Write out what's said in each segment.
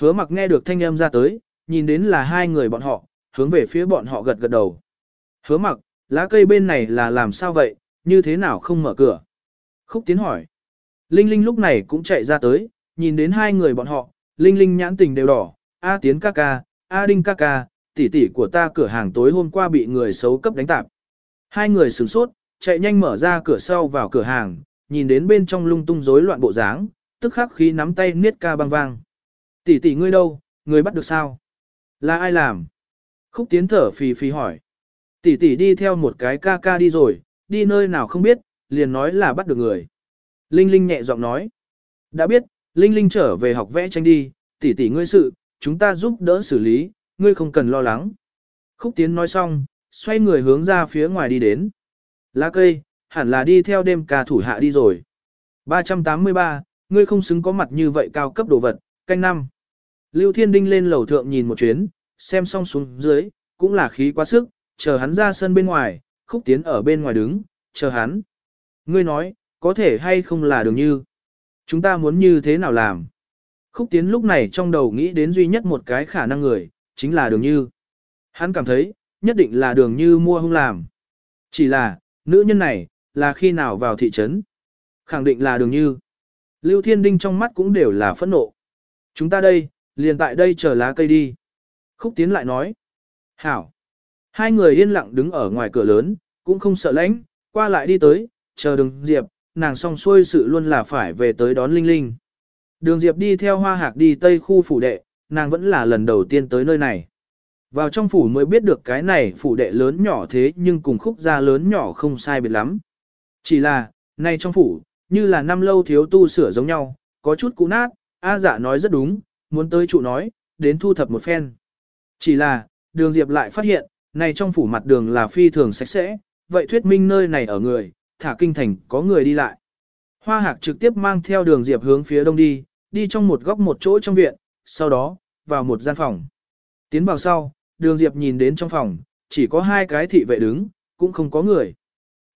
Hứa mặc nghe được thanh âm ra tới, nhìn đến là hai người bọn họ, hướng về phía bọn họ gật gật đầu. Hứa mặc, lá cây bên này là làm sao vậy, như thế nào không mở cửa? Khúc tiến hỏi. Linh Linh lúc này cũng chạy ra tới, nhìn đến hai người bọn họ, Linh Linh nhãn tình đều đỏ, A tiến ca ca, A đinh ca ca, tỷ tỷ của ta cửa hàng tối hôm qua bị người xấu cấp đánh tạp. Hai người sửng sốt, chạy nhanh mở ra cửa sau vào cửa hàng, nhìn đến bên trong lung tung rối loạn bộ dáng, tức khắc khí nắm tay niết ca băng vang. Tỷ tỷ ngươi đâu, ngươi bắt được sao? Là ai làm? Khúc tiến thở phì phì hỏi. Tỷ tỷ đi theo một cái ca ca đi rồi, đi nơi nào không biết, liền nói là bắt được người. Linh Linh nhẹ giọng nói. Đã biết, Linh Linh trở về học vẽ tranh đi, tỷ tỷ ngươi sự, chúng ta giúp đỡ xử lý, ngươi không cần lo lắng. Khúc Tiến nói xong, xoay người hướng ra phía ngoài đi đến. Lá cây, hẳn là đi theo đêm ca thủ hạ đi rồi. 383, ngươi không xứng có mặt như vậy cao cấp đồ vật, canh năm. Lưu Thiên Đinh lên lầu thượng nhìn một chuyến, xem xong xuống dưới, cũng là khí quá sức, chờ hắn ra sân bên ngoài, khúc tiến ở bên ngoài đứng, chờ hắn. Ngươi nói, có thể hay không là đường như. Chúng ta muốn như thế nào làm? Khúc tiến lúc này trong đầu nghĩ đến duy nhất một cái khả năng người, chính là đường như. Hắn cảm thấy, nhất định là đường như mua hung làm. Chỉ là, nữ nhân này, là khi nào vào thị trấn? Khẳng định là đường như. Lưu Thiên Đinh trong mắt cũng đều là phẫn nộ. Chúng ta đây, liền tại đây chờ lá cây đi. Khúc Tiến lại nói. Hảo. Hai người yên lặng đứng ở ngoài cửa lớn, cũng không sợ lãnh, qua lại đi tới, chờ đường Diệp, nàng song xuôi sự luôn là phải về tới đón Linh Linh. Đường Diệp đi theo hoa hạc đi tây khu phủ đệ, nàng vẫn là lần đầu tiên tới nơi này. Vào trong phủ mới biết được cái này phủ đệ lớn nhỏ thế nhưng cùng khúc gia lớn nhỏ không sai biệt lắm. Chỉ là, nay trong phủ, như là năm lâu thiếu tu sửa giống nhau, có chút cũ nát, A dạ nói rất đúng, muốn tới trụ nói, đến thu thập một phen. Chỉ là, đường Diệp lại phát hiện, này trong phủ mặt đường là phi thường sạch sẽ, vậy thuyết minh nơi này ở người, thả kinh thành có người đi lại. Hoa hạc trực tiếp mang theo đường Diệp hướng phía đông đi, đi trong một góc một chỗ trong viện, sau đó, vào một gian phòng. Tiến vào sau, đường Diệp nhìn đến trong phòng, chỉ có hai cái thị vệ đứng, cũng không có người.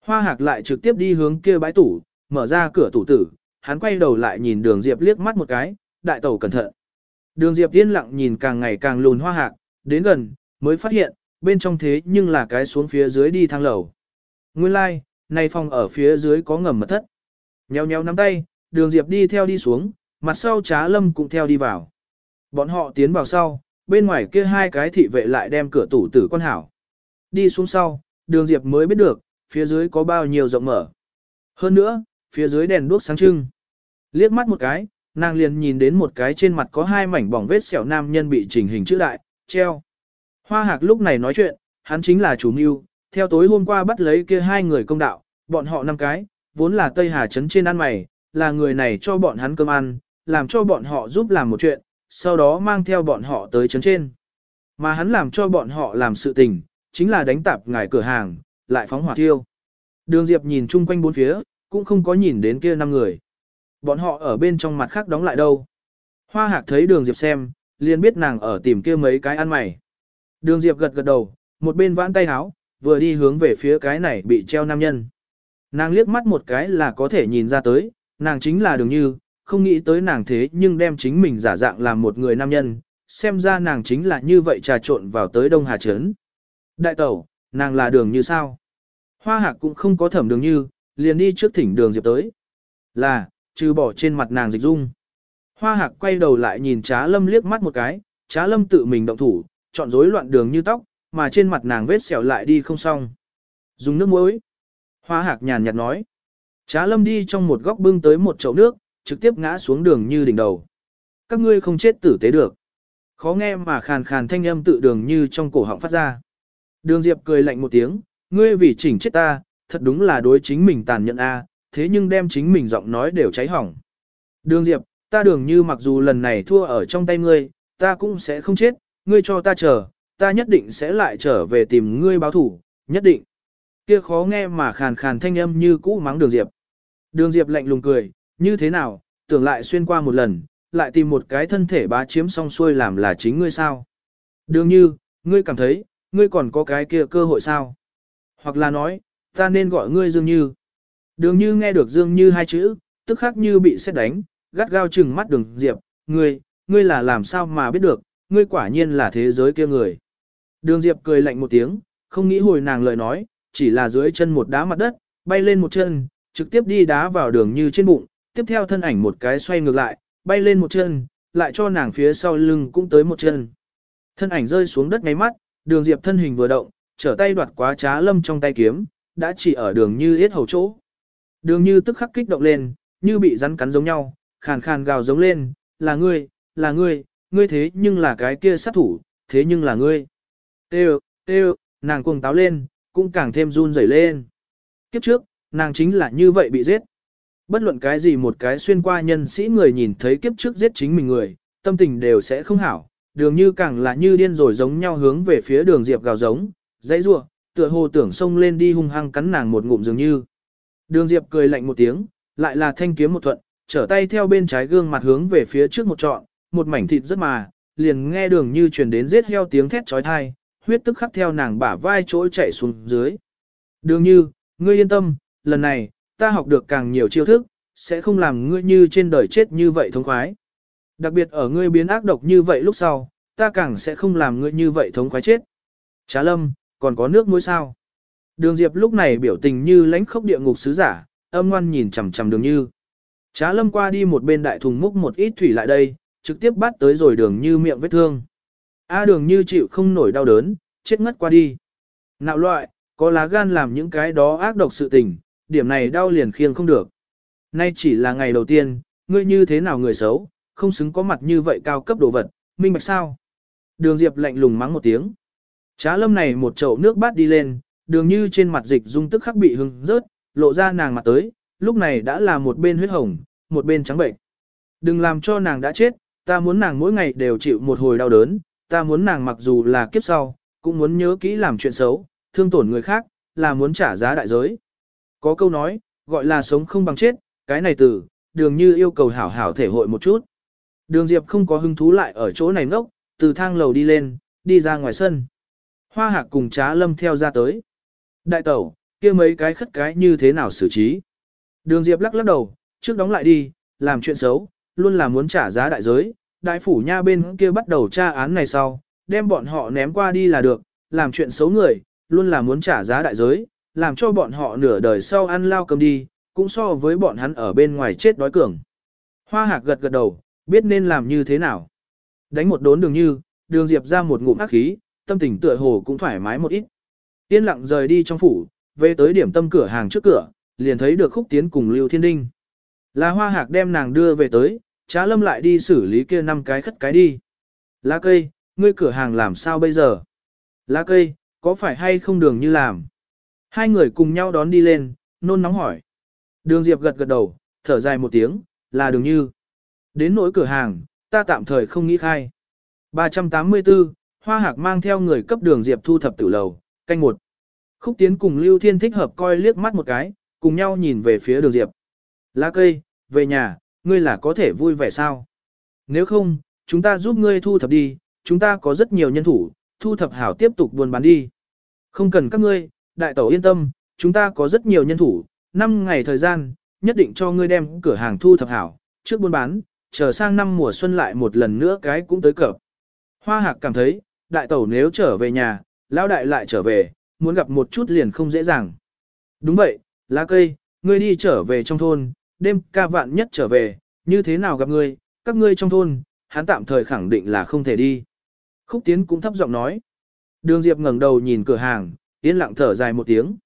Hoa hạc lại trực tiếp đi hướng kia bãi tủ, mở ra cửa tủ tử, hắn quay đầu lại nhìn đường Diệp liếc mắt một cái, đại tẩu cẩn thận. Đường Diệp yên lặng nhìn càng ngày càng lùn hoa hạc, đến gần, mới phát hiện, bên trong thế nhưng là cái xuống phía dưới đi thang lầu. Nguyên lai, like, này phòng ở phía dưới có ngầm mật thất. Nheo nheo nắm tay, đường Diệp đi theo đi xuống, mặt sau trá lâm cũng theo đi vào. Bọn họ tiến vào sau, bên ngoài kia hai cái thị vệ lại đem cửa tủ tử quan hảo. Đi xuống sau, đường Diệp mới biết được, phía dưới có bao nhiêu rộng mở. Hơn nữa, phía dưới đèn đuốc sáng trưng. Liếc mắt một cái, nàng liền nhìn đến một cái trên mặt có hai mảnh bỏng vết sẹo nam nhân bị chỉnh hình chữ đại, treo. Hoa hạc lúc này nói chuyện, hắn chính là chủ mưu, theo tối hôm qua bắt lấy kia hai người công đạo, bọn họ năm cái, vốn là Tây Hà Trấn trên ăn mày, là người này cho bọn hắn cơm ăn, làm cho bọn họ giúp làm một chuyện, sau đó mang theo bọn họ tới trấn trên. Mà hắn làm cho bọn họ làm sự tình, chính là đánh tạp ngài cửa hàng, lại phóng hỏa thiêu. Đường Diệp nhìn chung quanh bốn phía, cũng không có nhìn đến kia năm người. Bọn họ ở bên trong mặt khác đóng lại đâu. Hoa hạc thấy đường Diệp xem, liền biết nàng ở tìm kia mấy cái ăn mày. Đường Diệp gật gật đầu, một bên vãn tay háo, vừa đi hướng về phía cái này bị treo nam nhân. Nàng liếc mắt một cái là có thể nhìn ra tới, nàng chính là đường như, không nghĩ tới nàng thế nhưng đem chính mình giả dạng làm một người nam nhân, xem ra nàng chính là như vậy trà trộn vào tới Đông Hà Trấn. Đại tẩu, nàng là đường như sao? Hoa hạc cũng không có thẩm đường như, liền đi trước thỉnh đường Diệp tới. Là, trừ bỏ trên mặt nàng dịch dung. Hoa hạc quay đầu lại nhìn trá lâm liếc mắt một cái, trá lâm tự mình động thủ, chọn rối loạn đường như tóc, mà trên mặt nàng vết sẹo lại đi không xong. Dùng nước muối. Hoa hạc nhàn nhạt nói. Trá lâm đi trong một góc bưng tới một chậu nước, trực tiếp ngã xuống đường như đỉnh đầu. Các ngươi không chết tử tế được. Khó nghe mà khàn khàn thanh âm tự đường như trong cổ họng phát ra. Đường Diệp cười lạnh một tiếng, ngươi vì chỉnh chết ta, thật đúng là đối chính mình tàn nhẫn a, thế nhưng đem chính mình giọng nói đều cháy hỏng. Đường Diệp, ta đường như mặc dù lần này thua ở trong tay ngươi, ta cũng sẽ không chết, ngươi cho ta chờ, ta nhất định sẽ lại trở về tìm ngươi báo thủ, nhất định. Kia khó nghe mà khàn khàn thanh âm như cũ mắng đường Diệp. Đường Diệp lạnh lùng cười, như thế nào, tưởng lại xuyên qua một lần, lại tìm một cái thân thể bá chiếm xong xuôi làm là chính ngươi sao. Đường như, ngươi cảm thấy, ngươi còn có cái kia cơ hội sao? Hoặc là nói, ta nên gọi ngươi dường Như. Đường Như nghe được Dương Như hai chữ, tức khắc như bị xét đánh, gắt gao chừng mắt đường Diệp, ngươi, ngươi là làm sao mà biết được, ngươi quả nhiên là thế giới kia người. Đường Diệp cười lạnh một tiếng, không nghĩ hồi nàng lời nói, chỉ là dưới chân một đá mặt đất, bay lên một chân, trực tiếp đi đá vào đường như trên bụng, tiếp theo thân ảnh một cái xoay ngược lại, bay lên một chân, lại cho nàng phía sau lưng cũng tới một chân. Thân ảnh rơi xuống đất ngay mắt, đường Diệp thân hình vừa động, trở tay đoạt quá trá lâm trong tay kiếm, đã chỉ ở đường như yết hầu chỗ. Đường như tức khắc kích động lên, như bị rắn cắn giống nhau, khàn khàn gào giống lên, là ngươi, là ngươi, ngươi thế nhưng là cái kia sát thủ, thế nhưng là ngươi. Tê têu, nàng cuồng táo lên, cũng càng thêm run rẩy lên. Kiếp trước, nàng chính là như vậy bị giết. Bất luận cái gì một cái xuyên qua nhân sĩ người nhìn thấy kiếp trước giết chính mình người, tâm tình đều sẽ không hảo, đường như càng là như điên rồi giống nhau hướng về phía đường diệp gào giống, dãy rua, tựa hồ tưởng xông lên đi hung hăng cắn nàng một ngụm dường như. Đường diệp cười lạnh một tiếng, lại là thanh kiếm một thuận, trở tay theo bên trái gương mặt hướng về phía trước một trọn, một mảnh thịt rất mà, liền nghe đường như truyền đến giết heo tiếng thét chói tai, huyết tức khắc theo nàng bả vai chỗ chạy xuống dưới. Đường như, ngươi yên tâm, lần này, ta học được càng nhiều chiêu thức, sẽ không làm ngươi như trên đời chết như vậy thống khoái. Đặc biệt ở ngươi biến ác độc như vậy lúc sau, ta càng sẽ không làm ngươi như vậy thống khoái chết. Trá lâm, còn có nước muối sao? Đường Diệp lúc này biểu tình như lãnh khốc địa ngục sứ giả, âm ngoan nhìn chằm chằm đường như. Trá lâm qua đi một bên đại thùng múc một ít thủy lại đây, trực tiếp bắt tới rồi đường như miệng vết thương. A à, đường như chịu không nổi đau đớn, chết ngất qua đi. Nạo loại, có lá gan làm những cái đó ác độc sự tình, điểm này đau liền khiêng không được. Nay chỉ là ngày đầu tiên, ngươi như thế nào người xấu, không xứng có mặt như vậy cao cấp đồ vật, minh bạch sao. Đường Diệp lạnh lùng mắng một tiếng. Trá lâm này một chậu nước bát đi lên, đường như trên mặt dịch dung tức khắc bị hưng rớt, lộ ra nàng mặt tới, lúc này đã là một bên huyết hồng, một bên trắng bệnh. Đừng làm cho nàng đã chết, ta muốn nàng mỗi ngày đều chịu một hồi đau đớn, ta muốn nàng mặc dù là kiếp sau, cũng muốn nhớ kỹ làm chuyện xấu, thương tổn người khác, là muốn trả giá đại giới. Có câu nói, gọi là sống không bằng chết, cái này từ, đường như yêu cầu hảo hảo thể hội một chút. Đường Diệp không có hứng thú lại ở chỗ này ngốc, từ thang lầu đi lên, đi ra ngoài sân. Hoa hạc cùng trá lâm theo ra tới. Đại tẩu, kia mấy cái khất cái như thế nào xử trí? Đường Diệp lắc lắc đầu, trước đóng lại đi, làm chuyện xấu, luôn là muốn trả giá đại giới. Đại phủ nha bên kia bắt đầu tra án này sau, đem bọn họ ném qua đi là được, làm chuyện xấu người, luôn là muốn trả giá đại giới, làm cho bọn họ nửa đời sau ăn lao cầm đi, cũng so với bọn hắn ở bên ngoài chết đói cường. Hoa hạc gật gật đầu, biết nên làm như thế nào. Đánh một đốn đường như, đường diệp ra một ngụm ác khí, tâm tình tựa hồ cũng thoải mái một ít. Yên lặng rời đi trong phủ, về tới điểm tâm cửa hàng trước cửa, liền thấy được khúc tiến cùng Lưu Thiên Đinh. Là hoa hạc đem nàng đưa về tới, trá lâm lại đi xử lý kia năm cái khất cái đi. Lá cây, ngươi cửa hàng làm sao bây giờ? Lá cây, có phải hay không đường như làm? Hai người cùng nhau đón đi lên, nôn nóng hỏi. Đường Diệp gật gật đầu, thở dài một tiếng, là đường như. Đến nỗi cửa hàng, ta tạm thời không nghĩ khai. 384, Hoa Hạc mang theo người cấp đường Diệp thu thập tử lầu, canh một. Khúc Tiến cùng Lưu Thiên thích hợp coi liếc mắt một cái, cùng nhau nhìn về phía đường Diệp. Lá cây, về nhà, ngươi là có thể vui vẻ sao? Nếu không, chúng ta giúp ngươi thu thập đi, chúng ta có rất nhiều nhân thủ, thu thập hảo tiếp tục buôn bán đi. Không cần các ngươi, đại tẩu yên tâm, chúng ta có rất nhiều nhân thủ, 5 ngày thời gian, nhất định cho ngươi đem cửa hàng thu thập hảo, trước buôn bán, chờ sang năm mùa xuân lại một lần nữa cái cũng tới cập. Hoa hạc cảm thấy, đại tẩu nếu trở về nhà, lão đại lại trở về, muốn gặp một chút liền không dễ dàng. Đúng vậy, lá cây, ngươi đi trở về trong thôn, đêm ca vạn nhất trở về, như thế nào gặp ngươi, các ngươi trong thôn, hắn tạm thời khẳng định là không thể đi. Khúc Tiến cũng thấp giọng nói. Đường Diệp ngẩng đầu nhìn cửa hàng, yên lặng thở dài một tiếng.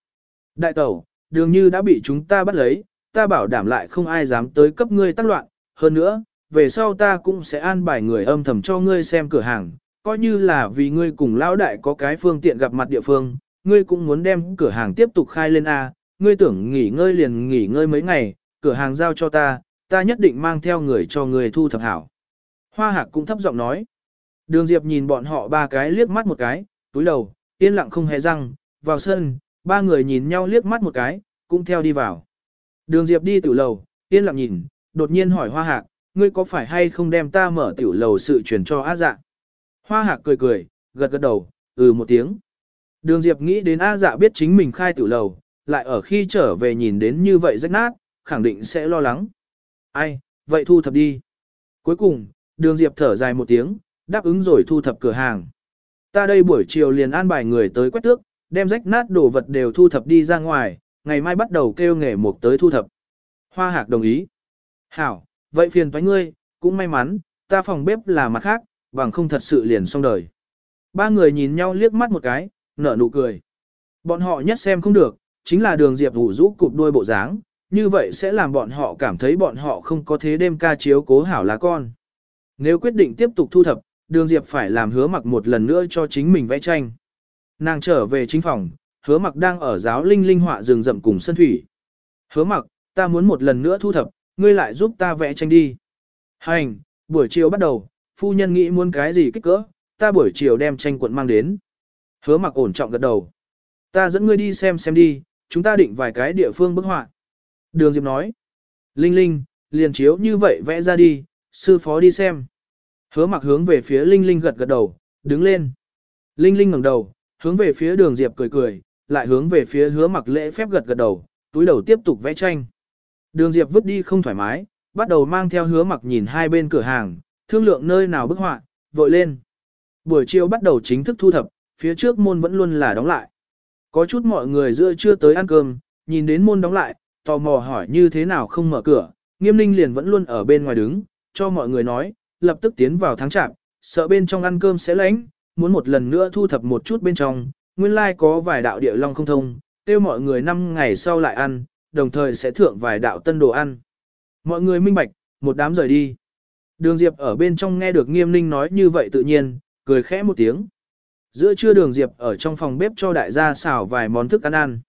Đại tẩu, đường như đã bị chúng ta bắt lấy, ta bảo đảm lại không ai dám tới cấp ngươi tác loạn. Hơn nữa, về sau ta cũng sẽ an bài người âm thầm cho ngươi xem cửa hàng, coi như là vì ngươi cùng lão đại có cái phương tiện gặp mặt địa phương, ngươi cũng muốn đem cửa hàng tiếp tục khai lên A, ngươi tưởng nghỉ ngơi liền nghỉ ngơi mấy ngày, cửa hàng giao cho ta, ta nhất định mang theo người cho ngươi thu thập hảo. Hoa hạc cũng thấp giọng nói. Đường Diệp nhìn bọn họ ba cái liếc mắt một cái, túi đầu, yên lặng không hề răng, vào sân, ba người nhìn nhau liếc mắt một cái, cũng theo đi vào. Đường Diệp đi tiểu lầu, yên lặng nhìn, đột nhiên hỏi Hoa Hạc, ngươi có phải hay không đem ta mở tiểu lầu sự truyền cho á dạ? Hoa Hạc cười cười, gật gật đầu, ừ một tiếng. Đường Diệp nghĩ đến A dạ biết chính mình khai tiểu lầu, lại ở khi trở về nhìn đến như vậy rách nát, khẳng định sẽ lo lắng. Ai, vậy thu thập đi. Cuối cùng, Đường Diệp thở dài một tiếng, đáp ứng rồi thu thập cửa hàng. Ta đây buổi chiều liền an bài người tới quét tước, đem rách nát đồ vật đều thu thập đi ra ngoài, ngày mai bắt đầu kêu nghề mục tới thu thập. Hoa hạc đồng ý. Hảo, vậy phiền toái ngươi, cũng may mắn, ta phòng bếp là mặt khác, bằng không thật sự liền xong đời. Ba người nhìn nhau liếc mắt một cái, nở nụ cười. Bọn họ nhất xem không được, chính là đường Diệp Vũ rũ cụp đuôi bộ dáng, như vậy sẽ làm bọn họ cảm thấy bọn họ không có thế đêm ca chiếu cố hảo lá con. Nếu quyết định tiếp tục thu thập, đường Diệp phải làm hứa mặc một lần nữa cho chính mình vẽ tranh. Nàng trở về chính phòng, hứa mặc đang ở giáo linh linh họa rừng rậm cùng sân thủy. Hứa mặc, ta muốn một lần nữa thu thập, ngươi lại giúp ta vẽ tranh đi. Hành, buổi chiều bắt đầu, phu nhân nghĩ muốn cái gì kích cỡ, ta buổi chiều đem tranh cuộn mang đến. Hứa mặc ổn trọng gật đầu. Ta dẫn ngươi đi xem xem đi, chúng ta định vài cái địa phương bức họa. Đường Diệp nói. Linh Linh, liền chiếu như vậy vẽ ra đi, sư phó đi xem. Hứa mặc hướng về phía Linh Linh gật gật đầu, đứng lên. Linh Linh ngẩng đầu, hướng về phía đường Diệp cười cười, lại hướng về phía hứa mặc lễ phép gật gật đầu, túi đầu tiếp tục vẽ tranh. Đường Diệp vứt đi không thoải mái, bắt đầu mang theo hứa mặc nhìn hai bên cửa hàng, thương lượng nơi nào bức họa, vội lên. Buổi chiều bắt đầu chính thức thu thập, phía trước môn vẫn luôn là đóng lại. Có chút mọi người giữa chưa tới ăn cơm, nhìn đến môn đóng lại, tò mò hỏi như thế nào không mở cửa, nghiêm ninh liền vẫn luôn ở bên ngoài đứng, cho mọi người nói, lập tức tiến vào tháng chạm, sợ bên trong ăn cơm sẽ lánh, muốn một lần nữa thu thập một chút bên trong, nguyên lai like có vài đạo địa long không thông, tiêu mọi người năm ngày sau lại ăn, đồng thời sẽ thượng vài đạo tân đồ ăn. Mọi người minh bạch, một đám rời đi. Đường Diệp ở bên trong nghe được nghiêm ninh nói như vậy tự nhiên, cười khẽ một tiếng. Giữa trưa đường Diệp ở trong phòng bếp cho đại gia xào vài món thức ăn ăn.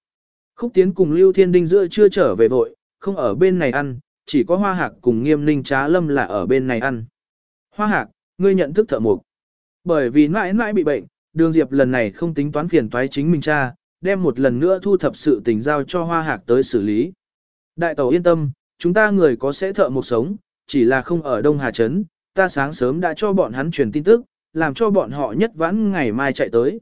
Khúc Tiến cùng Lưu Thiên Đinh giữa trưa trở về vội, không ở bên này ăn, chỉ có Hoa Hạc cùng Nghiêm Ninh Trá Lâm là ở bên này ăn. Hoa Hạc, ngươi nhận thức thợ mục. Bởi vì mãi mãi bị bệnh, đường Diệp lần này không tính toán phiền toái chính mình cha, đem một lần nữa thu thập sự tình giao cho Hoa Hạc tới xử lý. Đại tàu yên tâm, chúng ta người có sẽ thợ mục sống, chỉ là không ở Đông Hà Trấn, ta sáng sớm đã cho bọn hắn truyền tin tức, làm cho bọn họ nhất vãn ngày mai chạy tới.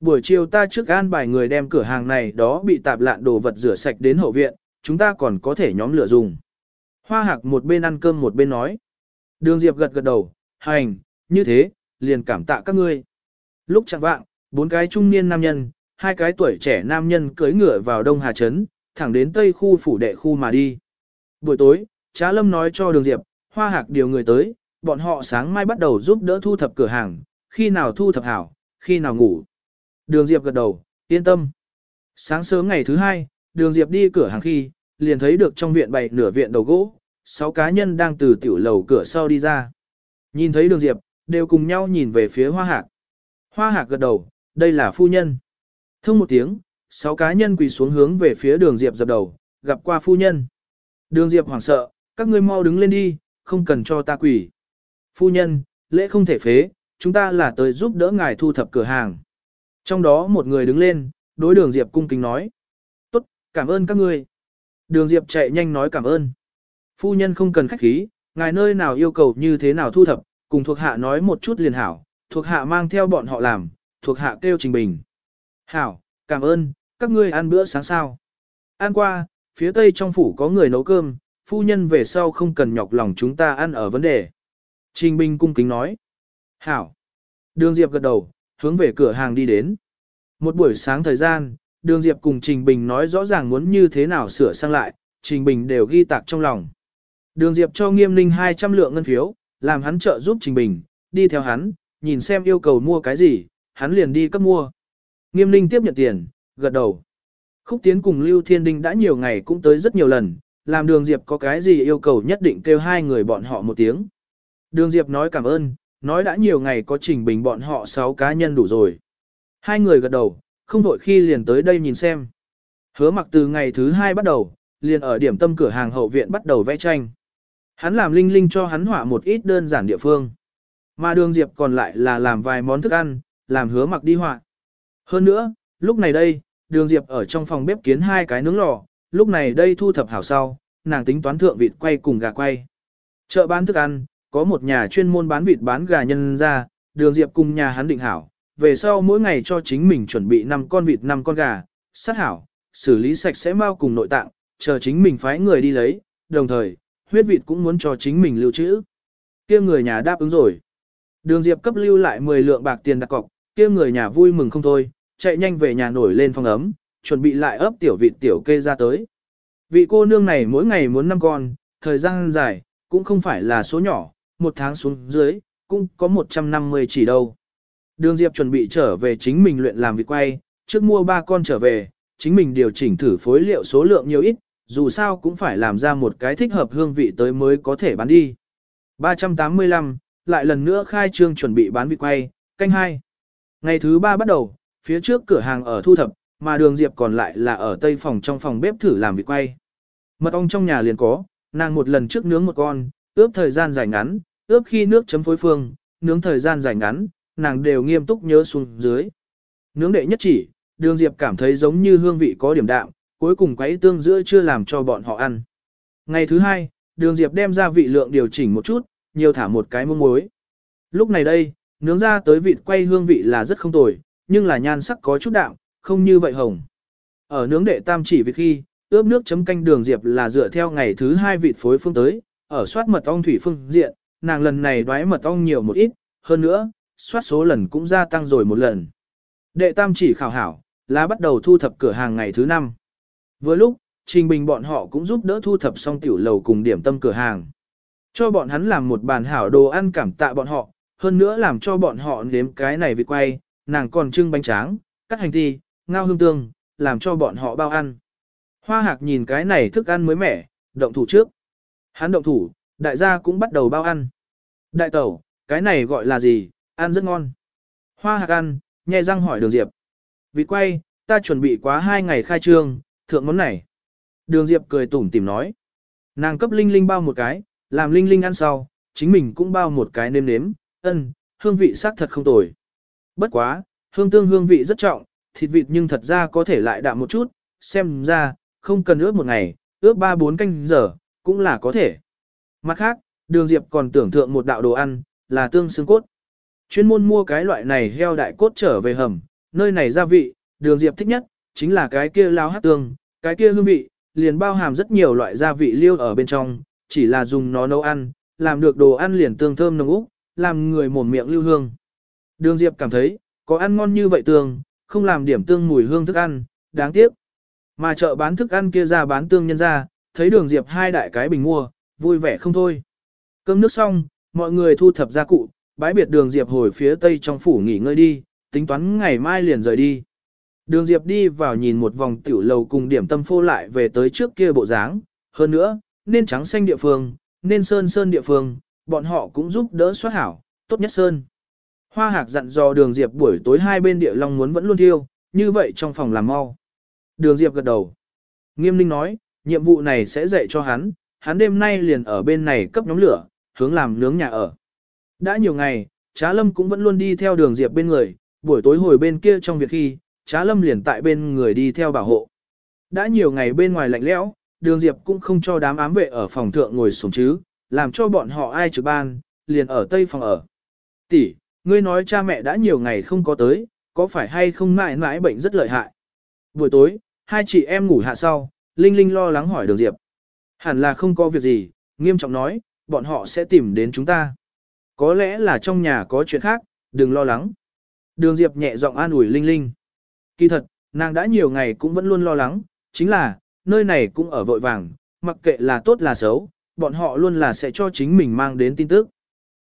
Buổi chiều ta trước an bài người đem cửa hàng này đó bị tạp lạn đồ vật rửa sạch đến hậu viện, chúng ta còn có thể nhóm lửa dùng. Hoa hạc một bên ăn cơm một bên nói. Đường Diệp gật gật đầu, hành, như thế, liền cảm tạ các ngươi. Lúc chẳng vạng, bốn cái trung niên nam nhân, hai cái tuổi trẻ nam nhân cưỡi ngựa vào Đông Hà Trấn, thẳng đến Tây khu phủ đệ khu mà đi. Buổi tối, Trá Lâm nói cho Đường Diệp, Hoa Hạc điều người tới, bọn họ sáng mai bắt đầu giúp đỡ thu thập cửa hàng, khi nào thu thập hảo, khi nào ngủ. Đường Diệp gật đầu, yên tâm. Sáng sớm ngày thứ hai, Đường Diệp đi cửa hàng khi, liền thấy được trong viện bày nửa viện đầu gỗ, sáu cá nhân đang từ tiểu lầu cửa sau đi ra. Nhìn thấy Đường Diệp, đều cùng nhau nhìn về phía Hoa Hạc. Hoa Hạc gật đầu, đây là phu nhân. Thông một tiếng, sáu cá nhân quỳ xuống hướng về phía Đường Diệp dập đầu, gặp qua phu nhân. Đường Diệp hoảng sợ, các ngươi mau đứng lên đi, không cần cho ta quỳ. Phu nhân, lễ không thể phế, chúng ta là tới giúp đỡ ngài thu thập cửa hàng. Trong đó một người đứng lên, đối đường Diệp cung kính nói. Tốt, cảm ơn các ngươi. Đường Diệp chạy nhanh nói cảm ơn. Phu nhân không cần khách khí, ngài nơi nào yêu cầu như thế nào thu thập, cùng thuộc hạ nói một chút liền hảo, thuộc hạ mang theo bọn họ làm, thuộc hạ kêu trình bình. Hảo, cảm ơn, các ngươi ăn bữa sáng sao. Ăn qua, phía tây trong phủ có người nấu cơm, phu nhân về sau không cần nhọc lòng chúng ta ăn ở vấn đề. Trình Bình cung kính nói. Hảo. Đường Diệp gật đầu, hướng về cửa hàng đi đến. Một buổi sáng thời gian, Đường Diệp cùng Trình Bình nói rõ ràng muốn như thế nào sửa sang lại, Trình Bình đều ghi tạc trong lòng. Đường Diệp cho Nghiêm Ninh 200 lượng ngân phiếu, làm hắn trợ giúp Trình Bình, đi theo hắn, nhìn xem yêu cầu mua cái gì, hắn liền đi cấp mua. Nghiêm Ninh tiếp nhận tiền, gật đầu. Khúc Tiến cùng Lưu Thiên Đinh đã nhiều ngày cũng tới rất nhiều lần, làm Đường Diệp có cái gì yêu cầu nhất định kêu hai người bọn họ một tiếng. Đường Diệp nói cảm ơn, nói đã nhiều ngày có trình bình bọn họ 6 cá nhân đủ rồi. Hai người gật đầu, không vội khi liền tới đây nhìn xem. Hứa mặc từ ngày thứ hai bắt đầu, liền ở điểm tâm cửa hàng hậu viện bắt đầu vẽ tranh. Hắn làm linh linh cho hắn họa một ít đơn giản địa phương. Mà đường Diệp còn lại là làm vài món thức ăn, làm hứa mặc đi họa. Hơn nữa, lúc này đây, đường Diệp ở trong phòng bếp kiến hai cái nướng lò, lúc này đây thu thập hảo sau, nàng tính toán thượng vịt quay cùng gà quay. Chợ bán thức ăn, có một nhà chuyên môn bán vịt bán gà nhân ra, đường diệp cùng nhà hắn định hảo, về sau mỗi ngày cho chính mình chuẩn bị 5 con vịt 5 con gà, sát hảo, xử lý sạch sẽ mau cùng nội tạng, chờ chính mình phái người đi lấy, đồng thời, huyết vịt cũng muốn cho chính mình lưu trữ. kia người nhà đáp ứng rồi. Đường Diệp cấp lưu lại 10 lượng bạc tiền đặt cọc, kia người nhà vui mừng không thôi, chạy nhanh về nhà nổi lên phòng ấm, chuẩn bị lại ấp tiểu vịt tiểu kê ra tới. Vị cô nương này mỗi ngày muốn năm con, thời gian dài, cũng không phải là số nhỏ, một tháng xuống dưới, cũng có 150 chỉ đâu. Đường Diệp chuẩn bị trở về chính mình luyện làm vịt quay, trước mua ba con trở về, chính mình điều chỉnh thử phối liệu số lượng nhiều ít, dù sao cũng phải làm ra một cái thích hợp hương vị tới mới có thể bán đi. 385, lại lần nữa khai trương chuẩn bị bán vịt quay, canh hai. Ngày thứ ba bắt đầu, phía trước cửa hàng ở thu thập, mà đường Diệp còn lại là ở tây phòng trong phòng bếp thử làm vịt quay. Mật ong trong nhà liền có, nàng một lần trước nướng một con, ướp thời gian dài ngắn, ướp khi nước chấm phối phương, nướng thời gian dài ngắn, nàng đều nghiêm túc nhớ xuống dưới. Nướng đệ nhất chỉ, đường Diệp cảm thấy giống như hương vị có điểm đạm, cuối cùng quấy tương giữa chưa làm cho bọn họ ăn. Ngày thứ hai, đường Diệp đem ra vị lượng điều chỉnh một chút, nhiều thả một cái muỗng muối. Lúc này đây, nướng ra tới vịt quay hương vị là rất không tồi, nhưng là nhan sắc có chút đạm, không như vậy hồng. Ở nướng đệ tam chỉ vịt khi, ướp nước chấm canh đường Diệp là dựa theo ngày thứ hai vịt phối phương tới, ở soát mật ong thủy phương diện, nàng lần này đoái mật ong nhiều một ít, hơn nữa, soát số lần cũng gia tăng rồi một lần. Đệ tam chỉ khảo hảo, là bắt đầu thu thập cửa hàng ngày thứ năm. vừa lúc, Trình Bình bọn họ cũng giúp đỡ thu thập xong tiểu lầu cùng điểm tâm cửa hàng. Cho bọn hắn làm một bàn hảo đồ ăn cảm tạ bọn họ, hơn nữa làm cho bọn họ nếm cái này vịt quay, nàng còn trưng bánh tráng, cắt hành thi, ngao hương tương, làm cho bọn họ bao ăn. Hoa hạc nhìn cái này thức ăn mới mẻ, động thủ trước. Hắn động thủ, đại gia cũng bắt đầu bao ăn. Đại tẩu, cái này gọi là gì, ăn rất ngon. Hoa hạc ăn, nhẹ răng hỏi đường Diệp. Vịt quay, ta chuẩn bị quá hai ngày khai trương, thượng món này. Đường Diệp cười tủm tìm nói. Nàng cấp Linh Linh bao một cái, làm Linh Linh ăn sau, chính mình cũng bao một cái nêm nếm, ân, hương vị xác thật không tồi. Bất quá, hương tương hương vị rất trọng, thịt vịt nhưng thật ra có thể lại đạm một chút, xem ra, không cần ướp một ngày, ướp 3-4 canh giờ, cũng là có thể. Mặt khác, đường Diệp còn tưởng tượng một đạo đồ ăn, là tương xương cốt. Chuyên môn mua cái loại này heo đại cốt trở về hầm, nơi này gia vị, đường Diệp thích nhất, chính là cái kia lao hát tương, cái kia hương vị, liền bao hàm rất nhiều loại gia vị liêu ở bên trong, chỉ là dùng nó nấu ăn, làm được đồ ăn liền tương thơm nồng úc, làm người mồm miệng lưu hương. Đường Diệp cảm thấy, có ăn ngon như vậy tương, không làm điểm tương mùi hương thức ăn, đáng tiếc. Mà chợ bán thức ăn kia ra bán tương nhân ra, thấy đường Diệp hai đại cái bình mua, vui vẻ không thôi. Cơm nước xong, mọi người thu thập gia cụ, bãi biệt đường Diệp hồi phía tây trong phủ nghỉ ngơi đi, tính toán ngày mai liền rời đi. Đường Diệp đi vào nhìn một vòng tiểu lầu cùng điểm tâm phô lại về tới trước kia bộ dáng, hơn nữa, nên trắng xanh địa phương, nên sơn sơn địa phương, bọn họ cũng giúp đỡ soát hảo, tốt nhất sơn. Hoa hạc dặn dò đường Diệp buổi tối hai bên địa long muốn vẫn luôn thiêu, như vậy trong phòng làm mau. Đường Diệp gật đầu. Nghiêm ninh nói, nhiệm vụ này sẽ dạy cho hắn, hắn đêm nay liền ở bên này cấp nhóm lửa, hướng làm nướng nhà ở. Đã nhiều ngày, Trá Lâm cũng vẫn luôn đi theo đường Diệp bên người, buổi tối hồi bên kia trong việc khi, Trá Lâm liền tại bên người đi theo bảo hộ. Đã nhiều ngày bên ngoài lạnh lẽo, đường Diệp cũng không cho đám ám vệ ở phòng thượng ngồi xuống chứ, làm cho bọn họ ai trực ban, liền ở tây phòng ở. Tỷ, ngươi nói cha mẹ đã nhiều ngày không có tới, có phải hay không mãi mãi bệnh rất lợi hại. Buổi tối, hai chị em ngủ hạ sau, Linh Linh lo lắng hỏi đường Diệp. Hẳn là không có việc gì, nghiêm trọng nói, bọn họ sẽ tìm đến chúng ta. Có lẽ là trong nhà có chuyện khác, đừng lo lắng. Đường Diệp nhẹ giọng an ủi Linh Linh. Kỳ thật, nàng đã nhiều ngày cũng vẫn luôn lo lắng, chính là, nơi này cũng ở vội vàng, mặc kệ là tốt là xấu, bọn họ luôn là sẽ cho chính mình mang đến tin tức.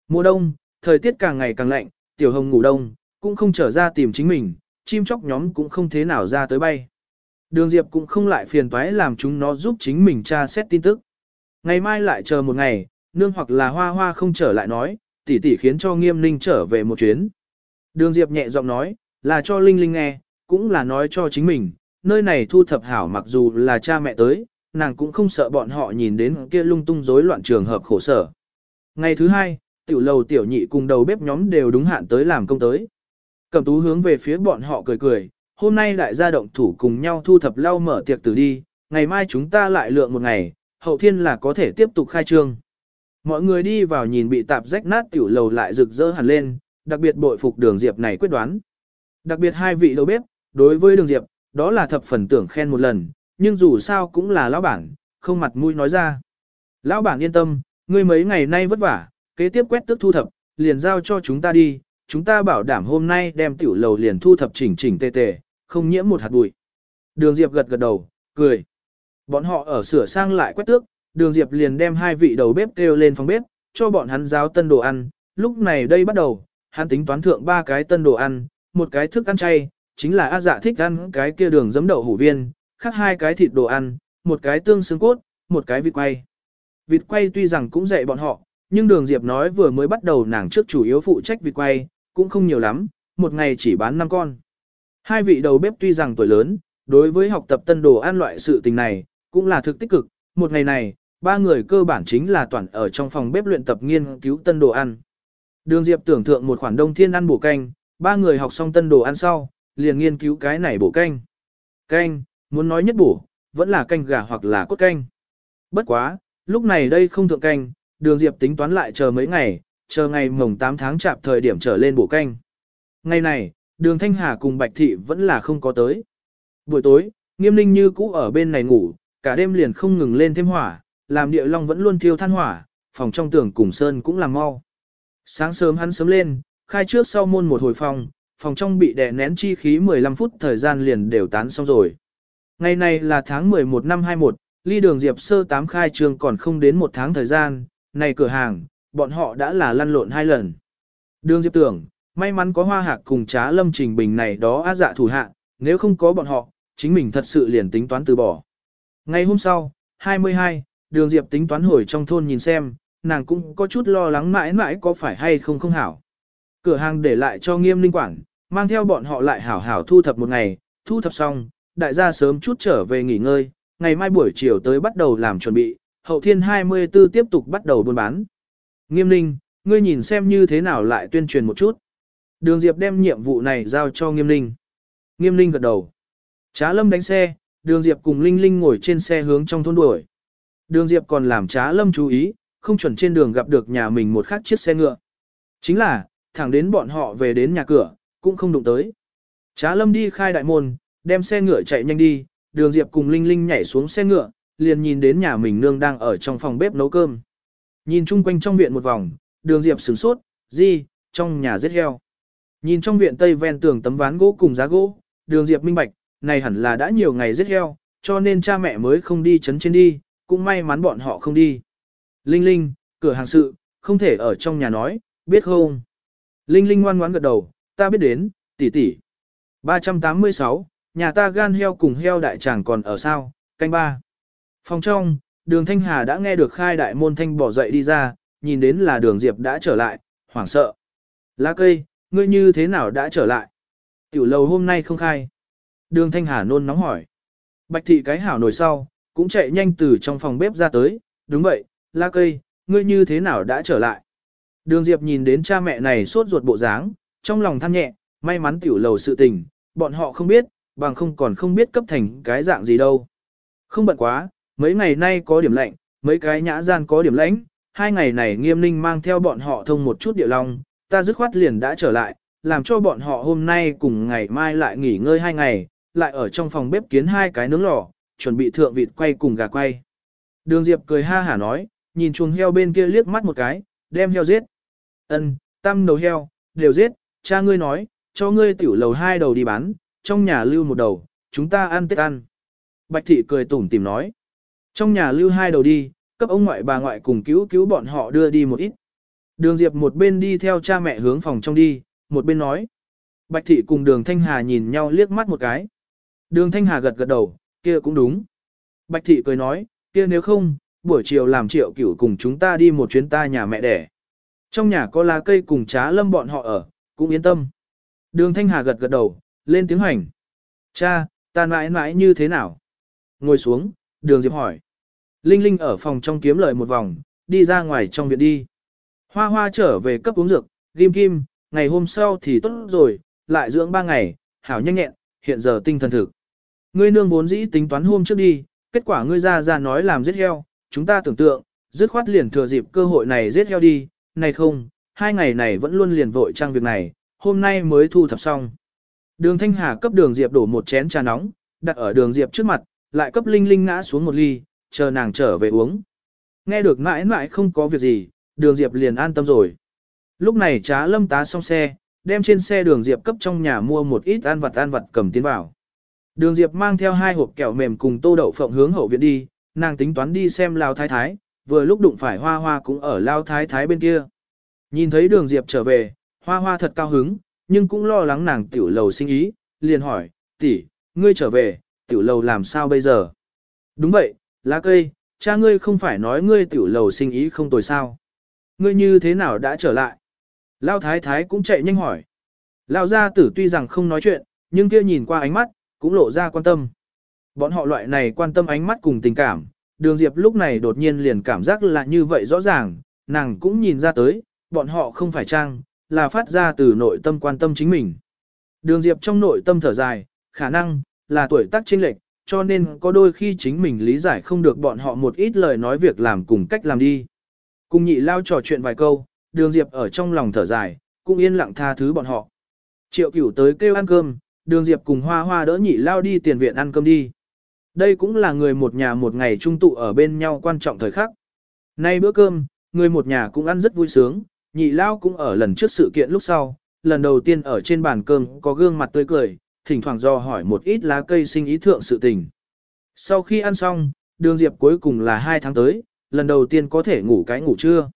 Mùa đông, thời tiết càng ngày càng lạnh, tiểu hồng ngủ đông, cũng không trở ra tìm chính mình, chim chóc nhóm cũng không thế nào ra tới bay. Đường Diệp cũng không lại phiền toái làm chúng nó giúp chính mình tra xét tin tức. Ngày mai lại chờ một ngày, nương hoặc là hoa hoa không trở lại nói, tỷ tỷ khiến cho nghiêm ninh trở về một chuyến. Đường Diệp nhẹ giọng nói, là cho Linh Linh nghe, cũng là nói cho chính mình, nơi này thu thập hảo mặc dù là cha mẹ tới, nàng cũng không sợ bọn họ nhìn đến kia lung tung rối loạn trường hợp khổ sở. Ngày thứ hai, tiểu lầu tiểu nhị cùng đầu bếp nhóm đều đúng hạn tới làm công tới. Cẩm tú hướng về phía bọn họ cười cười, hôm nay đại gia động thủ cùng nhau thu thập lau mở tiệc tử đi, ngày mai chúng ta lại lượng một ngày, hậu thiên là có thể tiếp tục khai trương. Mọi người đi vào nhìn bị tạp rách nát tiểu lầu lại rực rỡ hẳn lên, đặc biệt bội phục đường Diệp này quyết đoán. Đặc biệt hai vị đầu bếp, đối với đường Diệp, đó là thập phần tưởng khen một lần, nhưng dù sao cũng là lão bản, không mặt mũi nói ra. Lão bản yên tâm, ngươi mấy ngày nay vất vả, kế tiếp quét tước thu thập, liền giao cho chúng ta đi, chúng ta bảo đảm hôm nay đem tiểu lầu liền thu thập chỉnh chỉnh tề tề, không nhiễm một hạt bụi. Đường Diệp gật gật đầu, cười. Bọn họ ở sửa sang lại quét tước, Đường Diệp liền đem hai vị đầu bếp kêu lên phòng bếp, cho bọn hắn giáo tân đồ ăn. Lúc này đây bắt đầu, hắn tính toán thượng ba cái tân đồ ăn, một cái thức ăn chay, chính là A dạ thích ăn cái kia đường giấm đậu hủ viên, khác hai cái thịt đồ ăn, một cái tương xương cốt, một cái vịt quay. Vịt quay tuy rằng cũng dạy bọn họ, nhưng đường Diệp nói vừa mới bắt đầu nàng trước chủ yếu phụ trách vịt quay, cũng không nhiều lắm, một ngày chỉ bán 5 con. Hai vị đầu bếp tuy rằng tuổi lớn, đối với học tập tân đồ ăn loại sự tình này, cũng là thực tích cực, một ngày này, ba người cơ bản chính là toàn ở trong phòng bếp luyện tập nghiên cứu tân đồ ăn. Đường Diệp tưởng tượng một khoản đông thiên ăn bổ canh, ba người học xong tân đồ ăn sau, liền nghiên cứu cái này bổ canh. Canh, muốn nói nhất bổ, vẫn là canh gà hoặc là cốt canh. Bất quá, lúc này đây không thượng canh, đường Diệp tính toán lại chờ mấy ngày, chờ ngày mồng 8 tháng chạp thời điểm trở lên bổ canh. Ngày này, đường Thanh Hà cùng Bạch Thị vẫn là không có tới. Buổi tối, nghiêm linh như cũ ở bên này ngủ, cả đêm liền không ngừng lên thêm hỏa, làm địa long vẫn luôn thiêu than hỏa, phòng trong tường cùng sơn cũng làm mau. Sáng sớm hắn sớm lên, khai trước sau môn một hồi phòng, phòng trong bị đè nén chi khí 15 phút thời gian liền đều tán xong rồi. Ngày này là tháng 11 năm 21, ly đường Diệp sơ 8 khai trường còn không đến một tháng thời gian, này cửa hàng, bọn họ đã là lăn lộn hai lần. Đường Diệp tưởng, may mắn có hoa hạc cùng trá lâm trình bình này đó á dạ thủ hạ, nếu không có bọn họ, chính mình thật sự liền tính toán từ bỏ. Ngày hôm sau, 22, đường Diệp tính toán hồi trong thôn nhìn xem, nàng cũng có chút lo lắng mãi mãi có phải hay không không hảo. Cửa hàng để lại cho nghiêm linh quản, mang theo bọn họ lại hảo hảo thu thập một ngày, thu thập xong, đại gia sớm chút trở về nghỉ ngơi, ngày mai buổi chiều tới bắt đầu làm chuẩn bị, hậu thiên 24 tiếp tục bắt đầu buôn bán. Nghiêm ninh, ngươi nhìn xem như thế nào lại tuyên truyền một chút. Đường Diệp đem nhiệm vụ này giao cho Nghiêm ninh. Nghiêm ninh gật đầu. Trá lâm đánh xe, đường Diệp cùng Linh Linh ngồi trên xe hướng trong thôn đuổi. Đường Diệp còn làm trá lâm chú ý, không chuẩn trên đường gặp được nhà mình một khác chiếc xe ngựa. Chính là, thẳng đến bọn họ về đến nhà cửa, cũng không đụng tới. Trá lâm đi khai đại môn, đem xe ngựa chạy nhanh đi, đường Diệp cùng Linh Linh nhảy xuống xe ngựa, liền nhìn đến nhà mình nương đang ở trong phòng bếp nấu cơm. Nhìn chung quanh trong viện một vòng, đường Diệp sửng sốt, gì, trong nhà giết heo. Nhìn trong viện tây ven tường tấm ván gỗ cùng giá gỗ, đường Diệp minh bạch, này hẳn là đã nhiều ngày giết heo, cho nên cha mẹ mới không đi chấn trên đi, cũng may mắn bọn họ không đi. Linh Linh, cửa hàng sự, không thể ở trong nhà nói, biết không? Linh Linh ngoan ngoãn gật đầu, ta biết đến, tỷ tỷ. 386, nhà ta gan heo cùng heo đại tràng còn ở sao, canh ba. Phòng trong, đường Thanh Hà đã nghe được khai đại môn thanh bỏ dậy đi ra, nhìn đến là đường Diệp đã trở lại, hoảng sợ. Lá cây, ngươi như thế nào đã trở lại? Tiểu lầu hôm nay không khai. Đường Thanh Hà nôn nóng hỏi. Bạch thị cái hảo nổi sau, cũng chạy nhanh từ trong phòng bếp ra tới, đúng vậy, lá cây, ngươi như thế nào đã trở lại. Đường Diệp nhìn đến cha mẹ này sốt ruột bộ dáng, trong lòng than nhẹ, may mắn tiểu lầu sự tình, bọn họ không biết, bằng không còn không biết cấp thành cái dạng gì đâu. Không bận quá, mấy ngày nay có điểm lạnh, mấy cái nhã gian có điểm lãnh, hai ngày này nghiêm ninh mang theo bọn họ thông một chút địa long, ta dứt khoát liền đã trở lại, làm cho bọn họ hôm nay cùng ngày mai lại nghỉ ngơi hai ngày, lại ở trong phòng bếp kiến hai cái nướng lò, chuẩn bị thượng vịt quay cùng gà quay. Đường Diệp cười ha hả nói, nhìn chuồng heo bên kia liếc mắt một cái, đem heo giết. Ân, tam đầu heo, đều giết, cha ngươi nói, cho ngươi tiểu lầu hai đầu đi bán, trong nhà lưu một đầu, chúng ta ăn tết ăn. Bạch thị cười tủm tìm nói. Trong nhà lưu hai đầu đi, cấp ông ngoại bà ngoại cùng cứu cứu bọn họ đưa đi một ít. Đường Diệp một bên đi theo cha mẹ hướng phòng trong đi, một bên nói. Bạch thị cùng đường Thanh Hà nhìn nhau liếc mắt một cái. Đường Thanh Hà gật gật đầu, kia cũng đúng. Bạch thị cười nói, kia nếu không, buổi chiều làm triệu cửu cùng chúng ta đi một chuyến ta nhà mẹ đẻ. Trong nhà có lá cây cùng trá lâm bọn họ ở, cũng yên tâm. Đường Thanh Hà gật gật đầu, lên tiếng hành. Cha, ta mãi mãi như thế nào? Ngồi xuống, đường Diệp hỏi. Linh Linh ở phòng trong kiếm lời một vòng, đi ra ngoài trong viện đi. Hoa hoa trở về cấp uống dược, ghim kim, ngày hôm sau thì tốt rồi, lại dưỡng ba ngày, hảo nhanh nhẹn, hiện giờ tinh thần thực. Ngươi nương vốn dĩ tính toán hôm trước đi, kết quả ngươi ra ra nói làm giết heo, chúng ta tưởng tượng, dứt khoát liền thừa dịp cơ hội này giết heo đi, này không, hai ngày này vẫn luôn liền vội trang việc này, hôm nay mới thu thập xong. Đường Thanh Hà cấp đường Diệp đổ một chén trà nóng, đặt ở đường Diệp trước mặt, lại cấp Linh Linh ngã xuống một ly, chờ nàng trở về uống. Nghe được mãi mãi không có việc gì, đường Diệp liền an tâm rồi. Lúc này trá lâm tá xong xe, đem trên xe đường Diệp cấp trong nhà mua một ít ăn vặt ăn vặt cầm tiến vào. Đường Diệp mang theo hai hộp kẹo mềm cùng tô đậu phộng hướng hậu viện đi, nàng tính toán đi xem Lao Thái Thái, vừa lúc đụng phải Hoa Hoa cũng ở Lao Thái Thái bên kia. Nhìn thấy đường Diệp trở về, Hoa Hoa thật cao hứng, nhưng cũng lo lắng nàng tiểu lầu sinh ý, liền hỏi, tỷ, ngươi trở về, tiểu lầu làm sao bây giờ? Đúng vậy, lá cây, cha ngươi không phải nói ngươi tiểu lầu sinh ý không tồi sao? Ngươi như thế nào đã trở lại? Lao thái thái cũng chạy nhanh hỏi. Lao gia tử tuy rằng không nói chuyện, nhưng kia nhìn qua ánh mắt, cũng lộ ra quan tâm. Bọn họ loại này quan tâm ánh mắt cùng tình cảm, đường Diệp lúc này đột nhiên liền cảm giác là như vậy rõ ràng, nàng cũng nhìn ra tới, bọn họ không phải trang, là phát ra từ nội tâm quan tâm chính mình. Đường Diệp trong nội tâm thở dài, khả năng, là tuổi tác chênh lệch, cho nên có đôi khi chính mình lý giải không được bọn họ một ít lời nói việc làm cùng cách làm đi. Cùng nhị lao trò chuyện vài câu, đường Diệp ở trong lòng thở dài, cũng yên lặng tha thứ bọn họ. Triệu cửu tới kêu ăn cơm, đường Diệp cùng hoa hoa đỡ nhị lao đi tiền viện ăn cơm đi. Đây cũng là người một nhà một ngày trung tụ ở bên nhau quan trọng thời khắc. Nay bữa cơm, người một nhà cũng ăn rất vui sướng, nhị lao cũng ở lần trước sự kiện lúc sau, lần đầu tiên ở trên bàn cơm có gương mặt tươi cười, thỉnh thoảng do hỏi một ít lá cây sinh ý thượng sự tình. Sau khi ăn xong, đường Diệp cuối cùng là hai tháng tới, lần đầu tiên có thể ngủ cái ngủ trưa.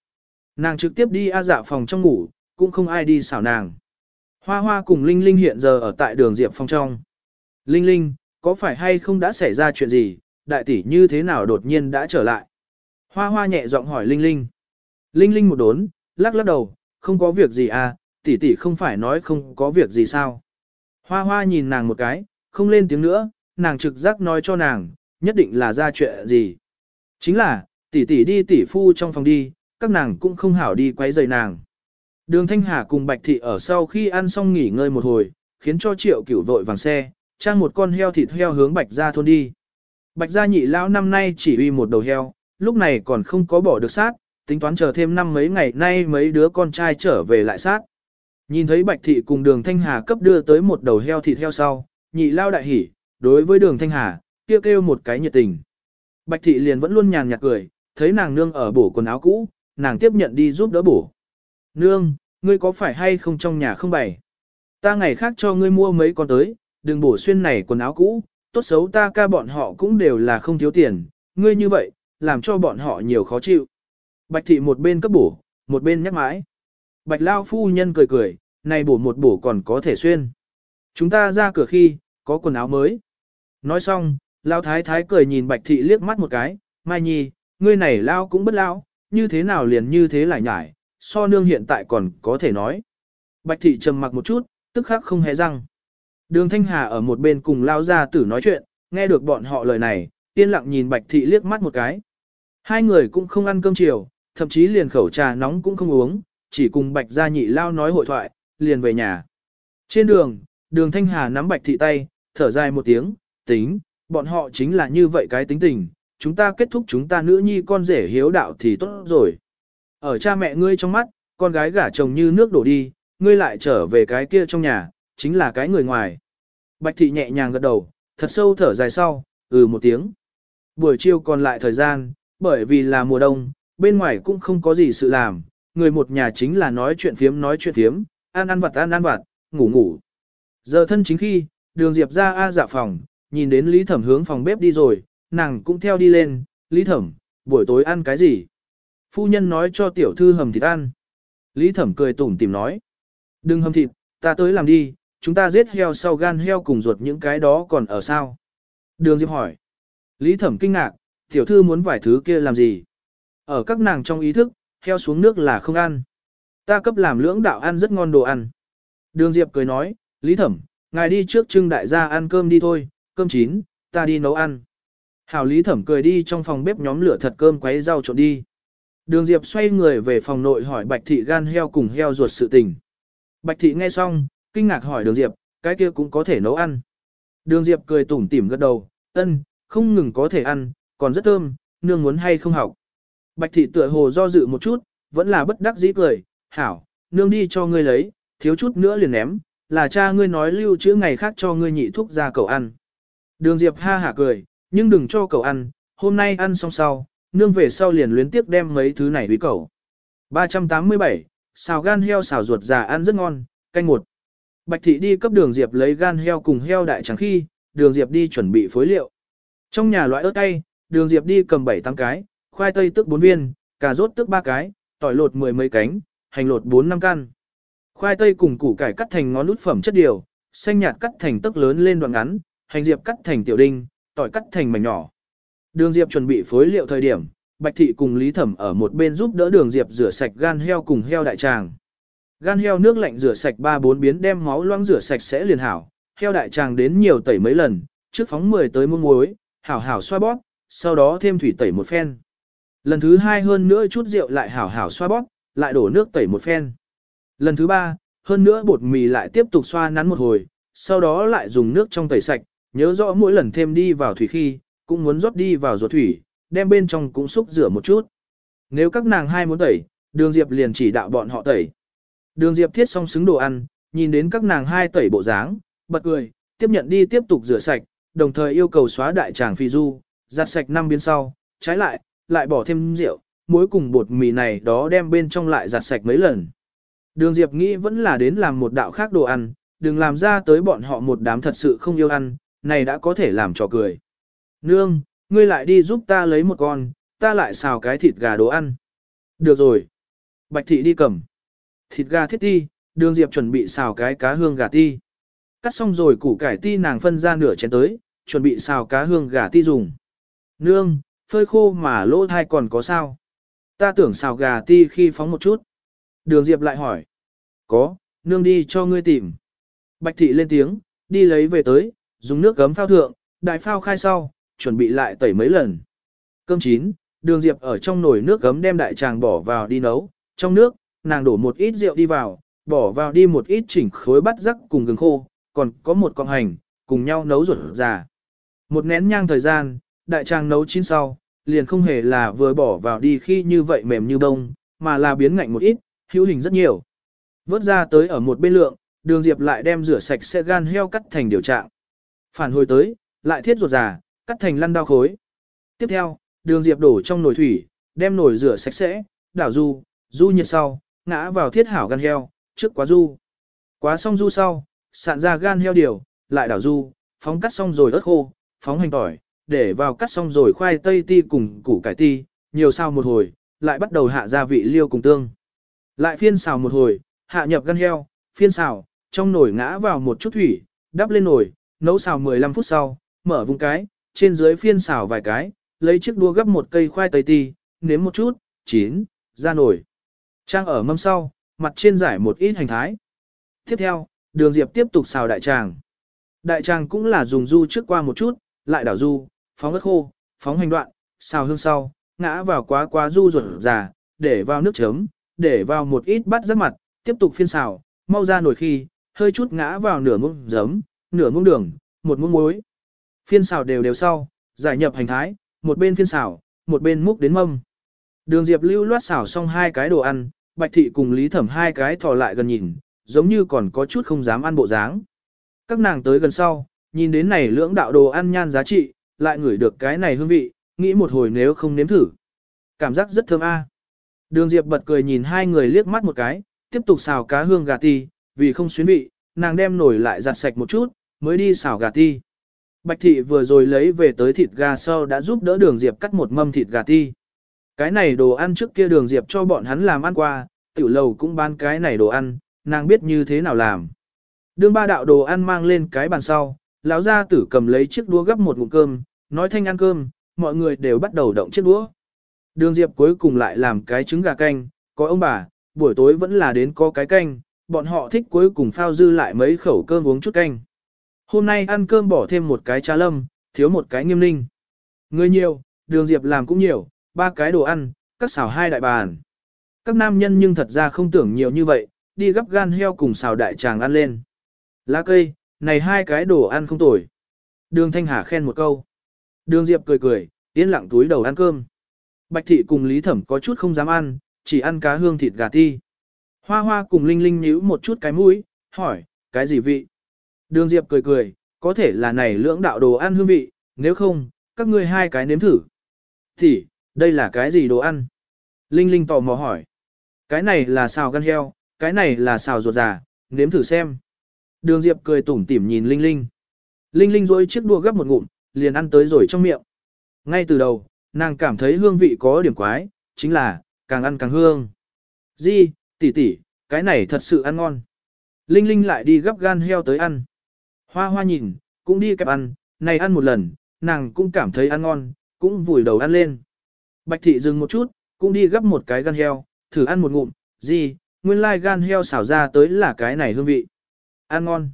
Nàng trực tiếp đi A dạ phòng trong ngủ, cũng không ai đi xảo nàng. Hoa hoa cùng Linh Linh hiện giờ ở tại đường Diệp phòng trong. Linh Linh, có phải hay không đã xảy ra chuyện gì, đại tỷ như thế nào đột nhiên đã trở lại? Hoa hoa nhẹ giọng hỏi Linh Linh. Linh Linh một đốn, lắc lắc đầu, không có việc gì à, tỷ tỷ không phải nói không có việc gì sao. Hoa hoa nhìn nàng một cái, không lên tiếng nữa, nàng trực giác nói cho nàng, nhất định là ra chuyện gì. Chính là, tỷ tỷ đi tỷ phu trong phòng đi, các nàng cũng không hảo đi quấy rầy nàng. Đường Thanh Hà cùng Bạch Thị ở sau khi ăn xong nghỉ ngơi một hồi, khiến cho triệu cửu vội vàng xe, trang một con heo thịt heo hướng Bạch gia thôn đi. Bạch gia nhị lão năm nay chỉ uy một đầu heo, lúc này còn không có bỏ được sát, tính toán chờ thêm năm mấy ngày nay mấy đứa con trai trở về lại sát. Nhìn thấy Bạch Thị cùng đường Thanh Hà cấp đưa tới một đầu heo thịt heo sau, nhị lao đại hỉ, đối với đường Thanh Hà, kêu kêu một cái nhiệt tình. Bạch Thị liền vẫn luôn nhàn nhạt cười, thấy nàng nương ở bổ quần áo cũ, nàng tiếp nhận đi giúp đỡ bổ. Nương, ngươi có phải hay không trong nhà không bày? Ta ngày khác cho ngươi mua mấy con tới, đừng bổ xuyên này quần áo cũ, tốt xấu ta ca bọn họ cũng đều là không thiếu tiền, ngươi như vậy, làm cho bọn họ nhiều khó chịu. Bạch thị một bên cấp bổ, một bên nhắc mãi. Bạch lao phu nhân cười cười, này bổ một bổ còn có thể xuyên. Chúng ta ra cửa khi, có quần áo mới. Nói xong, lao thái thái cười nhìn bạch thị liếc mắt một cái, mai nhi, ngươi này lao cũng bất lao, như thế nào liền như thế lại nhải, so nương hiện tại còn có thể nói. Bạch thị trầm mặc một chút, tức khắc không hề răng. Đường Thanh Hà ở một bên cùng lao ra tử nói chuyện, nghe được bọn họ lời này, yên lặng nhìn Bạch thị liếc mắt một cái. Hai người cũng không ăn cơm chiều, thậm chí liền khẩu trà nóng cũng không uống, chỉ cùng Bạch gia nhị lao nói hội thoại, liền về nhà. Trên đường, đường Thanh Hà nắm Bạch thị tay, thở dài một tiếng, tính, bọn họ chính là như vậy cái tính tình, chúng ta kết thúc chúng ta nữ nhi con rể hiếu đạo thì tốt rồi. Ở cha mẹ ngươi trong mắt, con gái gả chồng như nước đổ đi, ngươi lại trở về cái kia trong nhà, chính là cái người ngoài. Bạch thị nhẹ nhàng gật đầu, thật sâu thở dài sau, ừ một tiếng. Buổi chiều còn lại thời gian, bởi vì là mùa đông, bên ngoài cũng không có gì sự làm, người một nhà chính là nói chuyện phiếm nói chuyện phiếm, ăn ăn vặt ăn ăn vặt, ngủ ngủ. Giờ thân chính khi, đường Diệp ra A dạ phòng, nhìn đến Lý Thẩm hướng phòng bếp đi rồi, nàng cũng theo đi lên, Lý Thẩm, buổi tối ăn cái gì? Phu nhân nói cho tiểu thư hầm thịt ăn. Lý Thẩm cười tủm tìm nói. Đừng hầm thịt, ta tới làm đi, chúng ta giết heo sau gan heo cùng ruột những cái đó còn ở sao? Đường Diệp hỏi. Lý Thẩm kinh ngạc, tiểu thư muốn vài thứ kia làm gì? Ở các nàng trong ý thức, heo xuống nước là không ăn. Ta cấp làm lưỡng đạo ăn rất ngon đồ ăn. Đường Diệp cười nói, Lý Thẩm, ngài đi trước trưng đại gia ăn cơm đi thôi, cơm chín, ta đi nấu ăn. Hảo Lý Thẩm cười đi trong phòng bếp nhóm lửa thật cơm quấy rau trộn đi. Đường Diệp xoay người về phòng nội hỏi Bạch Thị gan heo cùng heo ruột sự tình. Bạch Thị nghe xong, kinh ngạc hỏi Đường Diệp, cái kia cũng có thể nấu ăn. Đường Diệp cười tủm tỉm gật đầu, ân, không ngừng có thể ăn, còn rất thơm, nương muốn hay không học. Bạch Thị tựa hồ do dự một chút, vẫn là bất đắc dĩ cười, hảo, nương đi cho ngươi lấy, thiếu chút nữa liền ném, là cha ngươi nói lưu trữ ngày khác cho ngươi nhị thuốc ra cầu ăn. Đường Diệp ha hả cười, nhưng đừng cho cậu ăn, hôm nay ăn xong sau, nương về sau liền luyến tiếc đem mấy thứ này với cậu. 387, xào gan heo xào ruột già ăn rất ngon, canh một. Bạch thị đi cấp đường Diệp lấy gan heo cùng heo đại trắng khi, đường Diệp đi chuẩn bị phối liệu. Trong nhà loại ớt cay, đường Diệp đi cầm 7 tăng cái, khoai tây tức 4 viên, cà rốt tức 3 cái, tỏi lột mười mấy cánh, hành lột 4 năm căn. Khoai tây cùng củ cải cắt thành ngón nút phẩm chất điều, xanh nhạt cắt thành tấc lớn lên đoạn ngắn, hành diệp cắt thành tiểu đinh, tỏi cắt thành mảnh nhỏ. Đường Diệp chuẩn bị phối liệu thời điểm, Bạch Thị cùng Lý Thẩm ở một bên giúp đỡ Đường Diệp rửa sạch gan heo cùng heo đại tràng. Gan heo nước lạnh rửa sạch 3-4 biến đem máu loãng rửa sạch sẽ liền hảo, heo đại tràng đến nhiều tẩy mấy lần, trước phóng 10 tới muôn muối, hảo hảo xoa bóp, sau đó thêm thủy tẩy một phen. Lần thứ hai hơn nữa chút rượu lại hảo hảo xoa bóp, lại đổ nước tẩy một phen. Lần thứ ba, hơn nữa bột mì lại tiếp tục xoa nắn một hồi, sau đó lại dùng nước trong tẩy sạch, nhớ rõ mỗi lần thêm đi vào thủy khi, cũng muốn rót đi vào ruột thủy, đem bên trong cũng xúc rửa một chút. Nếu các nàng hai muốn tẩy, đường Diệp liền chỉ đạo bọn họ tẩy. Đường Diệp thiết xong xứng đồ ăn, nhìn đến các nàng hai tẩy bộ dáng, bật cười, tiếp nhận đi tiếp tục rửa sạch, đồng thời yêu cầu xóa đại tràng phi du, giặt sạch năm biến sau, trái lại, lại bỏ thêm rượu, muối cùng bột mì này đó đem bên trong lại giặt sạch mấy lần. Đường Diệp nghĩ vẫn là đến làm một đạo khác đồ ăn, đừng làm ra tới bọn họ một đám thật sự không yêu ăn, này đã có thể làm trò cười. Nương, ngươi lại đi giúp ta lấy một con, ta lại xào cái thịt gà đồ ăn. Được rồi. Bạch thị đi cầm. Thịt gà thiết ti, đường Diệp chuẩn bị xào cái cá hương gà ti. Cắt xong rồi củ cải ti nàng phân ra nửa chén tới, chuẩn bị xào cá hương gà ti dùng. Nương, phơi khô mà lỗ thai còn có sao? Ta tưởng xào gà ti khi phóng một chút. Đường Diệp lại hỏi. Có, nương đi cho ngươi tìm. Bạch thị lên tiếng, đi lấy về tới, dùng nước gấm phao thượng, đại phao khai sau, chuẩn bị lại tẩy mấy lần. Cơm chín, đường Diệp ở trong nồi nước gấm đem đại tràng bỏ vào đi nấu, trong nước, nàng đổ một ít rượu đi vào, bỏ vào đi một ít chỉnh khối bắt rắc cùng gừng khô, còn có một con hành, cùng nhau nấu ruột già. Một nén nhang thời gian, đại tràng nấu chín sau, liền không hề là vừa bỏ vào đi khi như vậy mềm như bông, mà là biến ngạnh một ít, hữu hình rất nhiều. Vớt ra tới ở một bên lượng, đường diệp lại đem rửa sạch sẽ gan heo cắt thành điều trạng. Phản hồi tới, lại thiết ruột già, cắt thành lăn đao khối. Tiếp theo, đường diệp đổ trong nồi thủy, đem nồi rửa sạch sẽ, đảo du, du nhiệt sau, ngã vào thiết hảo gan heo, trước quá du. Quá xong du sau, sạn ra gan heo điều, lại đảo du, phóng cắt xong rồi ớt khô, phóng hành tỏi, để vào cắt xong rồi khoai tây ti cùng củ cải ti, nhiều sao một hồi, lại bắt đầu hạ gia vị liêu cùng tương. Lại phiên xào một hồi, hạ nhập gan heo, phiên xào, trong nồi ngã vào một chút thủy, đắp lên nồi, nấu xào 15 phút sau, mở vùng cái, trên dưới phiên xào vài cái, lấy chiếc đua gấp một cây khoai tây ti, nếm một chút, chín, ra nồi. Trang ở mâm sau, mặt trên giải một ít hành thái. Tiếp theo, đường diệp tiếp tục xào đại tràng. Đại tràng cũng là dùng du trước qua một chút, lại đảo du, phóng ớt khô, phóng hành đoạn, xào hương sau, ngã vào quá quá du ruột già, để vào nước chấm, để vào một ít bát rắc mặt, tiếp tục phiên xào, mau ra nồi khi, hơi chút ngã vào nửa muỗng giấm, nửa muỗng đường, một muỗng muối. Phiên xào đều đều sau, giải nhập hành thái, một bên phiên xào, một bên múc đến mâm. Đường Diệp lưu loát xào xong hai cái đồ ăn, Bạch Thị cùng Lý Thẩm hai cái thò lại gần nhìn, giống như còn có chút không dám ăn bộ dáng. Các nàng tới gần sau, nhìn đến này lưỡng đạo đồ ăn nhan giá trị, lại ngửi được cái này hương vị, nghĩ một hồi nếu không nếm thử. Cảm giác rất thơm a. Đường Diệp bật cười nhìn hai người liếc mắt một cái, tiếp tục xào cá hương gà ti, vì không xuyến vị, nàng đem nổi lại giặt sạch một chút, mới đi xào gà ti. Bạch thị vừa rồi lấy về tới thịt gà sau đã giúp đỡ đường Diệp cắt một mâm thịt gà ti. Cái này đồ ăn trước kia đường Diệp cho bọn hắn làm ăn qua, tiểu lầu cũng bán cái này đồ ăn, nàng biết như thế nào làm. Đường ba đạo đồ ăn mang lên cái bàn sau, lão gia tử cầm lấy chiếc đũa gấp một ngụm cơm, nói thanh ăn cơm, mọi người đều bắt đầu động chiếc đũa. Đường Diệp cuối cùng lại làm cái trứng gà canh, có ông bà, buổi tối vẫn là đến có cái canh, bọn họ thích cuối cùng phao dư lại mấy khẩu cơm uống chút canh. Hôm nay ăn cơm bỏ thêm một cái trà lâm, thiếu một cái nghiêm ninh. Người nhiều, đường Diệp làm cũng nhiều, ba cái đồ ăn, các xào hai đại bàn. Các nam nhân nhưng thật ra không tưởng nhiều như vậy, đi gấp gan heo cùng xào đại tràng ăn lên. Lá cây, này hai cái đồ ăn không tồi. Đường Thanh Hà khen một câu. Đường Diệp cười cười, yên lặng túi đầu ăn cơm. Bạch thị cùng Lý Thẩm có chút không dám ăn, chỉ ăn cá hương thịt gà ti. Hoa hoa cùng Linh Linh nhíu một chút cái mũi, hỏi, cái gì vị? Đường Diệp cười cười, có thể là này lưỡng đạo đồ ăn hương vị, nếu không, các ngươi hai cái nếm thử. Thì, đây là cái gì đồ ăn? Linh Linh tò mò hỏi. Cái này là xào gan heo, cái này là xào ruột già, nếm thử xem. Đường Diệp cười tủm tỉm nhìn Linh Linh. Linh Linh rỗi chiếc đua gấp một ngụm, liền ăn tới rồi trong miệng. Ngay từ đầu, nàng cảm thấy hương vị có điểm quái, chính là, càng ăn càng hương. Di, tỷ tỷ, cái này thật sự ăn ngon. Linh Linh lại đi gấp gan heo tới ăn. Hoa hoa nhìn, cũng đi kẹp ăn, này ăn một lần, nàng cũng cảm thấy ăn ngon, cũng vùi đầu ăn lên. Bạch thị dừng một chút, cũng đi gấp một cái gan heo, thử ăn một ngụm, gì, nguyên lai gan heo xào ra tới là cái này hương vị. Ăn ngon.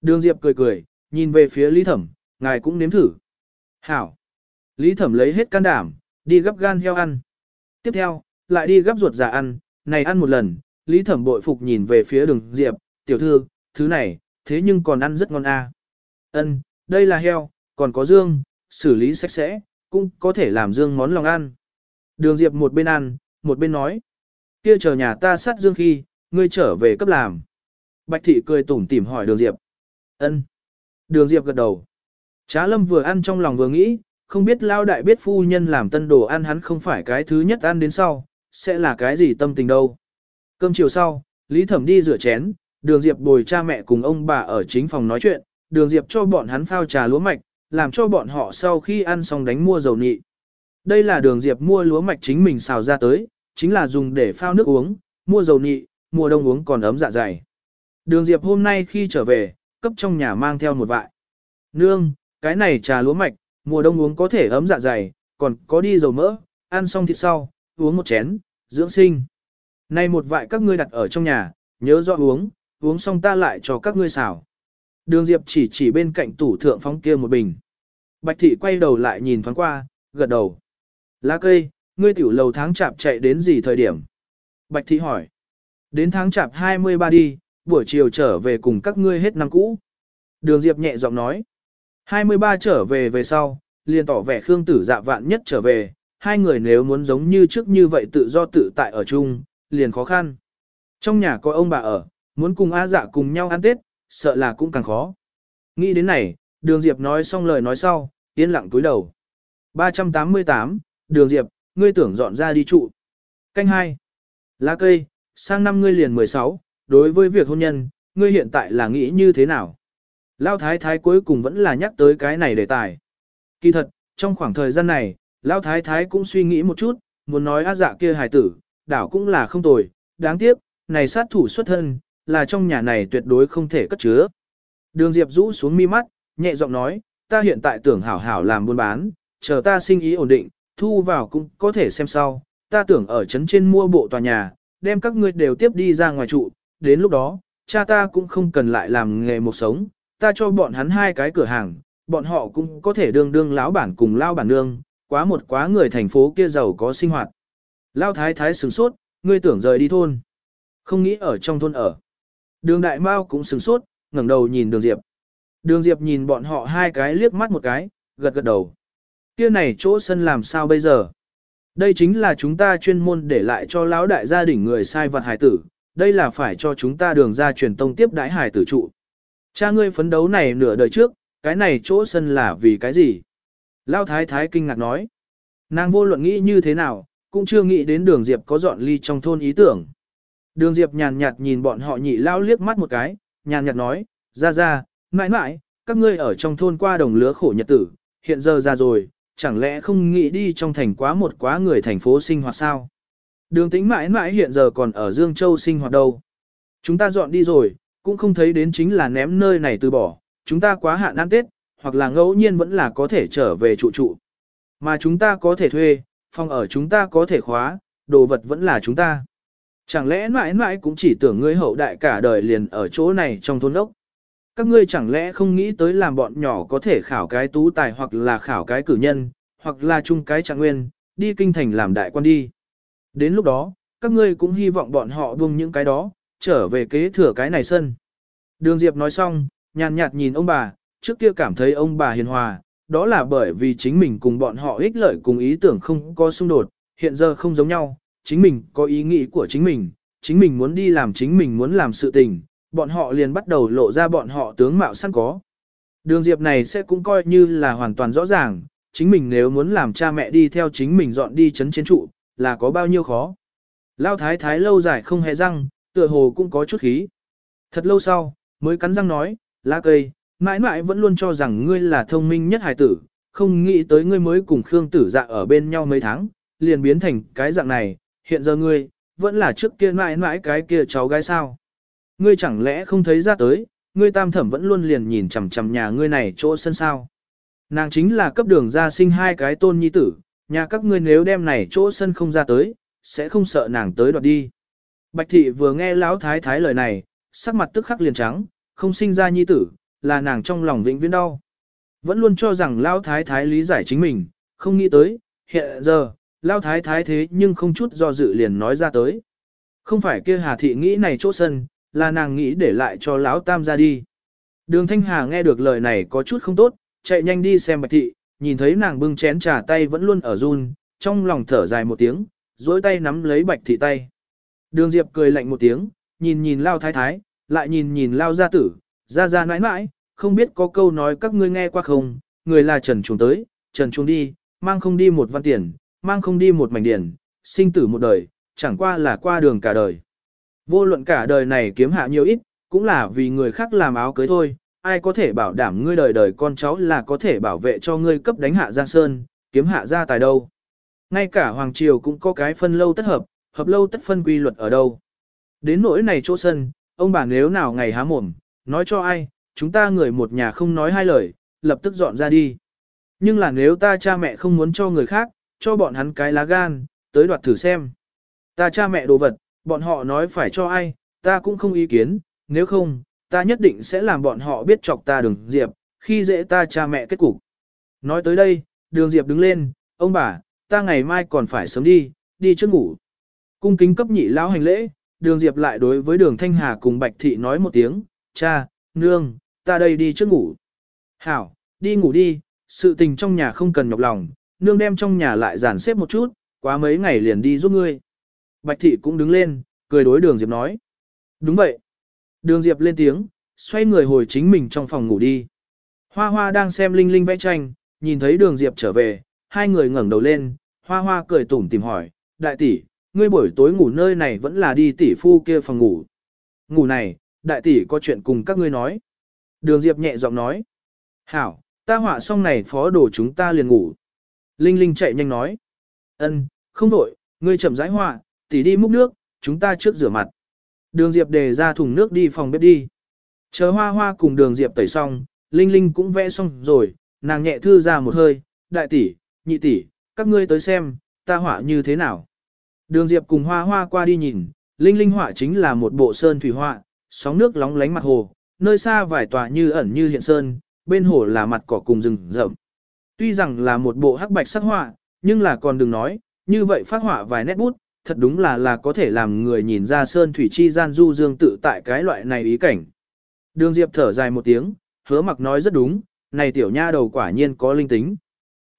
Đường Diệp cười cười, nhìn về phía Lý Thẩm, ngài cũng nếm thử. Hảo. Lý Thẩm lấy hết can đảm, đi gấp gan heo ăn. Tiếp theo, lại đi gấp ruột già ăn, này ăn một lần, Lý Thẩm bội phục nhìn về phía đường Diệp, tiểu thư, thứ này, thế nhưng còn ăn rất ngon a. À. Ân, đây là heo, còn có dương, xử lý sạch sẽ, cũng có thể làm dương món lòng ăn. Đường Diệp một bên ăn, một bên nói. Kia chờ nhà ta sát dương khi, ngươi trở về cấp làm. Bạch thị cười tủm tỉm hỏi đường Diệp. Ân. Đường Diệp gật đầu. Trá lâm vừa ăn trong lòng vừa nghĩ, không biết lao đại biết phu nhân làm tân đồ ăn hắn không phải cái thứ nhất ăn đến sau, sẽ là cái gì tâm tình đâu. Cơm chiều sau, Lý Thẩm đi rửa chén, đường Diệp bồi cha mẹ cùng ông bà ở chính phòng nói chuyện, đường Diệp cho bọn hắn phao trà lúa mạch, làm cho bọn họ sau khi ăn xong đánh mua dầu nị. Đây là đường Diệp mua lúa mạch chính mình xào ra tới, chính là dùng để phao nước uống, mua dầu nị, mùa đông uống còn ấm dạ dày. Đường Diệp hôm nay khi trở về, cấp trong nhà mang theo một vại. Nương, cái này trà lúa mạch, mùa đông uống có thể ấm dạ dày, còn có đi dầu mỡ, ăn xong thịt sau, uống một chén, dưỡng sinh. Này một vại các ngươi đặt ở trong nhà, nhớ rõ uống, uống xong ta lại cho các ngươi xào. Đường Diệp chỉ chỉ bên cạnh tủ thượng phóng kia một bình. Bạch thị quay đầu lại nhìn thoáng qua, gật đầu. Lá cây, ngươi tiểu lầu tháng chạp chạy đến gì thời điểm? Bạch thị hỏi. Đến tháng chạp 23 đi, buổi chiều trở về cùng các ngươi hết năm cũ. Đường Diệp nhẹ giọng nói. 23 trở về về sau, liền tỏ vẻ Khương Tử dạ vạn nhất trở về, hai người nếu muốn giống như trước như vậy tự do tự tại ở chung, liền khó khăn. Trong nhà có ông bà ở, muốn cùng A dạ cùng nhau ăn Tết, sợ là cũng càng khó. Nghĩ đến này, Đường Diệp nói xong lời nói sau, yên lặng túi đầu. 388, Đường Diệp, ngươi tưởng dọn ra đi trụ. Canh 2. Lá cây, sang năm ngươi liền 16, đối với việc hôn nhân, ngươi hiện tại là nghĩ như thế nào? Lao Thái Thái cuối cùng vẫn là nhắc tới cái này đề tài. Kỳ thật, trong khoảng thời gian này, Lao Thái Thái cũng suy nghĩ một chút, muốn nói á dạ kia hài tử, đảo cũng là không tồi, đáng tiếc, này sát thủ xuất thân, là trong nhà này tuyệt đối không thể cất chứa. Đường Diệp rũ xuống mi mắt, nhẹ giọng nói, ta hiện tại tưởng hảo hảo làm buôn bán, chờ ta sinh ý ổn định, thu vào cũng có thể xem sau, ta tưởng ở trấn trên mua bộ tòa nhà, đem các ngươi đều tiếp đi ra ngoài trụ, đến lúc đó, cha ta cũng không cần lại làm nghề một sống, ta cho bọn hắn hai cái cửa hàng, bọn họ cũng có thể đương đương lão bản cùng lao bản nương, quá một quá người thành phố kia giàu có sinh hoạt. Lao thái thái sửng sốt, ngươi tưởng rời đi thôn. Không nghĩ ở trong thôn ở. Đường đại mao cũng sửng sốt, ngẩng đầu nhìn đường diệp. Đường diệp nhìn bọn họ hai cái liếc mắt một cái, gật gật đầu. Kia này chỗ sân làm sao bây giờ? Đây chính là chúng ta chuyên môn để lại cho lão đại gia đình người sai vật hải tử, đây là phải cho chúng ta đường ra truyền tông tiếp đãi hải tử trụ. Cha ngươi phấn đấu này nửa đời trước, cái này chỗ sân là vì cái gì? Lão thái thái kinh ngạc nói. Nàng vô luận nghĩ như thế nào, cũng chưa nghĩ đến đường Diệp có dọn ly trong thôn ý tưởng. Đường Diệp nhàn nhạt nhìn bọn họ nhị lao liếc mắt một cái, nhàn nhạt nói, ra ra, mãi mãi, các ngươi ở trong thôn qua đồng lứa khổ nhật tử, hiện giờ ra rồi, chẳng lẽ không nghĩ đi trong thành quá một quá người thành phố sinh hoạt sao? Đường tính mãi mãi hiện giờ còn ở Dương Châu sinh hoạt đâu. Chúng ta dọn đi rồi, cũng không thấy đến chính là ném nơi này từ bỏ, chúng ta quá hạn ăn Tết, hoặc là ngẫu nhiên vẫn là có thể trở về trụ trụ. Mà chúng ta có thể thuê, phòng ở chúng ta có thể khóa, đồ vật vẫn là chúng ta. Chẳng lẽ mãi mãi cũng chỉ tưởng ngươi hậu đại cả đời liền ở chỗ này trong thôn ốc. Các ngươi chẳng lẽ không nghĩ tới làm bọn nhỏ có thể khảo cái tú tài hoặc là khảo cái cử nhân, hoặc là chung cái trạng nguyên, đi kinh thành làm đại quan đi. Đến lúc đó, các ngươi cũng hy vọng bọn họ buông những cái đó, trở về kế thừa cái này sân. Đường Diệp nói xong, nhàn nhạt nhìn ông bà, trước kia cảm thấy ông bà hiền hòa, đó là bởi vì chính mình cùng bọn họ ích lợi cùng ý tưởng không có xung đột, hiện giờ không giống nhau, chính mình có ý nghĩ của chính mình, chính mình muốn đi làm chính mình muốn làm sự tình, bọn họ liền bắt đầu lộ ra bọn họ tướng mạo sẵn có. Đường Diệp này sẽ cũng coi như là hoàn toàn rõ ràng, chính mình nếu muốn làm cha mẹ đi theo chính mình dọn đi chấn chiến trụ, là có bao nhiêu khó. Lao thái thái lâu dài không hề răng, tựa hồ cũng có chút khí. Thật lâu sau, mới cắn răng nói, lá cây, mãi mãi vẫn luôn cho rằng ngươi là thông minh nhất hài tử, không nghĩ tới ngươi mới cùng Khương tử dạ ở bên nhau mấy tháng, liền biến thành cái dạng này, hiện giờ ngươi, vẫn là trước kia mãi mãi cái kia cháu gái sao. Ngươi chẳng lẽ không thấy ra tới, ngươi tam thẩm vẫn luôn liền nhìn chằm chằm nhà ngươi này chỗ sân sao. Nàng chính là cấp đường ra sinh hai cái tôn nhi tử, nhà các ngươi nếu đem này chỗ sân không ra tới, sẽ không sợ nàng tới đoạt đi. Bạch thị vừa nghe lão thái thái lời này, sắc mặt tức khắc liền trắng, không sinh ra nhi tử, là nàng trong lòng vĩnh viễn đau. Vẫn luôn cho rằng lão thái thái lý giải chính mình, không nghĩ tới, hiện giờ, lão thái thái thế nhưng không chút do dự liền nói ra tới. Không phải kia Hà thị nghĩ này chỗ sân, là nàng nghĩ để lại cho lão tam ra đi. Đường Thanh Hà nghe được lời này có chút không tốt, chạy nhanh đi xem Bạch thị, nhìn thấy nàng bưng chén trà tay vẫn luôn ở run, trong lòng thở dài một tiếng, duỗi tay nắm lấy Bạch thị tay. Đường Diệp cười lạnh một tiếng, nhìn nhìn Lao Thái Thái, lại nhìn nhìn Lao Gia Tử, gia gia nãi nãi, không biết có câu nói các ngươi nghe qua không, người là Trần Chuồng tới, Trần Chuồng đi, mang không đi một văn tiền, mang không đi một mảnh điển, sinh tử một đời, chẳng qua là qua đường cả đời. Vô luận cả đời này kiếm hạ nhiều ít, cũng là vì người khác làm áo cưới thôi, ai có thể bảo đảm ngươi đời đời con cháu là có thể bảo vệ cho ngươi cấp đánh hạ Giang Sơn, kiếm hạ gia tài đâu. Ngay cả Hoàng Triều cũng có cái phân lâu tất hợp, hợp lâu tất phân quy luật ở đâu. Đến nỗi này chỗ sân, ông bà nếu nào ngày há mồm, nói cho ai, chúng ta người một nhà không nói hai lời, lập tức dọn ra đi. Nhưng là nếu ta cha mẹ không muốn cho người khác, cho bọn hắn cái lá gan, tới đoạt thử xem. Ta cha mẹ đồ vật, bọn họ nói phải cho ai, ta cũng không ý kiến, nếu không, ta nhất định sẽ làm bọn họ biết chọc ta đường Diệp, khi dễ ta cha mẹ kết cục. Nói tới đây, đường Diệp đứng lên, ông bà, ta ngày mai còn phải sớm đi, đi trước ngủ. Cung kính cấp nhị lão hành lễ, đường Diệp lại đối với đường Thanh Hà cùng Bạch Thị nói một tiếng, cha, nương, ta đây đi trước ngủ. Hảo, đi ngủ đi, sự tình trong nhà không cần nhọc lòng, nương đem trong nhà lại giản xếp một chút, quá mấy ngày liền đi giúp ngươi. Bạch Thị cũng đứng lên, cười đối đường Diệp nói. Đúng vậy. Đường Diệp lên tiếng, xoay người hồi chính mình trong phòng ngủ đi. Hoa Hoa đang xem Linh Linh vẽ tranh, nhìn thấy đường Diệp trở về, hai người ngẩng đầu lên, Hoa Hoa cười tủm tìm hỏi, đại tỷ, ngươi buổi tối ngủ nơi này vẫn là đi tỷ phu kia phòng ngủ. Ngủ này, đại tỷ có chuyện cùng các ngươi nói. Đường Diệp nhẹ giọng nói. Hảo, ta họa xong này phó đồ chúng ta liền ngủ. Linh Linh chạy nhanh nói. Ân, không đổi, ngươi chậm rãi họa, tỷ đi múc nước, chúng ta trước rửa mặt. Đường Diệp đề ra thùng nước đi phòng bếp đi. Chờ hoa hoa cùng đường Diệp tẩy xong, Linh Linh cũng vẽ xong rồi, nàng nhẹ thư ra một hơi, đại tỷ, nhị tỷ, các ngươi tới xem, ta họa như thế nào. Đường Diệp cùng hoa hoa qua đi nhìn, Linh Linh họa chính là một bộ sơn thủy họa, sóng nước lóng lánh mặt hồ, nơi xa vài tòa như ẩn như hiện sơn, bên hồ là mặt cỏ cùng rừng rậm. Tuy rằng là một bộ hắc bạch sắc họa, nhưng là còn đừng nói, như vậy phát họa vài nét bút, thật đúng là là có thể làm người nhìn ra sơn thủy chi gian du dương tự tại cái loại này ý cảnh. Đường Diệp thở dài một tiếng, hứa mặc nói rất đúng, này tiểu nha đầu quả nhiên có linh tính.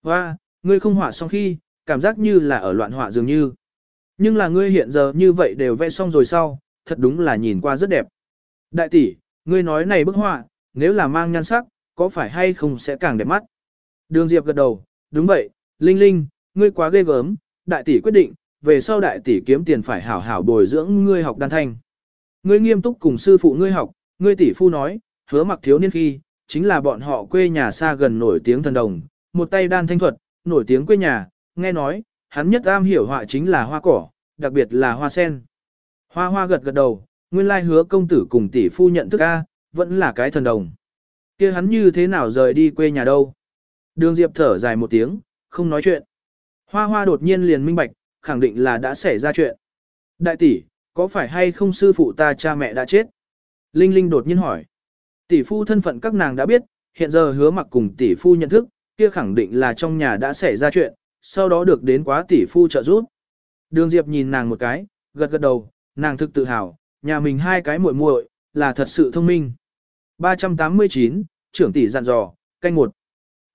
Hoa, ngươi không họa xong khi, cảm giác như là ở loạn họa dường như. Nhưng là ngươi hiện giờ như vậy đều vẽ xong rồi sau, thật đúng là nhìn qua rất đẹp. Đại tỷ, ngươi nói này bức họa, nếu là mang nhan sắc, có phải hay không sẽ càng đẹp mắt? Đường Diệp gật đầu, đúng vậy, Linh Linh, ngươi quá ghê gớm, đại tỷ quyết định, về sau đại tỷ kiếm tiền phải hảo hảo bồi dưỡng ngươi học đan thanh. Ngươi nghiêm túc cùng sư phụ ngươi học, ngươi tỷ phu nói, hứa mặc thiếu niên khi, chính là bọn họ quê nhà xa gần nổi tiếng thần đồng, một tay đan thanh thuật, nổi tiếng quê nhà, nghe nói, hắn nhất am hiểu họa chính là hoa cỏ, đặc biệt là hoa sen. Hoa hoa gật gật đầu, nguyên lai hứa công tử cùng tỷ phu nhận thức A, vẫn là cái thần đồng. kia hắn như thế nào rời đi quê nhà đâu? Đường Diệp thở dài một tiếng, không nói chuyện. Hoa hoa đột nhiên liền minh bạch, khẳng định là đã xảy ra chuyện. Đại tỷ, có phải hay không sư phụ ta cha mẹ đã chết? Linh Linh đột nhiên hỏi. Tỷ phu thân phận các nàng đã biết, hiện giờ hứa mặc cùng tỷ phu nhận thức, kia khẳng định là trong nhà đã xảy ra chuyện, sau đó được đến quá tỷ phu trợ giúp. Đường Diệp nhìn nàng một cái, gật gật đầu, nàng thực tự hào, nhà mình hai cái muội muội là thật sự thông minh. 389, trưởng tỷ dặn dò, canh một.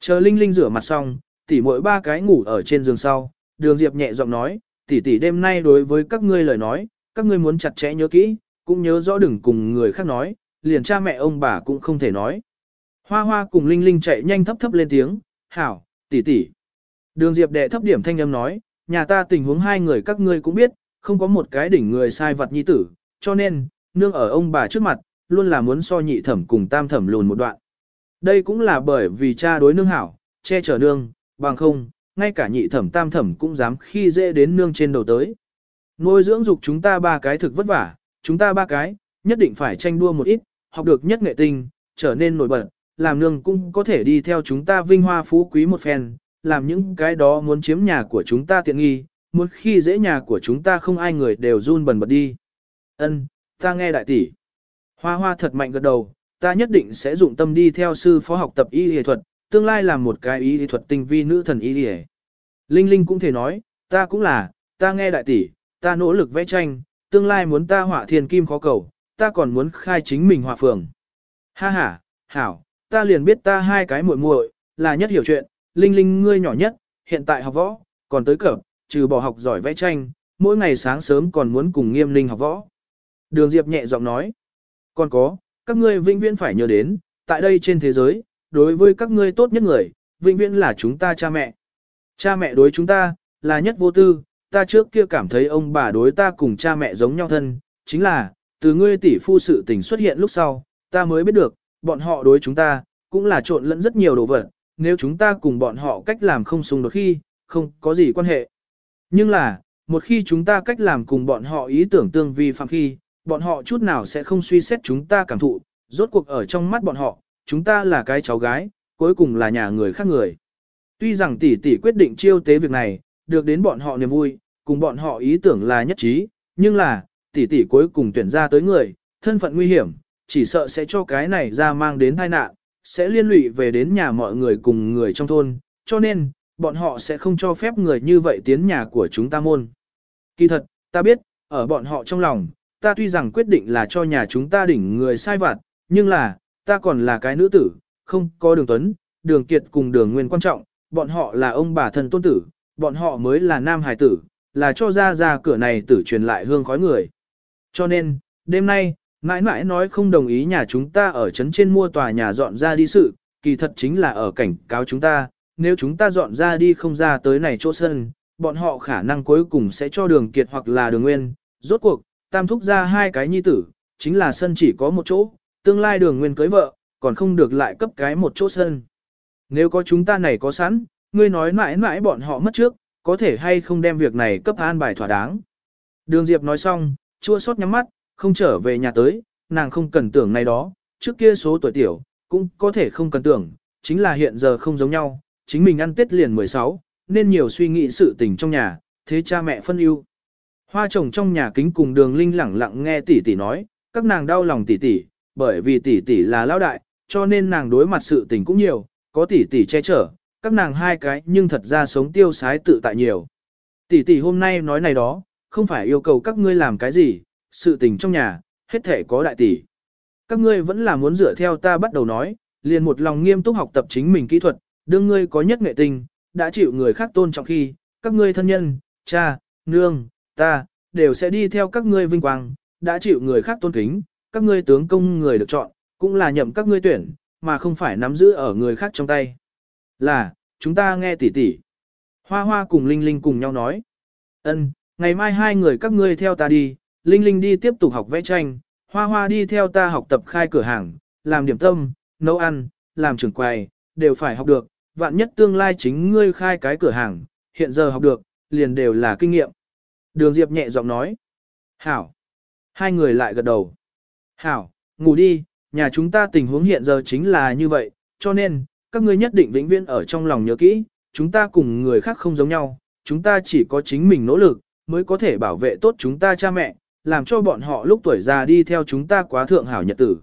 Chờ Linh Linh rửa mặt xong, tỷ muội ba cái ngủ ở trên giường sau, đường Diệp nhẹ giọng nói, tỷ tỷ đêm nay đối với các ngươi lời nói, các ngươi muốn chặt chẽ nhớ kỹ, cũng nhớ rõ đừng cùng người khác nói, liền cha mẹ ông bà cũng không thể nói. Hoa hoa cùng Linh Linh chạy nhanh thấp thấp lên tiếng, hảo, tỷ tỷ. Đường Diệp đệ thấp điểm thanh âm nói, nhà ta tình huống hai người các ngươi cũng biết, không có một cái đỉnh người sai vật nhi tử, cho nên, nương ở ông bà trước mặt, luôn là muốn so nhị thẩm cùng tam thẩm lùn một đoạn. Đây cũng là bởi vì cha đối nương hảo, che chở nương, bằng không, ngay cả nhị thẩm tam thẩm cũng dám khi dễ đến nương trên đầu tới. Nuôi dưỡng dục chúng ta ba cái thực vất vả, chúng ta ba cái, nhất định phải tranh đua một ít, học được nhất nghệ tinh, trở nên nổi bật, làm nương cũng có thể đi theo chúng ta vinh hoa phú quý một phen, làm những cái đó muốn chiếm nhà của chúng ta tiện nghi, muốn khi dễ nhà của chúng ta không ai người đều run bần bật đi. Ân, ta nghe đại tỷ. Hoa hoa thật mạnh gật đầu, ta nhất định sẽ dụng tâm đi theo sư phó học tập y y thuật, tương lai làm một cái y y thuật tinh vi nữ thần y y. Linh Linh cũng thể nói, ta cũng là, ta nghe đại tỷ, ta nỗ lực vẽ tranh, tương lai muốn ta họa thiên kim khó cầu, ta còn muốn khai chính mình họa phường. Ha ha, hảo, ta liền biết ta hai cái muội muội là nhất hiểu chuyện, Linh Linh ngươi nhỏ nhất, hiện tại học võ, còn tới cập, trừ bỏ học giỏi vẽ tranh, mỗi ngày sáng sớm còn muốn cùng nghiêm linh học võ. Đường Diệp nhẹ giọng nói, còn có, các ngươi vĩnh viễn phải nhớ đến, tại đây trên thế giới, đối với các ngươi tốt nhất người, vĩnh viễn là chúng ta cha mẹ. Cha mẹ đối chúng ta, là nhất vô tư, ta trước kia cảm thấy ông bà đối ta cùng cha mẹ giống nhau thân, chính là, từ ngươi tỷ phu sự tình xuất hiện lúc sau, ta mới biết được, bọn họ đối chúng ta, cũng là trộn lẫn rất nhiều đồ vật, nếu chúng ta cùng bọn họ cách làm không xung đột khi, không có gì quan hệ. Nhưng là, một khi chúng ta cách làm cùng bọn họ ý tưởng tương vi phạm khi, bọn họ chút nào sẽ không suy xét chúng ta cảm thụ, rốt cuộc ở trong mắt bọn họ, chúng ta là cái cháu gái, cuối cùng là nhà người khác người. Tuy rằng tỷ tỷ quyết định chiêu tế việc này, được đến bọn họ niềm vui, cùng bọn họ ý tưởng là nhất trí, nhưng là, tỷ tỷ cuối cùng tuyển ra tới người, thân phận nguy hiểm, chỉ sợ sẽ cho cái này ra mang đến tai nạn, sẽ liên lụy về đến nhà mọi người cùng người trong thôn, cho nên, bọn họ sẽ không cho phép người như vậy tiến nhà của chúng ta môn. Kỳ thật, ta biết, ở bọn họ trong lòng, ta tuy rằng quyết định là cho nhà chúng ta đỉnh người sai vặt, nhưng là, ta còn là cái nữ tử, không có đường tuấn, đường kiệt cùng đường nguyên quan trọng, bọn họ là ông bà thân tôn tử, bọn họ mới là nam hài tử, là cho ra ra cửa này tử truyền lại hương khói người. Cho nên, đêm nay, mãi mãi nói không đồng ý nhà chúng ta ở trấn trên mua tòa nhà dọn ra đi sự, kỳ thật chính là ở cảnh cáo chúng ta, nếu chúng ta dọn ra đi không ra tới này chỗ sân, bọn họ khả năng cuối cùng sẽ cho đường kiệt hoặc là đường nguyên. Rốt cuộc, tam thúc ra hai cái nhi tử, chính là sân chỉ có một chỗ, tương lai đường nguyên cưới vợ, còn không được lại cấp cái một chỗ sân. Nếu có chúng ta này có sẵn, ngươi nói mãi mãi bọn họ mất trước, có thể hay không đem việc này cấp an bài thỏa đáng. Đường Diệp nói xong, chua xót nhắm mắt, không trở về nhà tới, nàng không cần tưởng này đó, trước kia số tuổi tiểu, cũng có thể không cần tưởng, chính là hiện giờ không giống nhau, chính mình ăn tết liền 16, nên nhiều suy nghĩ sự tình trong nhà, thế cha mẹ phân ưu. Hoa trồng trong nhà kính cùng đường linh lẳng lặng nghe tỷ tỷ nói, các nàng đau lòng tỷ tỷ, bởi vì tỷ tỷ là lão đại, cho nên nàng đối mặt sự tình cũng nhiều, có tỷ tỷ che chở, các nàng hai cái nhưng thật ra sống tiêu sái tự tại nhiều. Tỷ tỷ hôm nay nói này đó, không phải yêu cầu các ngươi làm cái gì, sự tình trong nhà, hết thể có đại tỷ. Các ngươi vẫn là muốn dựa theo ta bắt đầu nói, liền một lòng nghiêm túc học tập chính mình kỹ thuật, đương ngươi có nhất nghệ tình, đã chịu người khác tôn trọng khi, các ngươi thân nhân, cha, nương, ta, đều sẽ đi theo các ngươi vinh quang, đã chịu người khác tôn kính, các ngươi tướng công người được chọn, cũng là nhậm các ngươi tuyển, mà không phải nắm giữ ở người khác trong tay. Là, chúng ta nghe tỉ tỉ. Hoa hoa cùng Linh Linh cùng nhau nói. ân ngày mai hai người các ngươi theo ta đi, Linh Linh đi tiếp tục học vẽ tranh, Hoa Hoa đi theo ta học tập khai cửa hàng, làm điểm tâm, nấu ăn, làm trưởng quầy, đều phải học được, vạn nhất tương lai chính ngươi khai cái cửa hàng, hiện giờ học được, liền đều là kinh nghiệm. Đường Diệp nhẹ giọng nói. Hảo. Hai người lại gật đầu. Hảo, ngủ đi, nhà chúng ta tình huống hiện giờ chính là như vậy, cho nên, các ngươi nhất định vĩnh viễn ở trong lòng nhớ kỹ, chúng ta cùng người khác không giống nhau, chúng ta chỉ có chính mình nỗ lực, mới có thể bảo vệ tốt chúng ta cha mẹ, làm cho bọn họ lúc tuổi già đi theo chúng ta quá thượng hảo nhật tử.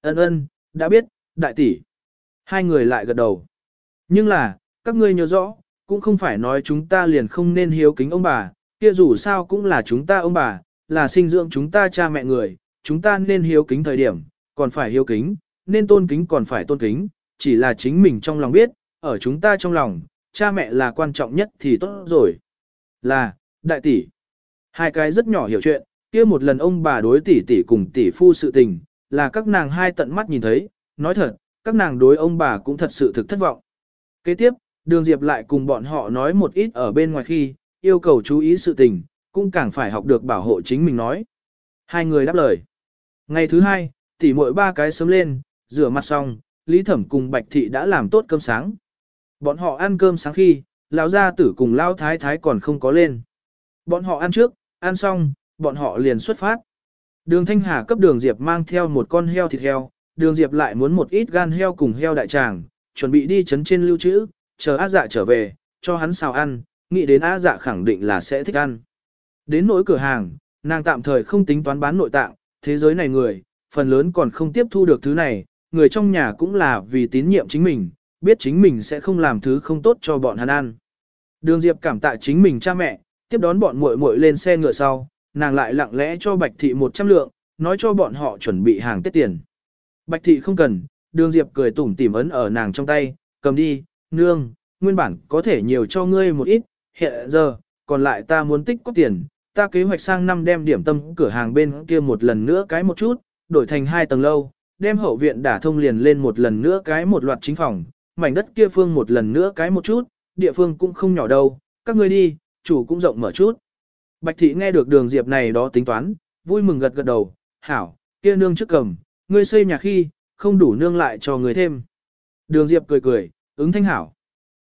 Ân ân, đã biết, đại tỷ. Hai người lại gật đầu. Nhưng là, các ngươi nhớ rõ, cũng không phải nói chúng ta liền không nên hiếu kính ông bà, kia dù sao cũng là chúng ta ông bà, là sinh dưỡng chúng ta cha mẹ người, chúng ta nên hiếu kính thời điểm, còn phải hiếu kính, nên tôn kính còn phải tôn kính, chỉ là chính mình trong lòng biết, ở chúng ta trong lòng, cha mẹ là quan trọng nhất thì tốt rồi. Là, đại tỷ. Hai cái rất nhỏ hiểu chuyện, kia một lần ông bà đối tỷ tỷ cùng tỷ phu sự tình, là các nàng hai tận mắt nhìn thấy, nói thật, các nàng đối ông bà cũng thật sự thực thất vọng. Kế tiếp, đường Diệp lại cùng bọn họ nói một ít ở bên ngoài khi, yêu cầu chú ý sự tình, cũng càng phải học được bảo hộ chính mình nói. Hai người đáp lời. Ngày thứ hai, tỷ muội ba cái sớm lên, rửa mặt xong, Lý Thẩm cùng Bạch Thị đã làm tốt cơm sáng. Bọn họ ăn cơm sáng khi, lão gia tử cùng lão thái thái còn không có lên. Bọn họ ăn trước, ăn xong, bọn họ liền xuất phát. Đường Thanh Hà cấp đường Diệp mang theo một con heo thịt heo, đường Diệp lại muốn một ít gan heo cùng heo đại tràng, chuẩn bị đi chấn trên lưu trữ, chờ á dạ trở về, cho hắn xào ăn, nghĩ đến á dạ khẳng định là sẽ thích ăn. Đến nỗi cửa hàng, nàng tạm thời không tính toán bán nội tạng, thế giới này người, phần lớn còn không tiếp thu được thứ này, người trong nhà cũng là vì tín nhiệm chính mình, biết chính mình sẽ không làm thứ không tốt cho bọn hắn ăn. Đường Diệp cảm tạ chính mình cha mẹ, tiếp đón bọn muội muội lên xe ngựa sau, nàng lại lặng lẽ cho Bạch Thị 100 lượng, nói cho bọn họ chuẩn bị hàng Tết tiền. Bạch Thị không cần, đường Diệp cười tủm tỉm ấn ở nàng trong tay, cầm đi, nương, nguyên bản có thể nhiều cho ngươi một ít, hiện giờ, còn lại ta muốn tích có tiền, ta kế hoạch sang năm đem điểm tâm cửa hàng bên kia một lần nữa cái một chút, đổi thành hai tầng lâu, đem hậu viện đả thông liền lên một lần nữa cái một loạt chính phòng, mảnh đất kia phương một lần nữa cái một chút, địa phương cũng không nhỏ đâu, các ngươi đi, chủ cũng rộng mở chút. Bạch thị nghe được đường diệp này đó tính toán, vui mừng gật gật đầu, hảo, kia nương trước cầm, ngươi xây nhà khi, không đủ nương lại cho người thêm. Đường diệp cười cười, ứng thanh hảo.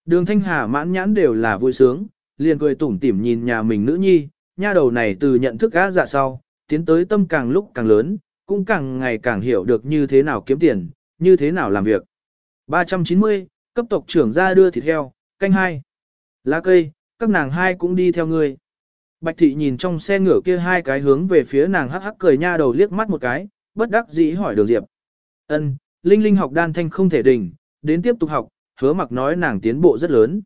Đường thanh hà mãn nhãn đều là vui sướng, liền cười tủm tỉm nhìn nhà mình nữ nhi, nha đầu này từ nhận thức gã dạ sau, tiến tới tâm càng lúc càng lớn, cũng càng ngày càng hiểu được như thế nào kiếm tiền, như thế nào làm việc. 390, cấp tộc trưởng ra đưa thịt heo, canh hai. Lá cây, các nàng hai cũng đi theo ngươi. Bạch thị nhìn trong xe ngựa kia hai cái hướng về phía nàng hắc hắc cười nha đầu liếc mắt một cái, bất đắc dĩ hỏi đường diệp. Ân, Linh Linh học đan thanh không thể đỉnh, đến tiếp tục học, hứa mặc nói nàng tiến bộ rất lớn.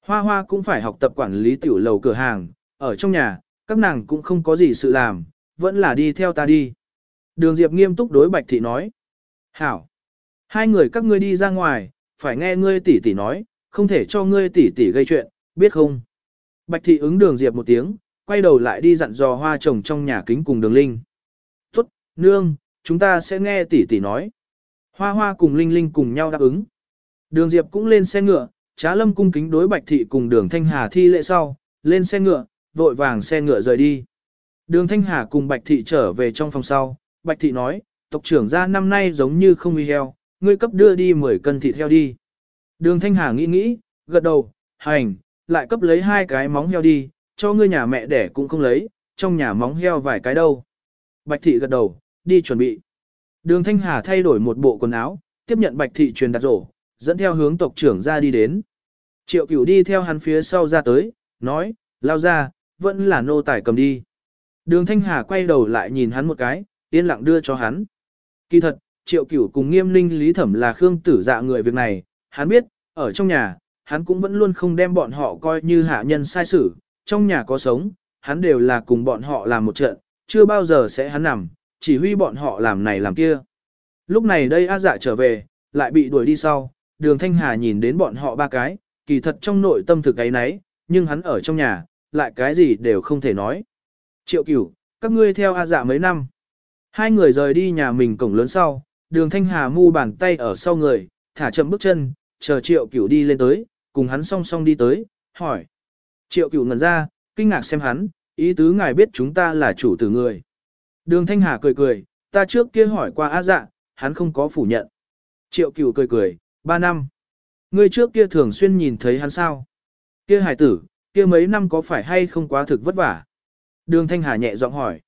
Hoa hoa cũng phải học tập quản lý tiểu lầu cửa hàng, ở trong nhà, các nàng cũng không có gì sự làm, vẫn là đi theo ta đi. Đường Diệp nghiêm túc đối Bạch Thị nói. Hảo! Hai người các ngươi đi ra ngoài, phải nghe ngươi tỷ tỷ nói, không thể cho ngươi tỷ tỷ gây chuyện, biết không? Bạch Thị ứng đường Diệp một tiếng, quay đầu lại đi dặn dò hoa trồng trong nhà kính cùng đường Linh. Tốt, nương, chúng ta sẽ nghe tỷ tỷ nói. Hoa hoa cùng Linh Linh cùng nhau đáp ứng. Đường Diệp cũng lên xe ngựa, trá lâm cung kính đối Bạch Thị cùng đường Thanh Hà thi lễ sau, lên xe ngựa, vội vàng xe ngựa rời đi. Đường Thanh Hà cùng Bạch Thị trở về trong phòng sau, Bạch Thị nói, tộc trưởng ra năm nay giống như không uy heo, ngươi cấp đưa đi 10 cân thịt heo đi. Đường Thanh Hà nghĩ nghĩ, gật đầu, hành, lại cấp lấy hai cái móng heo đi, cho ngươi nhà mẹ đẻ cũng không lấy, trong nhà móng heo vài cái đâu. Bạch Thị gật đầu, đi chuẩn bị. Đường Thanh Hà thay đổi một bộ quần áo, tiếp nhận Bạch Thị truyền đặt rổ, dẫn theo hướng tộc trưởng ra đi đến. Triệu cửu đi theo hắn phía sau ra tới, nói, lao ra, vẫn là nô tài cầm đi. Đường Thanh Hà quay đầu lại nhìn hắn một cái, yên lặng đưa cho hắn. Kỳ thật, triệu cửu cùng nghiêm ninh lý thẩm là khương tử dạ người việc này, hắn biết, ở trong nhà, hắn cũng vẫn luôn không đem bọn họ coi như hạ nhân sai xử, trong nhà có sống, hắn đều là cùng bọn họ làm một trận, chưa bao giờ sẽ hắn nằm, chỉ huy bọn họ làm này làm kia. Lúc này đây A dạ trở về, lại bị đuổi đi sau, đường Thanh Hà nhìn đến bọn họ ba cái, kỳ thật trong nội tâm thực ấy nấy, nhưng hắn ở trong nhà, lại cái gì đều không thể nói. Triệu cửu, các ngươi theo A dạ mấy năm. Hai người rời đi nhà mình cổng lớn sau, đường thanh hà mu bàn tay ở sau người, thả chậm bước chân, chờ triệu cửu đi lên tới, cùng hắn song song đi tới, hỏi. Triệu cửu ngẩn ra, kinh ngạc xem hắn, ý tứ ngài biết chúng ta là chủ tử người. Đường thanh hà cười cười, ta trước kia hỏi qua A dạ, hắn không có phủ nhận. Triệu cửu cười cười, ba năm. Ngươi trước kia thường xuyên nhìn thấy hắn sao? Kia hải tử, kia mấy năm có phải hay không quá thực vất vả? Đường Thanh Hà nhẹ giọng hỏi.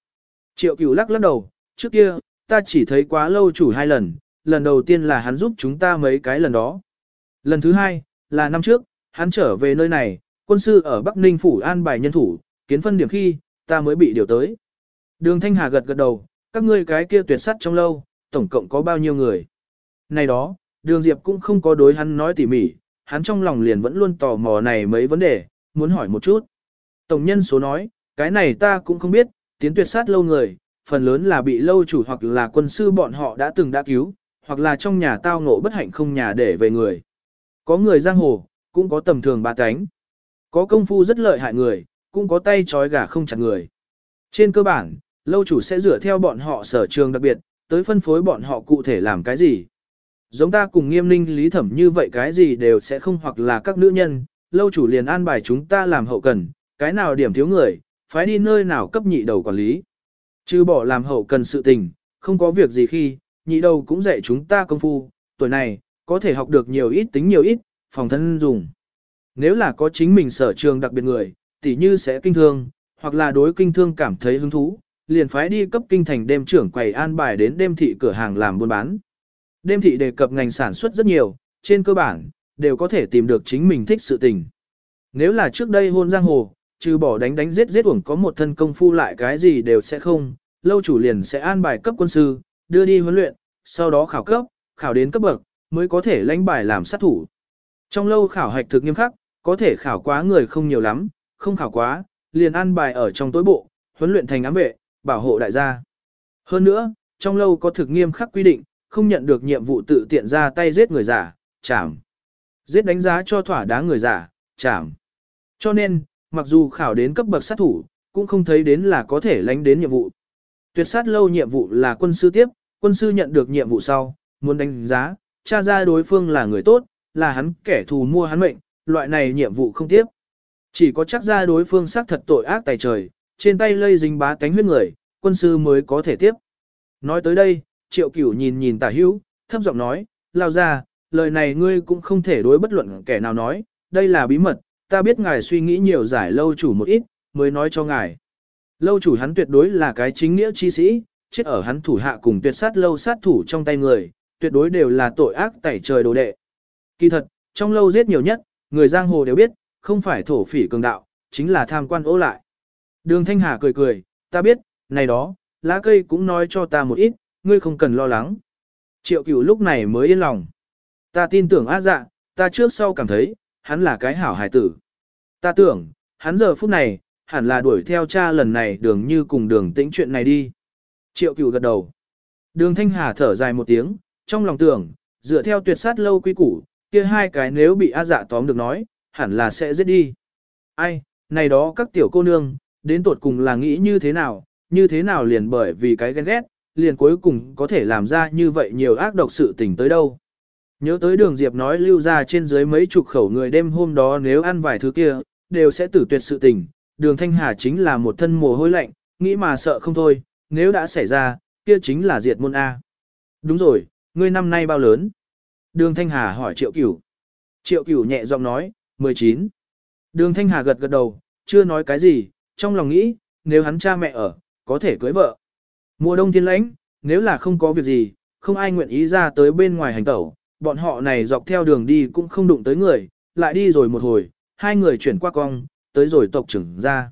Triệu cửu lắc lắc đầu, trước kia, ta chỉ thấy quá lâu chủ hai lần, lần đầu tiên là hắn giúp chúng ta mấy cái lần đó. Lần thứ hai, là năm trước, hắn trở về nơi này, quân sư ở Bắc Ninh Phủ an bài nhân thủ, kiến phân điểm khi, ta mới bị điều tới. Đường Thanh Hà gật gật đầu, các ngươi cái kia tuyệt sắt trong lâu, tổng cộng có bao nhiêu người. Này đó, đường Diệp cũng không có đối hắn nói tỉ mỉ, hắn trong lòng liền vẫn luôn tò mò này mấy vấn đề, muốn hỏi một chút. Tổng nhân số nói, cái này ta cũng không biết, tiến tuyệt sát lâu người, phần lớn là bị lâu chủ hoặc là quân sư bọn họ đã từng đã cứu, hoặc là trong nhà tao ngộ bất hạnh không nhà để về người. Có người giang hồ, cũng có tầm thường ba cánh. Có công phu rất lợi hại người, cũng có tay trói gà không chặt người. Trên cơ bản, lâu chủ sẽ dựa theo bọn họ sở trường đặc biệt, tới phân phối bọn họ cụ thể làm cái gì. Giống ta cùng nghiêm ninh lý thẩm như vậy cái gì đều sẽ không hoặc là các nữ nhân, lâu chủ liền an bài chúng ta làm hậu cần, cái nào điểm thiếu người, phái đi nơi nào cấp nhị đầu quản lý. Chứ bỏ làm hậu cần sự tình, không có việc gì khi, nhị đầu cũng dạy chúng ta công phu, tuổi này, có thể học được nhiều ít tính nhiều ít, phòng thân dùng. Nếu là có chính mình sở trường đặc biệt người, tỉ như sẽ kinh thương, hoặc là đối kinh thương cảm thấy hứng thú, liền phái đi cấp kinh thành đêm trưởng quầy an bài đến đêm thị cửa hàng làm buôn bán. Đêm thị đề cập ngành sản xuất rất nhiều, trên cơ bản, đều có thể tìm được chính mình thích sự tình. Nếu là trước đây hôn giang hồ, trừ bỏ đánh đánh giết giết uổng có một thân công phu lại cái gì đều sẽ không, lâu chủ liền sẽ an bài cấp quân sư, đưa đi huấn luyện, sau đó khảo cấp, khảo đến cấp bậc, mới có thể lãnh bài làm sát thủ. Trong lâu khảo hạch thực nghiêm khắc, có thể khảo quá người không nhiều lắm, không khảo quá, liền an bài ở trong tối bộ, huấn luyện thành ám vệ, bảo hộ đại gia. Hơn nữa, trong lâu có thực nghiêm khắc quy định, không nhận được nhiệm vụ tự tiện ra tay giết người giả, chảm. Giết đánh giá cho thỏa đáng người giả, chảm. Cho nên, mặc dù khảo đến cấp bậc sát thủ, cũng không thấy đến là có thể lánh đến nhiệm vụ. Tuyệt sát lâu nhiệm vụ là quân sư tiếp, quân sư nhận được nhiệm vụ sau, muốn đánh giá, tra ra đối phương là người tốt, là hắn kẻ thù mua hắn mệnh, loại này nhiệm vụ không tiếp. Chỉ có chắc ra đối phương xác thật tội ác tài trời, trên tay lây dính bá tánh huyết người, quân sư mới có thể tiếp. Nói tới đây, triệu cửu nhìn nhìn tả hữu, thấp giọng nói, lao ra, lời này ngươi cũng không thể đối bất luận kẻ nào nói, đây là bí mật, ta biết ngài suy nghĩ nhiều giải lâu chủ một ít, mới nói cho ngài. Lâu chủ hắn tuyệt đối là cái chính nghĩa chi sĩ, chết ở hắn thủ hạ cùng tuyệt sát lâu sát thủ trong tay người, tuyệt đối đều là tội ác tẩy trời đồ đệ. Kỳ thật, trong lâu giết nhiều nhất, người giang hồ đều biết, không phải thổ phỉ cường đạo, chính là tham quan ố lại. Đường Thanh Hà cười cười, ta biết, này đó, lá cây cũng nói cho ta một ít, ngươi không cần lo lắng. Triệu cửu lúc này mới yên lòng. Ta tin tưởng á dạ, ta trước sau cảm thấy, hắn là cái hảo hải tử. Ta tưởng, hắn giờ phút này, hẳn là đuổi theo cha lần này đường như cùng đường tĩnh chuyện này đi. Triệu cửu gật đầu. Đường Thanh Hà thở dài một tiếng, trong lòng tưởng, dựa theo tuyệt sát lâu quy củ, kia hai cái nếu bị A dạ tóm được nói, hẳn là sẽ giết đi. Ai, này đó các tiểu cô nương, đến tột cùng là nghĩ như thế nào, như thế nào liền bởi vì cái ghen ghét, liền cuối cùng có thể làm ra như vậy nhiều ác độc sự tình tới đâu. Nhớ tới đường Diệp nói lưu ra trên dưới mấy chục khẩu người đêm hôm đó nếu ăn vài thứ kia, đều sẽ tử tuyệt sự tình. Đường Thanh Hà chính là một thân mồ hôi lạnh, nghĩ mà sợ không thôi, nếu đã xảy ra, kia chính là diệt môn A. Đúng rồi, ngươi năm nay bao lớn? Đường Thanh Hà hỏi Triệu Cửu. Triệu Cửu nhẹ giọng nói, 19. Đường Thanh Hà gật gật đầu, chưa nói cái gì, trong lòng nghĩ, nếu hắn cha mẹ ở, có thể cưới vợ. Mùa đông thiên lãnh, nếu là không có việc gì, không ai nguyện ý ra tới bên ngoài hành tẩu, bọn họ này dọc theo đường đi cũng không đụng tới người, lại đi rồi một hồi, hai người chuyển qua cong, tới rồi tộc trưởng ra.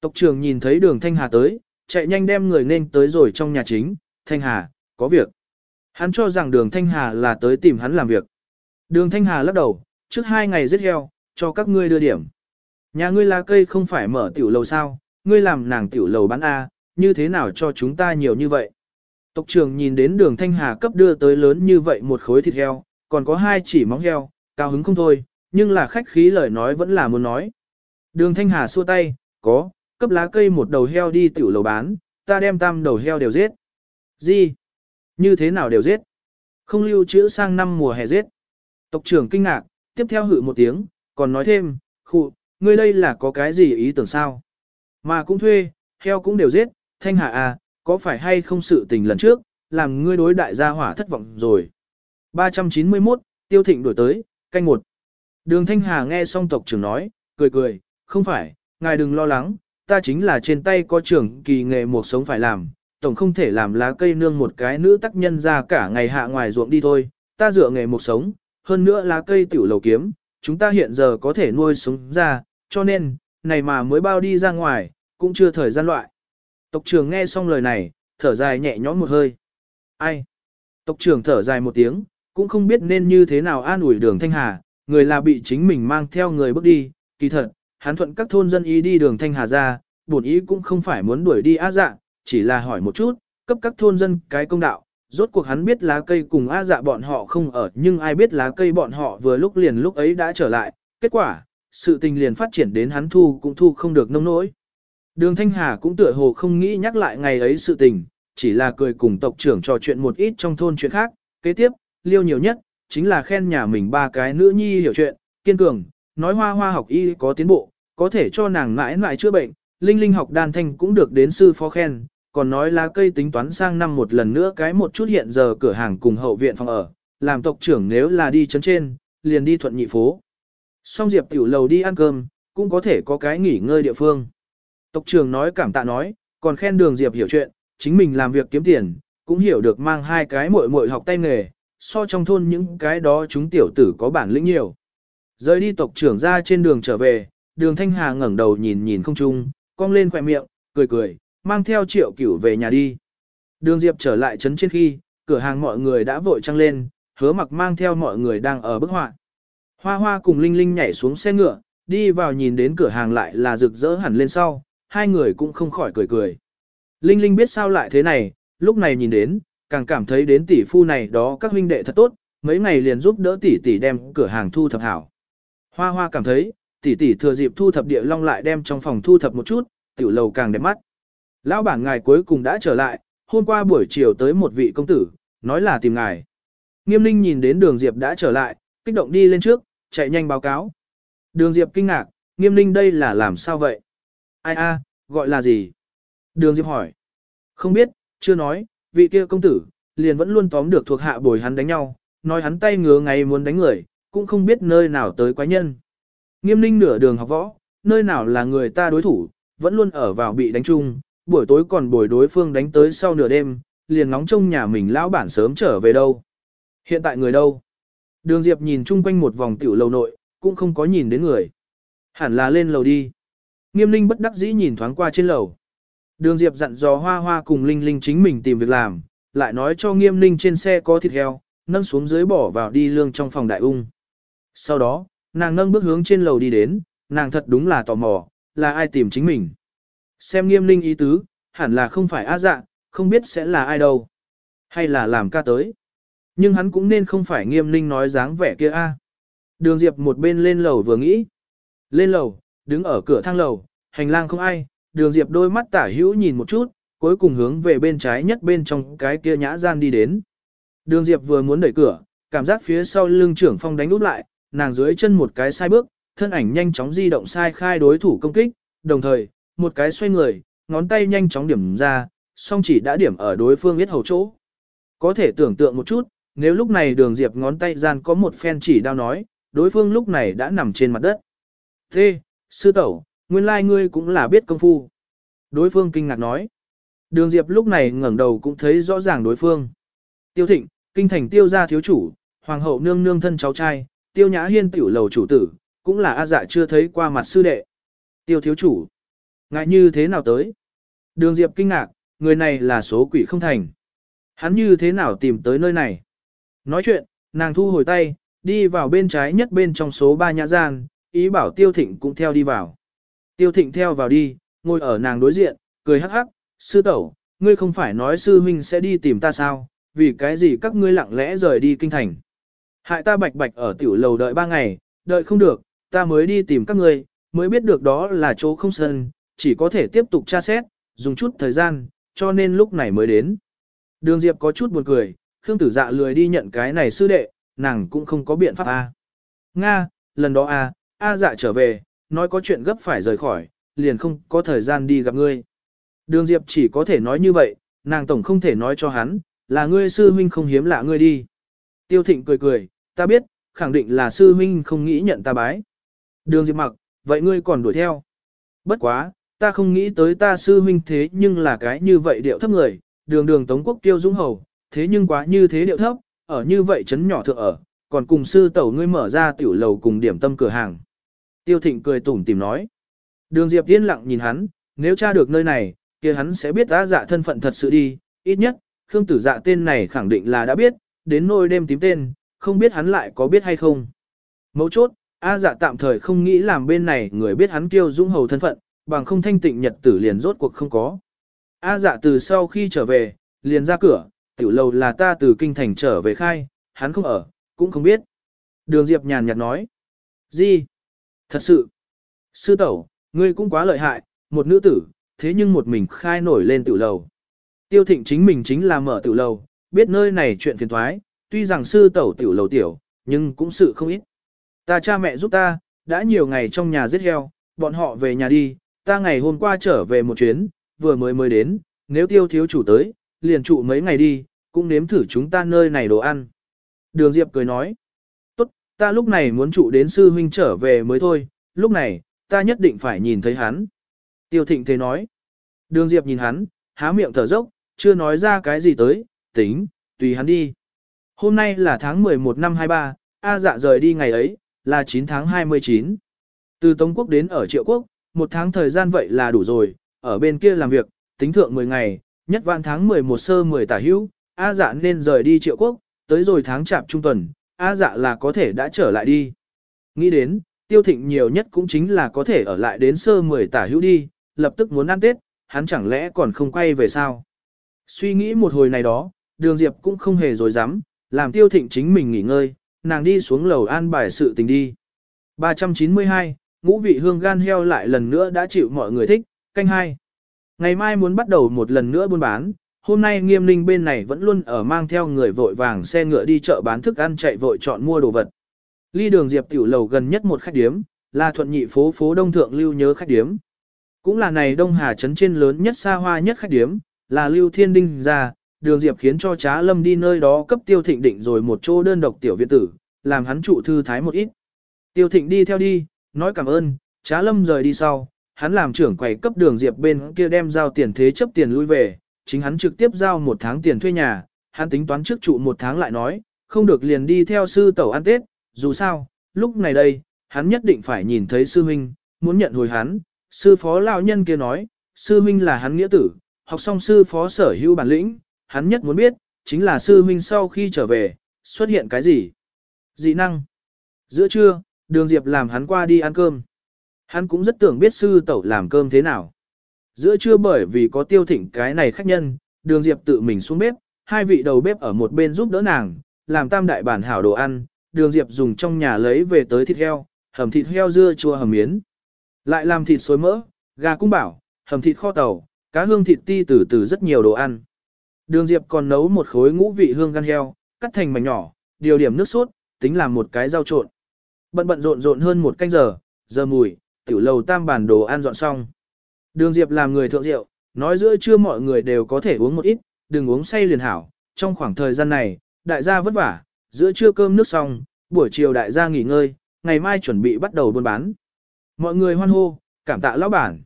Tộc trưởng nhìn thấy đường Thanh Hà tới, chạy nhanh đem người nên tới rồi trong nhà chính, Thanh Hà, có việc. Hắn cho rằng đường Thanh Hà là tới tìm hắn làm việc. Đường Thanh Hà lắc đầu, trước hai ngày giết heo, cho các ngươi đưa điểm. Nhà ngươi lá cây không phải mở tiểu lầu sao, ngươi làm nàng tiểu lầu bán A, như thế nào cho chúng ta nhiều như vậy. Tộc trưởng nhìn đến đường Thanh Hà cấp đưa tới lớn như vậy một khối thịt heo, còn có hai chỉ móng heo, cao hứng không thôi, nhưng là khách khí lời nói vẫn là muốn nói. Đường Thanh Hà xua tay, có, cấp lá cây một đầu heo đi tiểu lầu bán, ta đem tam đầu heo đều giết. Gì? Như thế nào đều giết? Không lưu trữ sang năm mùa hè giết. Tộc trưởng kinh ngạc, tiếp theo hự một tiếng, còn nói thêm, khụ, ngươi đây là có cái gì ý tưởng sao? Mà cũng thuê, heo cũng đều giết, thanh hạ à, có phải hay không sự tình lần trước, làm ngươi đối đại gia hỏa thất vọng rồi. 391, tiêu thịnh đổi tới, canh một. Đường thanh hà nghe xong tộc trưởng nói, cười cười, không phải, ngài đừng lo lắng, ta chính là trên tay có trưởng kỳ nghề một sống phải làm, tổng không thể làm lá cây nương một cái nữ tác nhân ra cả ngày hạ ngoài ruộng đi thôi, ta dựa nghề một sống, hơn nữa lá cây tiểu lầu kiếm, chúng ta hiện giờ có thể nuôi sống ra, cho nên, này mà mới bao đi ra ngoài, cũng chưa thời gian loại. Tộc trưởng nghe xong lời này, thở dài nhẹ nhõm một hơi. Ai? Tộc trưởng thở dài một tiếng, cũng không biết nên như thế nào an ủi đường Thanh Hà, người là bị chính mình mang theo người bước đi, kỳ thật, hắn thuận các thôn dân ý đi đường Thanh Hà ra, bổn ý cũng không phải muốn đuổi đi á dạ, chỉ là hỏi một chút, cấp các thôn dân cái công đạo, rốt cuộc hắn biết lá cây cùng a dạ bọn họ không ở nhưng ai biết lá cây bọn họ vừa lúc liền lúc ấy đã trở lại, kết quả, sự tình liền phát triển đến hắn thu cũng thu không được nông nỗi. Đường Thanh Hà cũng tựa hồ không nghĩ nhắc lại ngày ấy sự tình, chỉ là cười cùng tộc trưởng trò chuyện một ít trong thôn chuyện khác, kế tiếp, liêu nhiều nhất, chính là khen nhà mình ba cái nữ nhi hiểu chuyện, kiên cường, nói hoa hoa học y có tiến bộ, có thể cho nàng mãi mãi chữa bệnh, Linh Linh học đàn thanh cũng được đến sư phó khen, còn nói lá cây tính toán sang năm một lần nữa cái một chút hiện giờ cửa hàng cùng hậu viện phòng ở, làm tộc trưởng nếu là đi chấn trên, liền đi thuận nhị phố. Xong Diệp tiểu lầu đi ăn cơm, cũng có thể có cái nghỉ ngơi địa phương. Tộc trưởng nói cảm tạ nói, còn khen đường Diệp hiểu chuyện, chính mình làm việc kiếm tiền, cũng hiểu được mang hai cái muội muội học tay nghề, so trong thôn những cái đó chúng tiểu tử có bản lĩnh nhiều. Rời đi tộc trưởng ra trên đường trở về, đường Thanh Hà ngẩng đầu nhìn nhìn không trung, cong lên khỏe miệng, cười cười, mang theo triệu cửu về nhà đi. Đường Diệp trở lại trấn trên khi, cửa hàng mọi người đã vội trăng lên, hứa mặc mang theo mọi người đang ở bức họa. Hoa hoa cùng Linh Linh nhảy xuống xe ngựa, đi vào nhìn đến cửa hàng lại là rực rỡ hẳn lên sau, hai người cũng không khỏi cười cười. Linh Linh biết sao lại thế này, lúc này nhìn đến, càng cảm thấy đến tỷ phu này đó các huynh đệ thật tốt, mấy ngày liền giúp đỡ tỷ tỷ đem cửa hàng thu thập hảo. Hoa hoa cảm thấy, tỷ tỷ thừa dịp thu thập địa long lại đem trong phòng thu thập một chút, tiểu lầu càng đẹp mắt. Lão bản ngài cuối cùng đã trở lại, hôm qua buổi chiều tới một vị công tử, nói là tìm ngài. Nghiêm ninh nhìn đến đường Diệp đã trở lại, kích động đi lên trước, chạy nhanh báo cáo. Đường Diệp kinh ngạc, nghiêm ninh đây là làm sao vậy? Ai a, gọi là gì? Đường Diệp hỏi. Không biết, chưa nói, vị kia công tử, liền vẫn luôn tóm được thuộc hạ bồi hắn đánh nhau, nói hắn tay ngứa ngày muốn đánh người, cũng không biết nơi nào tới quái nhân. Nghiêm ninh nửa đường học võ, nơi nào là người ta đối thủ, vẫn luôn ở vào bị đánh chung, buổi tối còn bồi đối phương đánh tới sau nửa đêm, liền nóng trong nhà mình lão bản sớm trở về đâu. Hiện tại người đâu? Đường Diệp nhìn chung quanh một vòng tiểu lầu nội, cũng không có nhìn đến người. Hẳn là lên lầu đi. Nghiêm Linh bất đắc dĩ nhìn thoáng qua trên lầu. Đường Diệp dặn dò Hoa Hoa cùng Linh Linh chính mình tìm việc làm, lại nói cho Nghiêm Linh trên xe có thịt heo, nâng xuống dưới bỏ vào đi lương trong phòng đại ung. Sau đó, nàng nâng bước hướng trên lầu đi đến, nàng thật đúng là tò mò, là ai tìm chính mình. Xem Nghiêm Linh ý tứ, hẳn là không phải a dạ, không biết sẽ là ai đâu. Hay là làm ca tới. Nhưng hắn cũng nên không phải Nghiêm Linh nói dáng vẻ kia a. Đường Diệp một bên lên lầu vừa nghĩ. Lên lầu, đứng ở cửa thang lầu, hành lang không ai, đường Diệp đôi mắt tả hữu nhìn một chút, cuối cùng hướng về bên trái nhất bên trong cái kia nhã gian đi đến. Đường Diệp vừa muốn đẩy cửa, cảm giác phía sau lưng trưởng phong đánh úp lại, nàng dưới chân một cái sai bước, thân ảnh nhanh chóng di động sai khai đối thủ công kích, đồng thời, một cái xoay người, ngón tay nhanh chóng điểm ra, song chỉ đã điểm ở đối phương biết hầu chỗ. Có thể tưởng tượng một chút, nếu lúc này đường Diệp ngón tay gian có một phen chỉ đao nói, đối phương lúc này đã nằm trên mặt đất. Thế, sư tẩu, nguyên lai ngươi cũng là biết công phu. Đối phương kinh ngạc nói. Đường Diệp lúc này ngẩng đầu cũng thấy rõ ràng đối phương. Tiêu thịnh, kinh thành tiêu gia thiếu chủ, hoàng hậu nương nương thân cháu trai, tiêu nhã hiên tiểu lầu chủ tử, cũng là A dạ chưa thấy qua mặt sư đệ. Tiêu thiếu chủ. Ngại như thế nào tới? Đường Diệp kinh ngạc, người này là số quỷ không thành. Hắn như thế nào tìm tới nơi này? Nói chuyện, nàng thu hồi tay, đi vào bên trái nhất bên trong số 3 nhã gian, ý bảo Tiêu Thịnh cũng theo đi vào. Tiêu Thịnh theo vào đi, ngồi ở nàng đối diện, cười hắc hắc, sư tẩu, ngươi không phải nói sư huynh sẽ đi tìm ta sao, vì cái gì các ngươi lặng lẽ rời đi kinh thành. Hại ta bạch bạch ở tiểu lầu đợi ba ngày, đợi không được, ta mới đi tìm các ngươi, mới biết được đó là chỗ không sân, chỉ có thể tiếp tục tra xét, dùng chút thời gian, cho nên lúc này mới đến. Đường Diệp có chút buồn cười, Khương Tử Dạ lười đi nhận cái này sư đệ, nàng cũng không có biện pháp a. Nga, lần đó a, a dạ trở về, nói có chuyện gấp phải rời khỏi, liền không có thời gian đi gặp ngươi. Đường Diệp chỉ có thể nói như vậy, nàng tổng không thể nói cho hắn, là ngươi sư huynh không hiếm lạ ngươi đi. Tiêu Thịnh cười cười, ta biết, khẳng định là sư huynh không nghĩ nhận ta bái. Đường Diệp mặc, vậy ngươi còn đuổi theo. Bất quá, ta không nghĩ tới ta sư huynh thế nhưng là cái như vậy điệu thấp người, đường đường Tống Quốc Tiêu Dũng Hầu, thế nhưng quá như thế điệu thấp, ở như vậy chấn nhỏ thượng ở, còn cùng sư tẩu ngươi mở ra tiểu lầu cùng điểm tâm cửa hàng. Tiêu Thịnh cười tủm tìm nói. Đường Diệp yên lặng nhìn hắn, nếu tra được nơi này, kia hắn sẽ biết á dạ thân phận thật sự đi, ít nhất, Khương Tử Dạ tên này khẳng định là đã biết, đến nôi đêm tím tên, không biết hắn lại có biết hay không. Mấu chốt, A dạ tạm thời không nghĩ làm bên này người biết hắn kiêu dũng hầu thân phận, bằng không thanh tịnh nhật tử liền rốt cuộc không có. A dạ từ sau khi trở về, liền ra cửa, tiểu lầu là ta từ kinh thành trở về khai, hắn không ở, cũng không biết. Đường Diệp nhàn nhạt nói. Gì? Thật sự. Sư tẩu, ngươi cũng quá lợi hại, một nữ tử, thế nhưng một mình khai nổi lên tiểu lầu. Tiêu thịnh chính mình chính là mở tiểu lầu, biết nơi này chuyện phiền thoái, tuy rằng sư tẩu tiểu lầu tiểu, nhưng cũng sự không ít. Ta cha mẹ giúp ta, đã nhiều ngày trong nhà giết heo, bọn họ về nhà đi, ta ngày hôm qua trở về một chuyến, vừa mới mới đến, nếu tiêu thiếu chủ tới, liền trụ mấy ngày đi, cũng nếm thử chúng ta nơi này đồ ăn. Đường Diệp cười nói, tốt, ta lúc này muốn trụ đến sư huynh trở về mới thôi, lúc này, ta nhất định phải nhìn thấy hắn. Tiêu thịnh thế nói, đường Diệp nhìn hắn, há miệng thở dốc, chưa nói ra cái gì tới, tính, tùy hắn đi. Hôm nay là tháng 11 năm 23, A dạ rời đi ngày ấy, là 9 tháng 29. Từ Tống Quốc đến ở Triệu Quốc, một tháng thời gian vậy là đủ rồi, ở bên kia làm việc, tính thượng 10 ngày, nhất vạn tháng 11 sơ 10 tả hữu, A dạ nên rời đi Triệu Quốc, tới rồi tháng chạp trung tuần, A dạ là có thể đã trở lại đi. Nghĩ đến, tiêu thịnh nhiều nhất cũng chính là có thể ở lại đến sơ 10 tả hữu đi, lập tức muốn ăn Tết, hắn chẳng lẽ còn không quay về sao? Suy nghĩ một hồi này đó, đường Diệp cũng không hề dối dám, làm tiêu thịnh chính mình nghỉ ngơi, nàng đi xuống lầu an bài sự tình đi. 392, ngũ vị hương gan heo lại lần nữa đã chịu mọi người thích, canh hai. Ngày mai muốn bắt đầu một lần nữa buôn bán, hôm nay nghiêm ninh bên này vẫn luôn ở mang theo người vội vàng xe ngựa đi chợ bán thức ăn chạy vội chọn mua đồ vật. Ly đường Diệp tiểu lầu gần nhất một khách điếm, là thuận nhị phố phố Đông Thượng Lưu nhớ khách điếm. Cũng là này Đông Hà trấn trên lớn nhất xa hoa nhất khách điếm, là Lưu Thiên Đinh ra, đường Diệp khiến cho Trá Lâm đi nơi đó cấp Tiêu Thịnh định rồi một chỗ đơn độc tiểu viện tử, làm hắn trụ thư thái một ít. Tiêu Thịnh đi theo đi, nói cảm ơn, Trá Lâm rời đi sau, hắn làm trưởng quầy cấp đường Diệp bên kia đem giao tiền thế chấp tiền lui về, chính hắn trực tiếp giao một tháng tiền thuê nhà, hắn tính toán trước trụ một tháng lại nói, không được liền đi theo sư tẩu ăn Tết, dù sao, lúc này đây, hắn nhất định phải nhìn thấy sư huynh, muốn nhận hồi hắn, sư phó lão nhân kia nói, sư huynh là hắn nghĩa tử, học xong sư phó sở hữu bản lĩnh, hắn nhất muốn biết, chính là sư huynh sau khi trở về, xuất hiện cái gì? Dị năng. Giữa trưa, đường Diệp làm hắn qua đi ăn cơm. Hắn cũng rất tưởng biết sư tẩu làm cơm thế nào. Giữa trưa bởi vì có tiêu thịnh cái này khách nhân, đường Diệp tự mình xuống bếp, hai vị đầu bếp ở một bên giúp đỡ nàng, làm tam đại bản hảo đồ ăn, đường Diệp dùng trong nhà lấy về tới thịt heo, hầm thịt heo dưa chua hầm miến. Lại làm thịt xối mỡ, gà cung bảo, hầm thịt kho tàu, cá hương thịt ti từ từ rất nhiều đồ ăn. Đường Diệp còn nấu một khối ngũ vị hương gan heo, cắt thành mảnh nhỏ, điều điểm nước sốt, tính làm một cái rau trộn. Bận bận rộn rộn hơn một canh giờ, giờ mùi, tiểu lầu tam bản đồ ăn dọn xong. Đường Diệp làm người thượng rượu, nói giữa trưa mọi người đều có thể uống một ít, đừng uống say liền hảo. Trong khoảng thời gian này, đại gia vất vả, giữa trưa cơm nước xong, buổi chiều đại gia nghỉ ngơi, ngày mai chuẩn bị bắt đầu buôn bán. Mọi người hoan hô, cảm tạ lão bản.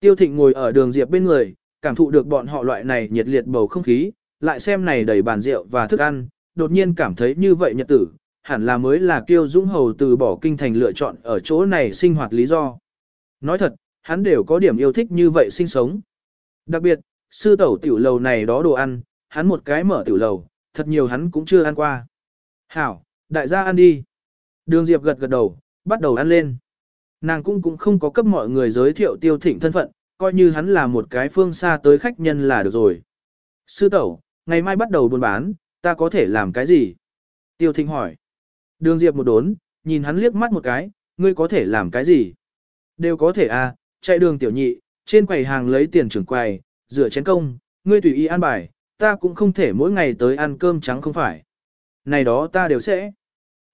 Tiêu Thịnh ngồi ở đường Diệp bên người, cảm thụ được bọn họ loại này nhiệt liệt bầu không khí, lại xem này đầy bàn rượu và thức ăn, đột nhiên cảm thấy như vậy nhật tử, hẳn là mới là kiêu dũng hầu từ bỏ kinh thành lựa chọn ở chỗ này sinh hoạt lý do. Nói thật, hắn đều có điểm yêu thích như vậy sinh sống. Đặc biệt, sư tẩu tiểu lầu này đó đồ ăn, hắn một cái mở tiểu lầu, thật nhiều hắn cũng chưa ăn qua. Hảo, đại gia ăn đi. Đường Diệp gật gật đầu, bắt đầu ăn lên. Nàng cũng cũng không có cấp mọi người giới thiệu tiêu thịnh thân phận, coi như hắn là một cái phương xa tới khách nhân là được rồi. Sư tẩu, ngày mai bắt đầu buôn bán, ta có thể làm cái gì? Tiêu thịnh hỏi. Đường Diệp một đốn, nhìn hắn liếc mắt một cái, ngươi có thể làm cái gì? Đều có thể à, chạy đường tiểu nhị, trên quầy hàng lấy tiền trưởng quầy, rửa chén công, ngươi tùy ý ăn bài, ta cũng không thể mỗi ngày tới ăn cơm trắng không phải. Này đó ta đều sẽ.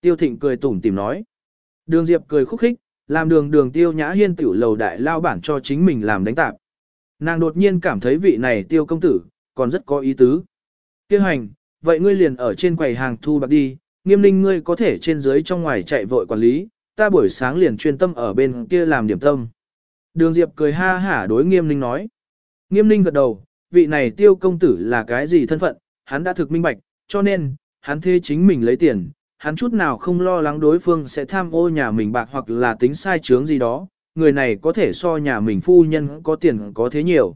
Tiêu thịnh cười tủm tìm nói. Đường Diệp cười khúc khích, làm đường đường tiêu nhã hiên tiểu lầu đại lao bản cho chính mình làm đánh tạp. Nàng đột nhiên cảm thấy vị này tiêu công tử, còn rất có ý tứ. Tiêu hành, vậy ngươi liền ở trên quầy hàng thu bạc đi, nghiêm ninh ngươi có thể trên dưới trong ngoài chạy vội quản lý, ta buổi sáng liền chuyên tâm ở bên kia làm điểm tâm. Đường Diệp cười ha hả đối nghiêm ninh nói. Nghiêm ninh gật đầu, vị này tiêu công tử là cái gì thân phận, hắn đã thực minh bạch, cho nên, hắn thê chính mình lấy tiền, hắn chút nào không lo lắng đối phương sẽ tham ô nhà mình bạc hoặc là tính sai chướng gì đó, người này có thể so nhà mình phu nhân có tiền có thế nhiều.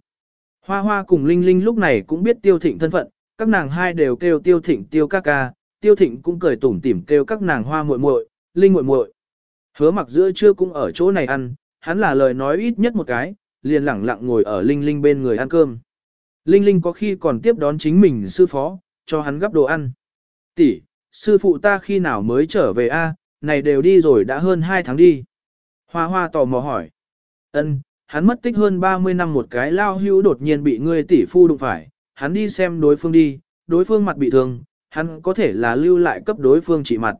Hoa hoa cùng Linh Linh lúc này cũng biết tiêu thịnh thân phận, các nàng hai đều kêu tiêu thịnh tiêu ca ca, tiêu thịnh cũng cười tủm tỉm kêu các nàng hoa muội muội, linh muội muội. Hứa mặc giữa trưa cũng ở chỗ này ăn, hắn là lời nói ít nhất một cái, liền lẳng lặng ngồi ở Linh Linh bên người ăn cơm. Linh Linh có khi còn tiếp đón chính mình sư phó, cho hắn gấp đồ ăn. Tỷ, sư phụ ta khi nào mới trở về a? này đều đi rồi đã hơn 2 tháng đi. Hoa hoa tò mò hỏi. Ân, hắn mất tích hơn 30 năm một cái lao hữu đột nhiên bị ngươi tỷ phu đụng phải, hắn đi xem đối phương đi, đối phương mặt bị thương, hắn có thể là lưu lại cấp đối phương trị mặt.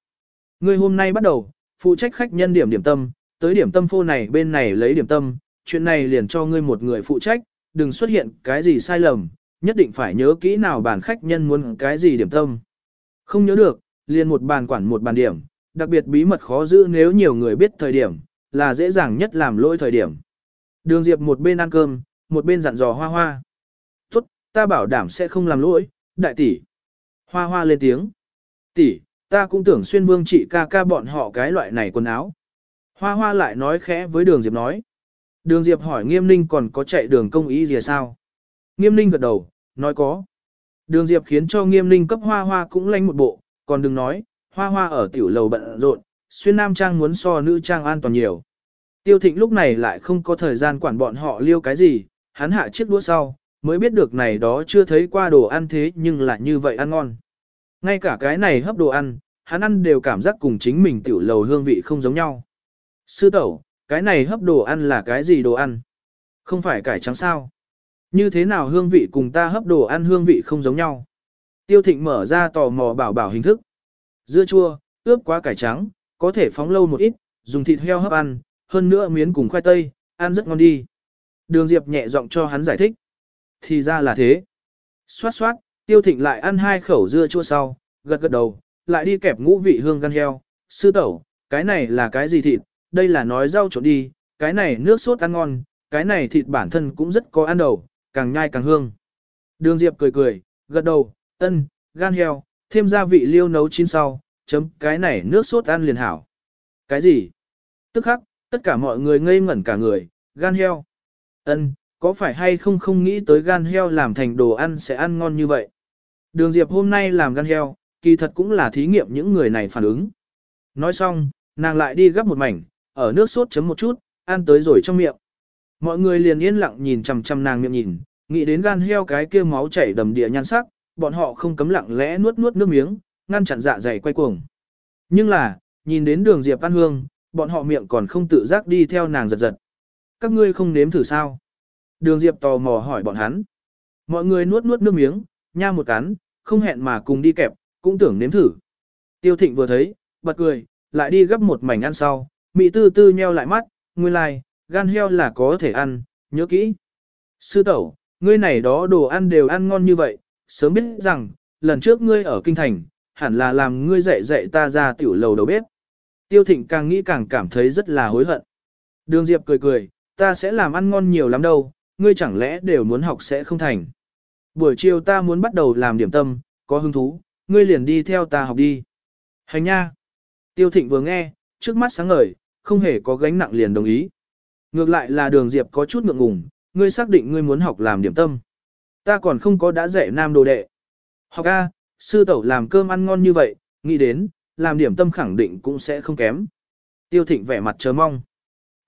Ngươi hôm nay bắt đầu, phụ trách khách nhân điểm điểm tâm, tới điểm tâm phô này bên này lấy điểm tâm, chuyện này liền cho ngươi một người phụ trách, đừng xuất hiện cái gì sai lầm, nhất định phải nhớ kỹ nào bàn khách nhân muốn cái gì điểm tâm. Không nhớ được, liền một bàn quản một bàn điểm, đặc biệt bí mật khó giữ nếu nhiều người biết thời điểm, là dễ dàng nhất làm lỗi thời điểm. Đường Diệp một bên ăn cơm, một bên dặn dò hoa hoa. Tốt, ta bảo đảm sẽ không làm lỗi, đại tỷ. Hoa hoa lên tiếng. Tỷ, ta cũng tưởng xuyên vương trị ca ca bọn họ cái loại này quần áo. Hoa hoa lại nói khẽ với đường Diệp nói. Đường Diệp hỏi nghiêm ninh còn có chạy đường công ý gì sao? Nghiêm ninh gật đầu, nói có. Đường Diệp khiến cho nghiêm ninh cấp hoa hoa cũng lanh một bộ, còn đừng nói, hoa hoa ở tiểu lầu bận rộn, xuyên nam trang muốn so nữ trang an toàn nhiều. Tiêu thịnh lúc này lại không có thời gian quản bọn họ liêu cái gì, hắn hạ chiếc đũa sau, mới biết được này đó chưa thấy qua đồ ăn thế nhưng lại như vậy ăn ngon. Ngay cả cái này hấp đồ ăn, hắn ăn đều cảm giác cùng chính mình tiểu lầu hương vị không giống nhau. Sư tẩu, cái này hấp đồ ăn là cái gì đồ ăn? Không phải cải trắng sao? Như thế nào hương vị cùng ta hấp đồ ăn hương vị không giống nhau? Tiêu thịnh mở ra tò mò bảo bảo hình thức. Dưa chua, ướp quá cải trắng, có thể phóng lâu một ít, dùng thịt heo hấp ăn, hơn nữa miến cùng khoai tây, ăn rất ngon đi. Đường Diệp nhẹ giọng cho hắn giải thích. Thì ra là thế. Xoát xoát, tiêu thịnh lại ăn hai khẩu dưa chua sau, gật gật đầu, lại đi kẹp ngũ vị hương gan heo. Sư tẩu, cái này là cái gì thịt, đây là nói rau trộn đi, cái này nước sốt ăn ngon, cái này thịt bản thân cũng rất có ăn đầu, càng nhai càng hương. Đường Diệp cười cười, gật đầu, ân, gan heo, thêm gia vị liêu nấu chín sau, chấm cái này nước sốt ăn liền hảo. Cái gì? Tức khắc, tất cả mọi người ngây ngẩn cả người, gan heo. Ân, có phải hay không không nghĩ tới gan heo làm thành đồ ăn sẽ ăn ngon như vậy? Đường Diệp hôm nay làm gan heo, kỳ thật cũng là thí nghiệm những người này phản ứng. Nói xong, nàng lại đi gấp một mảnh, ở nước sốt chấm một chút, ăn tới rồi trong miệng. Mọi người liền yên lặng nhìn chằm chằm nàng miệng nhìn, nghĩ đến gan heo cái kia máu chảy đầm địa nhan sắc, bọn họ không cấm lặng lẽ nuốt nuốt nước miếng, ngăn chặn dạ dày quay cuồng. Nhưng là, nhìn đến đường Diệp ăn hương, bọn họ miệng còn không tự giác đi theo nàng giật giật. Các ngươi không nếm thử sao? Đường Diệp tò mò hỏi bọn hắn. Mọi người nuốt nuốt nước miếng, nha một cắn, không hẹn mà cùng đi kẹp, cũng tưởng nếm thử. Tiêu Thịnh vừa thấy, bật cười, lại đi gấp một mảnh ăn sau, Mị tư tư nheo lại mắt, nguyên lai, like, gan heo là có thể ăn, nhớ kỹ. Sư tẩu, ngươi này đó đồ ăn đều ăn ngon như vậy, sớm biết rằng, lần trước ngươi ở kinh thành, hẳn là làm ngươi dạy dạy ta ra tiểu lầu đầu bếp. Tiêu thịnh càng nghĩ càng cảm thấy rất là hối hận. Đường Diệp cười cười, ta sẽ làm ăn ngon nhiều lắm đâu, ngươi chẳng lẽ đều muốn học sẽ không thành. Buổi chiều ta muốn bắt đầu làm điểm tâm, có hứng thú, ngươi liền đi theo ta học đi. Hành nha. Tiêu thịnh vừa nghe, trước mắt sáng ngời, không hề có gánh nặng liền đồng ý. Ngược lại là đường Diệp có chút ngượng ngùng, ngươi xác định ngươi muốn học làm điểm tâm. Ta còn không có đã dạy nam đồ đệ. Học A, sư tẩu làm cơm ăn ngon như vậy, nghĩ đến, làm điểm tâm khẳng định cũng sẽ không kém. Tiêu thịnh vẻ mặt chờ mong.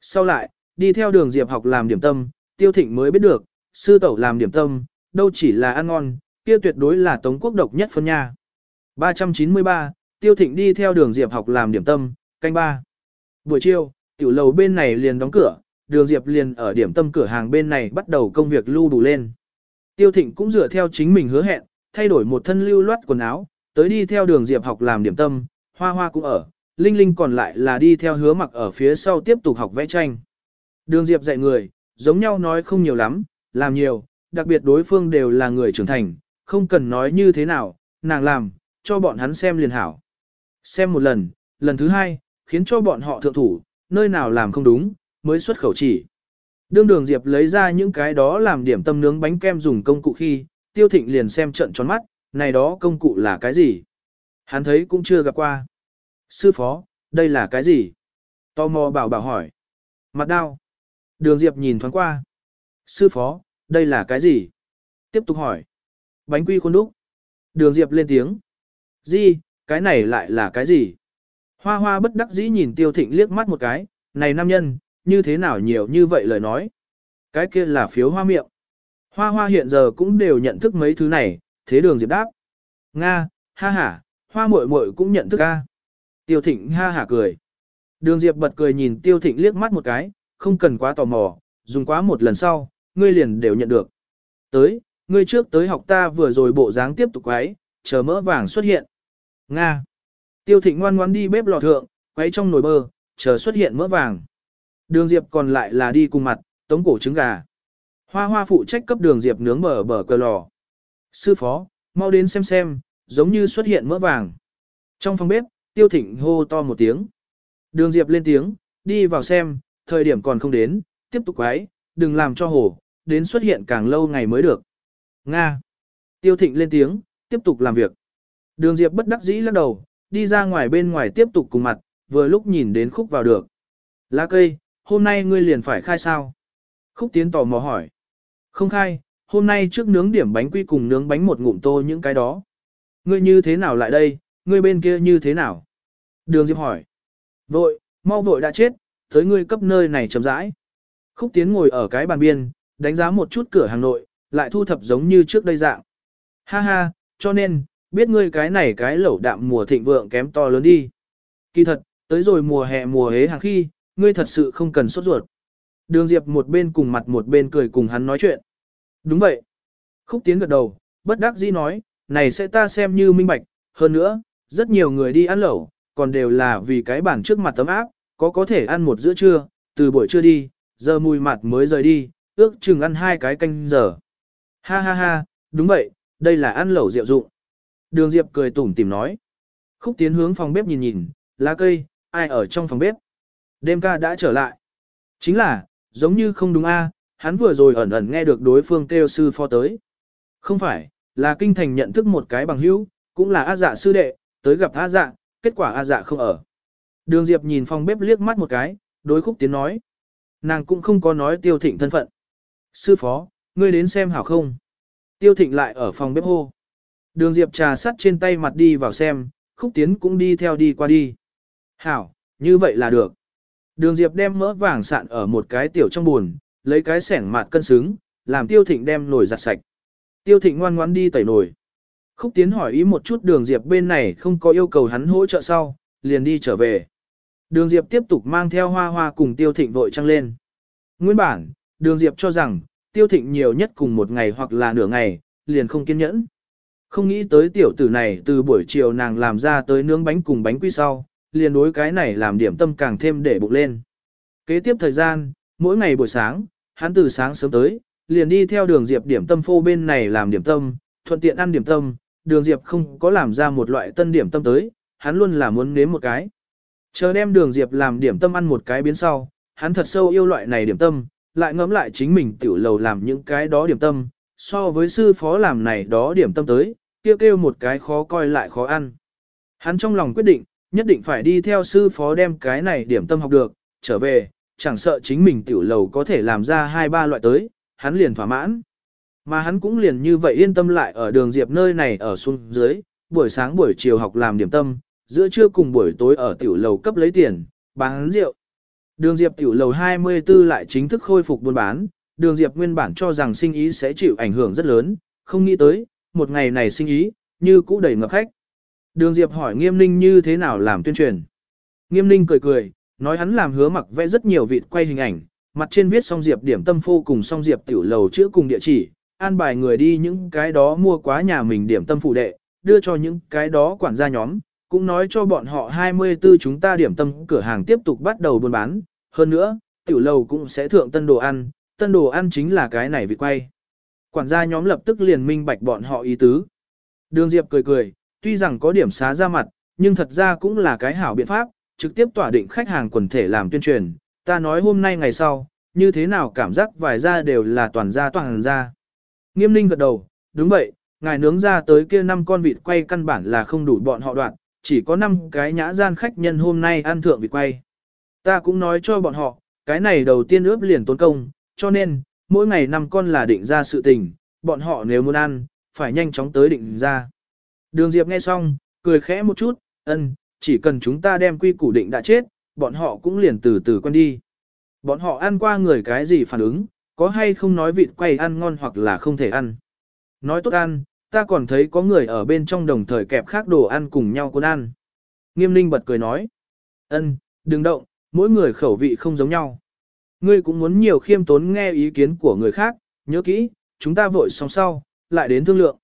Sau lại, đi theo đường Diệp học làm điểm tâm, tiêu thịnh mới biết được, sư tẩu làm điểm tâm, đâu chỉ là ăn ngon, kia tuyệt đối là tống quốc độc nhất phân nha. 393, tiêu thịnh đi theo đường Diệp học làm điểm tâm, canh ba. Buổi chiều, tiểu lầu bên này liền đóng cửa, đường Diệp liền ở điểm tâm cửa hàng bên này bắt đầu công việc lưu đủ lên. Tiêu Thịnh cũng dựa theo chính mình hứa hẹn, thay đổi một thân lưu loát quần áo, tới đi theo đường Diệp học làm điểm tâm, hoa hoa cũng ở, Linh Linh còn lại là đi theo hứa mặc ở phía sau tiếp tục học vẽ tranh. Đường Diệp dạy người, giống nhau nói không nhiều lắm, làm nhiều, đặc biệt đối phương đều là người trưởng thành, không cần nói như thế nào, nàng làm, cho bọn hắn xem liền hảo. Xem một lần, lần thứ hai, khiến cho bọn họ thượng thủ, nơi nào làm không đúng, mới xuất khẩu chỉ. Đương đường Diệp lấy ra những cái đó làm điểm tâm nướng bánh kem dùng công cụ khi, tiêu thịnh liền xem trận tròn mắt, này đó công cụ là cái gì? Hắn thấy cũng chưa gặp qua. Sư phó, đây là cái gì? Tò mò bảo bảo hỏi. Mặt đao. Đường Diệp nhìn thoáng qua. Sư phó, đây là cái gì? Tiếp tục hỏi. Bánh quy khuôn đúc. Đường Diệp lên tiếng. Di, cái này lại là cái gì? Hoa hoa bất đắc dĩ nhìn tiêu thịnh liếc mắt một cái, này nam nhân, như thế nào nhiều như vậy lời nói. Cái kia là phiếu hoa miệng. Hoa hoa hiện giờ cũng đều nhận thức mấy thứ này, thế đường diệp đáp. Nga, ha ha, hoa muội muội cũng nhận thức a. Tiêu thịnh ha ha cười. Đường diệp bật cười nhìn tiêu thịnh liếc mắt một cái, không cần quá tò mò, dùng quá một lần sau, ngươi liền đều nhận được. Tới, ngươi trước tới học ta vừa rồi bộ dáng tiếp tục quấy, chờ mỡ vàng xuất hiện. Nga. Tiêu thịnh ngoan ngoan đi bếp lò thượng, quấy trong nồi bơ, chờ xuất hiện mỡ vàng. Đường Diệp còn lại là đi cùng mặt, Tống cổ trứng gà. Hoa hoa phụ trách cấp đường Diệp nướng bờ bờ cờ lò. Sư phó, mau đến xem xem, giống như xuất hiện mỡ vàng. Trong phòng bếp, tiêu thịnh hô to một tiếng. Đường Diệp lên tiếng, đi vào xem, thời điểm còn không đến, tiếp tục quái, đừng làm cho hổ, đến xuất hiện càng lâu ngày mới được. Nga. Tiêu thịnh lên tiếng, tiếp tục làm việc. Đường Diệp bất đắc dĩ lắc đầu, đi ra ngoài bên ngoài tiếp tục cùng mặt, vừa lúc nhìn đến khúc vào được. Lá cây, hôm nay ngươi liền phải khai sao? Khúc tiến tò mò hỏi. Không khai, hôm nay trước nướng điểm bánh quy cùng nướng bánh một ngụm tô những cái đó. Ngươi như thế nào lại đây, ngươi bên kia như thế nào? Đường Diệp hỏi. Vội, mau vội đã chết, tới ngươi cấp nơi này chấm rãi. Khúc tiến ngồi ở cái bàn biên, đánh giá một chút cửa hàng nội, lại thu thập giống như trước đây dạng. Ha ha, cho nên, biết ngươi cái này cái lẩu đạm mùa thịnh vượng kém to lớn đi. Kỳ thật, tới rồi mùa hè mùa hế hàng khi, ngươi thật sự không cần sốt ruột. Đường Diệp một bên cùng mặt một bên cười cùng hắn nói chuyện. Đúng vậy. Khúc tiến gật đầu, bất đắc dĩ nói, này sẽ ta xem như minh bạch, hơn nữa, rất nhiều người đi ăn lẩu, còn đều là vì cái bản trước mặt tấm áp, có có thể ăn một giữa trưa, từ buổi trưa đi, giờ mùi mặt mới rời đi, ước chừng ăn hai cái canh giờ. Ha ha ha, đúng vậy, đây là ăn lẩu rượu dụng. Đường Diệp cười tủm tìm nói. Khúc tiến hướng phòng bếp nhìn nhìn, lá cây, ai ở trong phòng bếp. Đêm ca đã trở lại. Chính là, giống như không đúng a, hắn vừa rồi ẩn ẩn nghe được đối phương kêu sư phó tới. Không phải, là kinh thành nhận thức một cái bằng hữu, cũng là A dạ sư đệ, tới gặp A dạ, kết quả A dạ không ở. Đường Diệp nhìn phòng bếp liếc mắt một cái, đối khúc tiến nói. Nàng cũng không có nói tiêu thịnh thân phận. Sư phó, ngươi đến xem hảo không? Tiêu thịnh lại ở phòng bếp hô. Đường Diệp trà sắt trên tay mặt đi vào xem, khúc tiến cũng đi theo đi qua đi. Hảo, như vậy là được. Đường Diệp đem mỡ vàng sạn ở một cái tiểu trong buồn, lấy cái sẻng mạt cân xứng, làm Tiêu Thịnh đem nồi giặt sạch. Tiêu Thịnh ngoan ngoãn đi tẩy nồi. Khúc Tiến hỏi ý một chút Đường Diệp bên này không có yêu cầu hắn hỗ trợ sau, liền đi trở về. Đường Diệp tiếp tục mang theo hoa hoa cùng Tiêu Thịnh vội trăng lên. Nguyên bản, Đường Diệp cho rằng, Tiêu Thịnh nhiều nhất cùng một ngày hoặc là nửa ngày, liền không kiên nhẫn. Không nghĩ tới tiểu tử này từ buổi chiều nàng làm ra tới nướng bánh cùng bánh quy sau, liền đối cái này làm điểm tâm càng thêm để bụng lên. Kế tiếp thời gian, mỗi ngày buổi sáng, hắn từ sáng sớm tới, liền đi theo đường Diệp điểm tâm phô bên này làm điểm tâm, thuận tiện ăn điểm tâm, đường Diệp không có làm ra một loại tân điểm tâm tới, hắn luôn là muốn nếm một cái. Chờ đem đường Diệp làm điểm tâm ăn một cái biến sau, hắn thật sâu yêu loại này điểm tâm, lại ngẫm lại chính mình tiểu lầu làm những cái đó điểm tâm, so với sư phó làm này đó điểm tâm tới, kêu kêu một cái khó coi lại khó ăn. Hắn trong lòng quyết định, nhất định phải đi theo sư phó đem cái này điểm tâm học được, trở về, chẳng sợ chính mình tiểu lầu có thể làm ra hai ba loại tới, hắn liền thỏa mãn. Mà hắn cũng liền như vậy yên tâm lại ở đường diệp nơi này ở xuống dưới, buổi sáng buổi chiều học làm điểm tâm, giữa trưa cùng buổi tối ở tiểu lầu cấp lấy tiền, bán rượu. Đường diệp tiểu lầu 24 lại chính thức khôi phục buôn bán, đường diệp nguyên bản cho rằng sinh ý sẽ chịu ảnh hưởng rất lớn, không nghĩ tới, một ngày này sinh ý, như cũ đầy ngập khách. Đường Diệp hỏi Nghiêm Ninh như thế nào làm tuyên truyền. Nghiêm Ninh cười cười, nói hắn làm hứa mặc vẽ rất nhiều vịt quay hình ảnh, mặt trên viết song Diệp điểm tâm phô cùng song Diệp tiểu lầu chữa cùng địa chỉ, an bài người đi những cái đó mua quá nhà mình điểm tâm phụ đệ, đưa cho những cái đó quản gia nhóm, cũng nói cho bọn họ 24 chúng ta điểm tâm cửa hàng tiếp tục bắt đầu buôn bán, hơn nữa, tiểu lầu cũng sẽ thượng tân đồ ăn, tân đồ ăn chính là cái này vị quay. Quản gia nhóm lập tức liền minh bạch bọn họ ý tứ. Đường Diệp cười cười, tuy rằng có điểm xá ra mặt, nhưng thật ra cũng là cái hảo biện pháp, trực tiếp tỏa định khách hàng quần thể làm tuyên truyền. Ta nói hôm nay ngày sau, như thế nào cảm giác vài gia đều là toàn gia toàn gia. Nghiêm ninh gật đầu, đúng vậy, ngài nướng ra tới kia năm con vịt quay căn bản là không đủ bọn họ đoạn, chỉ có năm cái nhã gian khách nhân hôm nay ăn thượng vịt quay. Ta cũng nói cho bọn họ, cái này đầu tiên ướp liền tốn công, cho nên, mỗi ngày năm con là định ra sự tình, bọn họ nếu muốn ăn, phải nhanh chóng tới định ra. Đường Diệp nghe xong, cười khẽ một chút, ân, chỉ cần chúng ta đem quy củ định đã chết, bọn họ cũng liền từ từ quen đi. Bọn họ ăn qua người cái gì phản ứng, có hay không nói vịt quay ăn ngon hoặc là không thể ăn. Nói tốt ăn, ta còn thấy có người ở bên trong đồng thời kẹp khác đồ ăn cùng nhau cuốn ăn. Nghiêm ninh bật cười nói, ân, đừng động, mỗi người khẩu vị không giống nhau. Ngươi cũng muốn nhiều khiêm tốn nghe ý kiến của người khác, nhớ kỹ, chúng ta vội xong sau, lại đến thương lượng.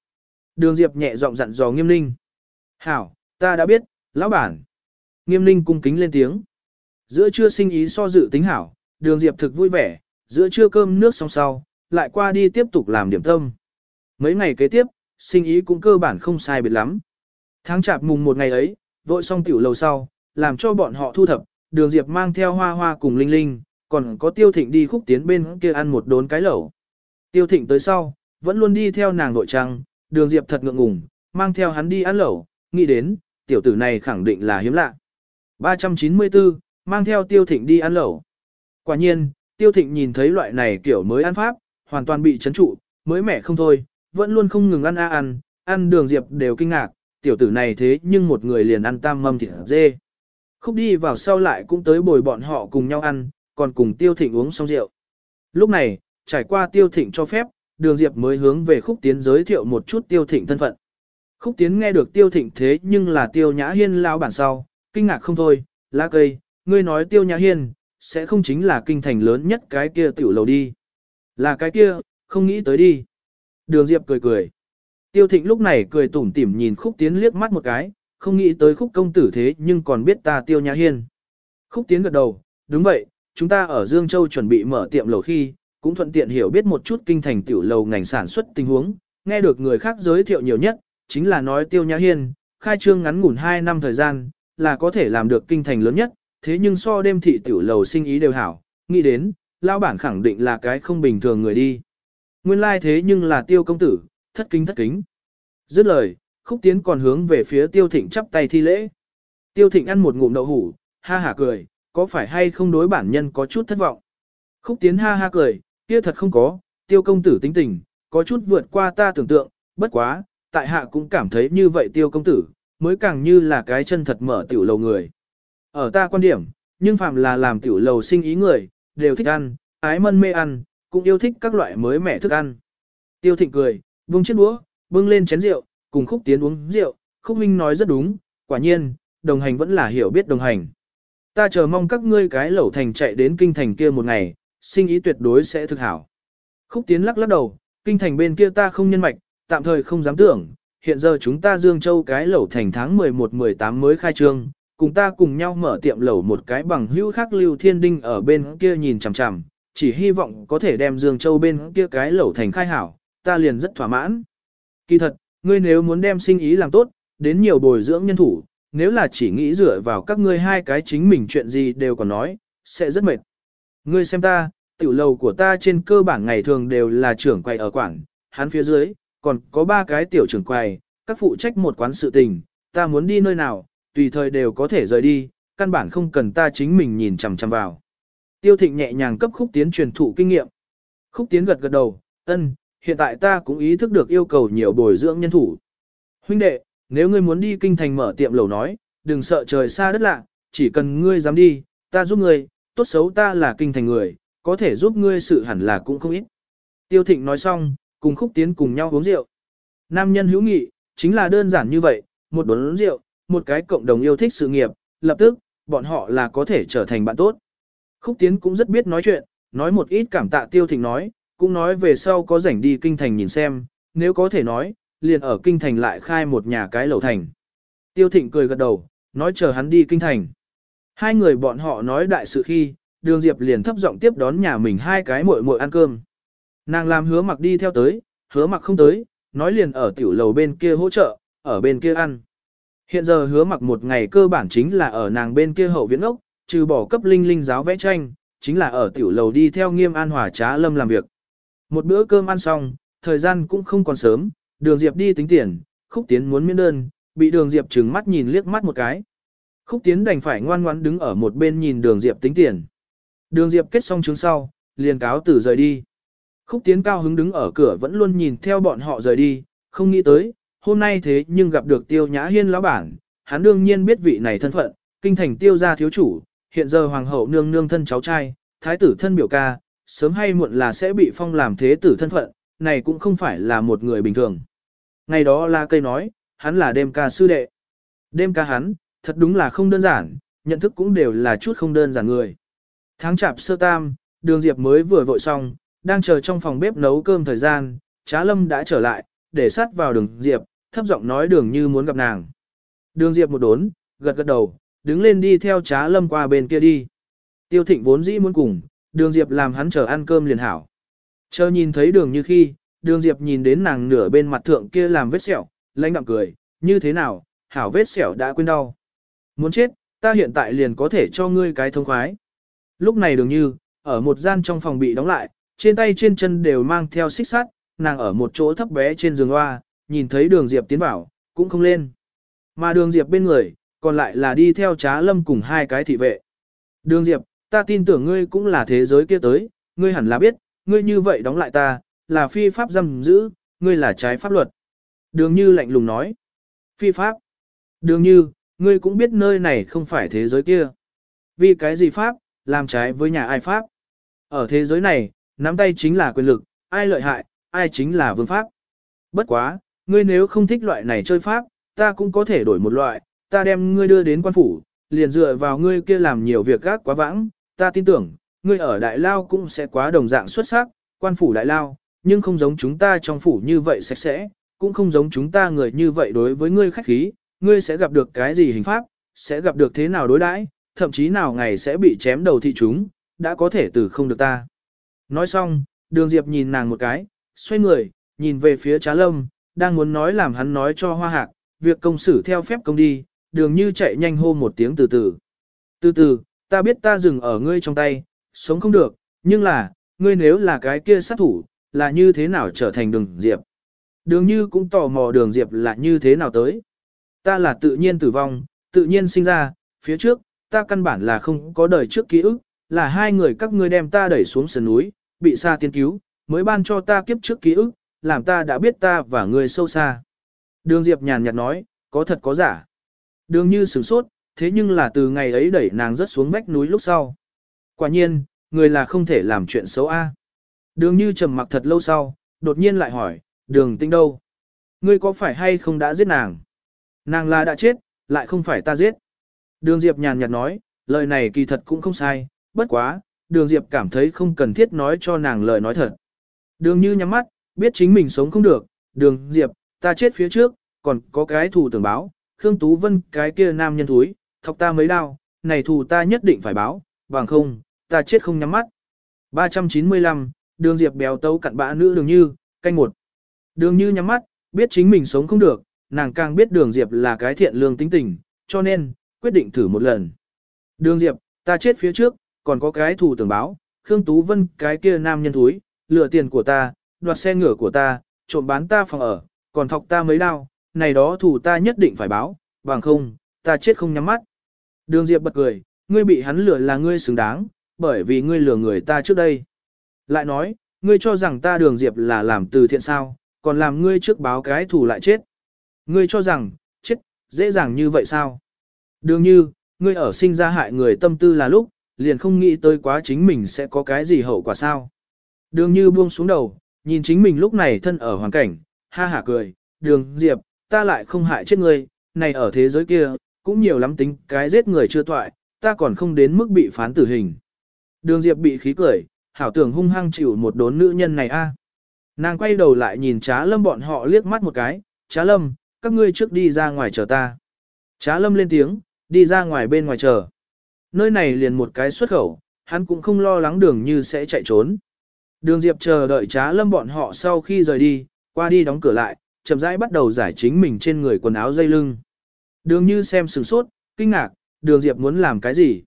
Đường Diệp nhẹ giọng dặn dò nghiêm ninh. Hảo, ta đã biết, lão bản. Nghiêm ninh cung kính lên tiếng. Giữa trưa sinh ý so dự tính hảo, đường Diệp thực vui vẻ, giữa trưa cơm nước xong sau, lại qua đi tiếp tục làm điểm tâm. Mấy ngày kế tiếp, sinh ý cũng cơ bản không sai biệt lắm. Tháng chạp mùng một ngày ấy, vội xong tiểu lầu sau, làm cho bọn họ thu thập, đường Diệp mang theo hoa hoa cùng Linh Linh, còn có Tiêu Thịnh đi khúc tiến bên kia ăn một đốn cái lẩu. Tiêu Thịnh tới sau, vẫn luôn đi theo nàng nội trang, đường Diệp thật ngượng ngùng, mang theo hắn đi ăn lẩu, nghĩ đến, tiểu tử này khẳng định là hiếm lạ. 394, mang theo Tiêu Thịnh đi ăn lẩu. Quả nhiên, Tiêu Thịnh nhìn thấy loại này kiểu mới ăn pháp, hoàn toàn bị chấn trụ, mới mẻ không thôi, vẫn luôn không ngừng ăn a ăn, ăn đường Diệp đều kinh ngạc, tiểu tử này thế nhưng một người liền ăn tam mâm thịt dê. Khúc đi vào sau lại cũng tới bồi bọn họ cùng nhau ăn, còn cùng Tiêu Thịnh uống xong rượu. Lúc này, trải qua Tiêu Thịnh cho phép, đường Diệp mới hướng về Khúc Tiến giới thiệu một chút Tiêu Thịnh thân phận. Khúc Tiến nghe được Tiêu Thịnh thế nhưng là Tiêu Nhã Hiên lao bản sau, kinh ngạc không thôi, lá cây, ngươi nói Tiêu Nhã Hiên, sẽ không chính là kinh thành lớn nhất cái kia tiểu lầu đi. Là cái kia, không nghĩ tới đi. Đường Diệp cười cười. Tiêu Thịnh lúc này cười tủm tỉm nhìn Khúc Tiến liếc mắt một cái, không nghĩ tới Khúc công tử thế nhưng còn biết ta Tiêu Nhã Hiên. Khúc Tiến gật đầu, đúng vậy, chúng ta ở Dương Châu chuẩn bị mở tiệm lầu khi, cũng thuận tiện hiểu biết một chút kinh thành tiểu lầu ngành sản xuất tình huống, nghe được người khác giới thiệu nhiều nhất, chính là nói Tiêu Nhã Hiên, khai trương ngắn ngủn 2 năm thời gian, là có thể làm được kinh thành lớn nhất, thế nhưng so đêm thị tiểu lầu sinh ý đều hảo, nghĩ đến, lão bản khẳng định là cái không bình thường người đi. Nguyên lai like thế nhưng là Tiêu công tử, thất kính thất kính. Dứt lời, Khúc Tiến còn hướng về phía Tiêu Thịnh chắp tay thi lễ. Tiêu Thịnh ăn một ngụm đậu hủ, ha hả cười, có phải hay không đối bản nhân có chút thất vọng. Khúc Tiến ha ha cười, kia thật không có, Tiêu công tử tính tình, có chút vượt qua ta tưởng tượng, bất quá, tại hạ cũng cảm thấy như vậy Tiêu công tử, mới càng như là cái chân thật mở tiểu lầu người. Ở ta quan điểm, nhưng phạm là làm tiểu lầu sinh ý người, đều thích ăn, ái mân mê ăn, cũng yêu thích các loại mới mẻ thức ăn. Tiêu Thịnh cười, buông chiếc đũa, bưng lên chén rượu, cùng Khúc Tiến uống rượu, Khúc Minh nói rất đúng, quả nhiên, đồng hành vẫn là hiểu biết đồng hành. Ta chờ mong các ngươi cái lẩu thành chạy đến kinh thành kia một ngày, sinh ý tuyệt đối sẽ thực hảo. Khúc Tiến lắc lắc đầu, kinh thành bên kia ta không nhân mạch, tạm thời không dám tưởng, hiện giờ chúng ta Dương Châu cái lẩu thành tháng 11-18 mới khai trương, cùng ta cùng nhau mở tiệm lẩu một cái bằng hữu khác Lưu Thiên Đinh ở bên kia nhìn chằm chằm, chỉ hy vọng có thể đem Dương Châu bên kia cái lẩu thành khai hảo, ta liền rất thỏa mãn. Kỳ thật, ngươi nếu muốn đem sinh ý làm tốt, đến nhiều bồi dưỡng nhân thủ, nếu là chỉ nghĩ dựa vào các ngươi hai cái chính mình chuyện gì đều còn nói, sẽ rất mệt. Ngươi xem ta, tiểu lầu của ta trên cơ bản ngày thường đều là trưởng quầy ở quảng, hắn phía dưới, còn có ba cái tiểu trưởng quầy, các phụ trách một quán sự tình, ta muốn đi nơi nào, tùy thời đều có thể rời đi, căn bản không cần ta chính mình nhìn chằm chằm vào. Tiêu thịnh nhẹ nhàng cấp khúc tiến truyền thụ kinh nghiệm. Khúc tiến gật gật đầu, ân, hiện tại ta cũng ý thức được yêu cầu nhiều bồi dưỡng nhân thủ. Huynh đệ, nếu ngươi muốn đi kinh thành mở tiệm lầu nói, đừng sợ trời xa đất lạ, chỉ cần ngươi dám đi, ta giúp ngươi, tốt xấu ta là kinh thành người, có thể giúp ngươi sự hẳn là cũng không ít. Tiêu thịnh nói xong, cùng khúc tiến cùng nhau uống rượu. Nam nhân hữu nghị, chính là đơn giản như vậy, một đốn rượu, một cái cộng đồng yêu thích sự nghiệp, lập tức, bọn họ là có thể trở thành bạn tốt. Khúc tiến cũng rất biết nói chuyện, nói một ít cảm tạ tiêu thịnh nói, cũng nói về sau có rảnh đi kinh thành nhìn xem, nếu có thể nói, liền ở kinh thành lại khai một nhà cái lầu thành. Tiêu thịnh cười gật đầu, nói chờ hắn đi kinh thành. Hai người bọn họ nói đại sự khi, đường Diệp liền thấp giọng tiếp đón nhà mình hai cái muội muội ăn cơm. Nàng làm hứa mặc đi theo tới, hứa mặc không tới, nói liền ở tiểu lầu bên kia hỗ trợ, ở bên kia ăn. Hiện giờ hứa mặc một ngày cơ bản chính là ở nàng bên kia hậu viện ốc, trừ bỏ cấp linh linh giáo vẽ tranh, chính là ở tiểu lầu đi theo nghiêm an hòa trá lâm làm việc. Một bữa cơm ăn xong, thời gian cũng không còn sớm, đường Diệp đi tính tiền, khúc tiến muốn miễn đơn, bị đường Diệp trừng mắt nhìn liếc mắt một cái. Khúc tiến đành phải ngoan ngoãn đứng ở một bên nhìn đường Diệp tính tiền. Đường Diệp kết xong chứng sau, liền cáo tử rời đi. Khúc tiến cao hứng đứng ở cửa vẫn luôn nhìn theo bọn họ rời đi, không nghĩ tới, hôm nay thế nhưng gặp được tiêu nhã hiên lão bản, hắn đương nhiên biết vị này thân phận, kinh thành tiêu gia thiếu chủ, hiện giờ hoàng hậu nương nương thân cháu trai, thái tử thân biểu ca, sớm hay muộn là sẽ bị phong làm thế tử thân phận, này cũng không phải là một người bình thường. Ngày đó La Cây nói, hắn là đêm ca sư đệ. Đêm ca hắn, thật đúng là không đơn giản, nhận thức cũng đều là chút không đơn giản người. Tháng chạp sơ tam, đường Diệp mới vừa vội xong, đang chờ trong phòng bếp nấu cơm thời gian, Trá Lâm đã trở lại, để sát vào đường Diệp, thấp giọng nói đường như muốn gặp nàng. Đường Diệp một đốn, gật gật đầu, đứng lên đi theo Trá Lâm qua bên kia đi. Tiêu Thịnh vốn dĩ muốn cùng, Đường Diệp làm hắn chờ ăn cơm liền hảo. Chờ nhìn thấy đường như khi, đường Diệp nhìn đến nàng nửa bên mặt thượng kia làm vết sẹo, lãnh đạm cười, như thế nào, hảo vết sẹo đã quên đau. Muốn chết, ta hiện tại liền có thể cho ngươi cái thông khoái. Lúc này đường như, ở một gian trong phòng bị đóng lại, trên tay trên chân đều mang theo xích sắt, nàng ở một chỗ thấp bé trên giường hoa, nhìn thấy đường Diệp tiến vào, cũng không lên. Mà đường Diệp bên người, còn lại là đi theo trá lâm cùng hai cái thị vệ. Đường Diệp, ta tin tưởng ngươi cũng là thế giới kia tới, ngươi hẳn là biết, ngươi như vậy đóng lại ta, là phi pháp giam giữ, ngươi là trái pháp luật. Đường Như lạnh lùng nói. Phi pháp. Đường Như, ngươi cũng biết nơi này không phải thế giới kia. Vì cái gì pháp, làm trái với nhà ai pháp. Ở thế giới này, nắm tay chính là quyền lực, ai lợi hại, ai chính là vương pháp. Bất quá, ngươi nếu không thích loại này chơi pháp, ta cũng có thể đổi một loại, ta đem ngươi đưa đến quan phủ, liền dựa vào ngươi kia làm nhiều việc gác quá vãng, ta tin tưởng, ngươi ở đại lao cũng sẽ quá đồng dạng xuất sắc, quan phủ đại lao, nhưng không giống chúng ta trong phủ như vậy sạch sẽ, cũng không giống chúng ta người như vậy đối với ngươi khách khí, ngươi sẽ gặp được cái gì hình pháp, sẽ gặp được thế nào đối đãi, thậm chí nào ngày sẽ bị chém đầu thị chúng, đã có thể từ không được ta. Nói xong, đường Diệp nhìn nàng một cái, xoay người, nhìn về phía trá lâm, đang muốn nói làm hắn nói cho hoa hạc, việc công xử theo phép công đi, đường như chạy nhanh hô một tiếng từ từ. Từ từ, ta biết ta dừng ở ngươi trong tay, sống không được, nhưng là, ngươi nếu là cái kia sát thủ, là như thế nào trở thành đường Diệp. Đường như cũng tò mò đường Diệp là như thế nào tới. Ta là tự nhiên tử vong, tự nhiên sinh ra, phía trước, ta căn bản là không có đời trước ký ức, là hai người các ngươi đem ta đẩy xuống sườn núi, bị xa tiên cứu, mới ban cho ta kiếp trước ký ức, làm ta đã biết ta và ngươi sâu xa. Đường Diệp nhàn nhạt nói, có thật có giả. Đường như sửng sốt, thế nhưng là từ ngày ấy đẩy nàng rất xuống vách núi lúc sau. Quả nhiên, người là không thể làm chuyện xấu a. Đường như trầm mặc thật lâu sau, đột nhiên lại hỏi, đường tinh đâu? Ngươi có phải hay không đã giết nàng? Nàng là đã chết, lại không phải ta giết. Đường Diệp nhàn nhạt nói, lời này kỳ thật cũng không sai, bất quá, đường Diệp cảm thấy không cần thiết nói cho nàng lời nói thật. Đường như nhắm mắt, biết chính mình sống không được, đường Diệp, ta chết phía trước, còn có cái thù tưởng báo, Khương Tú Vân cái kia nam nhân thúi, thọc ta mấy đau, này thù ta nhất định phải báo, bằng không, ta chết không nhắm mắt. 395, đường Diệp béo tấu cặn bã nữ đường như, canh một. Đường như nhắm mắt, biết chính mình sống không được, nàng càng biết đường Diệp là cái thiện lương tính tình, cho nên, quyết định thử một lần. Đường Diệp, ta chết phía trước, còn có cái thù tưởng báo, Khương Tú Vân cái kia nam nhân thúi, lừa tiền của ta, đoạt xe ngựa của ta, trộm bán ta phòng ở, còn thọc ta mấy đau, này đó thủ ta nhất định phải báo, bằng không, ta chết không nhắm mắt. Đường Diệp bật cười, ngươi bị hắn lừa là ngươi xứng đáng, bởi vì ngươi lừa người ta trước đây. Lại nói, ngươi cho rằng ta đường Diệp là làm từ thiện sao, còn làm ngươi trước báo cái thủ lại chết. Ngươi cho rằng, chết, dễ dàng như vậy sao? Đường như, ngươi ở sinh ra hại người tâm tư là lúc, liền không nghĩ tới quá chính mình sẽ có cái gì hậu quả sao. Đường như buông xuống đầu, nhìn chính mình lúc này thân ở hoàn cảnh, ha hả cười, đường diệp, ta lại không hại chết ngươi, này ở thế giới kia, cũng nhiều lắm tính cái giết người chưa toại, ta còn không đến mức bị phán tử hình. Đường diệp bị khí cười, hảo tưởng hung hăng chịu một đốn nữ nhân này a. Nàng quay đầu lại nhìn trá lâm bọn họ liếc mắt một cái, trá lâm, các ngươi trước đi ra ngoài chờ ta. Trá lâm lên tiếng, đi ra ngoài bên ngoài chờ. Nơi này liền một cái xuất khẩu, hắn cũng không lo lắng đường như sẽ chạy trốn. Đường Diệp chờ đợi trá lâm bọn họ sau khi rời đi, qua đi đóng cửa lại, chậm rãi bắt đầu giải chính mình trên người quần áo dây lưng. Đường như xem sửng sốt, kinh ngạc, đường Diệp muốn làm cái gì?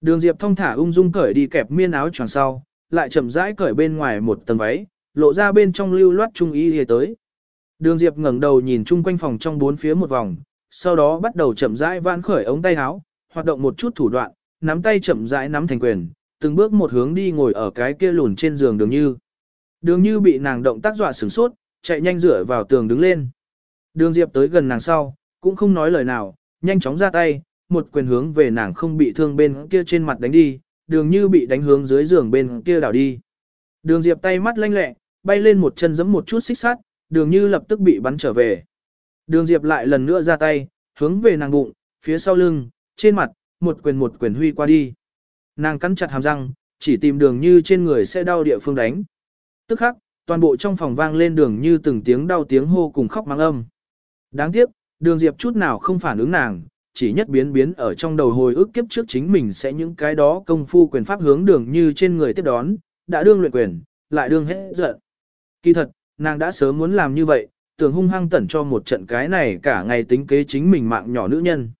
Đường Diệp thông thả ung dung cởi đi kẹp miên áo choàng sau, lại chậm rãi cởi bên ngoài một tầng váy, lộ ra bên trong lưu loát trung y hề tới. Đường Diệp ngẩng đầu nhìn chung quanh phòng trong bốn phía một vòng, sau đó bắt đầu chậm rãi vãn khởi ống tay áo, hoạt động một chút thủ đoạn, nắm tay chậm rãi nắm thành quyền, từng bước một hướng đi ngồi ở cái kia lùn trên giường đường như. Đường như bị nàng động tác dọa sửng sốt, chạy nhanh rửa vào tường đứng lên. Đường Diệp tới gần nàng sau, cũng không nói lời nào, nhanh chóng ra tay, một quyền hướng về nàng không bị thương bên kia trên mặt đánh đi, đường như bị đánh hướng dưới giường bên kia đảo đi. Đường Diệp tay mắt lanh lẹ, bay lên một chân giẫm một chút xích sắt, đường như lập tức bị bắn trở về. Đường Diệp lại lần nữa ra tay, hướng về nàng bụng, phía sau lưng, trên mặt, một quyền một quyền huy qua đi. Nàng cắn chặt hàm răng, chỉ tìm đường như trên người sẽ đau địa phương đánh. Tức khắc, toàn bộ trong phòng vang lên đường như từng tiếng đau tiếng hô cùng khóc mang âm. Đáng tiếc, đường Diệp chút nào không phản ứng nàng, chỉ nhất biến biến ở trong đầu hồi ức kiếp trước chính mình sẽ những cái đó công phu quyền pháp hướng đường như trên người tiếp đón, đã đương luyện quyền, lại đương hết giận. Kỳ thật, nàng đã sớm muốn làm như vậy, tưởng hung hăng tẩn cho một trận cái này cả ngày tính kế chính mình mạng nhỏ nữ nhân.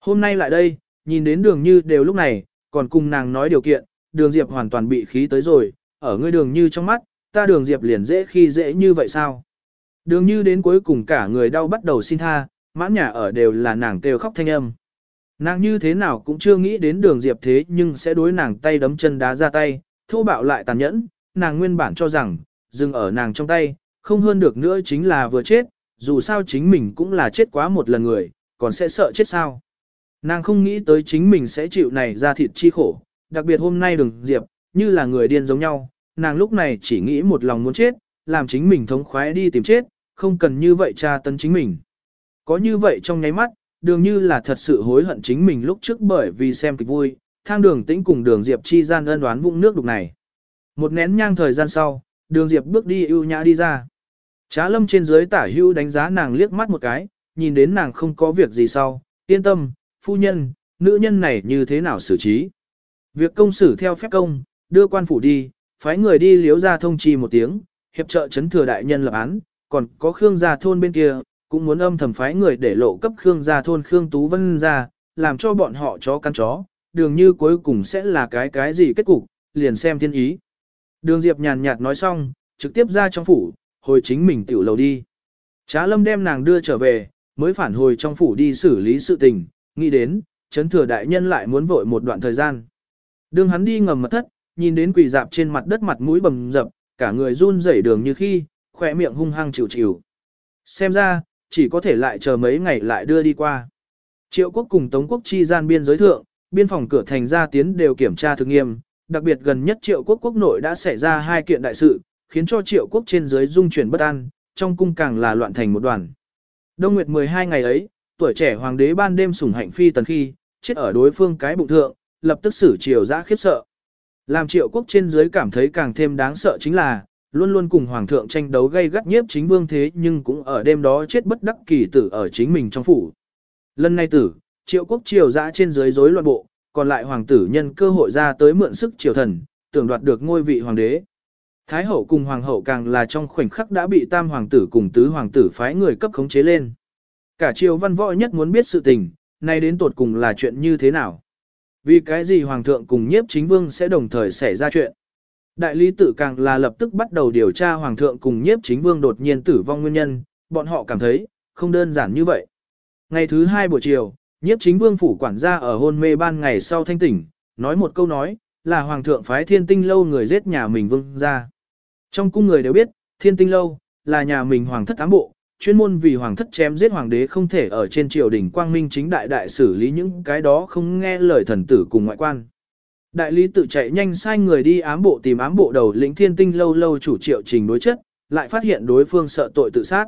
Hôm nay lại đây, nhìn đến đường như đều lúc này, còn cùng nàng nói điều kiện, đường diệp hoàn toàn bị khí tới rồi, ở ngươi đường như trong mắt, ta đường diệp liền dễ khi dễ như vậy sao? Đường như đến cuối cùng cả người đau bắt đầu xin tha, mãn nhà ở đều là nàng kêu khóc thanh âm. Nàng như thế nào cũng chưa nghĩ đến đường diệp thế nhưng sẽ đối nàng tay đấm chân đá ra tay, thô bạo lại tàn nhẫn, nàng nguyên bản cho rằng, dừng ở nàng trong tay, không hơn được nữa chính là vừa chết, dù sao chính mình cũng là chết quá một lần người, còn sẽ sợ chết sao. Nàng không nghĩ tới chính mình sẽ chịu này ra thịt chi khổ, đặc biệt hôm nay đường diệp, như là người điên giống nhau, nàng lúc này chỉ nghĩ một lòng muốn chết, làm chính mình thống khoái đi tìm chết, không cần như vậy tra tấn chính mình. Có như vậy trong nháy mắt, đường như là thật sự hối hận chính mình lúc trước bởi vì xem kịch vui, thang đường tĩnh cùng đường diệp chi gian ân đoán vũng nước đục này. Một nén nhang thời gian sau, đường diệp bước đi ưu nhã đi ra. Trá lâm trên dưới tả hưu đánh giá nàng liếc mắt một cái, nhìn đến nàng không có việc gì sau, yên tâm, phu nhân, nữ nhân này như thế nào xử trí. Việc công xử theo phép công, đưa quan phủ đi, phái người đi liếu ra thông chi một tiếng, hiệp trợ chấn thừa đại nhân lập án, còn có Khương gia thôn bên kia, cũng muốn âm thầm phái người để lộ cấp Khương gia thôn Khương Tú Vân ra, làm cho bọn họ chó căn chó, đường như cuối cùng sẽ là cái cái gì kết cục, liền xem thiên ý. Đường Diệp nhàn nhạt nói xong, trực tiếp ra trong phủ, hồi chính mình tiểu lầu đi. Trá lâm đem nàng đưa trở về, mới phản hồi trong phủ đi xử lý sự tình, nghĩ đến, chấn thừa đại nhân lại muốn vội một đoạn thời gian. Đường hắn đi ngầm mật thất, nhìn đến quỳ dạp trên mặt đất mặt mũi bầm dập, cả người run rẩy đường như khi, khỏe miệng hung hăng chịu chịu. Xem ra, chỉ có thể lại chờ mấy ngày lại đưa đi qua. Triệu quốc cùng Tống quốc chi gian biên giới thượng, biên phòng cửa thành ra tiến đều kiểm tra thực nghiêm, đặc biệt gần nhất triệu quốc quốc nội đã xảy ra hai kiện đại sự, khiến cho triệu quốc trên dưới dung chuyển bất an, trong cung càng là loạn thành một đoàn. Đông Nguyệt 12 ngày ấy, tuổi trẻ hoàng đế ban đêm sủng hạnh phi tần khi, chết ở đối phương cái bụng thượng, lập tức xử triều giã khiếp sợ. Làm triệu quốc trên dưới cảm thấy càng thêm đáng sợ chính là, luôn luôn cùng hoàng thượng tranh đấu gây gắt nhiếp chính vương thế nhưng cũng ở đêm đó chết bất đắc kỳ tử ở chính mình trong phủ. Lần này tử, triệu quốc triều dã trên dưới rối loạn bộ, còn lại hoàng tử nhân cơ hội ra tới mượn sức triều thần, tưởng đoạt được ngôi vị hoàng đế. Thái hậu cùng hoàng hậu càng là trong khoảnh khắc đã bị tam hoàng tử cùng tứ hoàng tử phái người cấp khống chế lên. Cả triều văn võ nhất muốn biết sự tình, nay đến tột cùng là chuyện như thế nào. Vì cái gì hoàng thượng cùng nhiếp chính vương sẽ đồng thời xảy ra chuyện. Đại lý tự càng là lập tức bắt đầu điều tra hoàng thượng cùng nhiếp chính vương đột nhiên tử vong nguyên nhân, bọn họ cảm thấy, không đơn giản như vậy. Ngày thứ hai buổi chiều, nhiếp chính vương phủ quản gia ở hôn mê ban ngày sau thanh tỉnh, nói một câu nói, là hoàng thượng phái thiên tinh lâu người giết nhà mình vương ra. Trong cung người đều biết, thiên tinh lâu, là nhà mình hoàng thất ám bộ, chuyên môn vì hoàng thất chém giết hoàng đế không thể ở trên triều đình quang minh chính đại đại xử lý những cái đó không nghe lời thần tử cùng ngoại quan. Đại lý tự chạy nhanh sai người đi ám bộ tìm ám bộ đầu lĩnh thiên tinh lâu lâu chủ triệu trình đối chất, lại phát hiện đối phương sợ tội tự sát.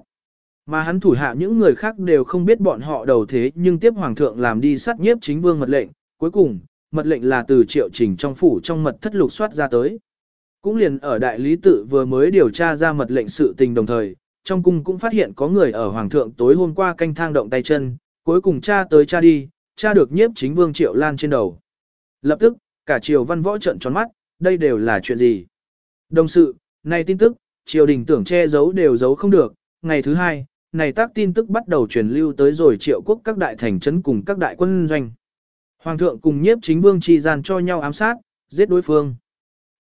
Mà hắn thủ hạ những người khác đều không biết bọn họ đầu thế nhưng tiếp hoàng thượng làm đi sát nhiếp chính vương mật lệnh, cuối cùng, mật lệnh là từ triệu trình trong phủ trong mật thất lục soát ra tới. Cũng liền ở đại lý tự vừa mới điều tra ra mật lệnh sự tình đồng thời, trong cung cũng phát hiện có người ở hoàng thượng tối hôm qua canh thang động tay chân, cuối cùng cha tới cha đi, cha được nhiếp chính vương triệu lan trên đầu. Lập tức, cả triều văn võ trận tròn mắt, đây đều là chuyện gì? Đồng sự, này tin tức, triều đình tưởng che giấu đều giấu không được, ngày thứ hai, này tác tin tức bắt đầu truyền lưu tới rồi triệu quốc các đại thành trấn cùng các đại quân doanh. Hoàng thượng cùng nhiếp chính vương chi gian cho nhau ám sát, giết đối phương.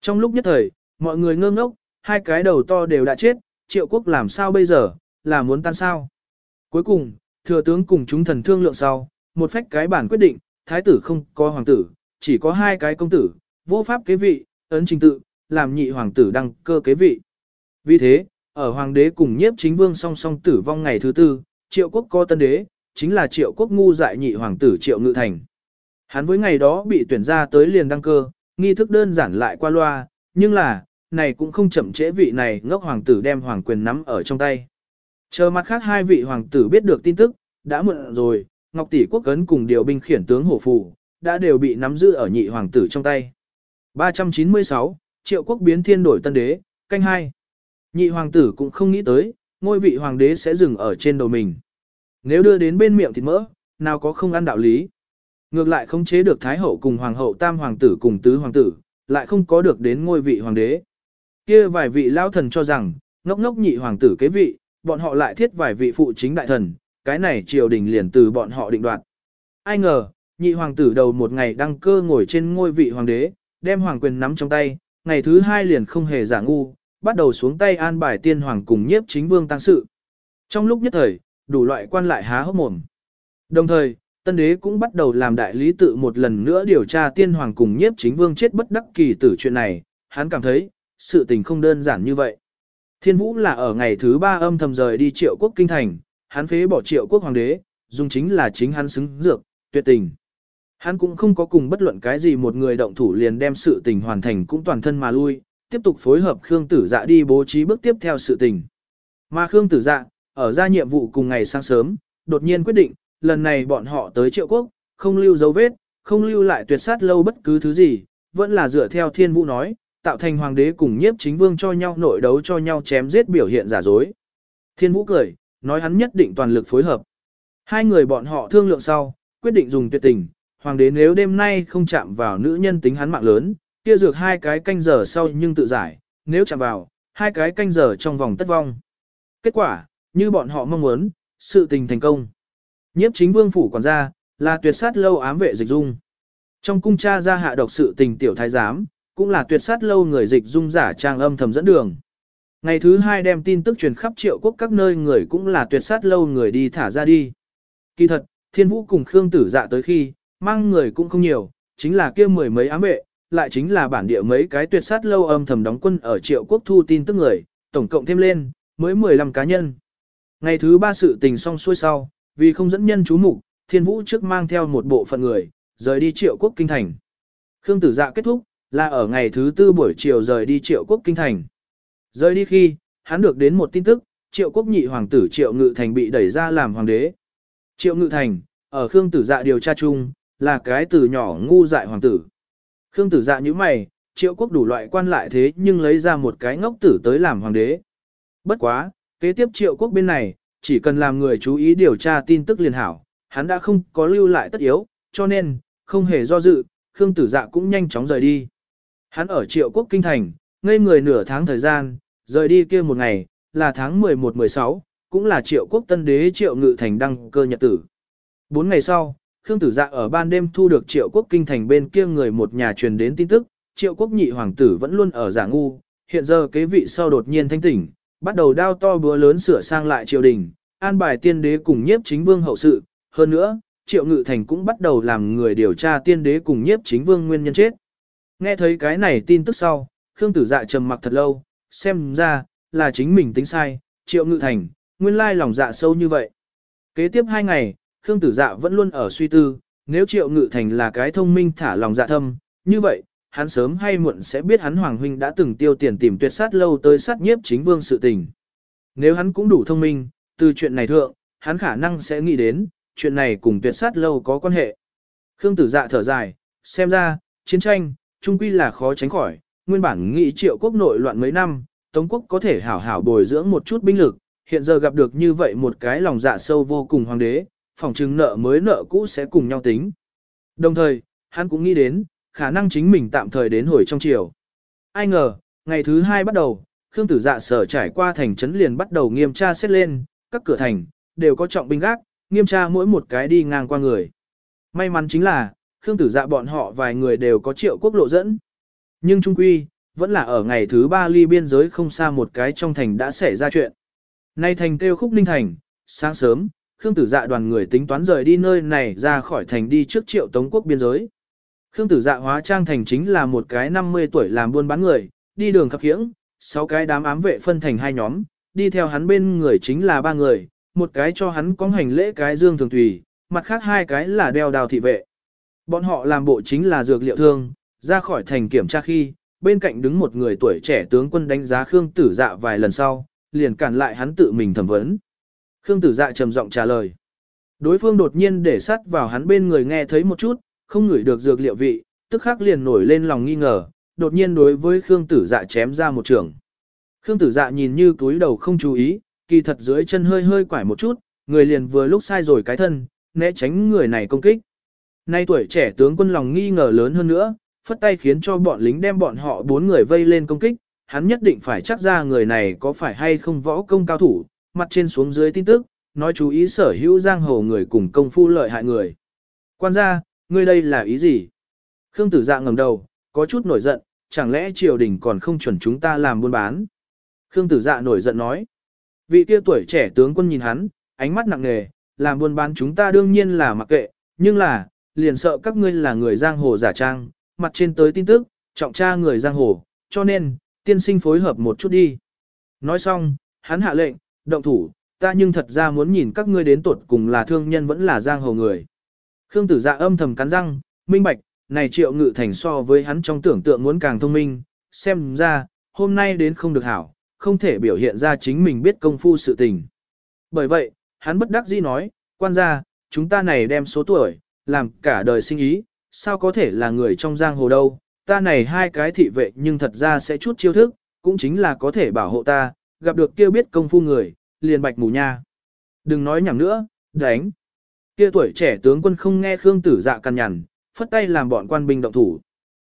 Trong lúc nhất thời, mọi người ngơ ngốc, hai cái đầu to đều đã chết, triệu quốc làm sao bây giờ, là muốn tan sao. Cuối cùng, thừa tướng cùng chúng thần thương lượng sau, một phách cái bản quyết định, thái tử không có hoàng tử, chỉ có hai cái công tử, vô pháp kế vị, ấn trình tự, làm nhị hoàng tử đăng cơ kế vị. Vì thế, ở hoàng đế cùng nhiếp chính vương song song tử vong ngày thứ tư, triệu quốc có tân đế, chính là triệu quốc ngu dại nhị hoàng tử triệu ngự thành. Hắn với ngày đó bị tuyển ra tới liền đăng cơ, nghi thức đơn giản lại qua loa, nhưng là, này cũng không chậm trễ vị này ngốc hoàng tử đem hoàng quyền nắm ở trong tay. Chờ mặt khác hai vị hoàng tử biết được tin tức, đã muộn rồi, Ngọc Tỷ Quốc Cấn cùng điều binh khiển tướng hổ phù, đã đều bị nắm giữ ở nhị hoàng tử trong tay. 396, triệu quốc biến thiên đổi tân đế, canh hai. Nhị hoàng tử cũng không nghĩ tới, ngôi vị hoàng đế sẽ dừng ở trên đầu mình. Nếu đưa đến bên miệng thịt mỡ, nào có không ăn đạo lý. Ngược lại không chế được Thái Hậu cùng Hoàng hậu Tam Hoàng tử cùng Tứ Hoàng tử, lại không có được đến ngôi vị Hoàng đế kia vài vị lao thần cho rằng, ngốc ngốc nhị Hoàng tử kế vị, bọn họ lại thiết vài vị phụ chính đại thần, cái này triều đình liền từ bọn họ định đoạt. Ai ngờ, nhị Hoàng tử đầu một ngày đăng cơ ngồi trên ngôi vị Hoàng đế, đem Hoàng quyền nắm trong tay, ngày thứ hai liền không hề giả ngu, bắt đầu xuống tay an bài tiên Hoàng cùng nhiếp chính vương tăng sự. Trong lúc nhất thời, đủ loại quan lại há hốc mồm. Đồng thời, tân đế cũng bắt đầu làm đại lý tự một lần nữa điều tra tiên hoàng cùng nhiếp chính vương chết bất đắc kỳ tử chuyện này, hắn cảm thấy, sự tình không đơn giản như vậy. Thiên vũ là ở ngày thứ ba âm thầm rời đi triệu quốc kinh thành, hắn phế bỏ triệu quốc hoàng đế, dùng chính là chính hắn xứng dược, tuyệt tình. Hắn cũng không có cùng bất luận cái gì một người động thủ liền đem sự tình hoàn thành cũng toàn thân mà lui, tiếp tục phối hợp Khương Tử Dạ đi bố trí bước tiếp theo sự tình. Mà Khương Tử Dạ, ở ra nhiệm vụ cùng ngày sáng sớm, đột nhiên quyết định, lần này bọn họ tới triệu quốc, không lưu dấu vết, không lưu lại tuyệt sát lâu bất cứ thứ gì, vẫn là dựa theo thiên vũ nói, tạo thành hoàng đế cùng nhiếp chính vương cho nhau nội đấu cho nhau chém giết biểu hiện giả dối. Thiên vũ cười, nói hắn nhất định toàn lực phối hợp. Hai người bọn họ thương lượng sau, quyết định dùng tuyệt tình, hoàng đế nếu đêm nay không chạm vào nữ nhân tính hắn mạng lớn, kia dược hai cái canh giờ sau nhưng tự giải, nếu chạm vào, hai cái canh giờ trong vòng tất vong. Kết quả, như bọn họ mong muốn, sự tình thành công. Nhiếp chính vương phủ quản gia, là tuyệt sát lâu ám vệ dịch dung. Trong cung cha ra hạ độc sự tình tiểu thái giám, cũng là tuyệt sát lâu người dịch dung giả trang âm thầm dẫn đường. Ngày thứ hai đem tin tức truyền khắp triệu quốc các nơi người cũng là tuyệt sát lâu người đi thả ra đi. Kỳ thật, thiên vũ cùng Khương tử dạ tới khi, mang người cũng không nhiều, chính là kia mười mấy ám vệ, lại chính là bản địa mấy cái tuyệt sát lâu âm thầm đóng quân ở triệu quốc thu tin tức người, tổng cộng thêm lên, mới 15 cá nhân. Ngày thứ ba sự tình xong xuôi sau, vì không dẫn nhân chú mục, thiên vũ trước mang theo một bộ phận người, rời đi triệu quốc kinh thành. Khương tử dạ kết thúc, là ở ngày thứ tư buổi chiều rời đi triệu quốc kinh thành. Rời đi khi, hắn được đến một tin tức, triệu quốc nhị hoàng tử triệu ngự thành bị đẩy ra làm hoàng đế. Triệu ngự thành, ở Khương tử dạ điều tra chung, là cái từ nhỏ ngu dại hoàng tử. Khương tử dạ như mày, triệu quốc đủ loại quan lại thế nhưng lấy ra một cái ngốc tử tới làm hoàng đế. Bất quá, kế tiếp triệu quốc bên này, chỉ cần làm người chú ý điều tra tin tức liền hảo, hắn đã không có lưu lại tất yếu, cho nên, không hề do dự, Khương Tử Dạ cũng nhanh chóng rời đi. Hắn ở triệu quốc kinh thành, ngây người nửa tháng thời gian, rời đi kia một ngày, là tháng 11-16, cũng là triệu quốc tân đế triệu ngự thành đăng cơ nhật tử. Bốn ngày sau, Khương Tử Dạ ở ban đêm thu được triệu quốc kinh thành bên kia người một nhà truyền đến tin tức, triệu quốc nhị hoàng tử vẫn luôn ở giả ngu, hiện giờ kế vị sau đột nhiên thanh tỉnh, bắt đầu đao to búa lớn sửa sang lại triều đình, an bài tiên đế cùng nhiếp chính vương hậu sự, hơn nữa, triệu ngự thành cũng bắt đầu làm người điều tra tiên đế cùng nhiếp chính vương nguyên nhân chết. Nghe thấy cái này tin tức sau, Khương Tử Dạ trầm mặc thật lâu, xem ra, là chính mình tính sai, triệu ngự thành, nguyên lai lòng dạ sâu như vậy. Kế tiếp hai ngày, Khương Tử Dạ vẫn luôn ở suy tư, nếu triệu ngự thành là cái thông minh thả lòng dạ thâm, như vậy, hắn sớm hay muộn sẽ biết hắn Hoàng Huynh đã từng tiêu tiền tìm tuyệt sát lâu tới sát nhiếp chính vương sự tình. Nếu hắn cũng đủ thông minh, từ chuyện này thượng, hắn khả năng sẽ nghĩ đến, chuyện này cùng tuyệt sát lâu có quan hệ. Khương tử dạ thở dài, xem ra, chiến tranh, trung quy là khó tránh khỏi, nguyên bản nghĩ triệu quốc nội loạn mấy năm, Tống quốc có thể hảo hảo bồi dưỡng một chút binh lực, hiện giờ gặp được như vậy một cái lòng dạ sâu vô cùng hoàng đế, phòng trừng nợ mới nợ cũ sẽ cùng nhau tính. Đồng thời, hắn cũng nghĩ đến, khả năng chính mình tạm thời đến hồi trong triều. Ai ngờ, ngày thứ hai bắt đầu, Khương Tử Dạ sở trải qua thành trấn liền bắt đầu nghiêm tra xét lên, các cửa thành đều có trọng binh gác, nghiêm tra mỗi một cái đi ngang qua người. May mắn chính là, Khương Tử Dạ bọn họ vài người đều có triệu quốc lộ dẫn. Nhưng trung quy, vẫn là ở ngày thứ ba ly biên giới không xa một cái trong thành đã xảy ra chuyện. Nay thành kêu khúc ninh thành, sáng sớm, Khương Tử Dạ đoàn người tính toán rời đi nơi này ra khỏi thành đi trước triệu tống quốc biên giới. Khương tử dạ hóa trang thành chính là một cái 50 tuổi làm buôn bán người, đi đường khắp khiễng, sáu cái đám ám vệ phân thành hai nhóm, đi theo hắn bên người chính là ba người, một cái cho hắn có hành lễ cái dương thường tùy, mặt khác hai cái là đeo đào thị vệ. Bọn họ làm bộ chính là dược liệu thương, ra khỏi thành kiểm tra khi, bên cạnh đứng một người tuổi trẻ tướng quân đánh giá Khương tử dạ vài lần sau, liền cản lại hắn tự mình thẩm vấn. Khương tử dạ trầm giọng trả lời. Đối phương đột nhiên để sắt vào hắn bên người nghe thấy một chút, không ngửi được dược liệu vị, tức khắc liền nổi lên lòng nghi ngờ, đột nhiên đối với Khương Tử Dạ chém ra một trường. Khương Tử Dạ nhìn như túi đầu không chú ý, kỳ thật dưới chân hơi hơi quải một chút, người liền vừa lúc sai rồi cái thân, né tránh người này công kích. Nay tuổi trẻ tướng quân lòng nghi ngờ lớn hơn nữa, phất tay khiến cho bọn lính đem bọn họ bốn người vây lên công kích, hắn nhất định phải chắc ra người này có phải hay không võ công cao thủ, mặt trên xuống dưới tin tức, nói chú ý sở hữu giang hồ người cùng công phu lợi hại người. Quan gia, ngươi đây là ý gì? Khương tử dạ ngẩng đầu, có chút nổi giận, chẳng lẽ triều đình còn không chuẩn chúng ta làm buôn bán? Khương tử dạ nổi giận nói. Vị kia tuổi trẻ tướng quân nhìn hắn, ánh mắt nặng nề, làm buôn bán chúng ta đương nhiên là mặc kệ, nhưng là, liền sợ các ngươi là người giang hồ giả trang, mặt trên tới tin tức, trọng tra người giang hồ, cho nên, tiên sinh phối hợp một chút đi. Nói xong, hắn hạ lệnh, động thủ, ta nhưng thật ra muốn nhìn các ngươi đến tuột cùng là thương nhân vẫn là giang hồ người. Khương tử dạ âm thầm cắn răng, minh bạch, này triệu ngự thành so với hắn trong tưởng tượng muốn càng thông minh, xem ra, hôm nay đến không được hảo, không thể biểu hiện ra chính mình biết công phu sự tình. Bởi vậy, hắn bất đắc dĩ nói, quan gia, chúng ta này đem số tuổi, làm cả đời sinh ý, sao có thể là người trong giang hồ đâu, ta này hai cái thị vệ nhưng thật ra sẽ chút chiêu thức, cũng chính là có thể bảo hộ ta, gặp được kia biết công phu người, liền bạch mù nha. Đừng nói nhảm nữa, đánh. Kia tuổi trẻ tướng quân không nghe Khương Tử Dạ cằn nhằn, phất tay làm bọn quan binh động thủ.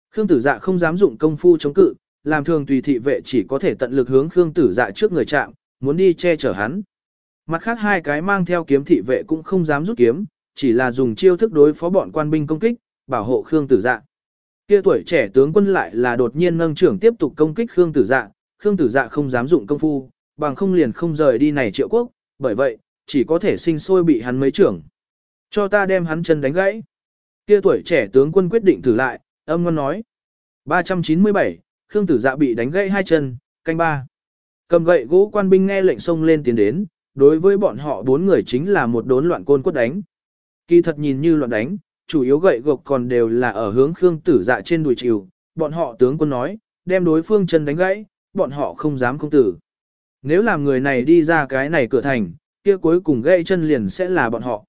Khương Tử Dạ không dám dụng công phu chống cự, làm thường tùy thị vệ chỉ có thể tận lực hướng Khương Tử Dạ trước người chạm, muốn đi che chở hắn. Mặt khác hai cái mang theo kiếm thị vệ cũng không dám rút kiếm, chỉ là dùng chiêu thức đối phó bọn quan binh công kích, bảo hộ Khương Tử Dạ. Kia tuổi trẻ tướng quân lại là đột nhiên nâng trưởng tiếp tục công kích Khương Tử Dạ, Khương Tử Dạ không dám dụng công phu, bằng không liền không rời đi này triệu quốc, bởi vậy, chỉ có thể sinh sôi bị hắn mấy trưởng. Cho ta đem hắn chân đánh gãy. Kia tuổi trẻ tướng quân quyết định thử lại, âm ngon nói. 397, Khương Tử Dạ bị đánh gãy hai chân, canh ba. Cầm gậy gỗ quan binh nghe lệnh xông lên tiến đến, đối với bọn họ bốn người chính là một đốn loạn côn quất đánh. Kỳ thật nhìn như loạn đánh, chủ yếu gậy gộc còn đều là ở hướng Khương Tử Dạ trên đùi chịu, bọn họ tướng quân nói, đem đối phương chân đánh gãy, bọn họ không dám không tử. Nếu làm người này đi ra cái này cửa thành, kia cuối cùng gãy chân liền sẽ là bọn họ.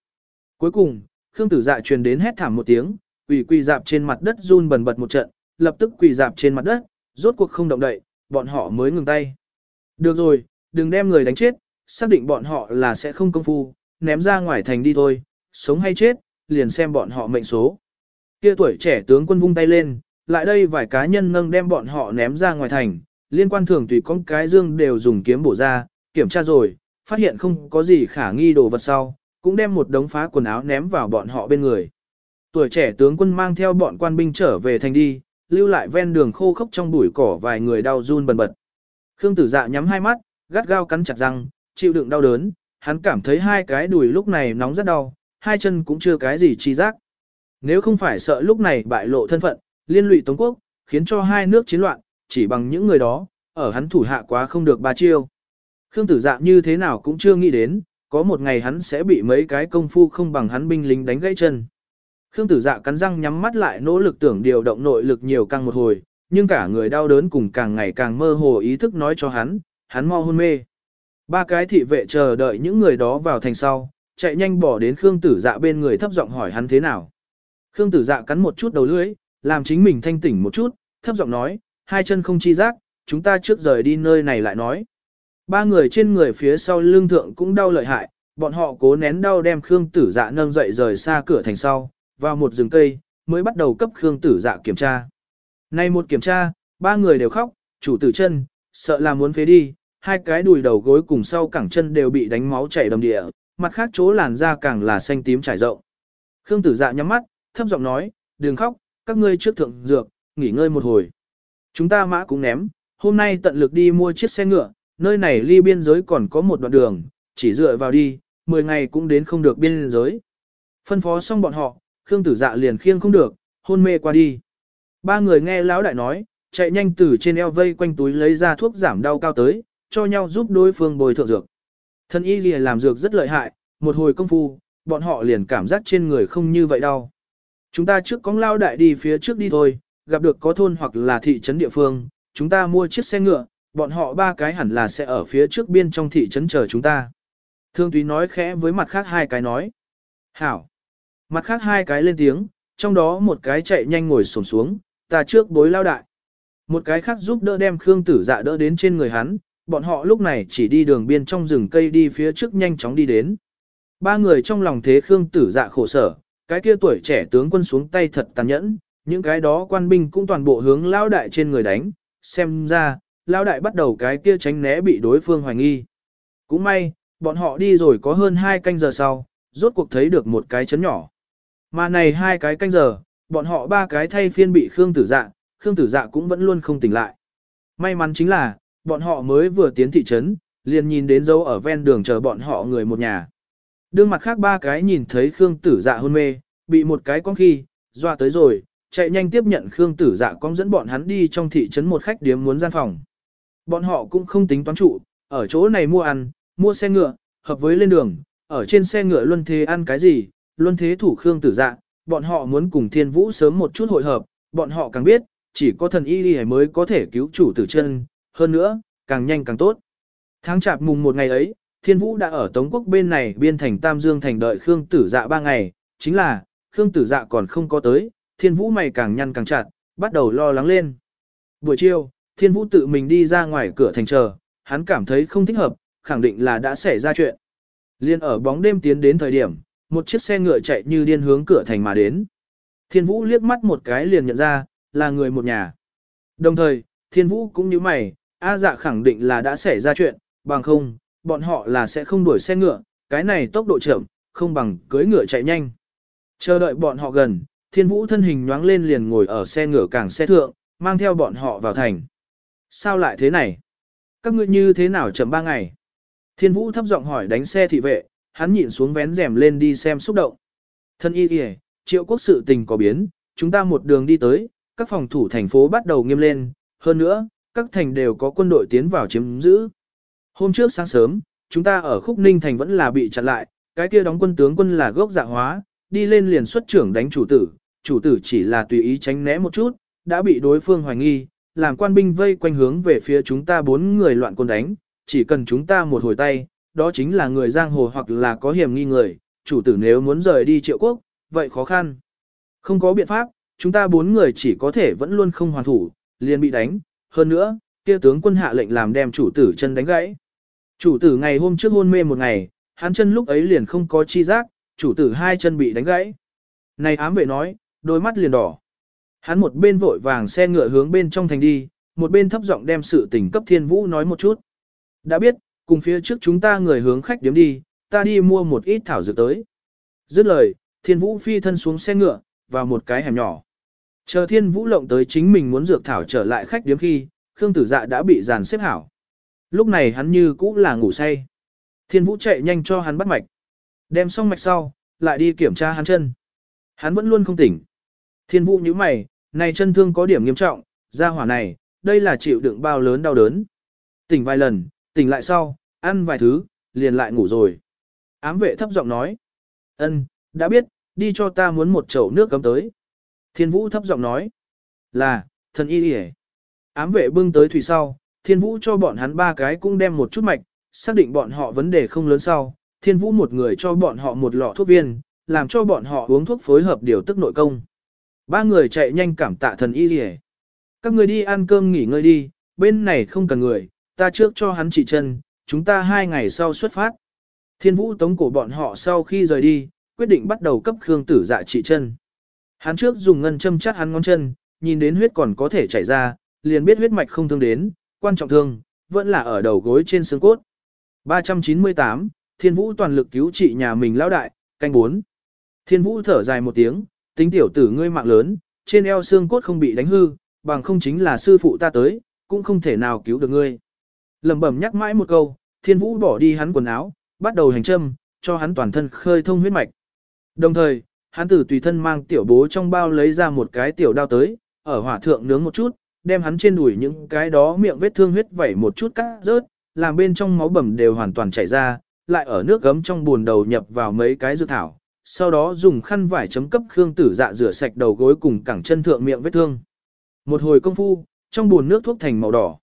Cuối cùng, Khương Tử Dạ truyền đến hét thảm một tiếng, quỳ quỳ dạp trên mặt đất run bần bật một trận, lập tức quỳ dạp trên mặt đất, rốt cuộc không động đậy, bọn họ mới ngừng tay. Được rồi, đừng đem người đánh chết, xác định bọn họ là sẽ không công phu, ném ra ngoài thành đi thôi, sống hay chết, liền xem bọn họ mệnh số. Kia tuổi trẻ tướng quân vung tay lên, lại đây vài cá nhân nâng đem bọn họ ném ra ngoài thành, liên quan thường tùy con cái dương đều dùng kiếm bổ ra, kiểm tra rồi, phát hiện không có gì khả nghi đồ vật sau, cũng đem một đống phá quần áo ném vào bọn họ bên người. Tuổi trẻ tướng quân mang theo bọn quan binh trở về thành đi, lưu lại ven đường khô khốc trong bụi cỏ vài người đau run bần bật. Khương tử dạ nhắm hai mắt, gắt gao cắn chặt răng, chịu đựng đau đớn, hắn cảm thấy hai cái đùi lúc này nóng rất đau, hai chân cũng chưa cái gì chi giác. Nếu không phải sợ lúc này bại lộ thân phận, liên lụy Tống quốc, khiến cho hai nước chiến loạn, chỉ bằng những người đó, ở hắn thủ hạ quá không được ba chiêu. Khương tử dạ như thế nào cũng chưa nghĩ đến, có một ngày hắn sẽ bị mấy cái công phu không bằng hắn binh lính đánh gãy chân. Khương tử dạ cắn răng nhắm mắt lại nỗ lực tưởng điều động nội lực nhiều căng một hồi, nhưng cả người đau đớn cùng càng ngày càng mơ hồ ý thức nói cho hắn, hắn mau hôn mê. Ba cái thị vệ chờ đợi những người đó vào thành sau, chạy nhanh bỏ đến Khương tử dạ bên người thấp giọng hỏi hắn thế nào. Khương tử dạ cắn một chút đầu lưỡi, làm chính mình thanh tỉnh một chút, thấp giọng nói, hai chân không chi giác, chúng ta trước rời đi nơi này lại nói. Ba người trên người phía sau lưng thượng cũng đau lợi hại, bọn họ cố nén đau đem Khương tử dạ nâng dậy rời xa cửa thành sau, vào một rừng cây, mới bắt đầu cấp Khương tử dạ kiểm tra. Nay một kiểm tra, ba người đều khóc, chủ tử chân, sợ là muốn phế đi, hai cái đùi đầu gối cùng sau cẳng chân đều bị đánh máu chảy đầm địa, mặt khác chỗ làn da càng là xanh tím trải rộng. Khương tử dạ nhắm mắt, thấp giọng nói, đừng khóc, các ngươi trước thượng dược, nghỉ ngơi một hồi. Chúng ta mã cũng ném, hôm nay tận lực đi mua chiếc xe ngựa, nơi này ly biên giới còn có một đoạn đường, chỉ dựa vào đi, 10 ngày cũng đến không được biên giới. Phân phó xong bọn họ, Khương tử dạ liền khiêng không được, hôn mê qua đi. Ba người nghe lão đại nói, chạy nhanh từ trên eo vây quanh túi lấy ra thuốc giảm đau cao tới, cho nhau giúp đối phương bồi thượng dược. Thân y gì làm dược rất lợi hại, một hồi công phu, bọn họ liền cảm giác trên người không như vậy đau. Chúng ta trước cóng lao đại đi phía trước đi thôi, gặp được có thôn hoặc là thị trấn địa phương, chúng ta mua chiếc xe ngựa, bọn họ ba cái hẳn là sẽ ở phía trước biên trong thị trấn chờ chúng ta. Thương túy nói khẽ với mặt khác hai cái nói. Hảo. Mặt khác hai cái lên tiếng, trong đó một cái chạy nhanh ngồi xổm xuống, ta trước bối lao đại. Một cái khác giúp đỡ đem Khương tử dạ đỡ đến trên người hắn, bọn họ lúc này chỉ đi đường biên trong rừng cây đi phía trước nhanh chóng đi đến. Ba người trong lòng thế Khương tử dạ khổ sở, cái kia tuổi trẻ tướng quân xuống tay thật tàn nhẫn, những cái đó quan binh cũng toàn bộ hướng lao đại trên người đánh, xem ra, lao đại bắt đầu cái kia tránh né bị đối phương hoài nghi. Cũng may, bọn họ đi rồi có hơn hai canh giờ sau, rốt cuộc thấy được một cái chấn nhỏ. Mà này hai cái canh giờ, bọn họ ba cái thay phiên bị Khương tử dạ, Khương tử dạ cũng vẫn luôn không tỉnh lại. May mắn chính là, bọn họ mới vừa tiến thị trấn, liền nhìn đến dấu ở ven đường chờ bọn họ người một nhà. Đương mặt khác ba cái nhìn thấy Khương tử dạ hôn mê, bị một cái con khi, doa tới rồi, chạy nhanh tiếp nhận Khương tử dạ con dẫn bọn hắn đi trong thị trấn một khách điếm muốn gian phòng. Bọn họ cũng không tính toán trụ, ở chỗ này mua ăn, mua xe ngựa, hợp với lên đường, ở trên xe ngựa luân thế ăn cái gì, luân thế thủ Khương tử dạ, bọn họ muốn cùng thiên vũ sớm một chút hội hợp, bọn họ càng biết, chỉ có thần y đi mới có thể cứu chủ tử chân, hơn nữa, càng nhanh càng tốt. Tháng chạp mùng một ngày ấy, thiên vũ đã ở Tống quốc bên này biên thành Tam Dương thành đợi Khương tử dạ ba ngày, chính là, Khương tử dạ còn không có tới, thiên vũ mày càng nhăn càng chặt, bắt đầu lo lắng lên. Buổi chiều, thiên vũ tự mình đi ra ngoài cửa thành chờ, hắn cảm thấy không thích hợp, khẳng định là đã xảy ra chuyện. Liên ở bóng đêm tiến đến thời điểm, một chiếc xe ngựa chạy như điên hướng cửa thành mà đến. Thiên vũ liếc mắt một cái liền nhận ra, là người một nhà. Đồng thời, thiên vũ cũng như mày, A dạ khẳng định là đã xảy ra chuyện, bằng không, bọn họ là sẽ không đuổi xe ngựa, cái này tốc độ chậm, không bằng cưới ngựa chạy nhanh. Chờ đợi bọn họ gần, thiên vũ thân hình nhoáng lên liền ngồi ở xe ngựa càng xe thượng, mang theo bọn họ vào thành. Sao lại thế này? Các ngươi như thế nào chậm ba ngày? Thiên vũ thấp giọng hỏi đánh xe thị vệ, hắn nhịn xuống vén rèm lên đi xem xúc động. Thân y kìa, triệu quốc sự tình có biến, chúng ta một đường đi tới, các phòng thủ thành phố bắt đầu nghiêm lên, hơn nữa, các thành đều có quân đội tiến vào chiếm giữ. Hôm trước sáng sớm, chúng ta ở khúc ninh thành vẫn là bị chặn lại, cái kia đóng quân tướng quân là gốc dạ hóa, đi lên liền xuất trưởng đánh chủ tử, chủ tử chỉ là tùy ý tránh né một chút, đã bị đối phương hoài nghi, làm quan binh vây quanh hướng về phía chúng ta bốn người loạn quân đánh, chỉ cần chúng ta một hồi tay, đó chính là người giang hồ hoặc là có hiểm nghi người, chủ tử nếu muốn rời đi triệu quốc, vậy khó khăn. Không có biện pháp, chúng ta bốn người chỉ có thể vẫn luôn không hoàn thủ, liền bị đánh, hơn nữa, kia tướng quân hạ lệnh làm đem chủ tử chân đánh gãy. Chủ tử ngày hôm trước hôn mê một ngày, hắn chân lúc ấy liền không có chi giác, chủ tử hai chân bị đánh gãy. Này ám vệ nói, đôi mắt liền đỏ. Hắn một bên vội vàng xe ngựa hướng bên trong thành đi, một bên thấp giọng đem sự tình cấp thiên vũ nói một chút. Đã biết, cùng phía trước chúng ta người hướng khách điếm đi, ta đi mua một ít thảo dược tới. Dứt lời, thiên vũ phi thân xuống xe ngựa, vào một cái hẻm nhỏ. Chờ thiên vũ lộng tới chính mình muốn dược thảo trở lại khách điếm khi, Khương tử dạ đã bị dàn xếp hảo. Lúc này hắn như cũ là ngủ say. Thiên vũ chạy nhanh cho hắn bắt mạch. Đem xong mạch sau, lại đi kiểm tra hắn chân. Hắn vẫn luôn không tỉnh. Thiên vũ như mày, này chân thương có điểm nghiêm trọng, ra hỏa này, đây là chịu đựng bao lớn đau đớn. Tỉnh vài lần, tỉnh lại sau, ăn vài thứ, liền lại ngủ rồi. Ám vệ thấp giọng nói. ân, đã biết, đi cho ta muốn một chậu nước cấm tới. Thiên vũ thấp giọng nói. Là, thần y hề. Ám vệ bưng tới thủy sau, thiên vũ cho bọn hắn ba cái cũng đem một chút mạch, xác định bọn họ vấn đề không lớn sau. Thiên vũ một người cho bọn họ một lọ thuốc viên, làm cho bọn họ uống thuốc phối hợp điều tức nội công. Ba người chạy nhanh cảm tạ thần y hề. Các người đi ăn cơm nghỉ ngơi đi, bên này không cần người, ta trước cho hắn trị chân, chúng ta hai ngày sau xuất phát. Thiên vũ tống cổ bọn họ sau khi rời đi, quyết định bắt đầu cấp Khương tử dạ trị chân. Hắn trước dùng ngân châm chắt hắn ngón chân, nhìn đến huyết còn có thể chảy ra, liền biết huyết mạch không thương đến, quan trọng thương, vẫn là ở đầu gối trên xương cốt. 398, Thiên Vũ toàn lực cứu trị nhà mình lão đại, canh 4. Thiên Vũ thở dài một tiếng, tính tiểu tử ngươi mạng lớn, trên eo xương cốt không bị đánh hư, bằng không chính là sư phụ ta tới, cũng không thể nào cứu được ngươi. Lẩm bẩm nhắc mãi một câu, Thiên Vũ bỏ đi hắn quần áo, bắt đầu hành châm, cho hắn toàn thân khơi thông huyết mạch. Đồng thời, hắn tử tùy thân mang tiểu bố trong bao lấy ra một cái tiểu đao tới, ở hỏa thượng nướng một chút, đem hắn trên đùi những cái đó miệng vết thương huyết vẩy một chút cắt rớt, làm bên trong máu bầm đều hoàn toàn chảy ra, lại ở nước gấm trong buồn đầu nhập vào mấy cái dược thảo, sau đó dùng khăn vải chấm cấp khương tử dạ rửa sạch đầu gối cùng cẳng chân thượng miệng vết thương. Một hồi công phu, trong buồn nước thuốc thành màu đỏ.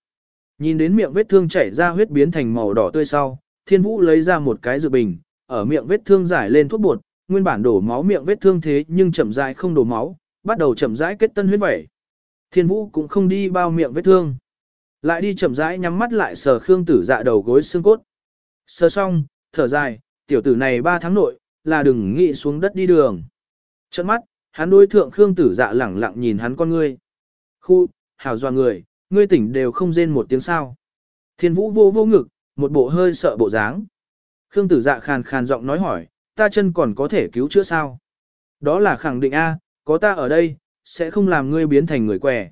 Nhìn đến miệng vết thương chảy ra huyết biến thành màu đỏ tươi sau, Thiên Vũ lấy ra một cái dược bình, ở miệng vết thương giải lên thuốc bột, nguyên bản đổ máu miệng vết thương thế nhưng chậm rãi không đổ máu, bắt đầu chậm rãi kết tân huyết vẩy. Thiên Vũ cũng không đi bao miệng vết thương, lại đi chậm rãi nhắm mắt lại sờ Khương Tử Dạ đầu gối xương cốt. Sờ xong, thở dài, tiểu tử này 3 tháng nội, là đừng nghĩ xuống đất đi đường. Chớp mắt, hắn đối thượng Khương tử dạ lẳng lặng nhìn hắn con ngươi. Khu, hảo doa người, ngươi tỉnh đều không rên một tiếng sao. Thiên vũ vô vô ngực, một bộ hơi sợ bộ dáng. Khương tử dạ khàn khàn giọng nói hỏi, ta chân còn có thể cứu chữa sao? Đó là khẳng định A, có ta ở đây, sẽ không làm ngươi biến thành người què.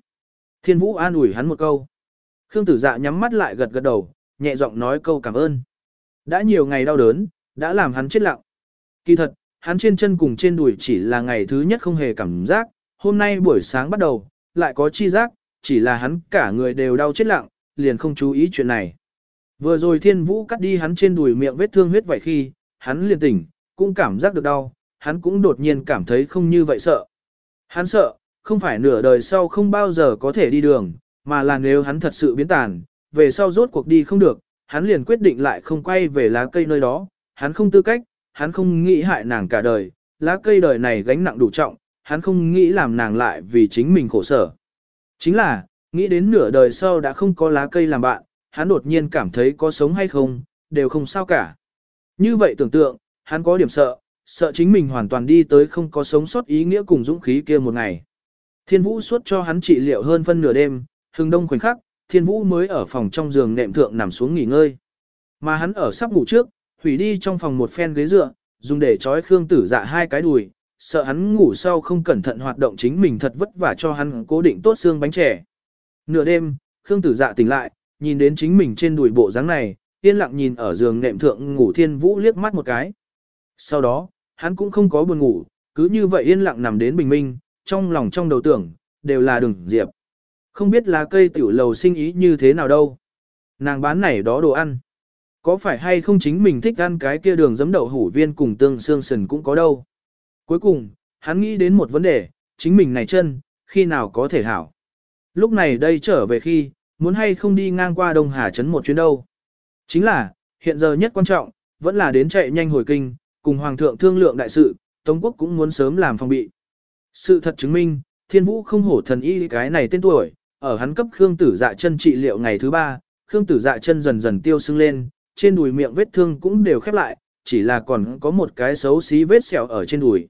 Thiên vũ an ủi hắn một câu. Khương tử dạ nhắm mắt lại gật gật đầu, nhẹ giọng nói câu cảm ơn. Đã nhiều ngày đau đớn, đã làm hắn chết lặng. Kỳ thật, hắn trên chân cùng trên đùi chỉ là ngày thứ nhất không hề cảm giác, hôm nay buổi sáng bắt đầu, lại có chi giác, chỉ là hắn cả người đều đau chết lặng, liền không chú ý chuyện này. Vừa rồi thiên vũ cắt đi hắn trên đùi miệng vết thương huyết vậy khi, hắn liền tỉnh, cũng cảm giác được đau, hắn cũng đột nhiên cảm thấy không như vậy sợ. Hắn sợ, không phải nửa đời sau không bao giờ có thể đi đường, mà là nếu hắn thật sự biến tàn, về sau rốt cuộc đi không được, hắn liền quyết định lại không quay về lá cây nơi đó, hắn không tư cách, hắn không nghĩ hại nàng cả đời, lá cây đời này gánh nặng đủ trọng, hắn không nghĩ làm nàng lại vì chính mình khổ sở. Chính là, nghĩ đến nửa đời sau đã không có lá cây làm bạn, hắn đột nhiên cảm thấy có sống hay không, đều không sao cả. Như vậy tưởng tượng, hắn có điểm sợ, sợ chính mình hoàn toàn đi tới không có sống sót ý nghĩa cùng dũng khí kia một ngày. Thiên Vũ suốt cho hắn trị liệu hơn phân nửa đêm, hừng đông khoảnh khắc, Thiên Vũ mới ở phòng trong giường nệm thượng nằm xuống nghỉ ngơi. Mà hắn ở sắp ngủ trước, hủy đi trong phòng một phen ghế dựa, dùng để trói Khương Tử Dạ hai cái đùi, sợ hắn ngủ sau không cẩn thận hoạt động chính mình thật vất vả cho hắn cố định tốt xương bánh trẻ. Nửa đêm, Khương Tử Dạ tỉnh lại, nhìn đến chính mình trên đùi bộ dáng này, yên lặng nhìn ở giường nệm thượng ngủ Thiên Vũ liếc mắt một cái. Sau đó, hắn cũng không có buồn ngủ, cứ như vậy yên lặng nằm đến bình minh, trong lòng trong đầu tưởng, đều là đường diệp. Không biết là cây tiểu lầu sinh ý như thế nào đâu. Nàng bán này đó đồ ăn. Có phải hay không chính mình thích ăn cái kia đường giấm đậu hủ viên cùng tương xương sần cũng có đâu. Cuối cùng, hắn nghĩ đến một vấn đề, chính mình này chân, khi nào có thể hảo. Lúc này đây trở về khi, muốn hay không đi ngang qua Đông Hà Trấn một chuyến đâu. Chính là, hiện giờ nhất quan trọng, vẫn là đến chạy nhanh hồi kinh, cùng Hoàng thượng thương lượng đại sự, Tống quốc cũng muốn sớm làm phòng bị. Sự thật chứng minh, thiên vũ không hổ thần y cái này tên tuổi, ở hắn cấp Khương tử dạ chân trị liệu ngày thứ ba, Khương tử dạ chân dần dần tiêu sưng lên, trên đùi miệng vết thương cũng đều khép lại, chỉ là còn có một cái xấu xí vết sẹo ở trên đùi.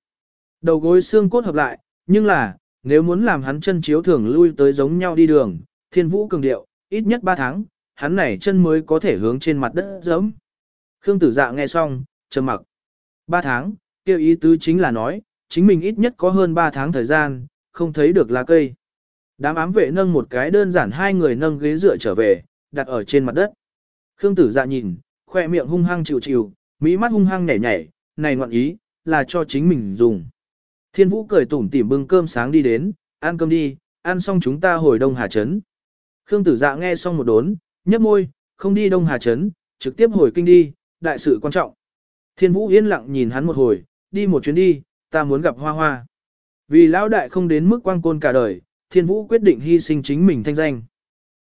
Đầu gối xương cốt hợp lại, nhưng là, nếu muốn làm hắn chân chiếu thường lui tới giống nhau đi đường, thiên vũ cường điệu, ít nhất 3 tháng, hắn này chân mới có thể hướng trên mặt đất giẫm. Khương tử dạ nghe xong, trầm mặc. 3 tháng, kêu ý tứ chính là nói, chính mình ít nhất có hơn 3 tháng thời gian, không thấy được lá cây. Đám ám vệ nâng một cái đơn giản hai người nâng ghế dựa trở về, đặt ở trên mặt đất. Khương tử dạ nhìn, khoe miệng hung hăng chịu chịu, mỹ mắt hung hăng nhảy nhảy, này ngoạn ý, là cho chính mình dùng. Thiên vũ cười tủm tỉm bưng cơm sáng đi đến, ăn cơm đi, ăn xong chúng ta hồi Đông Hà Trấn. Khương tử dạ nghe xong một đốn, nhấp môi, không đi Đông Hà Trấn, trực tiếp hồi kinh đi, đại sự quan trọng. Thiên vũ yên lặng nhìn hắn một hồi, đi một chuyến đi, ta muốn gặp hoa hoa. Vì lão đại không đến mức quang côn cả đời, thiên vũ quyết định hy sinh chính mình thanh danh.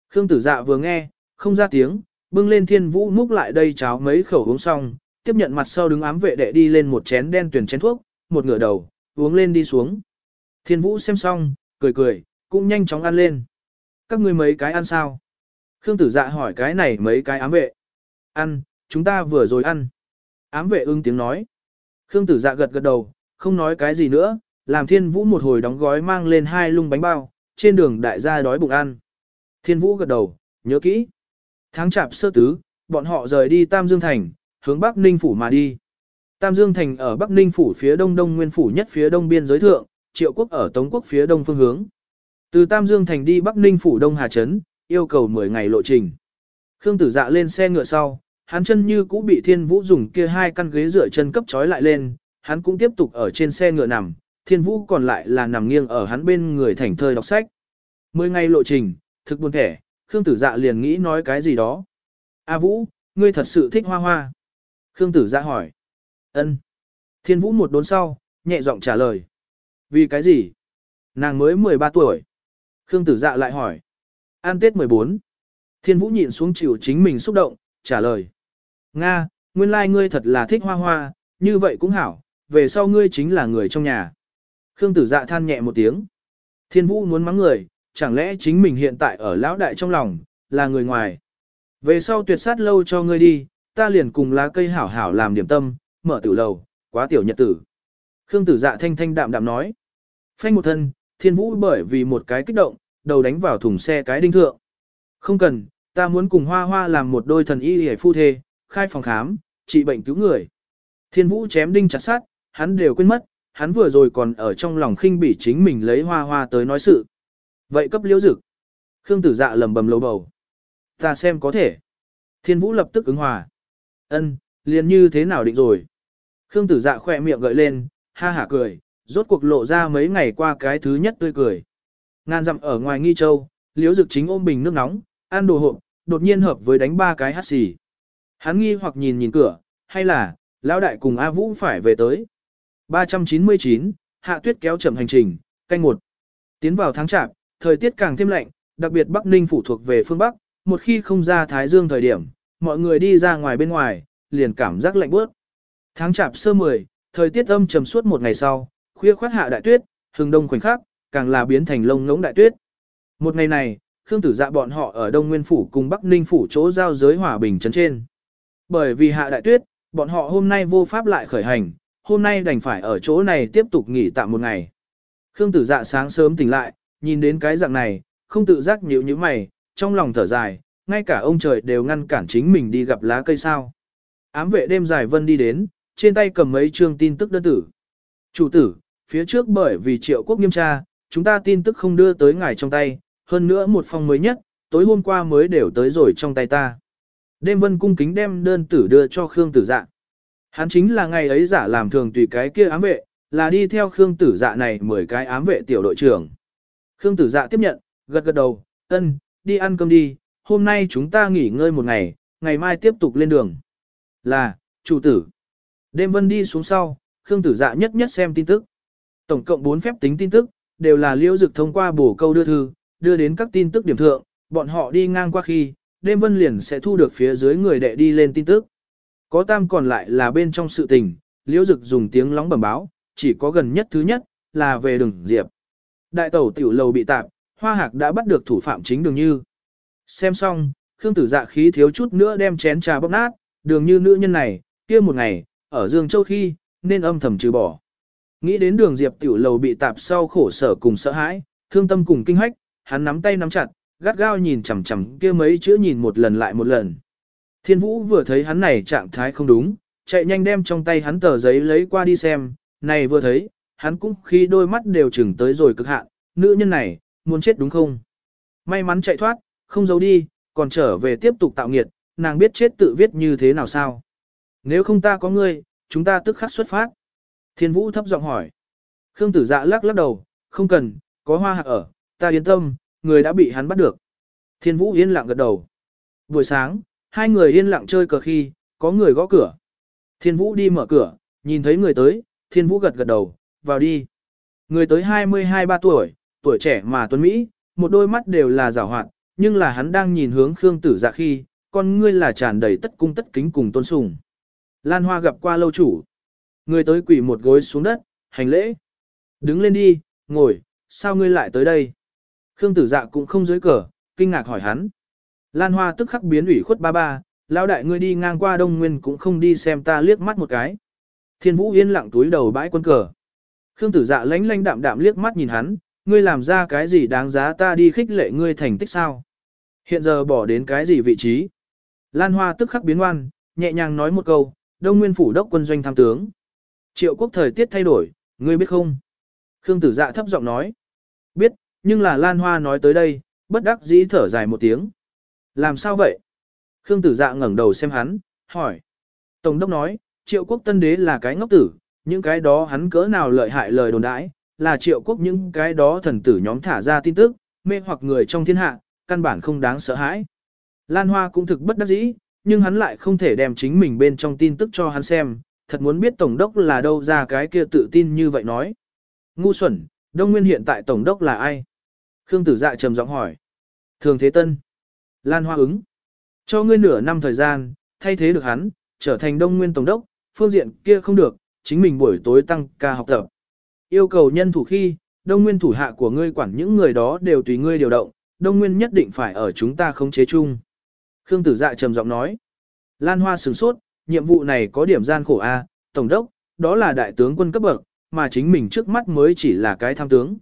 Khương tử dạ vừa nghe, không ra tiếng, bưng lên thiên vũ múc lại đây cháo mấy khẩu uống xong, tiếp nhận mặt sau đứng ám vệ đệ đi lên một chén đen tuyển chén thuốc, một ngửa đầu, uống lên đi xuống. Thiên vũ xem xong, cười cười, cũng nhanh chóng ăn lên. Các ngươi mấy cái ăn sao? Khương tử dạ hỏi cái này mấy cái ám vệ. Ăn, chúng ta vừa rồi ăn. Ám vệ ưng tiếng nói. Khương tử dạ gật gật đầu, không nói cái gì nữa, làm thiên vũ một hồi đóng gói mang lên hai lung bánh bao, trên đường đại gia đói bụng ăn. Thiên vũ gật đầu, nhớ kỹ. Tháng chạp sơ tứ, bọn họ rời đi Tam Dương Thành, hướng Bắc Ninh Phủ mà đi. Tam Dương Thành ở Bắc Ninh Phủ phía đông đông nguyên phủ nhất phía đông biên giới thượng, triệu quốc ở Tống quốc phía đông phương hướng. Từ Tam Dương Thành đi Bắc Ninh Phủ Đông Hà Trấn, yêu cầu 10 ngày lộ trình. Khương tử dạ lên xe ngựa sau, hắn chân như cũ bị thiên vũ dùng kia hai căn ghế dựa chân cấp trói lại lên, hắn cũng tiếp tục ở trên xe ngựa nằm, thiên vũ còn lại là nằm nghiêng ở hắn bên người thành thơi đọc sách. Mười ngày lộ trình, thực buồn thẻ, Khương tử dạ liền nghĩ nói cái gì đó. A vũ, ngươi thật sự thích hoa hoa. Khương tử dạ hỏi. ân. Thiên vũ một đốn sau, nhẹ giọng trả lời. Vì cái gì? Nàng mới 13 tuổi. Khương tử dạ lại hỏi. An Tết 14. Thiên vũ nhịn xuống chịu chính mình xúc động, trả lời. Nga, nguyên lai like ngươi thật là thích hoa hoa, như vậy cũng hảo, về sau ngươi chính là người trong nhà. Khương tử dạ than nhẹ một tiếng. Thiên vũ muốn mắng người, chẳng lẽ chính mình hiện tại ở lão đại trong lòng, là người ngoài. Về sau tuyệt sát lâu cho ngươi đi, ta liền cùng lá cây hảo hảo làm điểm tâm, mở tử lầu, quá tiểu nhật tử. Khương tử dạ thanh thanh đạm đạm nói. Phanh một thân, thiên vũ bởi vì một cái kích động, đầu đánh vào thùng xe cái đinh thượng. Không cần, ta muốn cùng hoa hoa làm một đôi thần y hề phu thê, khai phòng khám, trị bệnh cứu người. Thiên vũ chém đinh chặt sát, hắn đều quên mất, hắn vừa rồi còn ở trong lòng khinh bỉ chính mình lấy hoa hoa tới nói sự. Vậy cấp liễu dực. Khương tử dạ lầm bầm lầu bầu. Ta xem có thể. Thiên vũ lập tức ứng hòa. Ân, liền như thế nào định rồi. Khương tử dạ khỏe miệng gợi lên, ha hả cười, rốt cuộc lộ ra mấy ngày qua cái thứ nhất tươi cười. Ngàn dặm ở ngoài nghi châu, liễu dực chính ôm bình nước nóng, ăn đồ hộp, đột nhiên hợp với đánh ba cái hát xì. Hắn nghi hoặc nhìn nhìn cửa, hay là, lão đại cùng A Vũ phải về tới. 399, hạ tuyết kéo chậm hành trình, canh một. Tiến vào tháng chạp, thời tiết càng thêm lạnh, đặc biệt Bắc Ninh phụ thuộc về phương Bắc, một khi không ra Thái Dương thời điểm, mọi người đi ra ngoài bên ngoài, liền cảm giác lạnh bớt. Tháng chạp sơ 10, thời tiết âm trầm suốt một ngày sau, khuya khoát hạ đại tuyết, hừng đông khoảnh khắc, càng là biến thành lông ngỗng đại tuyết. Một ngày này, Khương Tử Dạ bọn họ ở Đông Nguyên phủ cùng Bắc Ninh phủ chỗ giao giới hòa bình trấn trên. Bởi vì hạ đại tuyết, bọn họ hôm nay vô pháp lại khởi hành, hôm nay đành phải ở chỗ này tiếp tục nghỉ tạm một ngày. Khương Tử Dạ sáng sớm tỉnh lại, nhìn đến cái dạng này, không tự giác nhíu như mày, trong lòng thở dài, ngay cả ông trời đều ngăn cản chính mình đi gặp lá cây sao. Ám vệ đêm dài vân đi đến, trên tay cầm mấy chương tin tức đơn tử. Chủ tử, phía trước bởi vì triệu quốc nghiêm tra, chúng ta tin tức không đưa tới ngài trong tay, hơn nữa một phong mới nhất, tối hôm qua mới đều tới rồi trong tay ta. Đêm vân cung kính đem đơn tử đưa cho Khương tử dạ. Hắn chính là ngày ấy giả làm thường tùy cái kia ám vệ, là đi theo Khương tử dạ này 10 cái ám vệ tiểu đội trưởng. Khương tử dạ tiếp nhận, gật gật đầu, ân, đi ăn cơm đi, hôm nay chúng ta nghỉ ngơi một ngày, ngày mai tiếp tục lên đường. Là, chủ tử. Đêm vân đi xuống sau, Khương tử dạ nhất nhất xem tin tức. Tổng cộng 4 phép tính tin tức, đều là liễu dực thông qua bổ câu đưa thư, đưa đến các tin tức điểm thượng, bọn họ đi ngang qua khi, đêm vân liền sẽ thu được phía dưới người đệ đi lên tin tức. Có tam còn lại là bên trong sự tình, liễu dực dùng tiếng lóng bẩm báo, chỉ có gần nhất thứ nhất, là về đường diệp. Đại tẩu tiểu lầu bị tạm, hoa hạc đã bắt được thủ phạm chính đường như. Xem xong, Khương tử dạ khí thiếu chút nữa đem chén trà bóp nát, đường như nữ nhân này, kia một ngày, ở Dương Châu khi, nên âm thầm trừ bỏ. Nghĩ đến đường diệp tiểu lầu bị tạp sau khổ sở cùng sợ hãi, thương tâm cùng kinh hách, hắn nắm tay nắm chặt, gắt gao nhìn chằm chằm kia mấy chữ nhìn một lần lại một lần. Thiên Vũ vừa thấy hắn này trạng thái không đúng, chạy nhanh đem trong tay hắn tờ giấy lấy qua đi xem, này vừa thấy, hắn cũng khi đôi mắt đều chừng tới rồi cực hạn, nữ nhân này, muốn chết đúng không? May mắn chạy thoát, không giấu đi, còn trở về tiếp tục tạo nghiệt, nàng biết chết tự viết như thế nào sao? Nếu không ta có ngươi, chúng ta tức khắc xuất phát. Thiên Vũ thấp giọng hỏi. Khương tử dạ lắc lắc đầu, không cần, có hoa hạc ở, ta yên tâm, người đã bị hắn bắt được. Thiên Vũ yên lặng gật đầu. Buổi sáng, hai người yên lặng chơi cờ khi, có người gõ cửa. Thiên Vũ đi mở cửa, nhìn thấy người tới, Thiên Vũ gật gật đầu, vào đi. Người tới 22-3 tuổi, tuổi trẻ mà tuấn Mỹ, một đôi mắt đều là rào hoạt, nhưng là hắn đang nhìn hướng Khương tử dạ khi, con ngươi là tràn đầy tất cung tất kính cùng tôn sùng. Lan Hoa gặp qua lâu chủ. Người tới quỳ một gối xuống đất, hành lễ. Đứng lên đi, ngồi, sao ngươi lại tới đây? Khương tử dạ cũng không dưới cờ, kinh ngạc hỏi hắn. Lan Hoa tức khắc biến ủy khuất ba ba, lão đại ngươi đi ngang qua Đông Nguyên cũng không đi xem ta liếc mắt một cái. Thiên Vũ yên lặng túi đầu bãi quân cờ. Khương tử dạ lánh lánh đạm đạm liếc mắt nhìn hắn, ngươi làm ra cái gì đáng giá ta đi khích lệ ngươi thành tích sao? Hiện giờ bỏ đến cái gì vị trí? Lan Hoa tức khắc biến ngoan, nhẹ nhàng nói một câu, Đông Nguyên phủ đốc quân doanh tham tướng. Triệu quốc thời tiết thay đổi, ngươi biết không? Khương tử dạ thấp giọng nói. Biết, nhưng là Lan Hoa nói tới đây, bất đắc dĩ thở dài một tiếng. Làm sao vậy? Khương tử dạ ngẩng đầu xem hắn, hỏi. Tổng đốc nói, triệu quốc tân đế là cái ngốc tử, những cái đó hắn cỡ nào lợi hại lời đồn đãi, là triệu quốc những cái đó thần tử nhóm thả ra tin tức, mê hoặc người trong thiên hạ, căn bản không đáng sợ hãi. Lan Hoa cũng thực bất đắc dĩ, nhưng hắn lại không thể đem chính mình bên trong tin tức cho hắn xem, thật muốn biết Tổng đốc là đâu ra cái kia tự tin như vậy nói. Ngu xuẩn, Đông Nguyên hiện tại Tổng đốc là ai? Khương Tử Dạ trầm giọng hỏi. Thường Thế Tân. Lan Hoa ứng. Cho ngươi nửa năm thời gian, thay thế được hắn, trở thành Đông Nguyên Tổng đốc, phương diện kia không được, chính mình buổi tối tăng ca học tập. Yêu cầu nhân thủ khi, Đông Nguyên thủ hạ của ngươi quản những người đó đều tùy ngươi điều động, Đông Nguyên nhất định phải ở chúng ta khống chế chung. Khương Tử Dạ trầm giọng nói. Lan Hoa sửng sốt, nhiệm vụ này có điểm gian khổ a, tổng đốc, đó là đại tướng quân cấp bậc, mà chính mình trước mắt mới chỉ là cái tham tướng.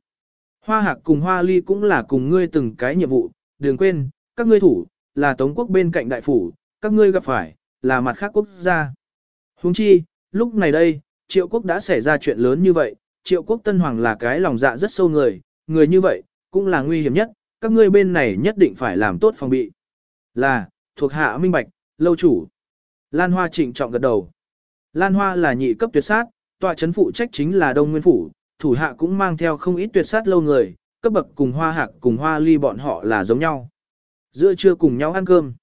Hoa hạc cùng hoa ly cũng là cùng ngươi từng cái nhiệm vụ, đừng quên, các ngươi thủ, là tống quốc bên cạnh đại phủ, các ngươi gặp phải, là mặt khác quốc gia. Huống chi, lúc này đây, triệu quốc đã xảy ra chuyện lớn như vậy, triệu quốc tân hoàng là cái lòng dạ rất sâu người, người như vậy, cũng là nguy hiểm nhất, các ngươi bên này nhất định phải làm tốt phòng bị. Là, thuộc hạ minh bạch, lâu chủ. Lan Hoa trịnh trọng gật đầu. Lan Hoa là nhị cấp tuyệt sát, tọa chấn phụ trách chính là Đông Nguyên Phủ, thủ hạ cũng mang theo không ít tuyệt sát lâu người, cấp bậc cùng hoa hạc cùng hoa ly bọn họ là giống nhau. Giữa trưa cùng nhau ăn cơm.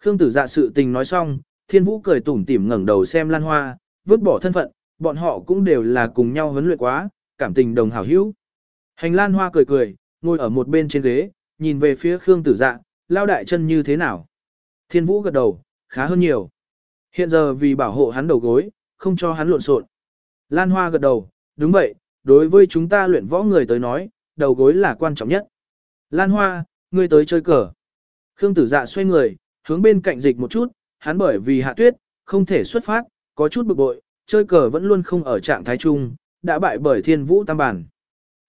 Khương tử dạ sự tình nói xong, thiên vũ cười tủm tỉm ngẩng đầu xem Lan Hoa, vứt bỏ thân phận, bọn họ cũng đều là cùng nhau huấn luyện quá, cảm tình đồng hảo hữu. Hành Lan Hoa cười cười, ngồi ở một bên trên ghế, nhìn về phía Khương tử dạ, lao đại chân như thế nào. Thiên vũ gật đầu, khá hơn nhiều. Hiện giờ vì bảo hộ hắn đầu gối, không cho hắn lộn xộn. Lan Hoa gật đầu, đúng vậy, đối với chúng ta luyện võ người tới nói, đầu gối là quan trọng nhất. Lan Hoa, ngươi tới chơi cờ. Khương tử dạ xoay người, hướng bên cạnh dịch một chút, hắn bởi vì hạ tuyết, không thể xuất phát, có chút bực bội, chơi cờ vẫn luôn không ở trạng thái chung, đã bại bởi thiên vũ tam bản.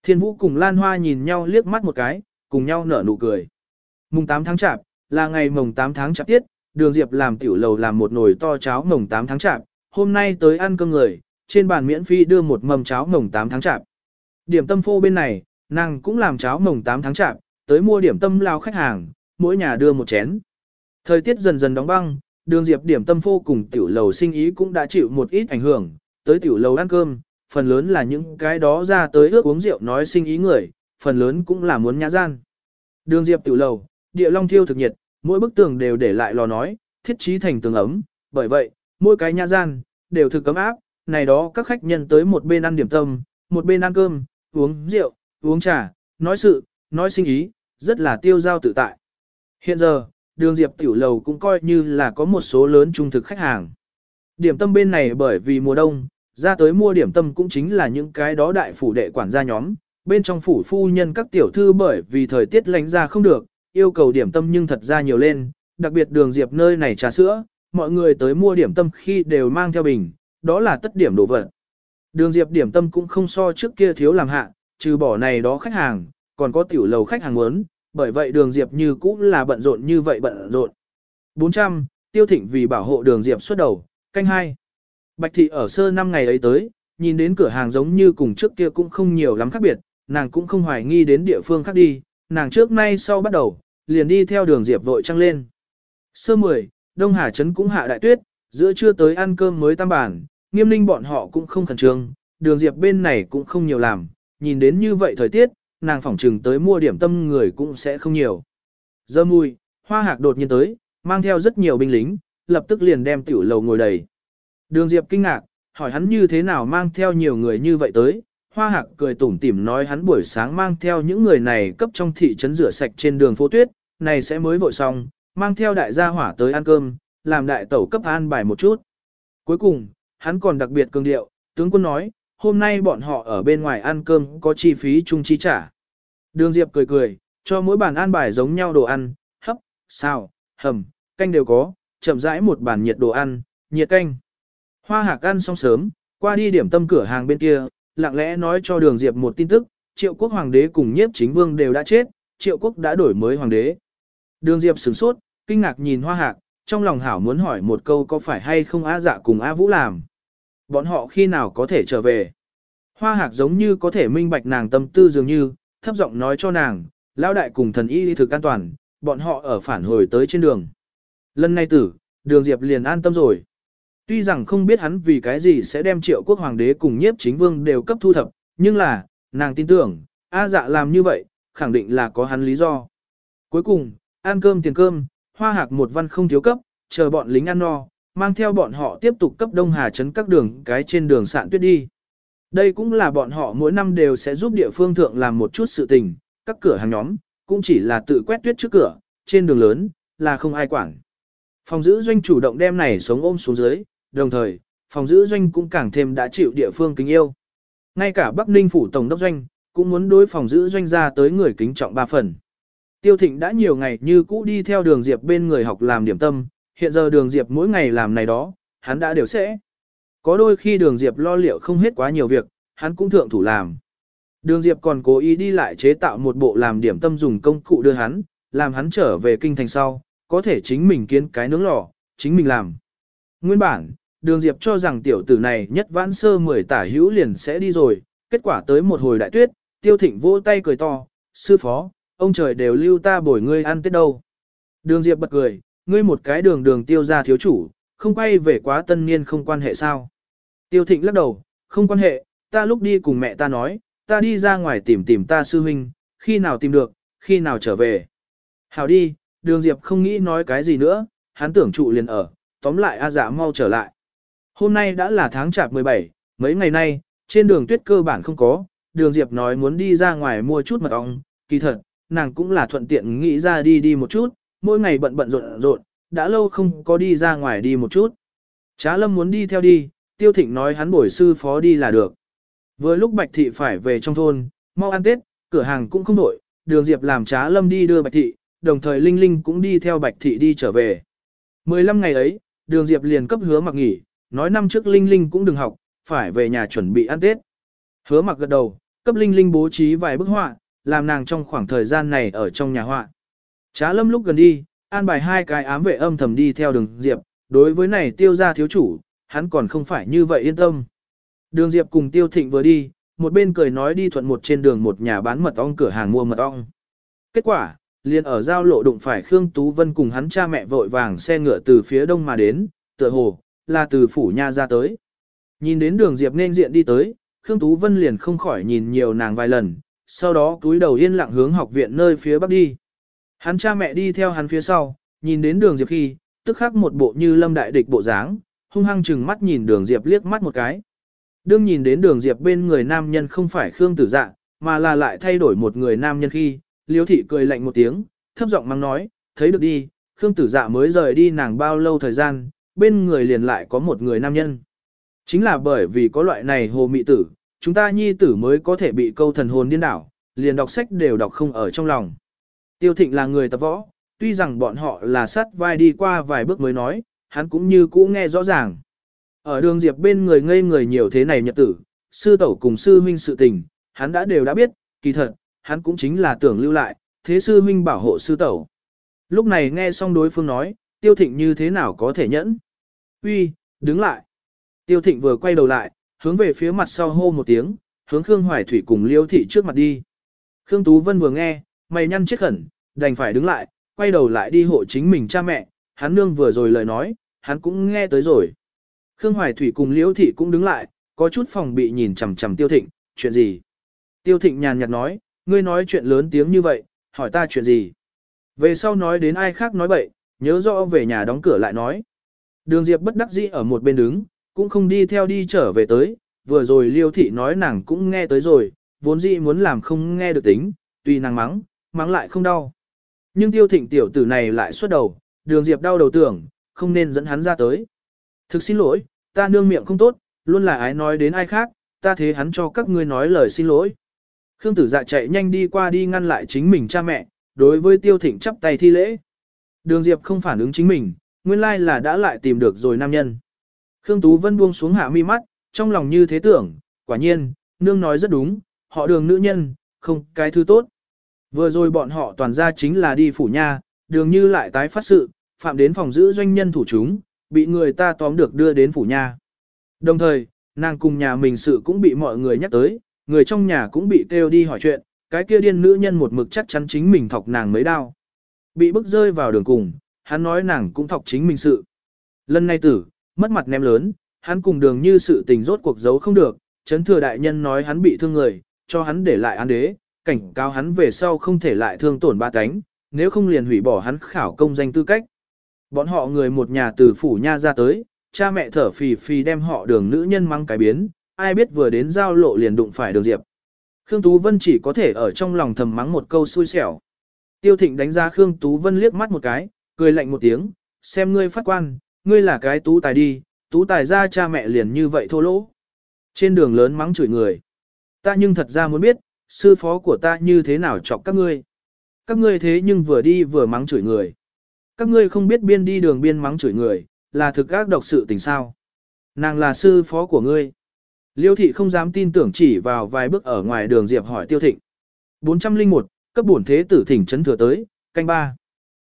Thiên vũ cùng Lan Hoa nhìn nhau liếc mắt một cái, cùng nhau nở nụ cười. Mùng 8 tháng chạp, là ngày mùng 8 tháng chạp tiết, đường Diệp làm tiểu lầu làm một nồi to cháo mùng 8 tháng chạp, hôm nay tới ăn cơm người, trên bàn miễn phí đưa một mầm cháo mồng 8 tháng chạp. Điểm tâm phô bên này, nàng cũng làm cháo mồng 8 tháng chạp, tới mua điểm tâm lao khách hàng, mỗi nhà đưa một chén. Thời tiết dần dần đóng băng, đường diệp điểm tâm phô cùng tiểu lầu sinh ý cũng đã chịu một ít ảnh hưởng, tới tiểu lầu ăn cơm, phần lớn là những cái đó ra tới ước uống rượu nói sinh ý người, phần lớn cũng là muốn nhã gian. Đường diệp tiểu lầu, địa long thiêu thực nhiệt, mỗi bức tường đều để lại lò nói, thiết trí thành tường ấm, bởi vậy, mỗi cái nhã gian, đều thực cấm áp, này đó các khách nhân tới một bên ăn điểm tâm, một bên ăn cơm, uống rượu, uống trà, nói sự, nói sinh ý, rất là tiêu giao tự tại. Hiện giờ, đường diệp tiểu lầu cũng coi như là có một số lớn trung thực khách hàng. Điểm tâm bên này bởi vì mùa đông, ra tới mua điểm tâm cũng chính là những cái đó đại phủ đệ quản gia nhóm, bên trong phủ phu nhân các tiểu thư bởi vì thời tiết lạnh ra không được, yêu cầu điểm tâm nhưng thật ra nhiều lên, đặc biệt đường diệp nơi này trà sữa, mọi người tới mua điểm tâm khi đều mang theo bình, đó là tất điểm đồ vật. Đường Diệp điểm tâm cũng không so trước kia thiếu làm hạ, trừ bỏ này đó khách hàng, còn có tiểu lầu khách hàng muốn, bởi vậy đường Diệp như cũ là bận rộn như vậy bận rộn. 400, tiêu thịnh vì bảo hộ đường Diệp xuất đầu, canh hai. Bạch thị ở sơ năm ngày ấy tới, nhìn đến cửa hàng giống như cùng trước kia cũng không nhiều lắm khác biệt, nàng cũng không hoài nghi đến địa phương khác đi, nàng trước nay sau bắt đầu, liền đi theo đường Diệp vội trăng lên. Sơ 10, Đông Hà Trấn cũng hạ đại tuyết, giữa trưa tới ăn cơm mới tam bản, nghiêm ninh bọn họ cũng không khẩn trương, đường diệp bên này cũng không nhiều làm, nhìn đến như vậy thời tiết, nàng phỏng trừng tới mua điểm tâm người cũng sẽ không nhiều. Giờ mùi, hoa hạc đột nhiên tới, mang theo rất nhiều binh lính, lập tức liền đem tiểu lầu ngồi đầy. Đường diệp kinh ngạc, hỏi hắn như thế nào mang theo nhiều người như vậy tới, hoa hạc cười tủm tỉm nói hắn buổi sáng mang theo những người này cấp trong thị trấn rửa sạch trên đường phố tuyết, này sẽ mới vội xong, mang theo đại gia hỏa tới ăn cơm, làm đại tẩu cấp an bài một chút. Cuối cùng, hắn còn đặc biệt cường điệu, tướng quân nói, hôm nay bọn họ ở bên ngoài ăn cơm có chi phí chung chi trả. Đường Diệp cười cười, cho mỗi bàn an bài giống nhau đồ ăn, hấp, xào, hầm, canh đều có, chậm rãi một bàn nhiệt đồ ăn, nhiệt canh. Hoa hạc ăn xong sớm, qua đi điểm tâm cửa hàng bên kia, lặng lẽ nói cho đường Diệp một tin tức, triệu quốc hoàng đế cùng nhiếp chính vương đều đã chết, triệu quốc đã đổi mới hoàng đế. Đường Diệp sửng sốt, kinh ngạc nhìn hoa hạc, trong lòng hảo muốn hỏi một câu có phải hay không A dạ cùng A Vũ làm. Bọn họ khi nào có thể trở về. Hoa hạc giống như có thể minh bạch nàng tâm tư dường như, thấp giọng nói cho nàng, lao đại cùng thần y thực an toàn, bọn họ ở phản hồi tới trên đường. Lần này tử, đường Diệp liền an tâm rồi. Tuy rằng không biết hắn vì cái gì sẽ đem triệu quốc hoàng đế cùng nhiếp chính vương đều cấp thu thập, nhưng là, nàng tin tưởng, A dạ làm như vậy, khẳng định là có hắn lý do. Cuối cùng, ăn cơm tiền cơm, hoa hạc một văn không thiếu cấp, chờ bọn lính ăn no, mang theo bọn họ tiếp tục cấp Đông Hà Trấn các đường cái trên đường sạn tuyết đi. Đây cũng là bọn họ mỗi năm đều sẽ giúp địa phương thượng làm một chút sự tình, các cửa hàng nhóm, cũng chỉ là tự quét tuyết trước cửa, trên đường lớn, là không ai quản. Phòng giữ doanh chủ động đem này sống ôm xuống dưới, đồng thời, phòng giữ doanh cũng càng thêm đã chịu địa phương kính yêu. Ngay cả Bắc Ninh phủ tổng đốc doanh, cũng muốn đối phòng giữ doanh ra tới người kính trọng ba phần. Tiêu Thịnh đã nhiều ngày như cũ đi theo đường Diệp bên người học làm điểm tâm, hiện giờ đường Diệp mỗi ngày làm này đó, hắn đã đều sẽ. có đôi khi đường Diệp lo liệu không hết quá nhiều việc, hắn cũng thượng thủ làm. Đường Diệp còn cố ý đi lại chế tạo một bộ làm điểm tâm dùng công cụ đưa hắn, làm hắn trở về kinh thành sau, có thể chính mình kiến cái nướng lò, chính mình làm. Nguyên bản, đường Diệp cho rằng tiểu tử này nhất vãn sơ mười tả hữu liền sẽ đi rồi, kết quả tới một hồi đại tuyết, tiêu thịnh vỗ tay cười to, sư phó, ông trời đều lưu ta bồi ngươi ăn tết đâu. Đường Diệp bật cười, ngươi một cái đường đường tiêu ra thiếu chủ, không quay về quá tân niên không quan hệ sao. Tiêu thịnh lắc đầu, không quan hệ, ta lúc đi cùng mẹ ta nói, ta đi ra ngoài tìm tìm ta sư huynh, khi nào tìm được, khi nào trở về. Hảo đi, đường Diệp không nghĩ nói cái gì nữa, hắn tưởng trụ liền ở, tóm lại A dạ mau trở lại. Hôm nay đã là tháng chạp 17, mấy ngày nay, trên đường tuyết cơ bản không có, đường Diệp nói muốn đi ra ngoài mua chút mật ong, kỳ thật, nàng cũng là thuận tiện nghĩ ra đi đi một chút, mỗi ngày bận bận rộn rộn, đã lâu không có đi ra ngoài đi một chút. Trá lâm muốn đi theo đi, tiêu thịnh nói hắn bổi sư phó đi là được. Vừa lúc Bạch Thị phải về trong thôn, mau ăn Tết, cửa hàng cũng không đổi, đường Diệp làm trá lâm đi đưa Bạch Thị, đồng thời Linh Linh cũng đi theo Bạch Thị đi trở về. 15 ngày ấy, đường Diệp liền cấp hứa mặc nghỉ, nói năm trước Linh Linh cũng đừng học, phải về nhà chuẩn bị ăn Tết. Hứa mặc gật đầu, cấp Linh Linh bố trí vài bức họa, làm nàng trong khoảng thời gian này ở trong nhà họa. Trá lâm lúc gần đi, an bài hai cái ám vệ âm thầm đi theo đường Diệp, đối với này tiêu gia thiếu chủ, hắn còn không phải như vậy yên tâm. Đường Diệp cùng tiêu thịnh vừa đi, một bên cười nói đi thuận một trên đường một nhà bán mật ong cửa hàng mua mật ong. Kết quả, liền ở giao lộ đụng phải Khương Tú Vân cùng hắn cha mẹ vội vàng xe ngựa từ phía đông mà đến, tựa hồ, là từ phủ nha ra tới. Nhìn đến đường Diệp nên diện đi tới, Khương Tú Vân liền không khỏi nhìn nhiều nàng vài lần, sau đó túi đầu yên lặng hướng học viện nơi phía bắc đi. Hắn cha mẹ đi theo hắn phía sau, nhìn đến đường Diệp khi, tức khắc một bộ như lâm đại địch bộ dáng, hung hăng chừng mắt nhìn đường Diệp liếc mắt một cái. Đương nhìn đến đường Diệp bên người nam nhân không phải Khương Tử Dạ, mà là lại thay đổi một người nam nhân khi, Liêu thị cười lạnh một tiếng, thấp giọng mắng nói, thấy được đi, Khương Tử Dạ mới rời đi nàng bao lâu thời gian, bên người liền lại có một người nam nhân. Chính là bởi vì có loại này hồ mị tử, chúng ta nhi tử mới có thể bị câu thần hồn điên đảo, liền đọc sách đều đọc không ở trong lòng. Tiêu thịnh là người tập võ, tuy rằng bọn họ là sát vai đi qua vài bước mới nói, hắn cũng như cũ nghe rõ ràng. Ở đường Diệp bên người ngây người nhiều thế này nhật tử, sư tẩu cùng sư huynh sự tình, hắn đã đều đã biết, kỳ thật, hắn cũng chính là tưởng lưu lại, thế sư huynh bảo hộ sư tẩu. Lúc này nghe xong đối phương nói, tiêu thịnh như thế nào có thể nhẫn. Uy, đứng lại. Tiêu thịnh vừa quay đầu lại, hướng về phía mặt sau hô một tiếng, hướng Khương Hoài Thủy cùng Liêu thị trước mặt đi. Khương Tú Vân vừa nghe, mày nhăn chết khẩn, đành phải đứng lại, quay đầu lại đi hộ chính mình cha mẹ, hắn nương vừa rồi lời nói, hắn cũng nghe tới rồi. Khương Hoài Thủy cùng Liễu Thị cũng đứng lại, có chút phòng bị nhìn chằm chằm Tiêu Thịnh, chuyện gì? Tiêu Thịnh nhàn nhạt nói, ngươi nói chuyện lớn tiếng như vậy, hỏi ta chuyện gì? Về sau nói đến ai khác nói bậy, nhớ rõ về nhà đóng cửa lại nói. Đường Diệp bất đắc dĩ ở một bên đứng, cũng không đi theo đi trở về tới, vừa rồi Liêu Thị nói nàng cũng nghe tới rồi, vốn dĩ muốn làm không nghe được tính, tùy nàng mắng, mắng lại không đau. Nhưng Tiêu Thịnh tiểu tử này lại xuất đầu, đường Diệp đau đầu tưởng, không nên dẫn hắn ra tới. Thực xin lỗi, ta nương miệng không tốt, luôn là ái nói đến ai khác, ta thế hắn cho các ngươi nói lời xin lỗi. Khương tử dạ chạy nhanh đi qua đi ngăn lại chính mình cha mẹ, đối với tiêu thịnh chắp tay thi lễ. Đường Diệp không phản ứng chính mình, nguyên lai là đã lại tìm được rồi nam nhân. Khương Tú Vân buông xuống hạ mi mắt, trong lòng như thế tưởng, quả nhiên, nương nói rất đúng, họ đường nữ nhân, không cái thứ tốt. Vừa rồi bọn họ toàn ra chính là đi phủ nha, đường như lại tái phát sự, phạm đến phòng giữ doanh nhân thủ chúng, bị người ta tóm được đưa đến phủ nha. Đồng thời, nàng cùng nhà mình sự cũng bị mọi người nhắc tới, người trong nhà cũng bị kêu đi hỏi chuyện, cái kia điên nữ nhân một mực chắc chắn chính mình thọc nàng mấy đau. Bị bức rơi vào đường cùng, hắn nói nàng cũng thọc chính mình sự. Lần này tử, mất mặt ném lớn, hắn cùng đường như sự tình rốt cuộc giấu không được, chấn thừa đại nhân nói hắn bị thương người, cho hắn để lại án đế, cảnh cáo hắn về sau không thể lại thương tổn ba cánh, nếu không liền hủy bỏ hắn khảo công danh tư cách. Bọn họ người một nhà từ phủ nha ra tới, cha mẹ thở phì phì đem họ đường nữ nhân mang cái biến, ai biết vừa đến giao lộ liền đụng phải đường diệp. Khương Tú Vân chỉ có thể ở trong lòng thầm mắng một câu xui xẻo. Tiêu Thịnh đánh ra Khương Tú Vân liếc mắt một cái, cười lạnh một tiếng, xem ngươi phát quan, ngươi là cái tú tài đi, tú tài ra cha mẹ liền như vậy thô lỗ. Trên đường lớn mắng chửi người. Ta nhưng thật ra muốn biết, sư phó của ta như thế nào chọc các ngươi. Các ngươi thế nhưng vừa đi vừa mắng chửi người các ngươi không biết biên đi đường biên mắng chửi người, là thực ác độc sự tình sao. Nàng là sư phó của ngươi. Liêu thị không dám tin tưởng chỉ vào vài bước ở ngoài đường Diệp hỏi Tiêu Thịnh. 401, cấp bổn thế tử thỉnh chấn thừa tới, canh ba.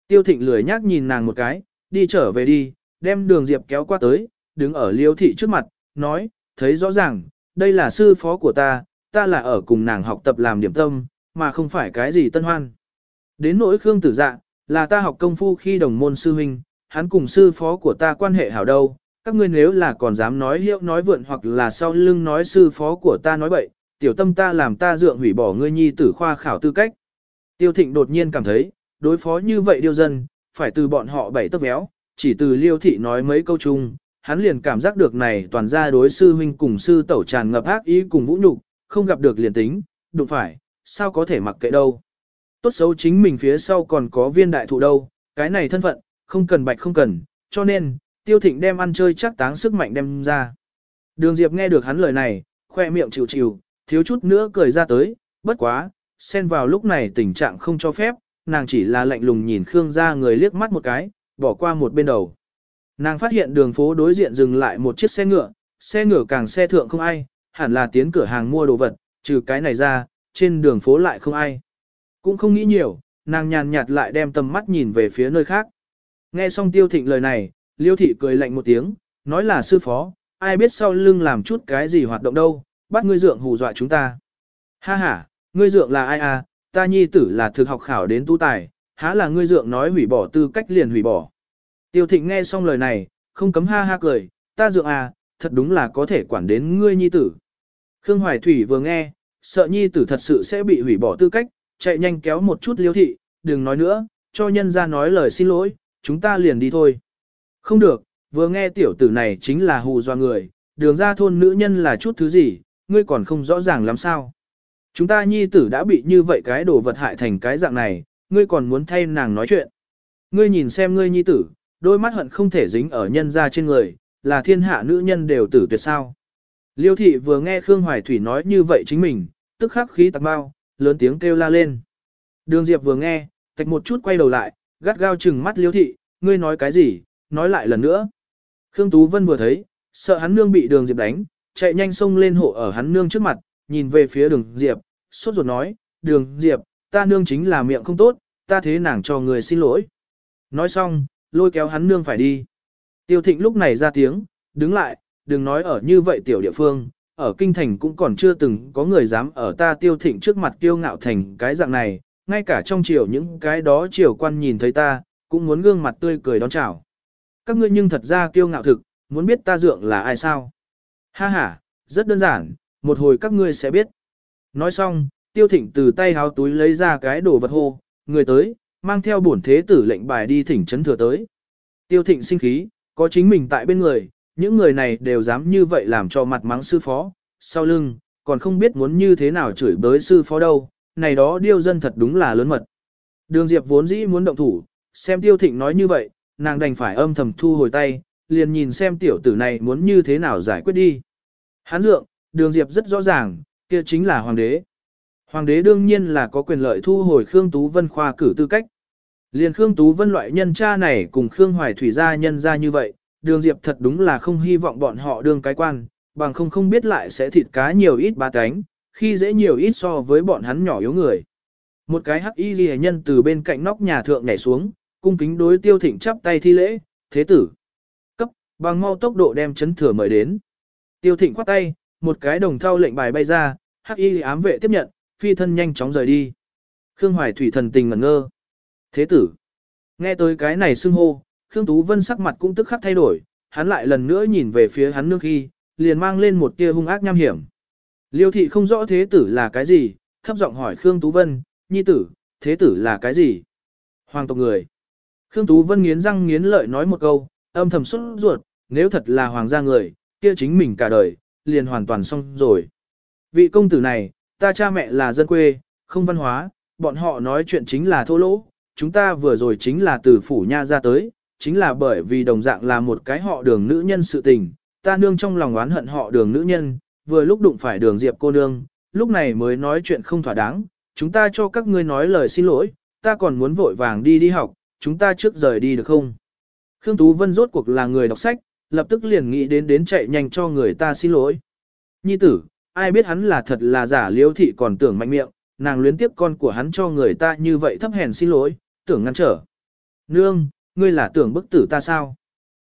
Tiêu Thịnh lười nhác nhìn nàng một cái, đi trở về đi, đem đường Diệp kéo qua tới, đứng ở Liêu thị trước mặt, nói, thấy rõ ràng, đây là sư phó của ta, ta là ở cùng nàng học tập làm điểm tâm, mà không phải cái gì tân hoan. Đến nỗi Khương Tử Dạ, là ta học công phu khi đồng môn sư huynh, hắn cùng sư phó của ta quan hệ hảo đâu, các ngươi nếu là còn dám nói hiệu nói vượn hoặc là sau lưng nói sư phó của ta nói bậy, tiểu tâm ta làm ta dượng hủy bỏ ngươi nhi tử khoa khảo tư cách. Tiêu Thịnh đột nhiên cảm thấy, đối phó như vậy điêu dân, phải từ bọn họ bảy tấc véo, chỉ từ liêu thị nói mấy câu chung, hắn liền cảm giác được này toàn ra đối sư huynh cùng sư tẩu tràn ngập ác ý cùng vũ nhục, không gặp được liền tính, đụng phải, sao có thể mặc kệ đâu. Tốt xấu chính mình phía sau còn có viên đại thụ đâu, cái này thân phận, không cần bạch không cần, cho nên, tiêu thịnh đem ăn chơi chắc táng sức mạnh đem ra. Đường Diệp nghe được hắn lời này, khoe miệng chịu chịu, thiếu chút nữa cười ra tới, bất quá, xen vào lúc này tình trạng không cho phép, nàng chỉ là lạnh lùng nhìn Khương ra người liếc mắt một cái, bỏ qua một bên đầu. Nàng phát hiện đường phố đối diện dừng lại một chiếc xe ngựa, xe ngựa càng xe thượng không ai, hẳn là tiến cửa hàng mua đồ vật, trừ cái này ra, trên đường phố lại không ai. Cũng không nghĩ nhiều, nàng nhàn nhạt lại đem tầm mắt nhìn về phía nơi khác. Nghe xong tiêu thịnh lời này, liêu thị cười lạnh một tiếng, nói là sư phó, ai biết sau lưng làm chút cái gì hoạt động đâu, bắt ngươi dượng hù dọa chúng ta. Ha ha, ngươi dượng là ai à, ta nhi tử là thực học khảo đến tu tài, há là ngươi dượng nói hủy bỏ tư cách liền hủy bỏ. Tiêu thịnh nghe xong lời này, không cấm ha ha cười, ta dượng à, thật đúng là có thể quản đến ngươi nhi tử. Khương Hoài Thủy vừa nghe, sợ nhi tử thật sự sẽ bị hủy bỏ tư cách, chạy nhanh kéo một chút liêu thị, đừng nói nữa, cho nhân ra nói lời xin lỗi, chúng ta liền đi thôi. Không được, vừa nghe tiểu tử này chính là hù doa người, đường ra thôn nữ nhân là chút thứ gì, ngươi còn không rõ ràng làm sao. Chúng ta nhi tử đã bị như vậy cái đồ vật hại thành cái dạng này, ngươi còn muốn thay nàng nói chuyện. Ngươi nhìn xem ngươi nhi tử, đôi mắt hận không thể dính ở nhân ra trên người, là thiên hạ nữ nhân đều tử tuyệt sao. Liêu thị vừa nghe Khương Hoài Thủy nói như vậy chính mình, tức khắc khí tạc bao, lớn tiếng kêu la lên. Đường Diệp vừa nghe, tạch một chút quay đầu lại, gắt gao chừng mắt liêu thị, ngươi nói cái gì, nói lại lần nữa. Khương Tú Vân vừa thấy, sợ hắn nương bị đường Diệp đánh, chạy nhanh xông lên hộ ở hắn nương trước mặt, nhìn về phía đường Diệp, sốt ruột nói, đường Diệp, ta nương chính là miệng không tốt, ta thế nàng cho người xin lỗi. Nói xong, lôi kéo hắn nương phải đi. Tiêu thịnh lúc này ra tiếng, đứng lại, đừng nói ở như vậy tiểu địa phương, ở kinh thành cũng còn chưa từng có người dám ở ta tiêu thịnh trước mặt Tiêu ngạo thành cái dạng này, ngay cả trong triều những cái đó triều quan nhìn thấy ta, cũng muốn gương mặt tươi cười đón chào. Các ngươi nhưng thật ra kiêu ngạo thực, muốn biết ta dượng là ai sao? Ha ha, rất đơn giản, một hồi các ngươi sẽ biết. Nói xong, tiêu thịnh từ tay háo túi lấy ra cái đồ vật hô, người tới, mang theo bổn thế tử lệnh bài đi thỉnh trấn thừa tới. Tiêu thịnh sinh khí, có chính mình tại bên người, những người này đều dám như vậy làm cho mặt mắng sư phó, sau lưng, còn không biết muốn như thế nào chửi bới sư phó đâu, này đó điêu dân thật đúng là lớn mật. Đường Diệp vốn dĩ muốn động thủ, xem tiêu thịnh nói như vậy, nàng đành phải âm thầm thu hồi tay, liền nhìn xem tiểu tử này muốn như thế nào giải quyết đi. Hán dượng, đường Diệp rất rõ ràng, kia chính là hoàng đế. Hoàng đế đương nhiên là có quyền lợi thu hồi Khương Tú Vân khoa cử tư cách. Liền Khương Tú Vân loại nhân cha này cùng Khương Hoài Thủy gia nhân ra như vậy, đường Diệp thật đúng là không hy vọng bọn họ đương cái quan, bằng không không biết lại sẽ thịt cá nhiều ít ba cánh, khi dễ nhiều ít so với bọn hắn nhỏ yếu người. Một cái hắc y ghi nhân từ bên cạnh nóc nhà thượng nhảy xuống, cung kính đối tiêu thịnh chắp tay thi lễ, thế tử. Cấp, bằng mau tốc độ đem chấn thừa mời đến. Tiêu thịnh khoát tay, một cái đồng thau lệnh bài bay ra, hắc y ám vệ tiếp nhận, phi thân nhanh chóng rời đi. Khương Hoài Thủy thần tình ngẩn ngơ. Thế tử. Nghe tới cái này xưng hô, Khương Tú Vân sắc mặt cũng tức khắc thay đổi, hắn lại lần nữa nhìn về phía hắn nương khi, liền mang lên một tia hung ác nham hiểm. Liêu thị không rõ thế tử là cái gì, thấp giọng hỏi Khương Tú Vân, nhi tử, thế tử là cái gì? Hoàng tộc người. Khương Tú Vân nghiến răng nghiến lợi nói một câu, âm thầm xuất ruột, nếu thật là hoàng gia người, kia chính mình cả đời, liền hoàn toàn xong rồi. Vị công tử này, ta cha mẹ là dân quê, không văn hóa, bọn họ nói chuyện chính là thô lỗ, chúng ta vừa rồi chính là từ phủ nha ra tới, chính là bởi vì đồng dạng là một cái họ đường nữ nhân sự tình, ta nương trong lòng oán hận họ đường nữ nhân, vừa lúc đụng phải đường diệp cô nương, lúc này mới nói chuyện không thỏa đáng, chúng ta cho các ngươi nói lời xin lỗi, ta còn muốn vội vàng đi đi học, chúng ta trước rời đi được không? Khương Tú Vân rốt cuộc là người đọc sách, lập tức liền nghĩ đến đến chạy nhanh cho người ta xin lỗi. Nhi tử, ai biết hắn là thật là giả liêu thị còn tưởng mạnh miệng, nàng luyến tiếp con của hắn cho người ta như vậy thấp hèn xin lỗi, tưởng ngăn trở. Nương, ngươi là tưởng bức tử ta sao?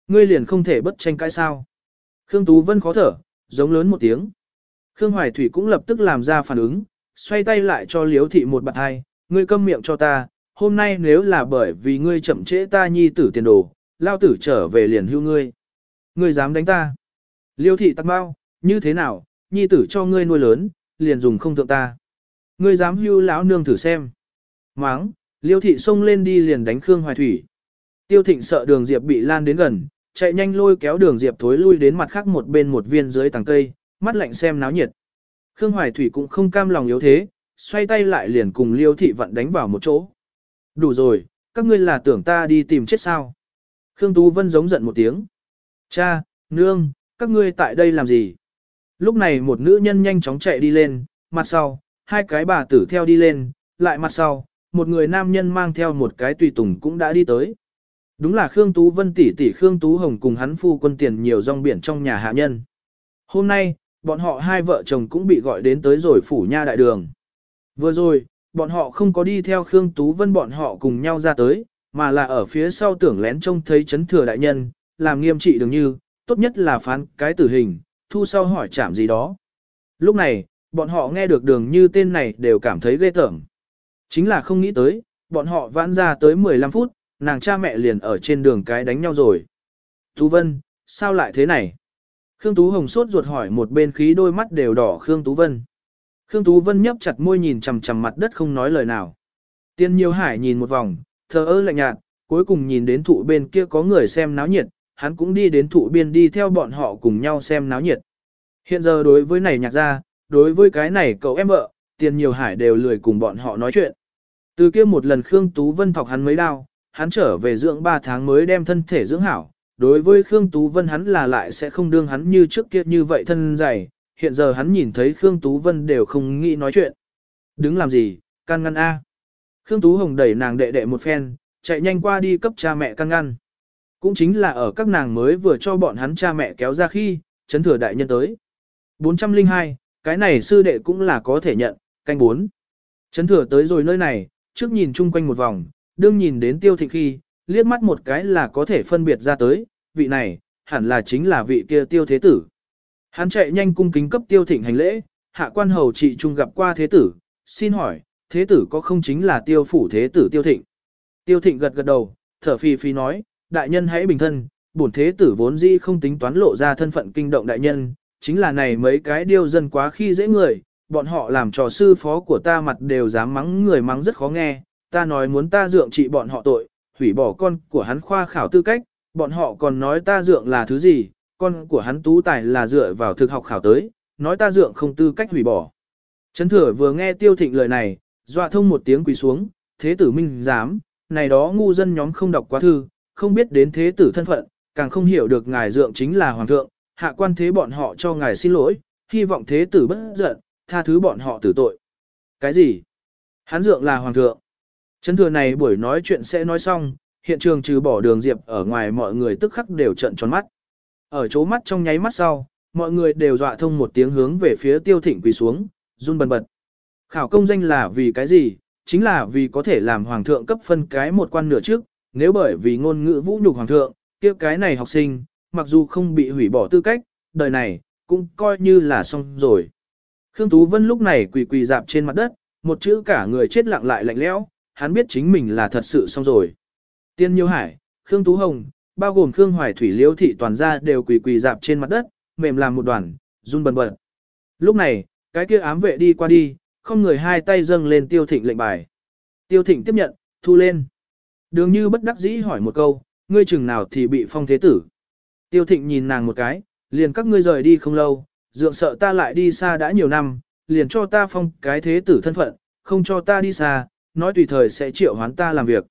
Ngươi liền không thể bất tranh cãi sao? Khương Tú Vân khó thở, giống lớn một tiếng. Khương Hoài Thủy cũng lập tức làm ra phản ứng, xoay tay lại cho liếu thị một bạt hai, ngươi câm miệng cho ta, hôm nay nếu là bởi vì ngươi chậm trễ ta nhi tử tiền đồ, lao tử trở về liền hưu ngươi. Ngươi dám đánh ta. Liêu thị tắc bao, như thế nào, nhi tử cho ngươi nuôi lớn, liền dùng không thượng ta. Ngươi dám hưu lão nương thử xem. Máng, liêu thị xông lên đi liền đánh Khương Hoài Thủy. Tiêu thịnh sợ đường Diệp bị lan đến gần, chạy nhanh lôi kéo đường Diệp thối lui đến mặt khác một bên một viên dưới tàng cây, mắt lạnh xem náo nhiệt. Khương Hoài Thủy cũng không cam lòng yếu thế, xoay tay lại liền cùng liêu thị vận đánh vào một chỗ. Đủ rồi, các ngươi là tưởng ta đi tìm chết sao. Khương Tú Vân giống giận một tiếng. Cha, nương, các ngươi tại đây làm gì? Lúc này một nữ nhân nhanh chóng chạy đi lên, mặt sau, hai cái bà tử theo đi lên, lại mặt sau, một người nam nhân mang theo một cái tùy tùng cũng đã đi tới. Đúng là Khương Tú Vân tỷ tỷ Khương Tú Hồng cùng hắn phu quân tiền nhiều rong biển trong nhà hạ nhân. Hôm nay, bọn họ hai vợ chồng cũng bị gọi đến tới rồi phủ nha đại đường. Vừa rồi, bọn họ không có đi theo Khương Tú Vân bọn họ cùng nhau ra tới, mà là ở phía sau tưởng lén trông thấy chấn thừa đại nhân, làm nghiêm trị đường như, tốt nhất là phán cái tử hình, thu sau hỏi chạm gì đó. Lúc này, bọn họ nghe được đường như tên này đều cảm thấy ghê tởm. Chính là không nghĩ tới, bọn họ vãn ra tới 15 phút, nàng cha mẹ liền ở trên đường cái đánh nhau rồi. Tú Vân, sao lại thế này? Khương Tú Hồng sốt ruột hỏi một bên khí đôi mắt đều đỏ Khương Tú Vân. Khương Tú Vân nhấp chặt môi nhìn chằm chằm mặt đất không nói lời nào. Tiên Nhiêu Hải nhìn một vòng, thờ ơ lạnh nhạt, cuối cùng nhìn đến thụ bên kia có người xem náo nhiệt, hắn cũng đi đến thụ biên đi theo bọn họ cùng nhau xem náo nhiệt. Hiện giờ đối với này nhạc ra, đối với cái này cậu em vợ, tiền Nhiều Hải đều lười cùng bọn họ nói chuyện. Từ kia một lần Khương Tú Vân thọc hắn mấy đao, hắn trở về dưỡng 3 tháng mới đem thân thể dưỡng hảo. Đối với Khương Tú Vân hắn là lại sẽ không đương hắn như trước kia như vậy thân dày, hiện giờ hắn nhìn thấy Khương Tú Vân đều không nghĩ nói chuyện. Đứng làm gì, can ngăn A. Khương Tú Hồng đẩy nàng đệ đệ một phen, chạy nhanh qua đi cấp cha mẹ can ngăn. Cũng chính là ở các nàng mới vừa cho bọn hắn cha mẹ kéo ra khi, chấn thừa đại nhân tới. 402, cái này sư đệ cũng là có thể nhận, canh 4. Chấn thừa tới rồi nơi này, trước nhìn chung quanh một vòng, đương nhìn đến tiêu thịnh khi, liếc mắt một cái là có thể phân biệt ra tới, vị này, hẳn là chính là vị kia tiêu thế tử. Hắn chạy nhanh cung kính cấp tiêu thịnh hành lễ, hạ quan hầu trị trung gặp qua thế tử, xin hỏi, thế tử có không chính là tiêu phủ thế tử tiêu thịnh? Tiêu thịnh gật gật đầu, thở phì phì nói, đại nhân hãy bình thân, bổn thế tử vốn dĩ không tính toán lộ ra thân phận kinh động đại nhân, chính là này mấy cái điêu dân quá khi dễ người, bọn họ làm trò sư phó của ta mặt đều dám mắng người mắng rất khó nghe, ta nói muốn ta dượng trị bọn họ tội, hủy bỏ con của hắn khoa khảo tư cách, bọn họ còn nói ta dượng là thứ gì, con của hắn tú tài là dựa vào thực học khảo tới, nói ta dượng không tư cách hủy bỏ. Trấn thừa vừa nghe tiêu thịnh lời này, dọa thông một tiếng quỳ xuống, thế tử minh dám, này đó ngu dân nhóm không đọc quá thư, không biết đến thế tử thân phận, càng không hiểu được ngài dượng chính là hoàng thượng, hạ quan thế bọn họ cho ngài xin lỗi, hy vọng thế tử bất giận, tha thứ bọn họ tử tội. Cái gì? Hắn dượng là hoàng thượng. Chấn thừa này buổi nói chuyện sẽ nói xong, hiện trường trừ bỏ đường diệp ở ngoài mọi người tức khắc đều trận tròn mắt. Ở chỗ mắt trong nháy mắt sau, mọi người đều dọa thông một tiếng hướng về phía tiêu thịnh quỳ xuống, run bần bật. Khảo công danh là vì cái gì? Chính là vì có thể làm hoàng thượng cấp phân cái một quan nửa trước, nếu bởi vì ngôn ngữ vũ nhục hoàng thượng, kia cái này học sinh, mặc dù không bị hủy bỏ tư cách, đời này, cũng coi như là xong rồi. Khương Tú Vân lúc này quỳ quỳ dạp trên mặt đất, một chữ cả người chết lặng lại lạnh lẽo, hắn biết chính mình là thật sự xong rồi. Tiên Nhiêu Hải, Khương Tú Hồng, bao gồm Khương Hoài Thủy Liễu thị toàn ra đều quỳ quỳ dạp trên mặt đất, mềm làm một đoàn, run bần bật. Lúc này, cái kia ám vệ đi qua đi, không người hai tay dâng lên Tiêu Thịnh lệnh bài. Tiêu Thịnh tiếp nhận, thu lên. Đường Như bất đắc dĩ hỏi một câu, ngươi chừng nào thì bị phong thế tử. Tiêu Thịnh nhìn nàng một cái, liền các ngươi rời đi không lâu, dượng sợ ta lại đi xa đã nhiều năm, liền cho ta phong cái thế tử thân phận, không cho ta đi xa, nói tùy thời sẽ triệu hoán ta làm việc.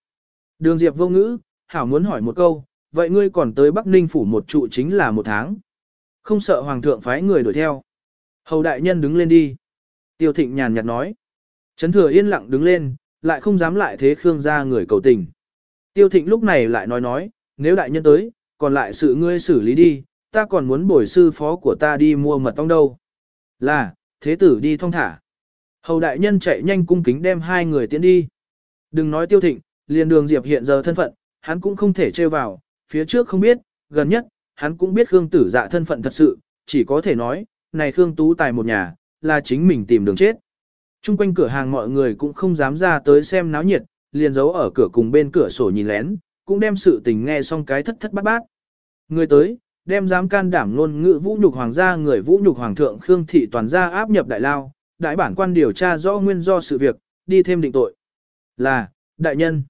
Đường Diệp vô ngữ, hảo muốn hỏi một câu, vậy ngươi còn tới Bắc Ninh phủ một trụ chính là một tháng. Không sợ hoàng thượng phái người đuổi theo. Hầu đại nhân đứng lên đi. Tiêu thịnh nhàn nhạt nói. Trấn thừa yên lặng đứng lên, lại không dám lại thế Khương ra người cầu tình. Tiêu thịnh lúc này lại nói nói, nếu đại nhân tới, còn lại sự ngươi xử lý đi, ta còn muốn bồi sư phó của ta đi mua mật ong đâu. Là, thế tử đi thong thả. Hầu đại nhân chạy nhanh cung kính đem hai người tiến đi. Đừng nói tiêu thịnh, liền đường Diệp hiện giờ thân phận, hắn cũng không thể trêu vào, phía trước không biết, gần nhất, hắn cũng biết Khương tử dạ thân phận thật sự, chỉ có thể nói, này Khương Tú Tài một nhà, là chính mình tìm đường chết. Trung quanh cửa hàng mọi người cũng không dám ra tới xem náo nhiệt, liền giấu ở cửa cùng bên cửa sổ nhìn lén, cũng đem sự tình nghe xong cái thất thất bát bát. Người tới, đem dám can đảm luôn ngữ vũ nhục hoàng gia người vũ nhục hoàng thượng Khương Thị toàn gia áp nhập đại lao, đại bản quan điều tra rõ nguyên do sự việc, đi thêm định tội. Là, đại nhân.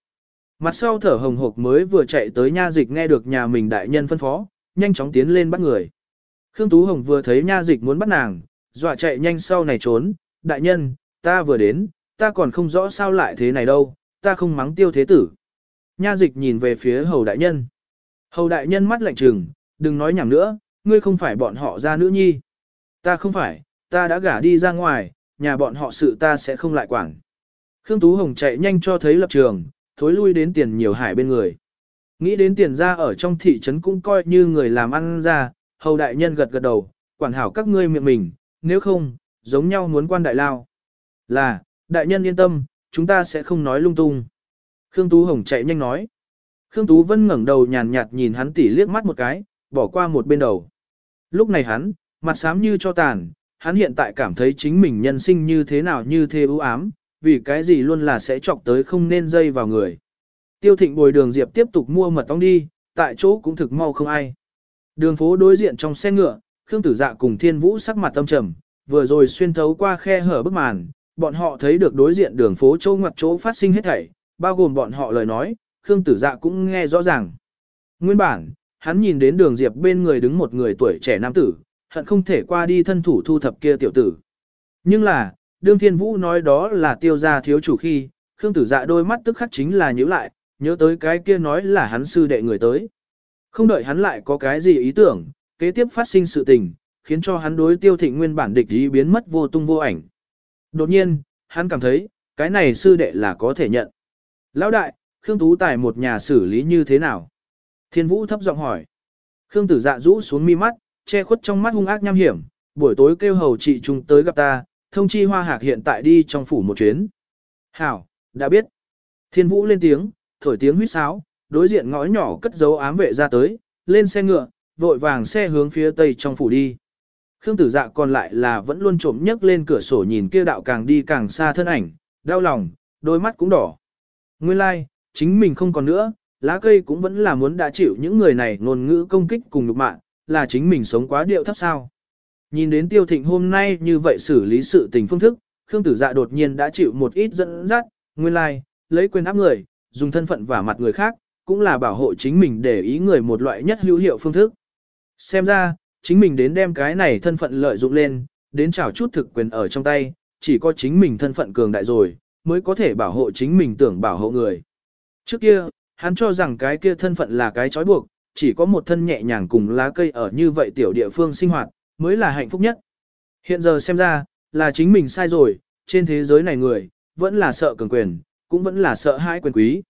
Mặt sau thở hồng hộc mới vừa chạy tới nha dịch nghe được nhà mình đại nhân phân phó, nhanh chóng tiến lên bắt người. Khương Tú Hồng vừa thấy nha dịch muốn bắt nàng, dọa chạy nhanh sau này trốn, đại nhân, ta vừa đến, ta còn không rõ sao lại thế này đâu, ta không mắng tiêu thế tử. Nha dịch nhìn về phía hầu đại nhân. Hầu đại nhân mắt lạnh trừng, đừng nói nhảm nữa, ngươi không phải bọn họ ra nữ nhi. Ta không phải, ta đã gả đi ra ngoài, nhà bọn họ sự ta sẽ không lại quản. Khương Tú Hồng chạy nhanh cho thấy lập trường, thối lui đến tiền nhiều hải bên người. Nghĩ đến tiền ra ở trong thị trấn cũng coi như người làm ăn ra, hầu đại nhân gật gật đầu, quản hảo các ngươi miệng mình, nếu không, giống nhau muốn quan đại lao. Là, đại nhân yên tâm, chúng ta sẽ không nói lung tung. Khương Tú Hồng chạy nhanh nói. Khương Tú Vân ngẩng đầu nhàn nhạt nhìn hắn tỉ liếc mắt một cái, bỏ qua một bên đầu. Lúc này hắn, mặt xám như cho tàn, hắn hiện tại cảm thấy chính mình nhân sinh như thế nào như thế ưu ám, vì cái gì luôn là sẽ chọc tới không nên dây vào người. Tiêu thịnh bồi đường Diệp tiếp tục mua mật ong đi, tại chỗ cũng thực mau không ai. Đường phố đối diện trong xe ngựa, Khương Tử Dạ cùng Thiên Vũ sắc mặt tâm trầm, vừa rồi xuyên thấu qua khe hở bức màn, bọn họ thấy được đối diện đường phố châu ngoặt chỗ phát sinh hết thảy, bao gồm bọn họ lời nói, Khương Tử Dạ cũng nghe rõ ràng. Nguyên bản, hắn nhìn đến đường Diệp bên người đứng một người tuổi trẻ nam tử, hận không thể qua đi thân thủ thu thập kia tiểu tử. Nhưng là, đương thiên vũ nói đó là tiêu gia thiếu chủ khi, Khương Tử Dạ đôi mắt tức khắc chính là nhíu lại, nhớ tới cái kia nói là hắn sư đệ người tới. Không đợi hắn lại có cái gì ý tưởng, kế tiếp phát sinh sự tình, khiến cho hắn đối tiêu thịnh nguyên bản địch ý biến mất vô tung vô ảnh. Đột nhiên, hắn cảm thấy, cái này sư đệ là có thể nhận. Lão đại, Khương Tú Tài một nhà xử lý như thế nào? Thiên Vũ thấp giọng hỏi. Khương Tử Dạ rũ xuống mi mắt, che khuất trong mắt hung ác nham hiểm, buổi tối kêu hầu chị chúng tới gặp ta, thông chi hoa hạc hiện tại đi trong phủ một chuyến. Hảo, đã biết. Thiên Vũ lên tiếng, thổi tiếng huýt sáo, đối diện ngõ nhỏ cất dấu ám vệ ra tới, lên xe ngựa, vội vàng xe hướng phía tây trong phủ đi. Khương tử dạ còn lại là vẫn luôn trộm nhấc lên cửa sổ nhìn kia đạo càng đi càng xa thân ảnh, đau lòng, đôi mắt cũng đỏ. Nguyên lai, like, chính mình không còn nữa, lá cây cũng vẫn là muốn đã chịu những người này ngôn ngữ công kích cùng nhục mạng, là chính mình sống quá điệu thấp sao. Nhìn đến tiêu thịnh hôm nay như vậy xử lý sự tình phương thức, Khương tử dạ đột nhiên đã chịu một ít dẫn dắt, nguyên lai, like, lấy quyền áp người, dùng thân phận và mặt người khác, cũng là bảo hộ chính mình để ý người một loại nhất hữu hiệu phương thức. Xem ra, chính mình đến đem cái này thân phận lợi dụng lên, đến trảo chút thực quyền ở trong tay, chỉ có chính mình thân phận cường đại rồi, mới có thể bảo hộ chính mình tưởng bảo hộ người. Trước kia, hắn cho rằng cái kia thân phận là cái trói buộc, chỉ có một thân nhẹ nhàng cùng lá cây ở như vậy tiểu địa phương sinh hoạt, mới là hạnh phúc nhất. Hiện giờ xem ra, là chính mình sai rồi, trên thế giới này người, vẫn là sợ cường quyền, cũng vẫn là sợ hãi quyền quý.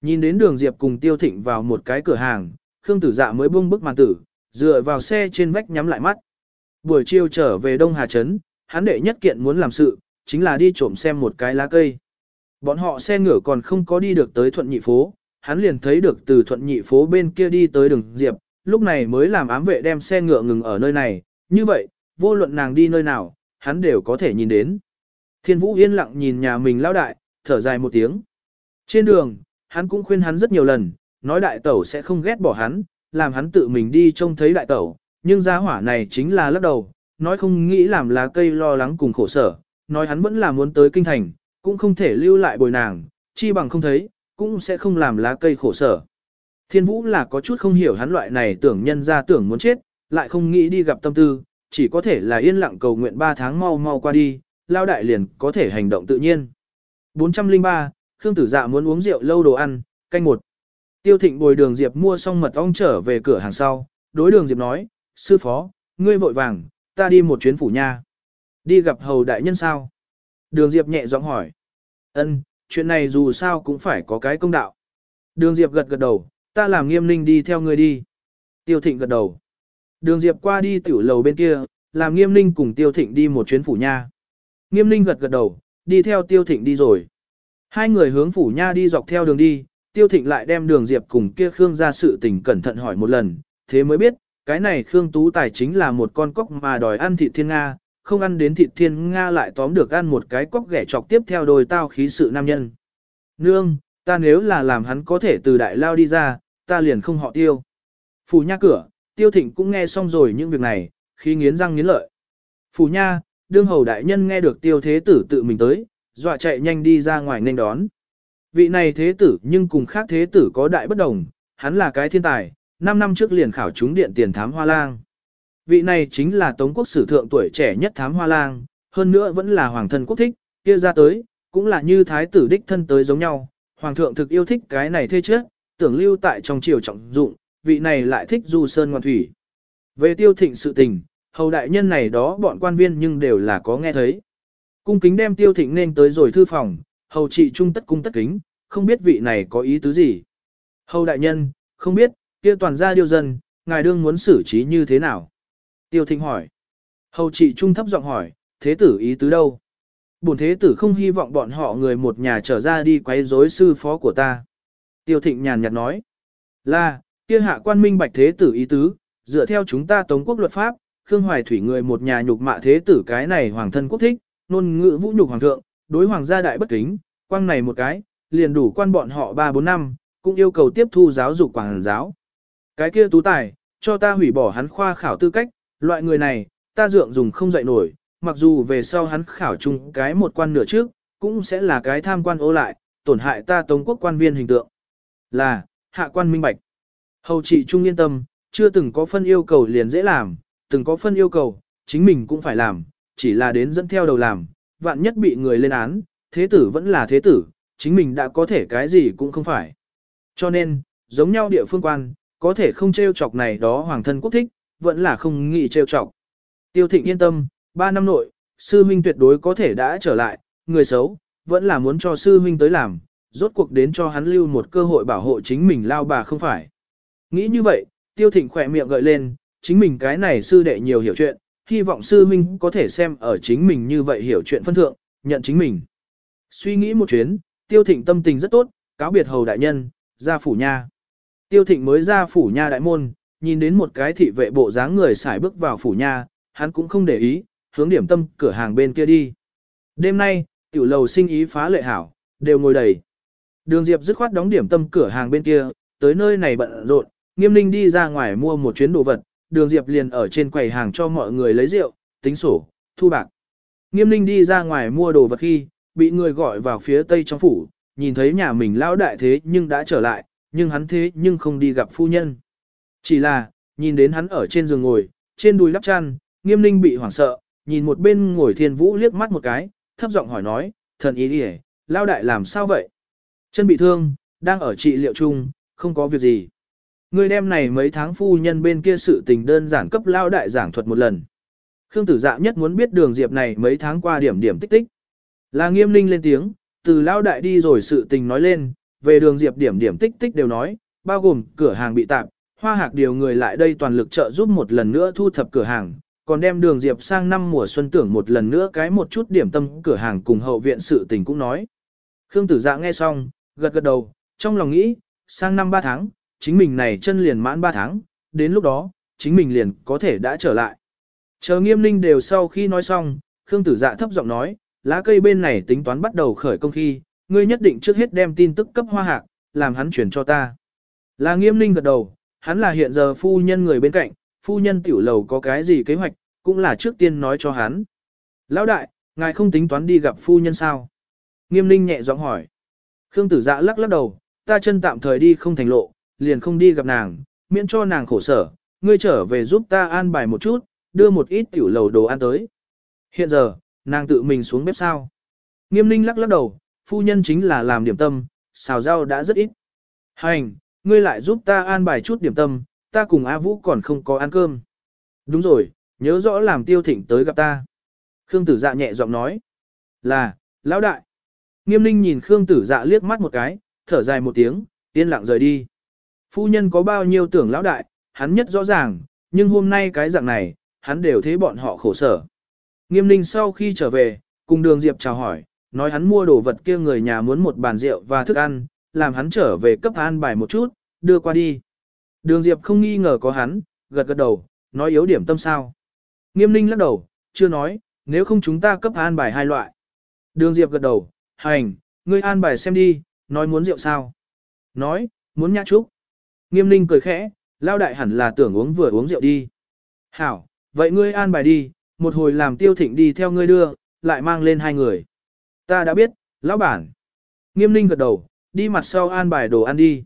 Nhìn đến đường Diệp cùng Tiêu Thịnh vào một cái cửa hàng, Khương Tử Dạ mới buông bức màn tử, dựa vào xe trên vách nhắm lại mắt. Buổi chiều trở về Đông Hà Trấn, hắn đệ nhất kiện muốn làm sự, chính là đi trộm xem một cái lá cây. Bọn họ xe ngựa còn không có đi được tới Thuận Nhị Phố, hắn liền thấy được từ Thuận Nhị Phố bên kia đi tới đường Diệp, lúc này mới làm ám vệ đem xe ngựa ngừng ở nơi này, như vậy, vô luận nàng đi nơi nào, hắn đều có thể nhìn đến. Thiên Vũ yên lặng nhìn nhà mình lao đại, thở dài một tiếng. Trên đường, hắn cũng khuyên hắn rất nhiều lần, nói đại tẩu sẽ không ghét bỏ hắn, làm hắn tự mình đi trông thấy đại tẩu, nhưng gia hỏa này chính là lắc đầu, nói không nghĩ làm lá cây lo lắng cùng khổ sở, nói hắn vẫn là muốn tới kinh thành, cũng không thể lưu lại bồi nàng, chi bằng không thấy, cũng sẽ không làm lá cây khổ sở. Thiên vũ là có chút không hiểu hắn loại này tưởng nhân ra tưởng muốn chết, lại không nghĩ đi gặp tâm tư, chỉ có thể là yên lặng cầu nguyện 3 tháng mau mau qua đi, lao đại liền có thể hành động tự nhiên. 403, Khương Tử Dạ muốn uống rượu lâu đồ ăn, canh một. Tiêu Thịnh bồi Đường Diệp mua xong mật ong trở về cửa hàng sau, đối Đường Diệp nói, sư phó, ngươi vội vàng, ta đi một chuyến phủ nha. Đi gặp hầu đại nhân sao? Đường Diệp nhẹ giọng hỏi. Ân, chuyện này dù sao cũng phải có cái công đạo. Đường Diệp gật gật đầu, ta làm nghiêm ninh đi theo ngươi đi. Tiêu thịnh gật đầu. Đường Diệp qua đi tiểu lầu bên kia, làm nghiêm ninh cùng tiêu thịnh đi một chuyến phủ nha. Nghiêm ninh gật gật đầu, đi theo tiêu thịnh đi rồi. Hai người hướng phủ nha đi dọc theo đường đi, tiêu thịnh lại đem đường Diệp cùng kia Khương ra sự tình cẩn thận hỏi một lần, thế mới biết, cái này Khương Tú Tài chính là một con cóc mà đòi ăn thịt thiên Nga, không ăn đến thịt thiên Nga lại tóm được ăn một cái cóc ghẻ chọc tiếp theo đôi tao khí sự nam nhân. Nương, ta nếu là làm hắn có thể từ đại lao đi ra, ta liền không họ tiêu. Phủ nha cửa, tiêu thịnh cũng nghe xong rồi những việc này, khi nghiến răng nghiến lợi. Phủ nha, đương hầu đại nhân nghe được tiêu thế tử tự mình tới, dọa chạy nhanh đi ra ngoài nên đón. Vị này thế tử nhưng cùng khác thế tử có đại bất đồng, hắn là cái thiên tài, 5 năm trước liền khảo trúng điện tiền thám hoa lang. Vị này chính là Tống quốc sử thượng tuổi trẻ nhất thám hoa lang, hơn nữa vẫn là hoàng thân quốc thích, kia ra tới, cũng là như thái tử đích thân tới giống nhau. Hoàng thượng thực yêu thích cái này thế trước, tưởng lưu tại trong triều trọng dụng, vị này lại thích du sơn ngoan thủy. Về tiêu thịnh sự tình, hầu đại nhân này đó bọn quan viên nhưng đều là có nghe thấy. Cung kính đem tiêu thịnh nên tới rồi thư phòng, hầu trị trung tất cung tất kính, không biết vị này có ý tứ gì. Hầu đại nhân, không biết, kia toàn gia điêu dân, ngài đương muốn xử trí như thế nào? Tiêu thịnh hỏi. Hầu trị trung thấp giọng hỏi, thế tử ý tứ đâu? Bổn thế tử không hy vọng bọn họ người một nhà trở ra đi quấy rối sư phó của ta. Tiêu thịnh nhàn nhạt nói. Là, kia hạ quan minh bạch thế tử ý tứ, dựa theo chúng ta tống quốc luật pháp, Khương Hoài Thủy người một nhà nhục mạ thế tử cái này hoàng thân quốc thích, nôn ngữ vũ nhục hoàng thượng, đối hoàng gia đại bất kính, quang này một cái, liền đủ quan bọn họ 3-4 năm, cũng yêu cầu tiếp thu giáo dục quảng giáo. Cái kia tú tài, cho ta hủy bỏ hắn khoa khảo tư cách, loại người này, ta dượng dùng không dạy nổi, mặc dù về sau hắn khảo chung cái một quan nửa trước, cũng sẽ là cái tham quan ô lại, tổn hại ta tống quốc quan viên hình tượng. Là, hạ quan minh bạch. Hầu trị trung yên tâm, chưa từng có phân yêu cầu liền dễ làm, từng có phân yêu cầu, chính mình cũng phải làm, chỉ là đến dẫn theo đầu làm, vạn nhất bị người lên án, thế tử vẫn là thế tử, chính mình đã có thể cái gì cũng không phải. Cho nên, giống nhau địa phương quan, có thể không trêu chọc này đó hoàng thân quốc thích, vẫn là không nghĩ trêu chọc. Tiêu thịnh yên tâm, 3 năm nội, sư huynh tuyệt đối có thể đã trở lại, người xấu, vẫn là muốn cho sư huynh tới làm, rốt cuộc đến cho hắn lưu một cơ hội bảo hộ chính mình lao bà không phải. Nghĩ như vậy, tiêu thịnh khỏe miệng gợi lên, chính mình cái này sư đệ nhiều hiểu chuyện, hy vọng sư huynh có thể xem ở chính mình như vậy hiểu chuyện phân thượng, nhận chính mình. Suy nghĩ một chuyến, tiêu thịnh tâm tình rất tốt, cáo biệt hầu đại nhân, ra phủ nha. Tiêu thịnh mới ra phủ nha đại môn, nhìn đến một cái thị vệ bộ dáng người xài bước vào phủ nha, hắn cũng không để ý, hướng điểm tâm cửa hàng bên kia đi. Đêm nay, tiểu lầu sinh ý phá lệ hảo, đều ngồi đầy. Đường Diệp dứt khoát đóng điểm tâm cửa hàng bên kia, tới nơi này bận rộn, nghiêm ninh đi ra ngoài mua một chuyến đồ vật, đường Diệp liền ở trên quầy hàng cho mọi người lấy rượu, tính sổ, thu bạc. Nghiêm ninh đi ra ngoài mua đồ vật khi, bị người gọi vào phía tây trong phủ, nhìn thấy nhà mình lão đại thế nhưng đã trở lại, nhưng hắn thế nhưng không đi gặp phu nhân. Chỉ là, nhìn đến hắn ở trên giường ngồi, trên đùi lắp chăn, nghiêm ninh bị hoảng sợ, nhìn một bên ngồi thiên vũ liếc mắt một cái, thấp giọng hỏi nói, thần ý đi lão đại làm sao vậy? Chân bị thương, đang ở trị liệu chung, không có việc gì. Người đem này mấy tháng phu nhân bên kia sự tình đơn giản cấp lao đại giảng thuật một lần. Khương tử dạ nhất muốn biết đường diệp này mấy tháng qua điểm điểm tích tích. Là nghiêm ninh lên tiếng, từ lao đại đi rồi sự tình nói lên, về đường diệp điểm điểm tích tích đều nói, bao gồm cửa hàng bị tạm, hoa hạc điều người lại đây toàn lực trợ giúp một lần nữa thu thập cửa hàng, còn đem đường diệp sang năm mùa xuân tưởng một lần nữa cái một chút điểm tâm cửa hàng cùng hậu viện sự tình cũng nói. Khương tử dạ nghe xong, gật gật đầu, trong lòng nghĩ, sang năm 3 tháng, chính mình này chân liền mãn 3 tháng, đến lúc đó, chính mình liền có thể đã trở lại. Chờ nghiêm ninh đều sau khi nói xong, Khương tử dạ thấp giọng nói, lá cây bên này tính toán bắt đầu khởi công khi, ngươi nhất định trước hết đem tin tức cấp hoa hạc, làm hắn chuyển cho ta. Là nghiêm ninh gật đầu, hắn là hiện giờ phu nhân người bên cạnh, phu nhân tiểu lầu có cái gì kế hoạch, cũng là trước tiên nói cho hắn. Lão đại, ngài không tính toán đi gặp phu nhân sao? Nghiêm ninh nhẹ giọng hỏi. Khương tử dạ lắc lắc đầu, ta chân tạm thời đi không thành lộ, liền không đi gặp nàng, miễn cho nàng khổ sở, ngươi trở về giúp ta an bài một chút, đưa một ít tiểu lầu đồ ăn tới. Hiện giờ, nàng tự mình xuống bếp sao. Nghiêm ninh lắc lắc đầu, phu nhân chính là làm điểm tâm, xào rau đã rất ít. Hành, ngươi lại giúp ta an bài chút điểm tâm, ta cùng A Vũ còn không có ăn cơm. Đúng rồi, nhớ rõ làm tiêu thịnh tới gặp ta. Khương tử dạ nhẹ giọng nói. Là, lão đại. Nghiêm ninh nhìn Khương tử dạ liếc mắt một cái, thở dài một tiếng, yên lặng rời đi. Phu nhân có bao nhiêu tưởng lão đại, hắn nhất rõ ràng, nhưng hôm nay cái dạng này, hắn đều thấy bọn họ khổ sở. Nghiêm ninh sau khi trở về, cùng đường Diệp chào hỏi, nói hắn mua đồ vật kia người nhà muốn một bàn rượu và thức ăn, làm hắn trở về cấp an bài một chút, đưa qua đi. Đường Diệp không nghi ngờ có hắn, gật gật đầu, nói yếu điểm tâm sao. Nghiêm ninh lắc đầu, chưa nói, nếu không chúng ta cấp an bài hai loại. Đường Diệp gật đầu, hành, ngươi an bài xem đi, nói muốn rượu sao. Nói, muốn nhã trúc. Nghiêm ninh cười khẽ, lao đại hẳn là tưởng uống vừa uống rượu đi. Hảo, vậy ngươi an bài đi, một hồi làm tiêu thịnh đi theo ngươi đưa, lại mang lên hai người. Ta đã biết, lão bản. Nghiêm ninh gật đầu, đi mặt sau an bài đồ ăn đi.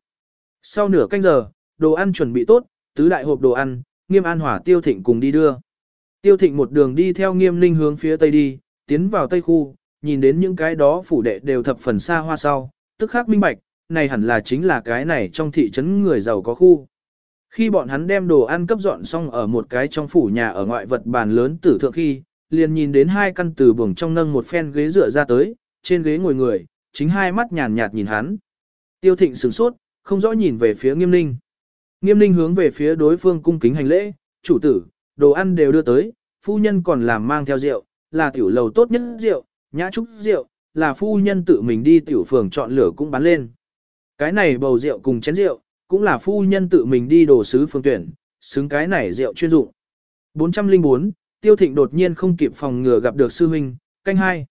Sau nửa canh giờ, đồ ăn chuẩn bị tốt, tứ đại hộp đồ ăn, nghiêm an hỏa tiêu thịnh cùng đi đưa. Tiêu thịnh một đường đi theo nghiêm ninh hướng phía tây đi, tiến vào tây khu, nhìn đến những cái đó phủ đệ đều thập phần xa hoa sau, tức khắc minh bạch, này hẳn là chính là cái này trong thị trấn người giàu có khu. Khi bọn hắn đem đồ ăn cấp dọn xong ở một cái trong phủ nhà ở ngoại vật bàn lớn tử thượng khi, liền nhìn đến hai căn từ buồng trong nâng một phen ghế dựa ra tới, trên ghế ngồi người, chính hai mắt nhàn nhạt nhìn hắn. Tiêu thịnh sửng sốt, không rõ nhìn về phía nghiêm ninh. Nghiêm ninh hướng về phía đối phương cung kính hành lễ, chủ tử, đồ ăn đều đưa tới, phu nhân còn làm mang theo rượu, là tiểu lầu tốt nhất rượu, nhã trúc rượu, là phu nhân tự mình đi tiểu phường chọn lửa cũng bán lên. Cái này bầu rượu cùng chén rượu, cũng là phu nhân tự mình đi đồ sứ phương tuyển, xứng cái này rượu chuyên dụng. 404, Tiêu Thịnh đột nhiên không kịp phòng ngừa gặp được sư huynh, canh hai.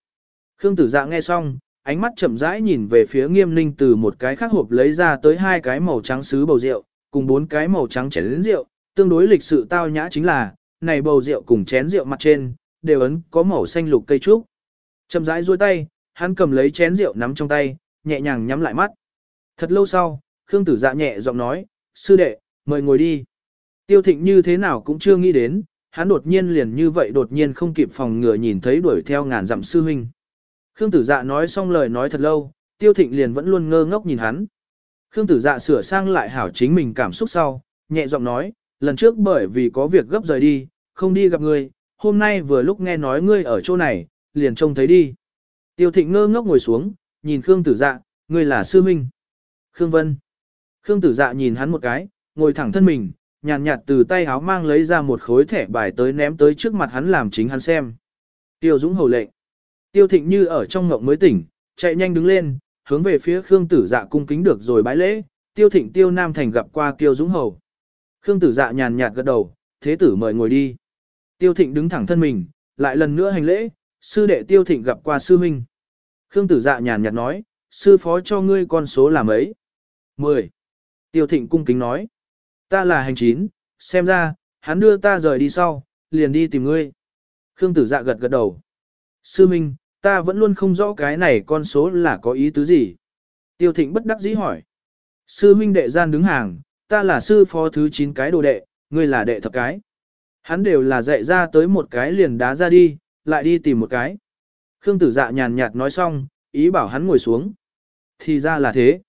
Khương Tử Dạ nghe xong, ánh mắt chậm rãi nhìn về phía Nghiêm Ninh từ một cái khác hộp lấy ra tới hai cái màu trắng sứ bầu rượu, cùng bốn cái màu trắng chén rượu, tương đối lịch sự tao nhã chính là, này bầu rượu cùng chén rượu mặt trên, đều ấn có màu xanh lục cây trúc. Chậm rãi duỗi tay, hắn cầm lấy chén rượu nắm trong tay, nhẹ nhàng nhắm lại mắt. Thật lâu sau, Khương Tử Dạ nhẹ giọng nói, sư đệ, mời ngồi đi. Tiêu Thịnh như thế nào cũng chưa nghĩ đến, hắn đột nhiên liền như vậy đột nhiên không kịp phòng ngừa nhìn thấy đuổi theo ngàn dặm sư huynh. Khương Tử Dạ nói xong lời nói thật lâu, Tiêu Thịnh liền vẫn luôn ngơ ngốc nhìn hắn. Khương Tử Dạ sửa sang lại hảo chính mình cảm xúc sau, nhẹ giọng nói, lần trước bởi vì có việc gấp rời đi, không đi gặp ngươi, hôm nay vừa lúc nghe nói ngươi ở chỗ này, liền trông thấy đi. Tiêu Thịnh ngơ ngốc ngồi xuống, nhìn Khương Tử Dạ, ngươi là sư huynh. Khương Vân. Khương Tử Dạ nhìn hắn một cái, ngồi thẳng thân mình, nhàn nhạt, nhạt từ tay áo mang lấy ra một khối thẻ bài tới ném tới trước mặt hắn làm chính hắn xem. Tiêu Dũng hầu lệnh. Tiêu Thịnh như ở trong ngộng mới tỉnh, chạy nhanh đứng lên, hướng về phía Khương Tử Dạ cung kính được rồi bái lễ. Tiêu Thịnh Tiêu Nam Thành gặp qua Tiêu Dũng hầu. Khương Tử Dạ nhàn nhạt gật đầu, thế tử mời ngồi đi. Tiêu Thịnh đứng thẳng thân mình, lại lần nữa hành lễ, sư đệ Tiêu Thịnh gặp qua sư huynh. Khương Tử Dạ nhàn nhạt nói, sư phó cho ngươi con số là mấy? 10. Tiêu Thịnh cung kính nói, ta là hành chín, xem ra, hắn đưa ta rời đi sau, liền đi tìm ngươi. Khương Tử Dạ gật gật đầu. Sư Minh, ta vẫn luôn không rõ cái này con số là có ý tứ gì. Tiêu Thịnh bất đắc dĩ hỏi. Sư Minh đệ gian đứng hàng, ta là sư phó thứ 9 cái đồ đệ, ngươi là đệ thập cái. Hắn đều là dạy ra tới một cái liền đá ra đi, lại đi tìm một cái. Khương Tử Dạ nhàn nhạt nói xong, ý bảo hắn ngồi xuống. Thì ra là thế.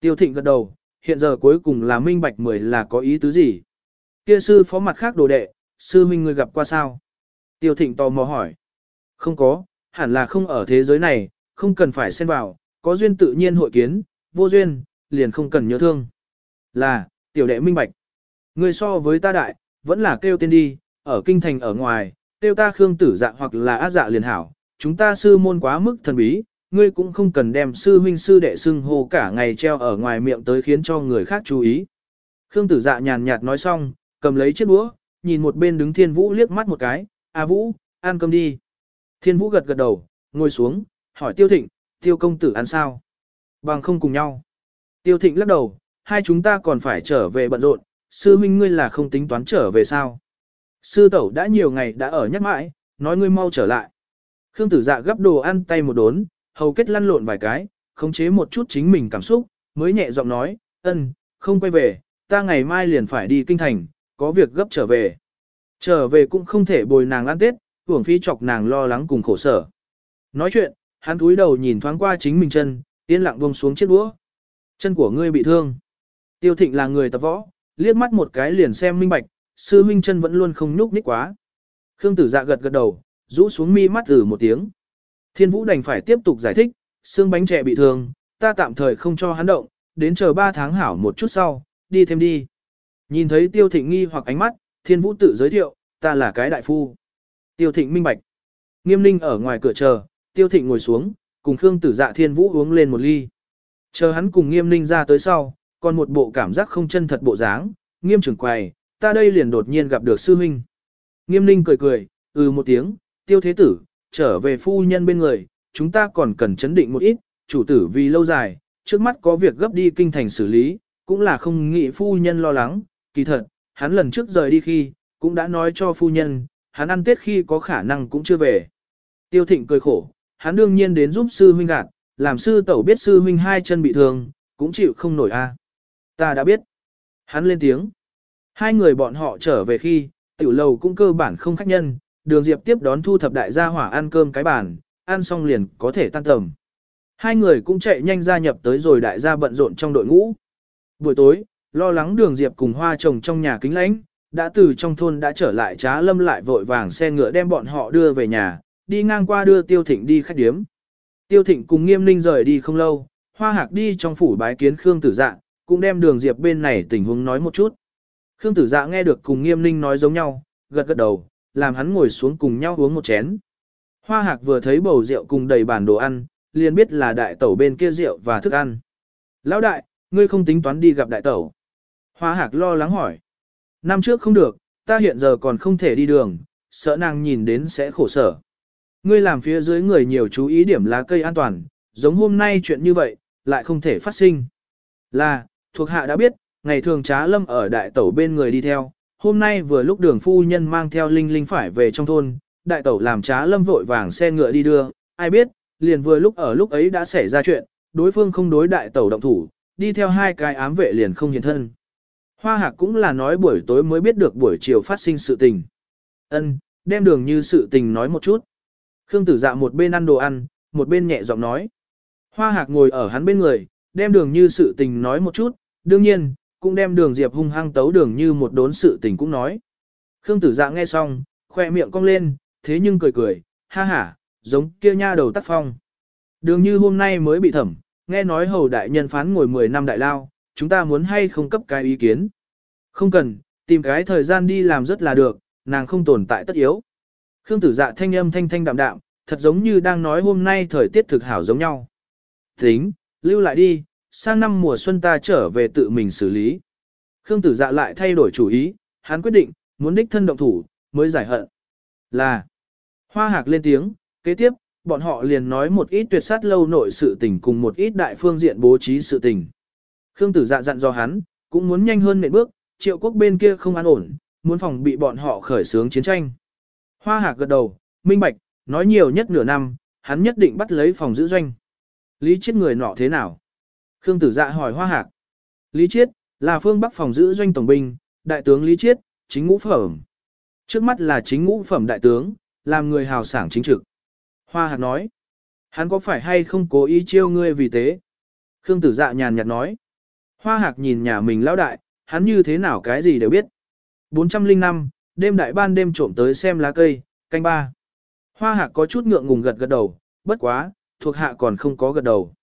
Tiêu Thịnh gật đầu, hiện giờ cuối cùng là minh bạch mười là có ý tứ gì. Kia sư phó mặt khác đồ đệ, sư minh người gặp qua sao? Tiêu Thịnh tò mò hỏi. Không có, hẳn là không ở thế giới này, không cần phải xen vào, có duyên tự nhiên hội kiến, vô duyên, liền không cần nhớ thương. Là, tiểu đệ minh bạch. Người so với ta đại, vẫn là kêu tên đi, ở kinh thành ở ngoài, kêu ta khương tử dạ hoặc là á dạ liền hảo, chúng ta sư môn quá mức thần bí, ngươi cũng không cần đem sư huynh sư đệ xưng hô cả ngày treo ở ngoài miệng tới khiến cho người khác chú ý. Khương tử dạ nhàn nhạt nói xong, cầm lấy chiếc đũa, nhìn một bên đứng thiên vũ liếc mắt một cái, a vũ, ăn cơm đi. Thiên vũ gật gật đầu, ngồi xuống, hỏi tiêu thịnh, tiêu công tử ăn sao? Bằng không cùng nhau. Tiêu thịnh lắc đầu, hai chúng ta còn phải trở về bận rộn, sư huynh ngươi là không tính toán trở về sao? Sư tẩu đã nhiều ngày đã ở nhắc mãi, nói ngươi mau trở lại. Khương tử dạ gấp đồ ăn tay một đốn, hầu kết lăn lộn vài cái, khống chế một chút chính mình cảm xúc, mới nhẹ giọng nói, ân, không quay về, ta ngày mai liền phải đi kinh thành, có việc gấp trở về. Trở về cũng không thể bồi nàng ăn tết, hưởng phí chọc nàng lo lắng cùng khổ sở. Nói chuyện, hắn cúi đầu nhìn thoáng qua chính mình chân, yên lặng buông xuống chiếc đũa. Chân của ngươi bị thương. Tiêu thịnh là người tập võ, liếc mắt một cái liền xem minh bạch, sư huynh chân vẫn luôn không nhúc nhích quá. Khương tử dạ gật gật đầu, rũ xuống mi mắt ử một tiếng. Thiên Vũ đành phải tiếp tục giải thích, xương bánh trẻ bị thương, ta tạm thời không cho hắn động, đến chờ 3 tháng hảo một chút sau, đi thêm đi. Nhìn thấy tiêu thịnh nghi hoặc ánh mắt, thiên vũ tự giới thiệu, ta là cái đại phu. Tiêu thịnh minh bạch. Nghiêm ninh ở ngoài cửa chờ, tiêu thịnh ngồi xuống, cùng Khương tử dạ thiên vũ uống lên một ly. Chờ hắn cùng nghiêm ninh ra tới sau, còn một bộ cảm giác không chân thật bộ dáng, nghiêm trưởng quầy, ta đây liền đột nhiên gặp được sư huynh. Nghiêm ninh cười cười, ừ một tiếng, tiêu thế tử, trở về phu nhân bên người, chúng ta còn cần chấn định một ít, chủ tử vì lâu dài, trước mắt có việc gấp đi kinh thành xử lý, cũng là không nghĩ phu nhân lo lắng, kỳ thật, hắn lần trước rời đi khi, cũng đã nói cho phu nhân, hắn ăn tết khi có khả năng cũng chưa về. Tiêu thịnh cười khổ, hắn đương nhiên đến giúp sư huynh gạt, làm sư tẩu biết sư huynh hai chân bị thương, cũng chịu không nổi a. À. Ta đã biết. Hắn lên tiếng. Hai người bọn họ trở về khi, tiểu lầu cũng cơ bản không khách nhân, đường diệp tiếp đón thu thập đại gia hỏa ăn cơm cái bàn, ăn xong liền có thể tan tầm. Hai người cũng chạy nhanh gia nhập tới rồi đại gia bận rộn trong đội ngũ. Buổi tối, lo lắng đường diệp cùng hoa trồng trong nhà kính lãnh, đã từ trong thôn đã trở lại trá lâm lại vội vàng xe ngựa đem bọn họ đưa về nhà, đi ngang qua đưa tiêu thịnh đi khách điếm. Tiêu thịnh cùng nghiêm ninh rời đi không lâu, hoa hạc đi trong phủ bái kiến Khương tử dạ, cũng đem đường diệp bên này tình huống nói một chút. Khương tử dạ nghe được cùng nghiêm ninh nói giống nhau, gật gật đầu, làm hắn ngồi xuống cùng nhau uống một chén. Hoa hạc vừa thấy bầu rượu cùng đầy bàn đồ ăn, liền biết là đại tẩu bên kia rượu và thức ăn. Lão đại, ngươi không tính toán đi gặp đại tẩu. Hoa hạc lo lắng hỏi. Năm trước không được, ta hiện giờ còn không thể đi đường, sợ nàng nhìn đến sẽ khổ sở. Ngươi làm phía dưới người nhiều chú ý điểm lá cây an toàn, giống hôm nay chuyện như vậy, lại không thể phát sinh. Là, thuộc hạ đã biết, ngày thường trá lâm ở đại tẩu bên người đi theo, hôm nay vừa lúc đường phu nhân mang theo linh linh phải về trong thôn, đại tẩu làm trá lâm vội vàng xe ngựa đi đưa, ai biết, liền vừa lúc ở lúc ấy đã xảy ra chuyện, đối phương không đối đại tẩu động thủ, đi theo hai cái ám vệ liền không hiện thân. Hoa hạc cũng là nói buổi tối mới biết được buổi chiều phát sinh sự tình. Ân, đem đường như sự tình nói một chút. Khương tử dạ một bên ăn đồ ăn, một bên nhẹ giọng nói. Hoa hạc ngồi ở hắn bên người, đem đường như sự tình nói một chút, đương nhiên, cũng đem đường diệp hung hăng tấu đường như một đốn sự tình cũng nói. Khương tử dạ nghe xong, khoe miệng cong lên, thế nhưng cười cười, ha ha, giống kia nha đầu tác phong. Đường như hôm nay mới bị thẩm, nghe nói hầu đại nhân phán ngồi 10 năm đại lao, chúng ta muốn hay không cấp cái ý kiến. Không cần, tìm cái thời gian đi làm rất là được, nàng không tồn tại tất yếu. Khương tử dạ thanh âm thanh thanh đạm đạm, thật giống như đang nói hôm nay thời tiết thực hảo giống nhau. Tính, lưu lại đi, sang năm mùa xuân ta trở về tự mình xử lý. Khương tử dạ lại thay đổi chủ ý, hắn quyết định, muốn đích thân động thủ, mới giải hận. Là, hoa hạc lên tiếng, kế tiếp, bọn họ liền nói một ít tuyệt sát lâu nội sự tình cùng một ít đại phương diện bố trí sự tình. Khương tử dạ dặn do hắn, cũng muốn nhanh hơn nệm bước, triệu quốc bên kia không an ổn, muốn phòng bị bọn họ khởi xướng chiến tranh. Hoa hạc gật đầu, minh bạch, nói nhiều nhất nửa năm, hắn nhất định bắt lấy phòng giữ doanh. Lý chết người nọ thế nào? Khương tử dạ hỏi hoa hạc. Lý Chiết, là phương Bắc phòng giữ doanh tổng binh, đại tướng Lý Chiết, chính ngũ phẩm. Trước mắt là chính ngũ phẩm đại tướng, làm người hào sảng chính trực. Hoa hạc nói. Hắn có phải hay không cố ý chiêu ngươi vì thế? Khương tử dạ nhàn nhạt nói. Hoa hạc nhìn nhà mình lão đại, hắn như thế nào cái gì đều biết. 405, đêm đại ban đêm trộm tới xem lá cây, canh ba. Hoa hạc có chút ngượng ngùng gật gật đầu, bất quá, thuộc hạ còn không có gật đầu.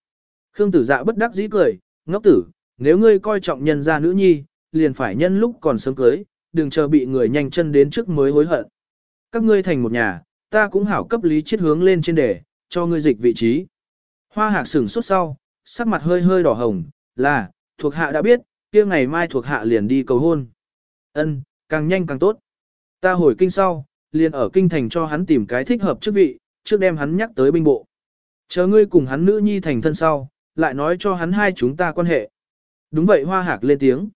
Khương tử dạ bất đắc dĩ cười, ngốc tử, nếu ngươi coi trọng nhân gia nữ nhi, liền phải nhân lúc còn sớm cưới, đừng chờ bị người nhanh chân đến trước mới hối hận. Các ngươi thành một nhà, ta cũng hảo cấp lý chiết hướng lên trên đề, cho ngươi dịch vị trí. Hoa hạc sửng suốt sau, sắc mặt hơi hơi đỏ hồng, là, thuộc hạ đã biết, kia ngày mai thuộc hạ liền đi cầu hôn. Ân, càng nhanh càng tốt. Ta hồi kinh sau, liền ở kinh thành cho hắn tìm cái thích hợp chức vị, trước đem hắn nhắc tới binh bộ. Chờ ngươi cùng hắn nữ nhi thành thân sau, lại nói cho hắn hai chúng ta quan hệ. Đúng vậy hoa hạc lên tiếng.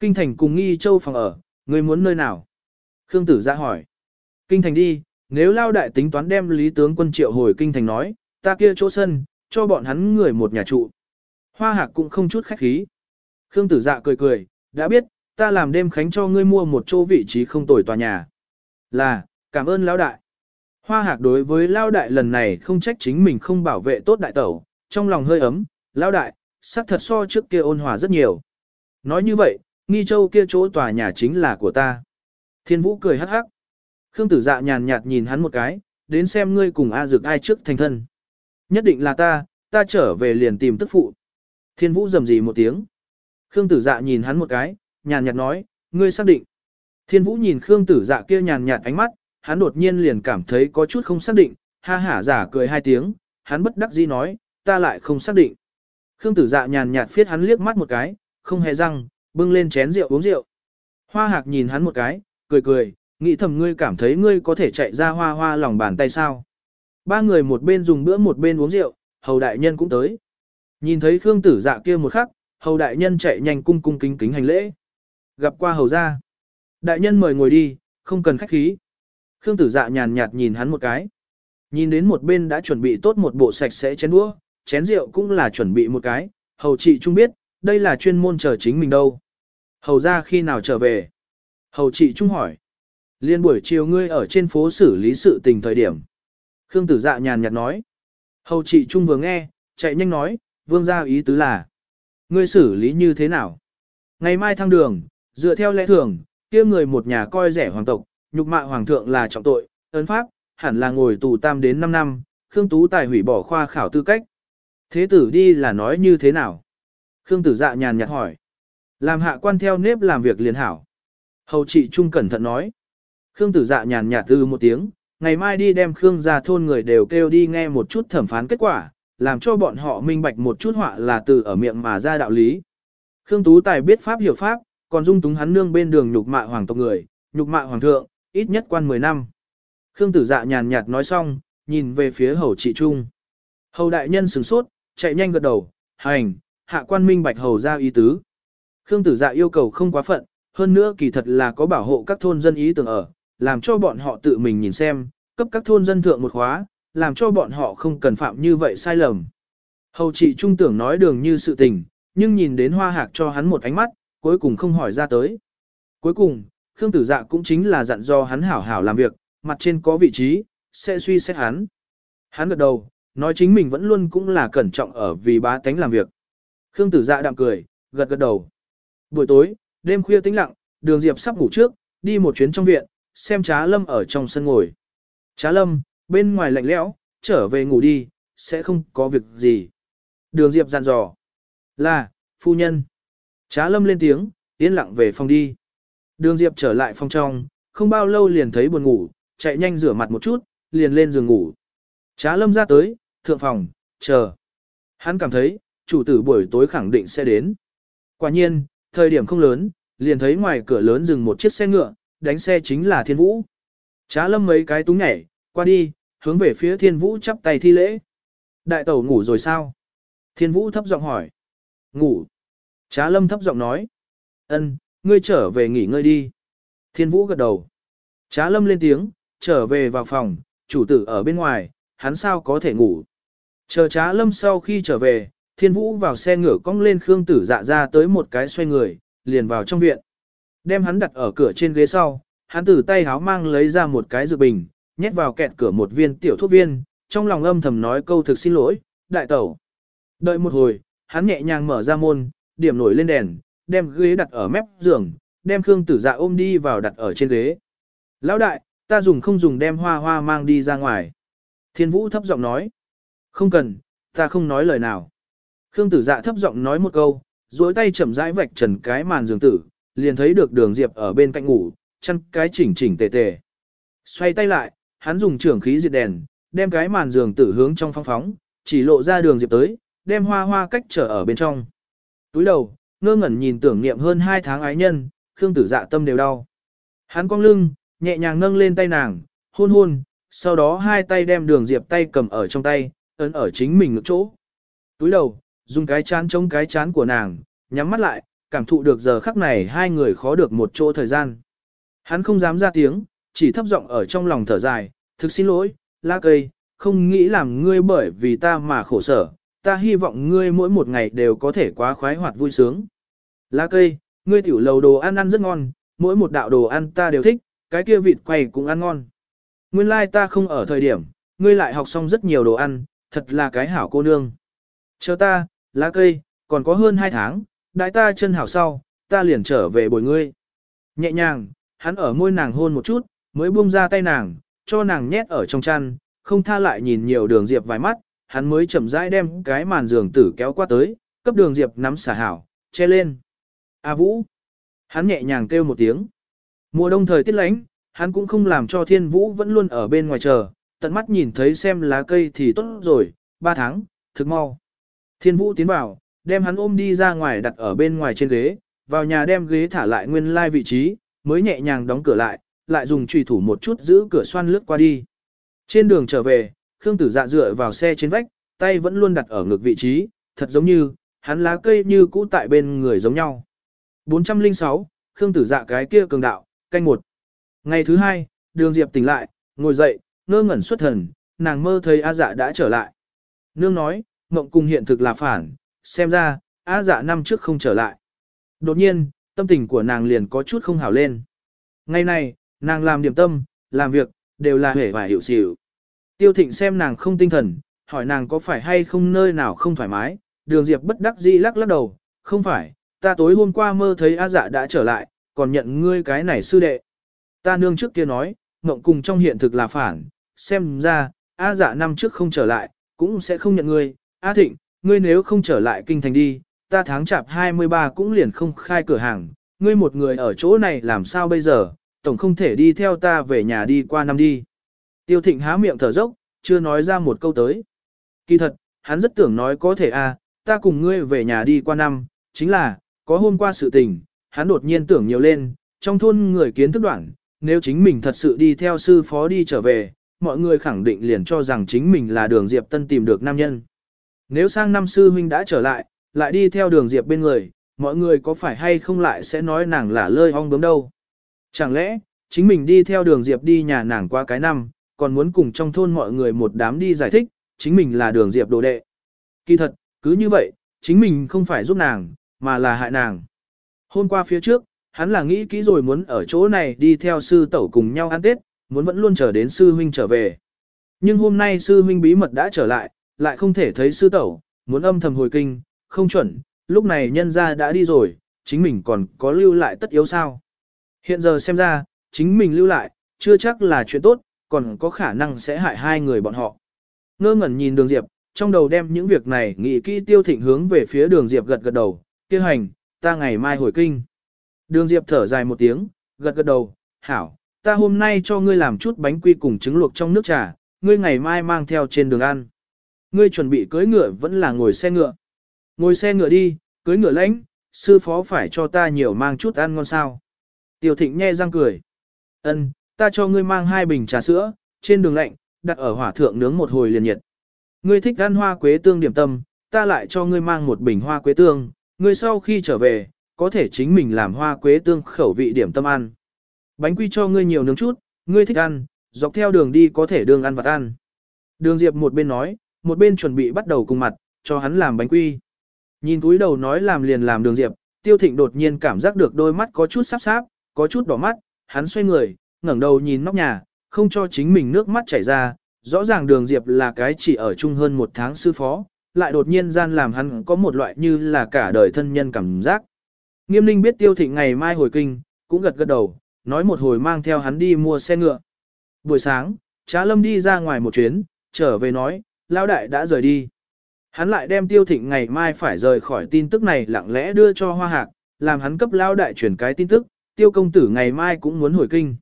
Kinh thành cùng nghi châu phòng ở, ngươi muốn nơi nào? Khương tử ra hỏi. Kinh thành đi, nếu lao đại tính toán đem lý tướng quân triệu hồi kinh thành nói, ta kia chỗ sân, cho bọn hắn người một nhà trụ. Hoa hạc cũng không chút khách khí. Khương tử dạ cười cười, đã biết, ta làm đêm khánh cho ngươi mua một chỗ vị trí không tồi tòa nhà. Là, cảm ơn lão đại. Hoa hạc đối với lao đại lần này không trách chính mình không bảo vệ tốt đại tẩu, trong lòng hơi ấm, lão đại, sắc thật so trước kia ôn hòa rất nhiều. Nói như vậy, nghi châu kia chỗ tòa nhà chính là của ta. Thiên vũ cười hắc hắc. Khương tử dạ nhàn nhạt nhìn hắn một cái, đến xem ngươi cùng A dược ai trước thành thân. Nhất định là ta, ta trở về liền tìm tức phụ. Thiên vũ rầm rì một tiếng. Khương tử dạ nhìn hắn một cái, nhàn nhạt nói, ngươi xác định. Thiên vũ nhìn Khương tử dạ kia nhàn nhạt ánh mắt, hắn đột nhiên liền cảm thấy có chút không xác định, ha hả giả cười hai tiếng, hắn bất đắc dĩ nói, ta lại không xác định. Khương tử dạ nhàn nhạt phiết hắn liếc mắt một cái, không hề răng, bưng lên chén rượu uống rượu. Hoa hạc nhìn hắn một cái, cười cười, nghĩ thầm ngươi cảm thấy ngươi có thể chạy ra hoa hoa lòng bàn tay sao. Ba người một bên dùng bữa một bên uống rượu, hầu đại nhân cũng tới. Nhìn thấy Khương tử dạ kia một khắc, hầu đại nhân chạy nhanh cung cung kính kính hành lễ. Gặp qua hầu ra. Đại nhân mời ngồi đi, không cần khách khí. Khương tử dạ nhàn nhạt nhìn hắn một cái. Nhìn đến một bên đã chuẩn bị tốt một bộ sạch sẽ chén đũa, chén rượu cũng là chuẩn bị một cái, hầu chị trung biết, đây là chuyên môn chờ chính mình đâu. Hầu ra khi nào trở về? Hầu chị trung hỏi. Liên buổi chiều ngươi ở trên phố xử lý sự tình thời điểm. Khương tử dạ nhàn nhạt nói. Hầu chị trung vừa nghe, chạy nhanh nói, vương gia ý tứ là. Ngươi xử lý như thế nào? Ngày mai thăng đường, dựa theo lẽ thường, kia người một nhà coi rẻ hoàng tộc, nhục mạ hoàng thượng là trọng tội, ấn pháp, hẳn là ngồi tù tam đến 5 năm, Khương Tú Tài hủy bỏ khoa khảo tư cách. Thế tử đi là nói như thế nào? Khương Tử Dạ nhàn nhạt hỏi. Làm hạ quan theo nếp làm việc liền hảo. Hầu trị trung cẩn thận nói. Khương Tử Dạ nhàn nhạt từ một tiếng, ngày mai đi đem Khương ra thôn người đều kêu đi nghe một chút thẩm phán kết quả, làm cho bọn họ minh bạch một chút họa là từ ở miệng mà ra đạo lý. Khương Tú Tài biết pháp hiểu pháp, còn dung túng hắn nương bên đường nhục mạ hoàng tộc người, nhục mạ hoàng thượng, ít nhất quan 10 năm. Khương tử dạ nhàn nhạt nói xong, nhìn về phía hầu trị trung. Hầu đại nhân sửng sốt, chạy nhanh gật đầu, hành, hạ quan minh bạch hầu ra ý tứ. Khương tử dạ yêu cầu không quá phận, hơn nữa kỳ thật là có bảo hộ các thôn dân ý tưởng ở, làm cho bọn họ tự mình nhìn xem, cấp các thôn dân thượng một khóa, làm cho bọn họ không cần phạm như vậy sai lầm. Hầu trị trung tưởng nói đường như sự tình, nhưng nhìn đến hoa hạc cho hắn một ánh mắt, cuối cùng không hỏi ra tới. Cuối cùng, Khương tử dạ cũng chính là dặn do hắn hảo hảo làm việc, mặt trên có vị trí, sẽ suy xét hắn. Hắn gật đầu, nói chính mình vẫn luôn cũng là cẩn trọng ở vì bá tánh làm việc. Khương tử dạ đạm cười, gật gật đầu. Buổi tối, đêm khuya tĩnh lặng, đường Diệp sắp ngủ trước, đi một chuyến trong viện, xem trá lâm ở trong sân ngồi. Trá lâm, bên ngoài lạnh lẽo, trở về ngủ đi, sẽ không có việc gì. Đường Diệp dặn dò. Là, phu nhân. Trá lâm lên tiếng, yên lặng về phòng đi. Đường Diệp trở lại phòng trong, không bao lâu liền thấy buồn ngủ, chạy nhanh rửa mặt một chút, liền lên giường ngủ. Trá lâm ra tới, thượng phòng, chờ. Hắn cảm thấy, chủ tử buổi tối khẳng định sẽ đến. Quả nhiên, thời điểm không lớn, liền thấy ngoài cửa lớn dừng một chiếc xe ngựa, đánh xe chính là thiên vũ. Trá lâm mấy cái túng nhảy, qua đi, hướng về phía thiên vũ chắp tay thi lễ. Đại tẩu ngủ rồi sao? Thiên vũ thấp giọng hỏi. Ngủ. Trá lâm thấp giọng nói. ân, ngươi trở về nghỉ ngơi đi. Thiên vũ gật đầu. Trá lâm lên tiếng, trở về vào phòng, chủ tử ở bên ngoài, hắn sao có thể ngủ. Chờ trá lâm sau khi trở về, thiên vũ vào xe ngựa cong lên khương tử dạ ra tới một cái xoay người, liền vào trong viện. Đem hắn đặt ở cửa trên ghế sau, hắn từ tay háo mang lấy ra một cái dược bình, nhét vào kẹt cửa một viên tiểu thuốc viên, trong lòng âm thầm nói câu thực xin lỗi, đại tẩu. Đợi một hồi, hắn nhẹ nhàng mở ra môn, điểm nổi lên đèn, đem ghế đặt ở mép giường, đem Khương Tử Dạ ôm đi vào đặt ở trên ghế. Lão đại, ta dùng không dùng đem hoa hoa mang đi ra ngoài. Thiên Vũ thấp giọng nói. Không cần, ta không nói lời nào. Khương Tử Dạ thấp giọng nói một câu, duỗi tay chậm rãi vạch trần cái màn giường tử, liền thấy được Đường Diệp ở bên cạnh ngủ, chăn cái chỉnh chỉnh tề tề. Xoay tay lại, hắn dùng trưởng khí diệt đèn, đem cái màn giường tử hướng trong phong phóng, chỉ lộ ra Đường Diệp tới, đem hoa hoa cách trở ở bên trong. Túi đầu, ngơ ngẩn nhìn tưởng niệm hơn hai tháng ái nhân, Khương Tử Dạ tâm đều đau. Hắn cong lưng, nhẹ nhàng nâng lên tay nàng, hôn hôn, sau đó hai tay đem đường diệp tay cầm ở trong tay, ấn ở chính mình ngực chỗ. Túi đầu, dùng cái chán chống cái chán của nàng, nhắm mắt lại, cảm thụ được giờ khắc này hai người khó được một chỗ thời gian. Hắn không dám ra tiếng, chỉ thấp giọng ở trong lòng thở dài, thực xin lỗi, la cây, không nghĩ làm ngươi bởi vì ta mà khổ sở, ta hy vọng ngươi mỗi một ngày đều có thể quá khoái hoạt vui sướng. La cây, ngươi tiểu lầu đồ ăn ăn rất ngon, mỗi một đạo đồ ăn ta đều thích, cái kia vịt quay cũng ăn ngon. Nguyên lai like ta không ở thời điểm, ngươi lại học xong rất nhiều đồ ăn, thật là cái hảo cô nương. Chờ ta, lá cây, còn có hơn hai tháng, đại ta chân hảo sau, ta liền trở về bồi ngươi. Nhẹ nhàng, hắn ở môi nàng hôn một chút, mới buông ra tay nàng, cho nàng nhét ở trong chăn, không tha lại nhìn nhiều đường diệp vài mắt, hắn mới chậm rãi đem cái màn giường tử kéo qua tới, cấp đường diệp nắm xả hảo, che lên. A Vũ. hắn nhẹ nhàng kêu một tiếng. Mùa đông thời tiết lạnh, hắn cũng không làm cho thiên vũ vẫn luôn ở bên ngoài chờ, tận mắt nhìn thấy xem lá cây thì tốt rồi, ba tháng, thực mau. Thiên vũ tiến vào, đem hắn ôm đi ra ngoài đặt ở bên ngoài trên ghế, vào nhà đem ghế thả lại nguyên lai vị trí, mới nhẹ nhàng đóng cửa lại, lại dùng trùy thủ một chút giữ cửa xoan lướt qua đi. Trên đường trở về, Khương Tử Dạ dựa vào xe trên vách, tay vẫn luôn đặt ở ngược vị trí, thật giống như, hắn lá cây như cũ tại bên người giống nhau. 406, Khương Tử Dạ cái kia cường đạo, canh một. Ngày thứ hai, Đường Diệp tỉnh lại, ngồi dậy, ngơ ngẩn xuất thần, nàng mơ thấy A Dạ đã trở lại. Nương nói, mộng cùng hiện thực là phản, xem ra, A Dạ năm trước không trở lại. Đột nhiên, tâm tình của nàng liền có chút không hảo lên. Ngày này, nàng làm điểm tâm, làm việc, đều là hể và hiểu xỉu. Tiêu thịnh xem nàng không tinh thần, hỏi nàng có phải hay không nơi nào không thoải mái, đường diệp bất đắc dĩ lắc lắc đầu, không phải, ta tối hôm qua mơ thấy A dạ đã trở lại, còn nhận ngươi cái này sư đệ. Ta nương trước kia nói, mộng cùng trong hiện thực là phản, xem ra, A dạ năm trước không trở lại, cũng sẽ không nhận ngươi, A thịnh, ngươi nếu không trở lại kinh thành đi, ta tháng chạp 23 cũng liền không khai cửa hàng, ngươi một người ở chỗ này làm sao bây giờ, tổng không thể đi theo ta về nhà đi qua năm đi. Tiêu thịnh há miệng thở dốc, chưa nói ra một câu tới. Kỳ thật, hắn rất tưởng nói có thể à, ta cùng ngươi về nhà đi qua năm, chính là, có hôm qua sự tình, hắn đột nhiên tưởng nhiều lên, trong thôn người kiến thức đoạn, nếu chính mình thật sự đi theo sư phó đi trở về, mọi người khẳng định liền cho rằng chính mình là đường Diệp Tân tìm được nam nhân. Nếu sang năm sư huynh đã trở lại, lại đi theo đường Diệp bên người, mọi người có phải hay không lại sẽ nói nàng là lơi ong bướm đâu. Chẳng lẽ, chính mình đi theo đường Diệp đi nhà nàng qua cái năm, còn muốn cùng trong thôn mọi người một đám đi giải thích, chính mình là đường Diệp đồ đệ. Kỳ thật, cứ như vậy, chính mình không phải giúp nàng, mà là hại nàng. Hôm qua phía trước, hắn là nghĩ kỹ rồi muốn ở chỗ này đi theo sư tẩu cùng nhau ăn Tết, muốn vẫn luôn chờ đến sư huynh trở về. Nhưng hôm nay sư huynh bí mật đã trở lại, lại không thể thấy sư tẩu, muốn âm thầm hồi kinh, không chuẩn, lúc này nhân ra đã đi rồi, chính mình còn có lưu lại tất yếu sao. Hiện giờ xem ra, chính mình lưu lại, chưa chắc là chuyện tốt, còn có khả năng sẽ hại hai người bọn họ. Ngơ ngẩn nhìn đường Diệp, trong đầu đem những việc này nghĩ kỹ tiêu thịnh hướng về phía đường Diệp gật gật đầu, tiêu hành, ta ngày mai hồi kinh. Đường Diệp thở dài một tiếng, gật gật đầu, hảo, ta hôm nay cho ngươi làm chút bánh quy cùng trứng luộc trong nước trà, ngươi ngày mai mang theo trên đường ăn. Ngươi chuẩn bị cưới ngựa vẫn là ngồi xe ngựa. Ngồi xe ngựa đi, cưới ngựa lãnh, sư phó phải cho ta nhiều mang chút ăn ngon sao. Tiêu thịnh nhe răng cười. Ân, ta cho ngươi mang hai bình trà sữa, trên đường lạnh, đặt ở hỏa thượng nướng một hồi liền nhiệt. Ngươi thích ăn hoa quế tương điểm tâm, ta lại cho ngươi mang một bình hoa quế tương, ngươi sau khi trở về, có thể chính mình làm hoa quế tương khẩu vị điểm tâm ăn. Bánh quy cho ngươi nhiều nướng chút, ngươi thích ăn, dọc theo đường đi có thể đường ăn vặt ăn. Đường Diệp một bên nói, một bên chuẩn bị bắt đầu cùng mặt, cho hắn làm bánh quy. Nhìn túi đầu nói làm liền làm đường Diệp, Tiêu Thịnh đột nhiên cảm giác được đôi mắt có chút sắp sáp, có chút đỏ mắt, hắn xoay người, ngẩng đầu nhìn nóc nhà, không cho chính mình nước mắt chảy ra, rõ ràng đường Diệp là cái chỉ ở chung hơn một tháng sư phó, lại đột nhiên gian làm hắn có một loại như là cả đời thân nhân cảm giác. Nghiêm ninh biết tiêu thịnh ngày mai hồi kinh, cũng gật gật đầu, nói một hồi mang theo hắn đi mua xe ngựa. Buổi sáng, trá lâm đi ra ngoài một chuyến, trở về nói, Lão đại đã rời đi. Hắn lại đem tiêu thịnh ngày mai phải rời khỏi tin tức này lặng lẽ đưa cho hoa hạc, làm hắn cấp Lão đại chuyển cái tin tức, tiêu công tử ngày mai cũng muốn hồi kinh.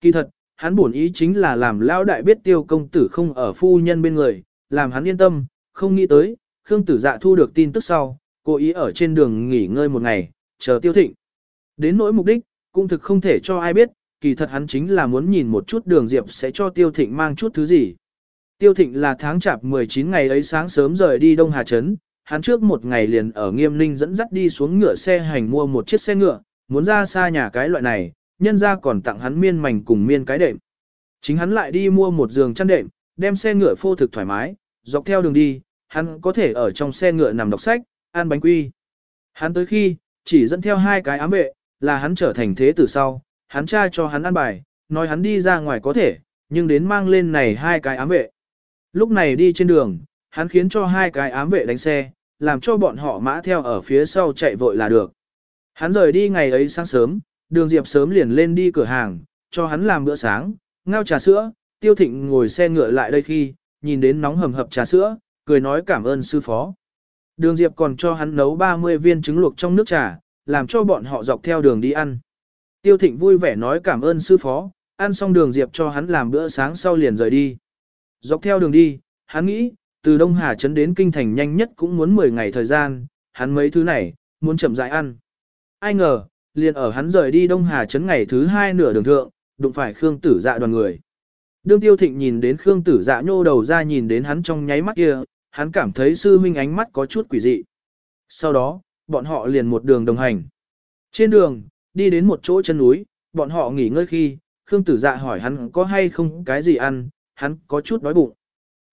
Kỳ thật, hắn buồn ý chính là làm Lão đại biết tiêu công tử không ở phu nhân bên người, làm hắn yên tâm, không nghĩ tới, Khương tử dạ thu được tin tức sau, cố ý ở trên đường nghỉ ngơi một ngày, chờ tiêu thịnh. Đến nỗi mục đích, cũng thực không thể cho ai biết, kỳ thật hắn chính là muốn nhìn một chút đường diệp sẽ cho tiêu thịnh mang chút thứ gì. Tiêu thịnh là tháng chạp 19 ngày ấy sáng sớm rời đi Đông Hà Trấn, hắn trước một ngày liền ở Nghiêm Ninh dẫn dắt đi xuống ngựa xe hành mua một chiếc xe ngựa, muốn ra xa nhà cái loại này, nhân ra còn tặng hắn miên mảnh cùng miên cái đệm. Chính hắn lại đi mua một giường chăn đệm, đem xe ngựa phô thực thoải mái, dọc theo đường đi, hắn có thể ở trong xe ngựa nằm đọc sách, ăn bánh quy. Hắn tới khi, chỉ dẫn theo hai cái ám vệ, là hắn trở thành thế tử sau, hắn cha cho hắn ăn bài, nói hắn đi ra ngoài có thể, nhưng đến mang lên này hai cái ám vệ. Lúc này đi trên đường, hắn khiến cho hai cái ám vệ đánh xe, làm cho bọn họ mã theo ở phía sau chạy vội là được. Hắn rời đi ngày ấy sáng sớm, đường Diệp sớm liền lên đi cửa hàng, cho hắn làm bữa sáng, ngao trà sữa, tiêu thịnh ngồi xe ngựa lại đây khi, nhìn đến nóng hầm hập trà sữa, cười nói cảm ơn sư phó. Đường Diệp còn cho hắn nấu 30 viên trứng luộc trong nước trà, làm cho bọn họ dọc theo đường đi ăn. Tiêu Thịnh vui vẻ nói cảm ơn sư phó, ăn xong đường Diệp cho hắn làm bữa sáng sau liền rời đi. Dọc theo đường đi, hắn nghĩ, từ Đông Hà Trấn đến Kinh Thành nhanh nhất cũng muốn 10 ngày thời gian, hắn mấy thứ này, muốn chậm rãi ăn. Ai ngờ, liền ở hắn rời đi Đông Hà Trấn ngày thứ hai nửa đường thượng, đụng phải Khương Tử Dạ đoàn người. Đương Tiêu Thịnh nhìn đến Khương Tử Dạ nhô đầu ra nhìn đến hắn trong nháy mắt kia, hắn cảm thấy sư huynh ánh mắt có chút quỷ dị. Sau đó, bọn họ liền một đường đồng hành. Trên đường, đi đến một chỗ chân núi, bọn họ nghỉ ngơi khi, Khương Tử Dạ hỏi hắn có hay không cái gì ăn, hắn có chút đói bụng.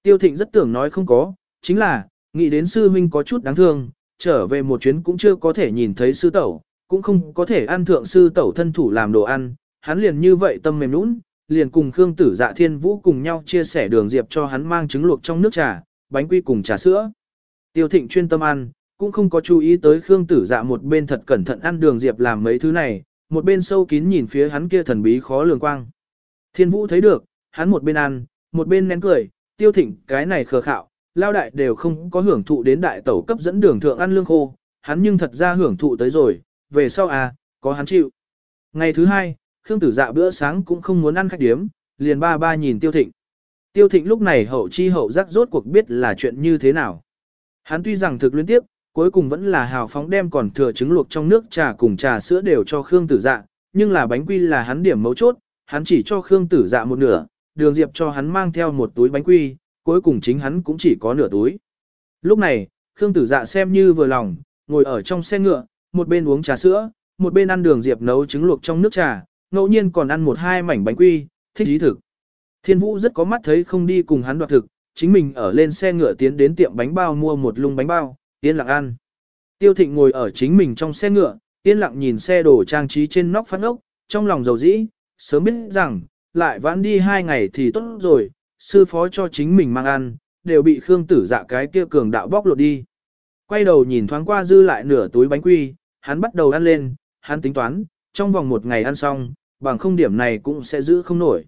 Tiêu Thịnh rất tưởng nói không có, chính là, nghĩ đến sư huynh có chút đáng thương, trở về một chuyến cũng chưa có thể nhìn thấy sư tẩu, cũng không có thể ăn thượng sư tẩu thân thủ làm đồ ăn, hắn liền như vậy tâm mềm nũng, liền cùng Khương Tử Dạ Thiên Vũ cùng nhau chia sẻ đường diệp cho hắn mang trứng luộc trong nước trà, bánh quy cùng trà sữa. Tiêu Thịnh chuyên tâm ăn, cũng không có chú ý tới Khương Tử Dạ một bên thật cẩn thận ăn đường diệp làm mấy thứ này, một bên sâu kín nhìn phía hắn kia thần bí khó lường quang. Thiên Vũ thấy được, hắn một bên ăn, một bên nén cười, Tiêu Thịnh cái này khờ khạo, lao đại đều không có hưởng thụ đến đại tẩu cấp dẫn đường thượng ăn lương khô, hắn nhưng thật ra hưởng thụ tới rồi, về sau à, có hắn chịu. Ngày thứ hai, Khương Tử Dạ bữa sáng cũng không muốn ăn khách điếm, liền ba ba nhìn Tiêu Thịnh. Tiêu Thịnh lúc này hậu chi hậu giác rốt cuộc biết là chuyện như thế nào. Hắn tuy rằng thực liên tiếp, cuối cùng vẫn là hào phóng đem còn thừa trứng luộc trong nước trà cùng trà sữa đều cho Khương Tử Dạ, nhưng là bánh quy là hắn điểm mấu chốt, hắn chỉ cho Khương Tử Dạ một nửa, Đường Diệp cho hắn mang theo một túi bánh quy, cuối cùng chính hắn cũng chỉ có nửa túi. Lúc này, Khương Tử Dạ xem như vừa lòng, ngồi ở trong xe ngựa, một bên uống trà sữa, một bên ăn Đường Diệp nấu trứng luộc trong nước trà, ngẫu nhiên còn ăn một hai mảnh bánh quy, thích ý thực. Thiên Vũ rất có mắt thấy không đi cùng hắn đoạt thực, chính mình ở lên xe ngựa tiến đến tiệm bánh bao mua một lung bánh bao, yên lặng ăn. Tiêu Thịnh ngồi ở chính mình trong xe ngựa, yên lặng nhìn xe đồ trang trí trên nóc phát ốc, trong lòng dầu dĩ, sớm biết rằng, lại vãn đi hai ngày thì tốt rồi, sư phó cho chính mình mang ăn, đều bị Khương Tử dạ cái kia cường đạo bóc lột đi. Quay đầu nhìn thoáng qua dư lại nửa túi bánh quy, hắn bắt đầu ăn lên, hắn tính toán, trong vòng một ngày ăn xong, bằng không điểm này cũng sẽ giữ không nổi.